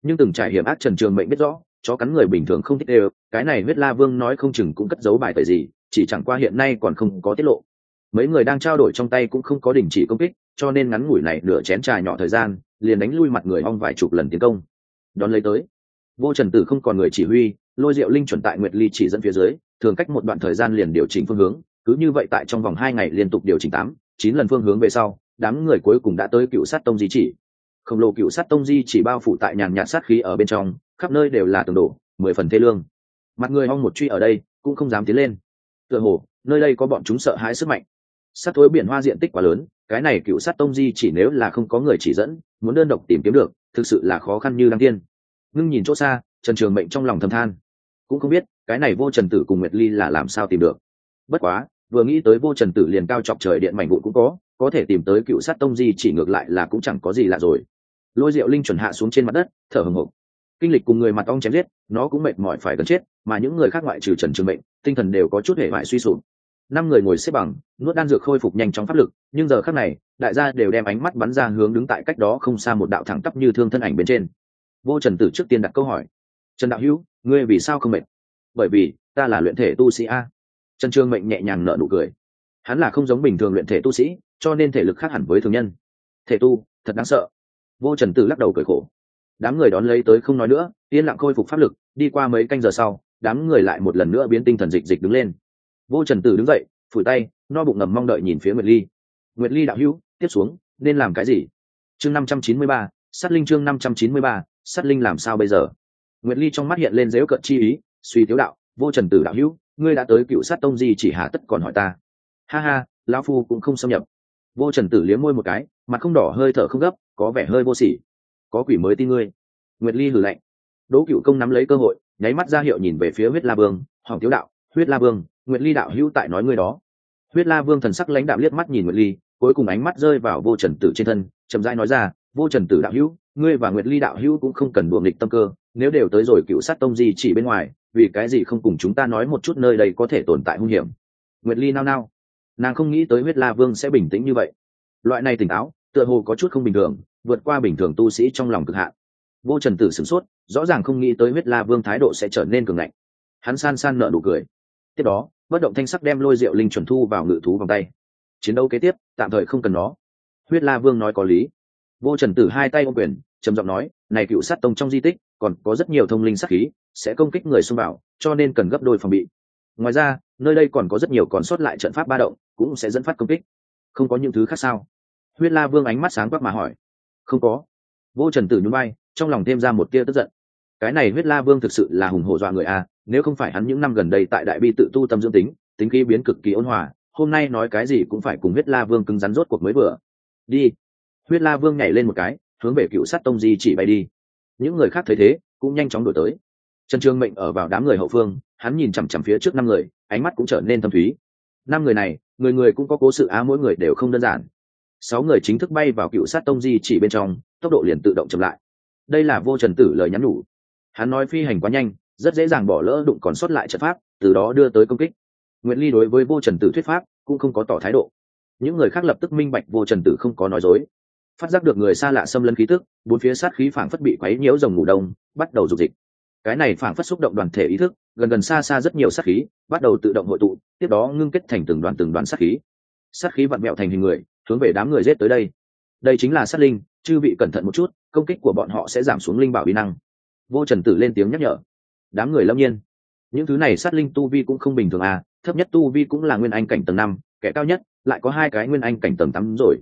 Nhưng từng trải hiểm ác trần trường mệnh biết rõ, chó cắn người bình thường không thích đều, cái này huyết la vương nói không chừng cũng cất giấu bài tời gì, chỉ chẳng qua hiện nay còn không có tiết lộ. Mấy người đang trao đổi trong tay cũng không có đình chỉ công kích, cho nên ngắn ngủi này nửa chén trà nhỏ thời gian, liền đánh lui mặt người ong vài chục lần tiến công. Đón lấy tới, vô trần tử không còn người chỉ huy, lôi diệu linh chuẩn tại nguyệt ly chỉ dẫn phía dưới, thường cách một đoạn thời gian liền điều chỉnh phương hướng cứ như vậy tại trong vòng hai ngày liên tục điều chỉnh tám, chín lần phương hướng về sau, đám người cuối cùng đã tới cựu sát tông di chỉ. Khổng lồ cựu sát tông di chỉ bao phủ tại nhàn nhạt sát khí ở bên trong, khắp nơi đều là tường đổ, mười phần thê lương. Mặt người mong một truy ở đây, cũng không dám tiến lên. Tựa hồ, nơi đây có bọn chúng sợ hãi sức mạnh. Sát thối biển hoa diện tích quá lớn, cái này cựu sát tông di chỉ nếu là không có người chỉ dẫn, muốn đơn độc tìm kiếm được, thực sự là khó khăn như đăng tiên. Ngưng nhìn chỗ xa, trần trường mệnh trong lòng thầm than. Cũng không biết, cái này vô trần tử cùng nguyệt ly là làm sao tìm được. Bất quá vừa nghĩ tới vô trần tử liền cao chọc trời điện mảnh vụn cũng có có thể tìm tới cựu sát tông di chỉ ngược lại là cũng chẳng có gì lạ rồi. Lôi rượu linh chuẩn hạ xuống trên mặt đất, thở hồng hộc kinh lịch cùng người mặt ong chém giết, nó cũng mệt mỏi phải gần chết, mà những người khác ngoại trừ trần trường mệnh, tinh thần đều có chút hệ hoại suy sụp. Năm người ngồi xếp bằng, nuốt đan dược khôi phục nhanh chóng pháp lực, nhưng giờ khác này, đại gia đều đem ánh mắt bắn ra hướng đứng tại cách đó không xa một đạo thẳng tắp như thương thân ảnh bên trên. Vô trần tử trước tiên đặt câu hỏi. Trần đạo hữu, ngươi vì sao không mệt? Bởi vì, ta là luyện thể tu sĩ a trần trương mệnh nhẹ nhàng nở nụ cười. Hắn là không giống bình thường luyện thể tu sĩ, cho nên thể lực khác hẳn với thường nhân. Thể tu, thật đáng sợ. Vô trần tử lắc đầu cười khổ. Đám người đón lấy tới không nói nữa, yên lặng khôi phục pháp lực, đi qua mấy canh giờ sau, đám người lại một lần nữa biến tinh thần dịch dịch đứng lên. Vô trần tử đứng dậy, phủi tay, no bụng ngầm mong đợi nhìn phía nguyệt ly. Nguyệt ly đạo hữu, tiếp xuống, nên làm cái gì? Chương năm trăm chín mươi ba, sát linh chương năm trăm chín mươi ba, sát linh làm sao bây giờ? Nguyệt ly trong mắt hiện lên dếu cận chi ý, suy tiếu đạo, vô trần tử đạo hữu ngươi đã tới cựu sát tông gì chỉ hạ tất còn hỏi ta. Ha ha, lão phu cũng không xâm nhập. Vô trần tử liếm môi một cái, mặt không đỏ hơi thở không gấp, có vẻ hơi vô sỉ. Có quỷ mới tin ngươi. Nguyệt ly hử lạnh. Đỗ cựu công nắm lấy cơ hội, nháy mắt ra hiệu nhìn về phía huyết la vương, hoàng tiếu đạo, huyết la vương, nguyệt ly đạo hữu tại nói ngươi đó. Huyết la vương thần sắc lãnh đạo liếc mắt nhìn nguyệt ly, cuối cùng ánh mắt rơi vào vô trần tử trên thân, chậm rãi nói ra, vô trần tử đạo hữu, ngươi và nguyệt ly đạo hữu cũng không cần buồng địch tâm cơ, nếu đều tới rồi cựu sát tông gì chỉ bên ngoài vì cái gì không cùng chúng ta nói một chút nơi đây có thể tồn tại hung hiểm? Nguyệt ly nao nao. Nàng không nghĩ tới huyết la vương sẽ bình tĩnh như vậy. Loại này tỉnh táo, tựa hồ có chút không bình thường, vượt qua bình thường tu sĩ trong lòng cực hạn. Vô trần tử sửng sốt, rõ ràng không nghĩ tới huyết la vương thái độ sẽ trở nên cường ngạnh. Hắn san san nợ nụ cười. Tiếp đó, bất động thanh sắc đem lôi rượu linh chuẩn thu vào ngự thú vòng tay. Chiến đấu kế tiếp, tạm thời không cần nó. Huyết la vương nói có lý. Vô trần tử hai tay ô quyền, trầm giọng nói này cựu sát tông trong di tích, còn có rất nhiều thông linh sát khí, sẽ công kích người xung bảo, cho nên cần gấp đôi phòng bị. Ngoài ra, nơi đây còn có rất nhiều còn sót lại trận pháp ba động, cũng sẽ dẫn phát công kích. Không có những thứ khác sao? Huyết la vương ánh mắt sáng quắc mà hỏi. Không có. Vô trần tử nhún bay trong lòng thêm ra một tia tức giận. Cái này huyết la vương thực sự là hùng hổ dọa người a, nếu không phải hắn những năm gần đây tại đại bi tự tu tâm dưỡng tính tính khí biến cực kỳ ôn hòa, hôm nay nói cái gì cũng phải cùng huyết la vương cứng rắn rốt cuộc mới vừa. Đi. Huyết la vương nhảy lên một cái hướng về cựu sát tông di chỉ bay đi. Những người khác thấy thế, cũng nhanh chóng đổi tới. Trần trương mệnh ở vào đám người hậu phương, hắn nhìn chằm chằm phía trước năm người, ánh mắt cũng trở nên thâm thúy. Năm người này, người người cũng có cố sự á, mỗi người đều không đơn giản. Sáu người chính thức bay vào cựu sát tông di chỉ bên trong, tốc độ liền tự động chậm lại. Đây là vô trần tử lời nhắn nhủ. Hắn nói phi hành quá nhanh, rất dễ dàng bỏ lỡ đụng còn sót lại trận pháp, từ đó đưa tới công kích. Nguyễn ly đối với vô trần tử thuyết pháp cũng không có tỏ thái độ. Những người khác lập tức minh bạch vô trần tử không có nói dối phát giác được người xa lạ xâm lấn khí tức, bốn phía sát khí phảng phất bị quấy nhiễu rồng ngủ đông, bắt đầu dục dịch. Cái này phảng phất xúc động đoàn thể ý thức, gần gần xa xa rất nhiều sát khí, bắt đầu tự động hội tụ, tiếp đó ngưng kết thành từng đoàn từng đoàn sát khí. Sát khí vặn mẹo thành hình người, hướng về đám người giết tới đây. Đây chính là sát linh, chư vị cẩn thận một chút, công kích của bọn họ sẽ giảm xuống linh bảo uy năng. Vô trần tử lên tiếng nhắc nhở. Đám người lâm nhiên. Những thứ này sát linh tu vi cũng không bình thường à thấp nhất tu vi cũng là nguyên anh cảnh tầng năm, kẻ cao nhất lại có hai cái nguyên anh cảnh tầng tám rồi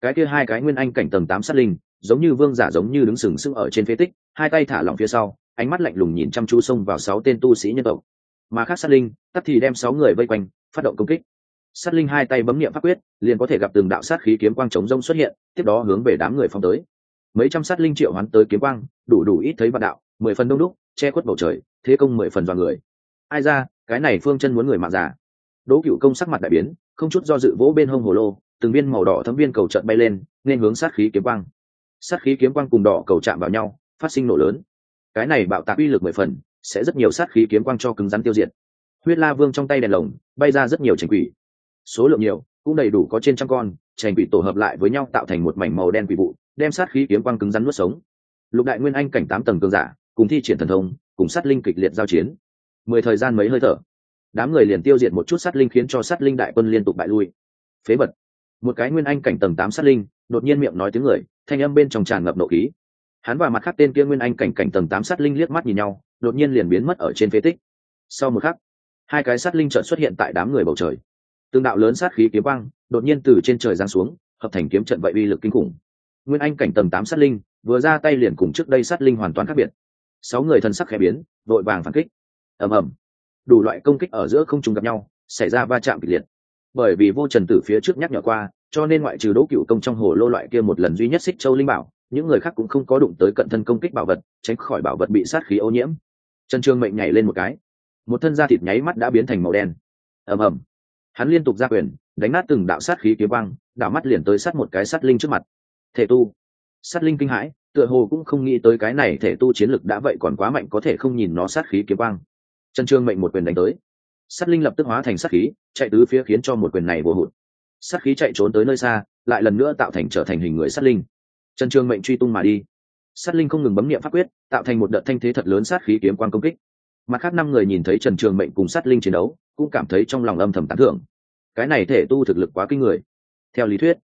cái kia hai cái nguyên anh cảnh tầng tám sát linh, giống như vương giả giống như đứng sừng sững ở trên phế tích, hai tay thả lỏng phía sau, ánh mắt lạnh lùng nhìn chăm chú xông vào sáu tên tu sĩ nhân tộc. Mà khác sát linh tắt thì đem sáu người vây quanh, phát động công kích. Sát linh hai tay bấm niệm pháp quyết, liền có thể gặp từng đạo sát khí kiếm quang chống rông xuất hiện, tiếp đó hướng về đám người phong tới. Mấy trăm sát linh triệu hoán tới kiếm quang, đủ đủ ít thấy vạn đạo, mười phần đông đúc, che khuất bầu trời, thế công mười phần vào người. Ai ra, cái này phương chân muốn người mạng giả. Đỗ cựu công sắc mặt đại biến, không chút do dự vỗ bên hông hồ lô từng viên màu đỏ thấm viên cầu trận bay lên, nên hướng sát khí kiếm quang. Sát khí kiếm quang cùng đỏ cầu chạm vào nhau, phát sinh nổ lớn. Cái này bạo tạc uy lực mười phần, sẽ rất nhiều sát khí kiếm quang cho cứng rắn tiêu diệt. Huyết la vương trong tay đèn lồng, bay ra rất nhiều trành quỷ. Số lượng nhiều, cũng đầy đủ có trên trăm con trành quỷ tổ hợp lại với nhau tạo thành một mảnh màu đen quỷ vụ, đem sát khí kiếm quang cứng rắn nuốt sống. Lục đại nguyên anh cảnh tám tầng cường giả, cùng thi triển thần thông, cùng sát linh kịch liệt giao chiến. Mười thời gian mấy hơi thở, đám người liền tiêu diệt một chút sát linh khiến cho sát linh đại quân liên tục bại lui. Phế vật một cái nguyên anh cảnh tầng tám sát linh, đột nhiên miệng nói tiếng người, thanh âm bên trong tràn ngập nộ khí. Hắn và mặt khác tên kia nguyên anh cảnh cảnh tầng tám sát linh liếc mắt nhìn nhau, đột nhiên liền biến mất ở trên phế tích. Sau một khắc, hai cái sát linh trợn xuất hiện tại đám người bầu trời. Tương đạo lớn sát khí kiếm quang đột nhiên từ trên trời giáng xuống, hợp thành kiếm trận vậy uy lực kinh khủng. Nguyên anh cảnh tầng tám sát linh vừa ra tay liền cùng trước đây sát linh hoàn toàn khác biệt. Sáu người thân sắc khẽ biến, vội vàng phản kích. Ầm ầm. Đủ loại công kích ở giữa không trùng gặp nhau, xảy ra va chạm kịch liệt. Bởi vì vô trần tử phía trước nhắc nhở qua cho nên ngoại trừ đỗ cựu công trong hồ lô loại kia một lần duy nhất xích châu linh bảo, những người khác cũng không có đụng tới cận thân công kích bảo vật, tránh khỏi bảo vật bị sát khí ô nhiễm. Trần trương mệnh nhảy lên một cái. Một thân da thịt nháy mắt đã biến thành màu đen. Ầm ầm. Hắn liên tục ra quyền, đánh nát từng đạo sát khí kiếm băng đạo mắt liền tới sát một cái sát linh trước mặt. Thể tu. Sát linh kinh hãi, tựa hồ cũng không nghĩ tới cái này thể tu chiến lực đã vậy còn quá mạnh có thể không nhìn nó sát khí kiếm băng trần trương mệnh một quyền đánh tới. Sát linh lập tức hóa thành sát khí, chạy tứ phía khiến cho một quyền này vô hụt sát khí chạy trốn tới nơi xa, lại lần nữa tạo thành trở thành hình người sát linh. Trần trương mệnh truy tung mà đi. Sát linh không ngừng bấm niệm pháp quyết, tạo thành một đợt thanh thế thật lớn sát khí kiếm quan công kích. Mặt khác năm người nhìn thấy trần trường mệnh cùng sát linh chiến đấu, cũng cảm thấy trong lòng âm thầm tán thưởng. Cái này thể tu thực lực quá kinh người. Theo lý thuyết,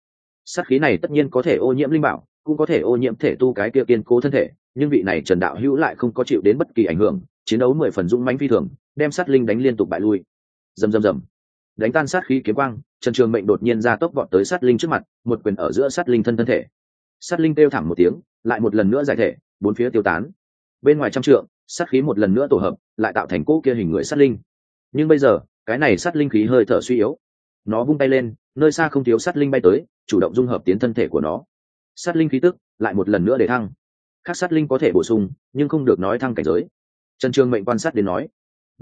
sát khí này tất nhiên có thể ô nhiễm linh bảo, cũng có thể ô nhiễm thể tu cái kia kiên cố thân thể, nhưng vị này trần đạo hữu lại không có chịu đến bất kỳ ảnh hưởng, chiến đấu mười phần dũng mãnh phi thường, đem sát linh đánh liên tục bại lui. Rầm rầm rầm đánh tan sát khí kiếm quang, trần trường mệnh đột nhiên ra tốc vọt tới sát linh trước mặt, một quyền ở giữa sát linh thân thân thể. Sát linh kêu thẳng một tiếng, lại một lần nữa giải thể, bốn phía tiêu tán. Bên ngoài trăm trượng, sát khí một lần nữa tổ hợp, lại tạo thành cỗ kia hình người sát linh. Nhưng bây giờ, cái này sát linh khí hơi thở suy yếu. Nó vung tay lên, nơi xa không thiếu sát linh bay tới, chủ động dung hợp tiến thân thể của nó. Sát linh khí tức, lại một lần nữa để thăng. Khác sát linh có thể bổ sung, nhưng không được nói thăng cảnh giới. Trần trường mệnh quan sát đến nói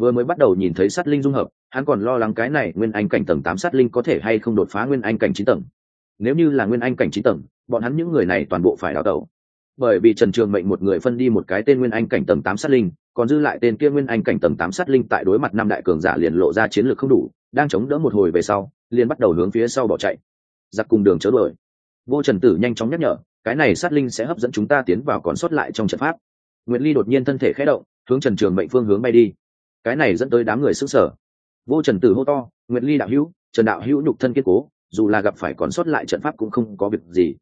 vừa mới bắt đầu nhìn thấy sát linh dung hợp, hắn còn lo lắng cái này nguyên anh cảnh tầng tám sát linh có thể hay không đột phá nguyên anh cảnh chín tầng. Nếu như là nguyên anh cảnh chín tầng, bọn hắn những người này toàn bộ phải đào tẩu. Bởi vì trần trường mệnh một người phân đi một cái tên nguyên anh cảnh tầng tám sát linh, còn dư lại tên kia nguyên anh cảnh tầng tám sát linh tại đối mặt năm đại cường giả liền lộ ra chiến lược không đủ, đang chống đỡ một hồi về sau, liền bắt đầu hướng phía sau bỏ chạy. Giặc cùng đường chớ đuổi. Vô trần tử nhanh chóng nhắc nhở, cái này sát linh sẽ hấp dẫn chúng ta tiến vào còn sót lại trong trận pháp. Nguyễn ly đột nhiên thân thể khẽ động, hướng trần trường mệnh phương hướng bay đi cái này dẫn tới đám người sức sở. Vô trần tử hô to nguyệt ly đạo hữu trần đạo hữu nhục thân kiên cố dù là gặp phải còn sót lại trận pháp cũng không có việc gì.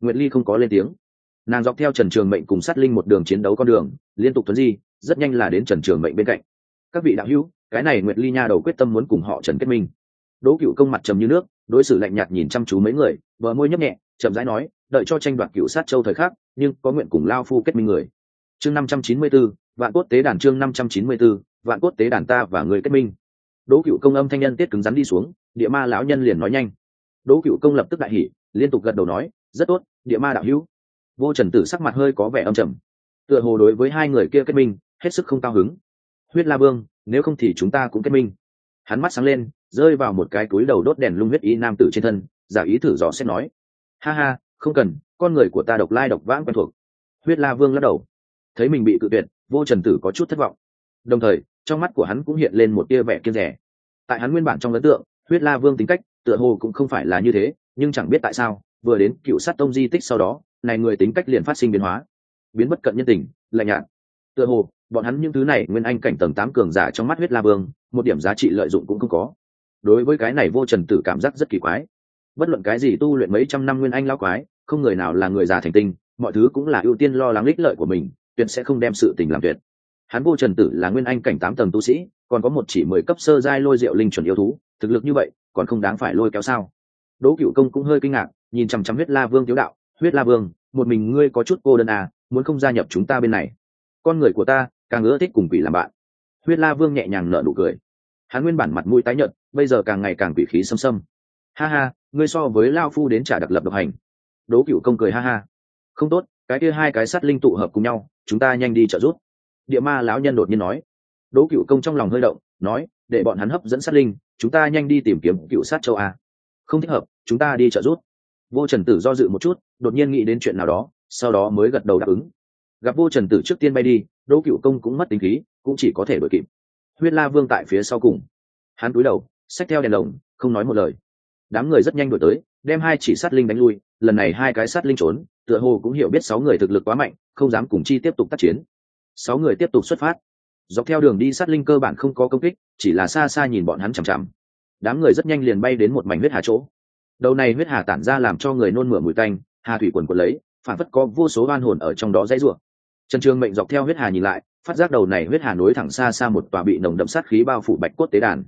Nguyệt ly không có lên tiếng. Nàng dọc theo trần trường mệnh cùng sát linh một đường chiến đấu con đường liên tục tuấn di rất nhanh là đến trần trường mệnh bên cạnh. Các vị đạo hữu cái này nguyệt ly nha đầu quyết tâm muốn cùng họ trần kết minh. Đỗ cựu công mặt trầm như nước đối xử lạnh nhạt nhìn chăm chú mấy người vợ môi nhấp nhẹ chậm rãi nói đợi cho tranh đoạt cựu sát châu thời khắc nhưng có nguyện cùng lao phu kết minh người. Chương năm trăm chín mươi 594, vạn quốc tế đàn chương năm trăm chín mươi 594, vạn cốt tế đàn ta và người kết minh. Đỗ cựu công âm thanh nhân tiết cứng rắn đi xuống, địa ma lão nhân liền nói nhanh. Đỗ cựu công lập tức đại hỉ, liên tục gật đầu nói, rất tốt, địa ma đạo hữu. Vô trần tử sắc mặt hơi có vẻ âm trầm. Tựa hồ đối với hai người kia kết minh, hết sức không cao hứng. Huyết la vương, nếu không thì chúng ta cũng kết minh. Hắn mắt sáng lên, rơi vào một cái túi đầu đốt đèn lung huyết ý nam tử trên thân, giả ý thử dò xét nói, ha ha, không cần, con người của ta độc lai độc vãng quen thuộc. Huyết la vương lắc đầu. Thấy mình bị cự tuyệt, vô trần tử có chút thất vọng. Đồng thời trong mắt của hắn cũng hiện lên một tia vẻ kiên rẻ tại hắn nguyên bản trong ấn tượng, huyết la vương tính cách, tựa hồ cũng không phải là như thế, nhưng chẳng biết tại sao, vừa đến cựu sát tông di tích sau đó, này người tính cách liền phát sinh biến hóa. Biến bất cận nhân tình, lạnh nhạt. Tựa hồ, bọn hắn những thứ này nguyên anh cảnh tầng tám cường giả trong mắt huyết la vương, một điểm giá trị lợi dụng cũng không có. Đối với cái này vô trần tử cảm giác rất kỳ quái. Bất luận cái gì tu luyện mấy trăm năm nguyên anh lao quái, không người nào là người già thành tinh, mọi thứ cũng là ưu tiên lo lắng lích lợi của mình, tuyệt sẽ không đem sự tình làm tuyệt hắn vô trần tử là nguyên anh cảnh tám tầng tu sĩ, còn có một chỉ mười cấp sơ giai lôi rượu linh chuẩn yêu thú, thực lực như vậy, còn không đáng phải lôi kéo sao? Đỗ cựu công cũng hơi kinh ngạc, nhìn chằm chằm huyết la vương tiếu đạo, huyết la vương, một mình ngươi có chút cô đơn à muốn không gia nhập chúng ta bên này? Con người của ta, càng ưa thích cùng quỷ làm bạn. Huyết la vương nhẹ nhàng nở nụ cười. Hắn nguyên bản mặt mũi tái nhợt, bây giờ càng ngày càng quỷ khí xâm xâm. Ha ha, ngươi so với lao phu đến trả đặc lập độc hành. Đố cựu công cười ha ha. Không tốt, cái kia hai cái sắt linh tụ hợp cùng nhau, chúng ta nhanh đi trợ giúp địa ma lão nhân đột nhiên nói. Đỗ cựu công trong lòng hơi động, nói, để bọn hắn hấp dẫn sát linh, chúng ta nhanh đi tìm kiếm cựu sát châu a. Không thích hợp, chúng ta đi trợ rút vô trần tử do dự một chút, đột nhiên nghĩ đến chuyện nào đó, sau đó mới gật đầu đáp ứng. Gặp vô trần tử trước tiên bay đi, đỗ cựu công cũng mất tính khí, cũng chỉ có thể đuổi kịp. Huyết la vương tại phía sau cùng. Hắn cúi đầu, xách theo đèn lồng, không nói một lời. Đám người rất nhanh đổi tới, đem hai chỉ sát linh đánh lui, lần này hai cái sát linh trốn, tựa hồ cũng hiểu biết sáu người thực lực quá mạnh, không dám cùng chi tiếp tục tác chiến sáu người tiếp tục xuất phát. Dọc theo đường đi, sát linh cơ bản không có công kích, chỉ là xa xa nhìn bọn hắn chằm chằm. Đám người rất nhanh liền bay đến một mảnh huyết hà chỗ. Đầu này huyết hà tản ra làm cho người nôn mửa mùi tanh, hà thủy quần quần lấy, phản phất có vô số oan hồn ở trong đó dãy rủa. trần trường mệnh dọc theo huyết hà nhìn lại, phát giác đầu này huyết hà nối thẳng xa xa một tòa bị nồng đậm sát khí bao phủ bạch cốt tế đàn.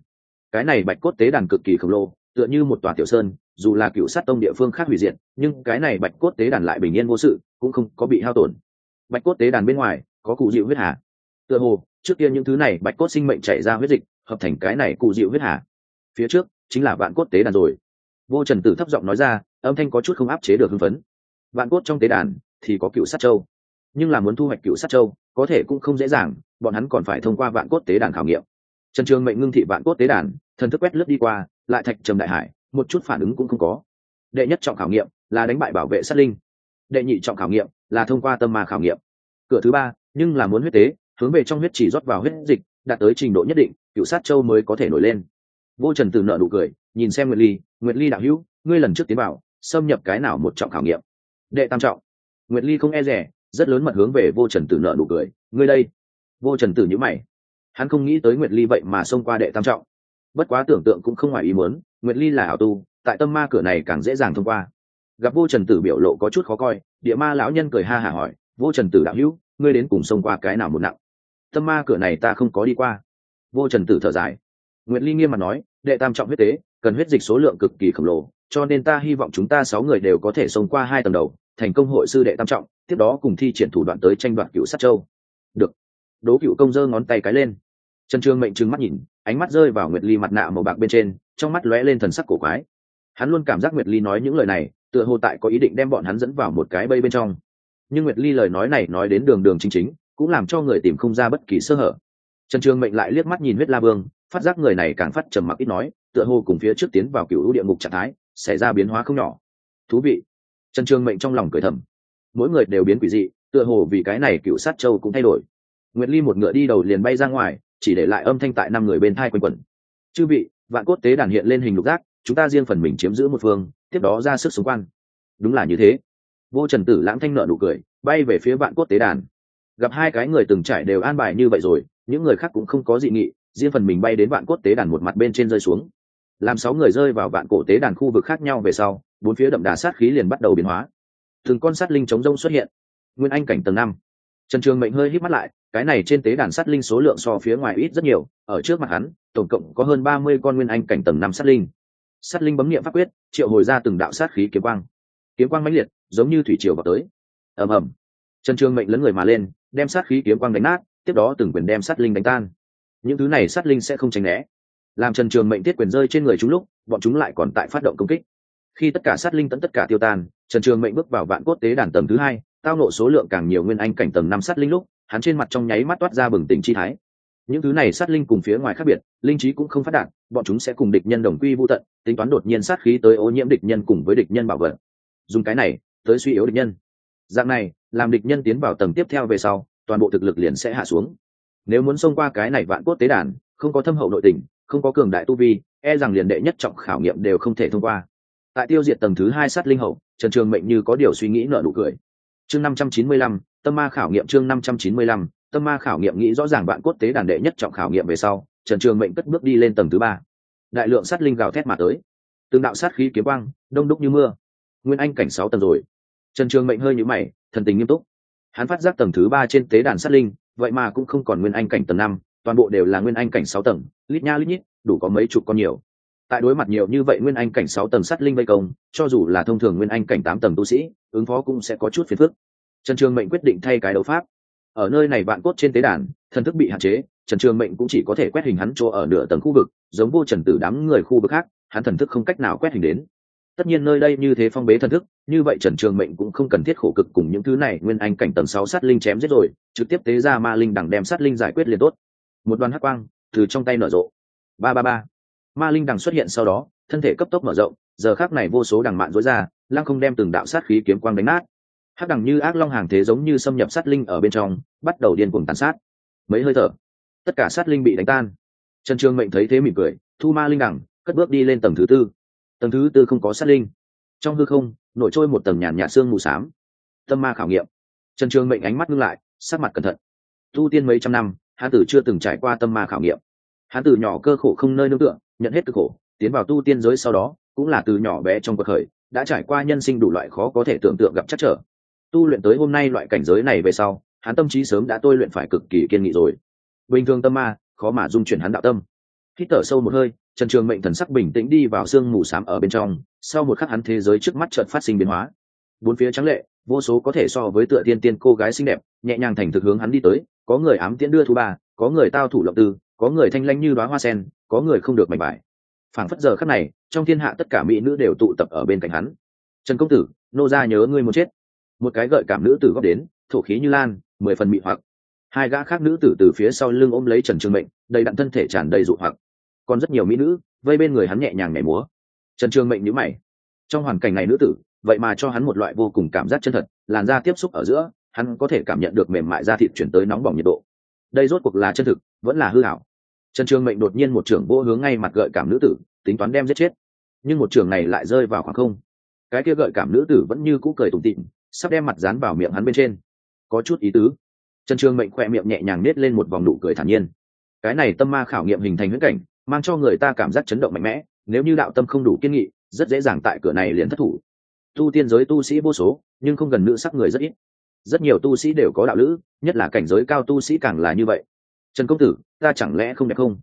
Cái này bạch cốt tế đàn cực kỳ khổng lồ, tựa như một tòa tiểu sơn, dù là cựu sát tông địa phương khác hủy diệt, nhưng cái này bạch cốt tế đàn lại bình yên vô sự, cũng không có bị hao tổn. Bạch cốt tế đàn bên ngoài có cụ dịu huyết hà. Tựa hồ, trước kia những thứ này bạch cốt sinh mệnh chạy ra huyết dịch, hợp thành cái này cụ dịu huyết hà. Phía trước, chính là vạn cốt tế đàn rồi. Vô trần tử thấp giọng nói ra, âm thanh có chút không áp chế được hưng phấn. Vạn cốt trong tế đàn thì có cựu sát châu, nhưng là muốn thu hoạch cựu sát châu, có thể cũng không dễ dàng, bọn hắn còn phải thông qua vạn cốt tế đàn khảo nghiệm. Trần trường mệnh ngưng thị vạn cốt tế đàn, thần thức quét lướt đi qua, lại thạch trầm đại hải, một chút phản ứng cũng không có. Đệ nhất trọng khảo nghiệm là đánh bại bảo vệ sát linh. Đệ nhị trọng khảo nghiệm là thông qua tâm ma khảo nghiệm. Cửa thứ ba nhưng là muốn huyết tế, hướng về trong huyết chỉ rót vào huyết dịch, đạt tới trình độ nhất định, cựu sát châu mới có thể nổi lên. Vô trần từ nợ nụ cười, nhìn xem nguyệt ly nguyệt ly đạo hữu, ngươi lần trước tiến vào, xâm nhập cái nào một trọng khảo nghiệm? Đệ tam trọng. Nguyệt ly không e rẻ, rất lớn mật hướng về vô trần tử nợ nụ cười, ngươi đây. Vô trần tử nhữ mày. Hắn không nghĩ tới nguyệt ly vậy mà xông qua đệ tam trọng. Bất quá tưởng tượng cũng không ngoài ý muốn, nguyệt ly là ảo tu, tại tâm ma cửa này càng dễ dàng thông qua. Gặp vô trần tử biểu lộ có chút khó coi, địa ma lão nhân cười ha hả hỏi, vô trần tử đạo hữu ngươi đến cùng xông qua cái nào một nặng. Tâm ma cửa này ta không có đi qua. Vô trần tử thở dài. Nguyệt ly nghiêm mặt nói, đệ tam trọng huyết tế, cần huyết dịch số lượng cực kỳ khổng lồ, cho nên ta hy vọng chúng ta sáu người đều có thể xông qua hai tầng đầu, thành công hội sư đệ tam trọng, tiếp đó cùng thi triển thủ đoạn tới tranh đoạt cựu sát châu. Được. Đố cựu công giơ ngón tay cái lên. Trần trương mệnh trừng mắt nhìn, ánh mắt rơi vào nguyệt ly mặt nạ màu bạc bên trên, trong mắt lóe lên thần sắc cổ quái. Hắn luôn cảm giác nguyệt ly nói những lời này, tựa hồ tại có ý định đem bọn hắn dẫn vào một cái bây bên trong nhưng nguyệt ly lời nói này nói đến đường đường chính chính, cũng làm cho người tìm không ra bất kỳ sơ hở. Trần trường mệnh lại liếc mắt nhìn huyết la vương, phát giác người này càng phát trầm mặc ít nói, tựa hồ cùng phía trước tiến vào cựu địa ngục trạng thái, xảy ra biến hóa không nhỏ. Thú vị. Trần trường mệnh trong lòng cười thầm. Mỗi người đều biến quỷ dị, tựa hồ vì cái này cựu sát châu cũng thay đổi. Nguyệt ly một ngựa đi đầu liền bay ra ngoài, chỉ để lại âm thanh tại năm người bên thai quanh quẩn. Chư vị, vạn cốt tế đàn hiện lên hình lục giác, chúng ta riêng phần mình chiếm giữ một phương, tiếp đó ra sức xung quanh. đúng là như thế vô trần tử lãng thanh nợ nụ cười, bay về phía vạn cốt tế đàn. Gặp hai cái người từng trải đều an bài như vậy rồi, những người khác cũng không có dị nghị, riêng phần mình bay đến vạn cốt tế đàn một mặt bên trên rơi xuống. Làm sáu người rơi vào vạn cổ tế đàn khu vực khác nhau về sau, bốn phía đậm đà sát khí liền bắt đầu biến hóa. Từng con sát linh chống rông xuất hiện. Nguyên anh cảnh tầng năm. Trần trường mệnh hơi hít mắt lại, cái này trên tế đàn sát linh số lượng so phía ngoài ít rất nhiều, ở trước mặt hắn, tổng cộng có hơn ba mươi con nguyên anh cảnh tầng năm sát linh. Sát linh bấm nghiệm pháp quyết, triệu hồi ra từng đạo sát khí kiếm quang kiếm quang mãnh liệt, giống như thủy triều vào tới. Ầm ầm. Trần trường mệnh lấn người mà lên, đem sát khí kiếm quang đánh nát, tiếp đó từng quyền đem sát linh đánh tan. Những thứ này sát linh sẽ không tránh né. Làm trần trường mệnh tiết quyền rơi trên người chúng lúc, bọn chúng lại còn tại phát động công kích. Khi tất cả sát linh tận tất cả tiêu tan, trần trường mệnh bước vào vạn cốt tế đàn tầng thứ hai, tao nộ số lượng càng nhiều nguyên anh cảnh tầng năm sát linh lúc, hắn trên mặt trong nháy mắt toát ra bừng tỉnh chi thái. Những thứ này sát linh cùng phía ngoài khác biệt, linh trí cũng không phát đạt, bọn chúng sẽ cùng địch nhân đồng quy vô tận, tính toán đột nhiên sát khí tới ô nhiễm địch nhân cùng với địch nhân bảo vật dùng cái này tới suy yếu địch nhân. Dạng này, làm địch nhân tiến vào tầng tiếp theo về sau, toàn bộ thực lực liền sẽ hạ xuống. Nếu muốn xông qua cái này vạn cốt tế đàn, không có thâm hậu nội tình, không có cường đại tu vi e rằng liền đệ nhất trọng khảo nghiệm đều không thể thông qua. Tại tiêu diệt tầng thứ hai sát linh hậu, trần trường mệnh như có điều suy nghĩ nợ nụ cười. Chương năm trăm chín mươi lăm, tâm ma khảo nghiệm chương năm trăm chín mươi lăm, tâm ma khảo nghiệm nghĩ rõ ràng vạn cốt tế đàn đệ nhất trọng khảo nghiệm về sau, trần trường mệnh cất bước đi lên tầng thứ ba. Đại lượng sát linh gào thét mà tới. Từng đạo sát khí kiếm quang, đông đúc như mưa nguyên anh cảnh sáu tầng rồi. Trần trường mệnh hơi nhũ mày, thần tình nghiêm túc. Hắn phát giác tầng thứ ba trên tế đàn sát linh, vậy mà cũng không còn nguyên anh cảnh tầng năm, toàn bộ đều là nguyên anh cảnh sáu tầng, lít nha lít nhít, đủ có mấy chục con nhiều. Tại đối mặt nhiều như vậy nguyên anh cảnh sáu tầng sát linh vây công, cho dù là thông thường nguyên anh cảnh tám tầng tu sĩ, ứng phó cũng sẽ có chút phiền phức. Trần trường mệnh quyết định thay cái đấu pháp. Ở nơi này vạn cốt trên tế đàn, thần thức bị hạn chế, trần trường mệnh cũng chỉ có thể quét hình hắn chỗ ở nửa tầng khu vực, giống vô trần tử đám người khu vực khác, hắn thần thức không cách nào quét hình đến tất nhiên nơi đây như thế phong bế thần thức, như vậy trần trường mệnh cũng không cần thiết khổ cực cùng những thứ này, nguyên anh cảnh tầng sáu sát linh chém giết rồi, trực tiếp tế ra ma linh đằng đem sát linh giải quyết liền tốt. Một đoàn hắc quang từ trong tay nở rộ. Ba ba ba. Ma linh đằng xuất hiện sau đó, thân thể cấp tốc mở rộng, giờ khác này vô số đằng mạn dối ra, lăng không đem từng đạo sát khí kiếm quang đánh nát. Hắc đằng như ác long hàng thế giống như xâm nhập sát linh ở bên trong, bắt đầu điên cuồng tàn sát. Mấy hơi thở, tất cả sát linh bị đánh tan. Trần trường mệnh thấy thế mỉm cười, thu ma linh đằng cất bước đi lên tầng thứ tư tầng thứ tư không có sát linh. Trong hư không, nổi trôi một tầng nhàn nhạt xương mù s á m tâm ma khảo nghiệm. Trần trường mệnh ánh mắt ngưng lại sát mặt cẩn thận. Tu tiên mấy trăm năm, hán tử chưa từng trải qua tâm ma khảo nghiệm. Hán tử nhỏ cơ khổ không nơi nương tựa, nhận hết cực khổ, tiến vào tu tiên giới sau đó, cũng là từ nhỏ bé trong cuộc khởi, đã trải qua nhân sinh đủ loại khó có thể tưởng tượng gặp chắc trở. Tu luyện tới hôm nay loại cảnh giới này về sau hắn tâm trí sớm đã tôi luyện phải cực kỳ kiên nghị rồi. Bình thường tâm ma, khó mà dung chuyển hắn đạo tâm hít thở sâu một hơi, trần trường mệnh thần sắc bình tĩnh đi vào sương mù s á m ở bên trong, sau một khắc hắn thế giới trước mắt trợt phát sinh biến hóa. Bốn phía trắng lệ, vô số có thể so với tựa tiên tiên cô gái xinh đẹp, nhẹ nhàng thành thực hướng hắn đi tới, có người ám tiễn đưa thu ba, có người tao thủ lộng tư, có người thanh lanh như đoá hoa sen, có người không được mảnh bài phảng phất giờ khắc này, trong thiên hạ tất cả mỹ nữ đều tụ tập ở bên cạnh hắn. Trần công tử, nô ra nhớ ngươi muốn chết. Một cái gợi cảm nữ tử góp đến, thổ khí như lan, mười phần mị hoặc. Hai gã khác nữ tử từ phía sau lưng ôm lấy trần trường mệnh, đầy đặn thân thể tràn đầy dụ hoặc còn rất nhiều mỹ nữ, vây bên người hắn nhẹ nhàng nhảy múa. Trần trường mệnh nhữ mày. Trong hoàn cảnh này nữ tử, vậy mà cho hắn một loại vô cùng cảm giác chân thật, làn da tiếp xúc ở giữa, hắn có thể cảm nhận được mềm mại da thịt chuyển tới nóng bỏng nhiệt độ. Đây rốt cuộc là chân thực, vẫn là hư hảo trần trường mệnh đột nhiên một trưởng vô hướng ngay mặt gợi cảm nữ tử, tính toán đem giết chết. Nhưng một trường này lại rơi vào khoảng không. Cái kia gợi cảm nữ tử vẫn như cũ cười tủm tịm sắp đem mặt dán vào miệng hắn bên trên. Có chút ý tứ. Trần trường mệnh khỏe miệng nhẹ nhàng nết lên một vòng nụ cười thản nhiên. Cái này tâm ma khảo nghiệm hình thành huyễn cảnh mang cho người ta cảm giác chấn động mạnh mẽ, nếu như đạo tâm không đủ kiên nghị, rất dễ dàng tại cửa này liền thất thủ. Tu tiên giới tu sĩ vô số, nhưng không gần nữ sắc người rất ít. Rất nhiều tu sĩ đều có đạo lữ, nhất là cảnh giới cao tu sĩ càng là như vậy. Trần công tử, ta chẳng lẽ không đẹp không?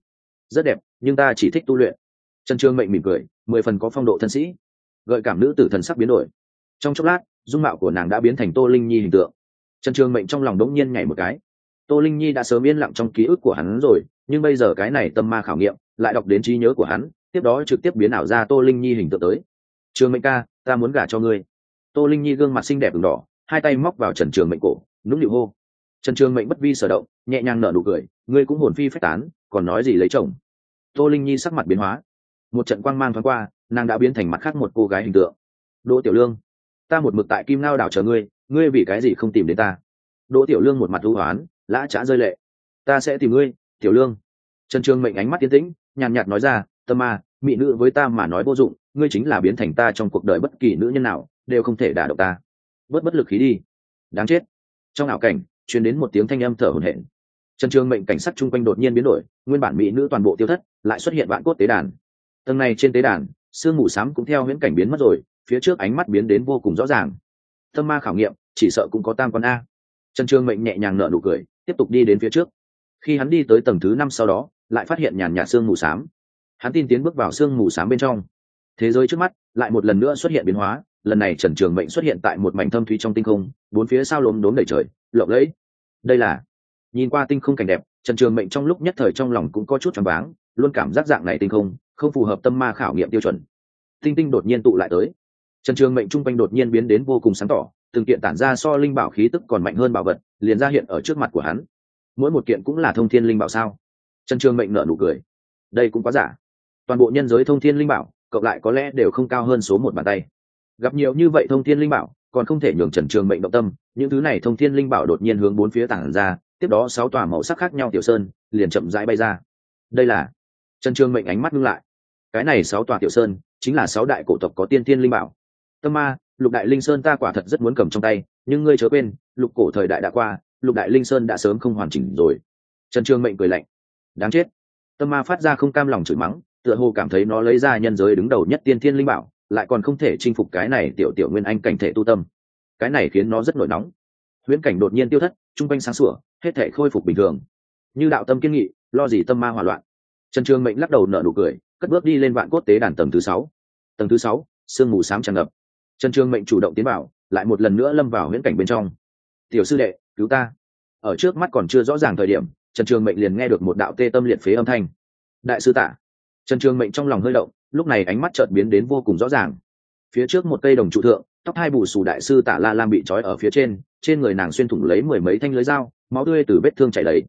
Rất đẹp, nhưng ta chỉ thích tu luyện. Trần trương mệnh mỉm cười, mười phần có phong độ thân sĩ. Gợi cảm nữ tử thần sắc biến đổi. Trong chốc lát, dung mạo của nàng đã biến thành tô linh nhi hình tượng. Trần trương mệnh trong lòng đống nhiên nhảy một cái. Tô linh nhi đã sớm yên lặng trong ký ức của hắn rồi nhưng bây giờ cái này tâm ma khảo nghiệm, lại đọc đến trí nhớ của hắn, tiếp đó trực tiếp biến ảo ra tô linh nhi hình tượng tới. Trường mệnh ca, ta muốn gả cho ngươi. Tô linh nhi gương mặt xinh đẹp v đỏ, hai tay móc vào trần trường mệnh cổ, nũng nịu hô. Trần trường mệnh bất vi sở động, nhẹ nhàng nở nụ cười, ngươi cũng hồn phi phách tán, còn nói gì lấy chồng? Tô linh nhi sắc mặt biến hóa. Một trận quang mang thoáng qua, nàng đã biến thành mặt khác một cô gái hình tượng. Đỗ tiểu lương, ta một mực tại kim lao đảo chờ ngươi ngươi vì cái gì không tìm đến ta? Đỗ tiểu lương một mặt hữu hoán lã trá rơi lệ. Ta sẽ tìm ngươi tiểu lương. Trần trường mệnh ánh mắt tiến tĩnh, nhàn nhạt nói ra, tâm ma, mỹ nữ với ta mà nói vô dụng, ngươi chính là biến thành ta trong cuộc đời bất kỳ nữ nhân nào, đều không thể đả động ta. Bớt bất lực khí đi. Đáng chết. Trong ảo cảnh, truyền đến một tiếng thanh âm thở hổn hển. Trần trường mệnh cảnh sát chung quanh đột nhiên biến đổi, nguyên bản mỹ nữ toàn bộ tiêu thất, lại xuất hiện vạn cốt tế đàn. Tầng này trên tế đàn, sương mù xám cũng theo huyễn cảnh biến mất rồi, phía trước ánh mắt biến đến vô cùng rõ ràng. Tâm ma khảo nghiệm, chỉ sợ cũng có tam con a. Trần trường mệnh nhẹ nhàng nở nụ cười, tiếp tục đi đến phía trước khi hắn đi tới tầng thứ năm sau đó, lại phát hiện nhàn nhạt sương mù xám. Hắn tin tiến bước vào sương mù xám bên trong. Thế giới trước mắt lại một lần nữa xuất hiện biến hóa, lần này trần trường mệnh xuất hiện tại một mảnh thâm thúy trong tinh không, bốn phía sao lốm đốm đầy trời, lộng lẫy. Đây là, nhìn qua tinh không cảnh đẹp, trần trường mệnh trong lúc nhất thời trong lòng cũng có chút choáng váng, luôn cảm giác dạng này tinh không không phù hợp tâm ma khảo nghiệm tiêu chuẩn. Tinh tinh đột nhiên tụ lại tới. Trần trường mệnh trung quanh đột nhiên biến đến vô cùng sáng tỏ, từng kiện tản ra so linh bảo khí tức còn mạnh hơn bảo vật, liền ra hiện ở trước mặt của hắn mỗi một kiện cũng là thông thiên linh bảo sao? Trần trường mệnh nở nụ cười. Đây cũng quá giả. Toàn bộ nhân giới thông thiên linh bảo, cộng lại có lẽ đều không cao hơn số một bàn tay. Gặp nhiều như vậy thông thiên linh bảo, còn không thể nhường trần trường mệnh động tâm, những thứ này thông thiên linh bảo đột nhiên hướng bốn phía tảng ra, tiếp đó sáu tòa màu sắc khác nhau tiểu sơn, liền chậm rãi bay ra. Đây là trần trường mệnh ánh mắt ngưng lại. Cái này sáu tòa tiểu sơn, chính là sáu đại cổ tộc có tiên thiên linh bảo. Tâm ma, lục đại linh sơn ta quả thật rất muốn cầm trong tay, nhưng ngươi chớ quên, lục cổ thời đại đã qua lục đại linh sơn đã sớm không hoàn chỉnh rồi. Trần trường mệnh cười lạnh. Đáng chết. Tâm ma phát ra không cam lòng chửi mắng, tựa hồ cảm thấy nó lấy ra nhân giới đứng đầu nhất tiên thiên linh bảo, lại còn không thể chinh phục cái này tiểu tiểu nguyên anh cảnh thể tu tâm. Cái này khiến nó rất nổi nóng. Huyễn cảnh đột nhiên tiêu thất, trung quanh sáng sủa, hết thể khôi phục bình thường. Như đạo tâm kiên nghị, lo gì tâm ma hỏa loạn. Trần trường mệnh lắc đầu nở nụ cười, cất bước đi lên vạn cốt tế đàn tầng thứ sáu. Tầng thứ sáu, sương mù xám tràn ngập. Trần trường mệnh chủ động tiến bảo lại một lần nữa lâm vào huyễn cảnh bên trong. Tiểu sư đệ cứu ta. Ở trước mắt còn chưa rõ ràng thời điểm, trần trường mệnh liền nghe được một đạo tê tâm liệt phế âm thanh. Đại sư tả trần trường mệnh trong lòng hơi động, lúc này ánh mắt chợt biến đến vô cùng rõ ràng. Phía trước một cây đồng trụ thượng, tóc hai bù xù đại sư tả la lam bị trói ở phía trên trên người nàng xuyên thủng lấy mười mấy thanh lưới dao, máu tươi từ vết thương chảy đầy.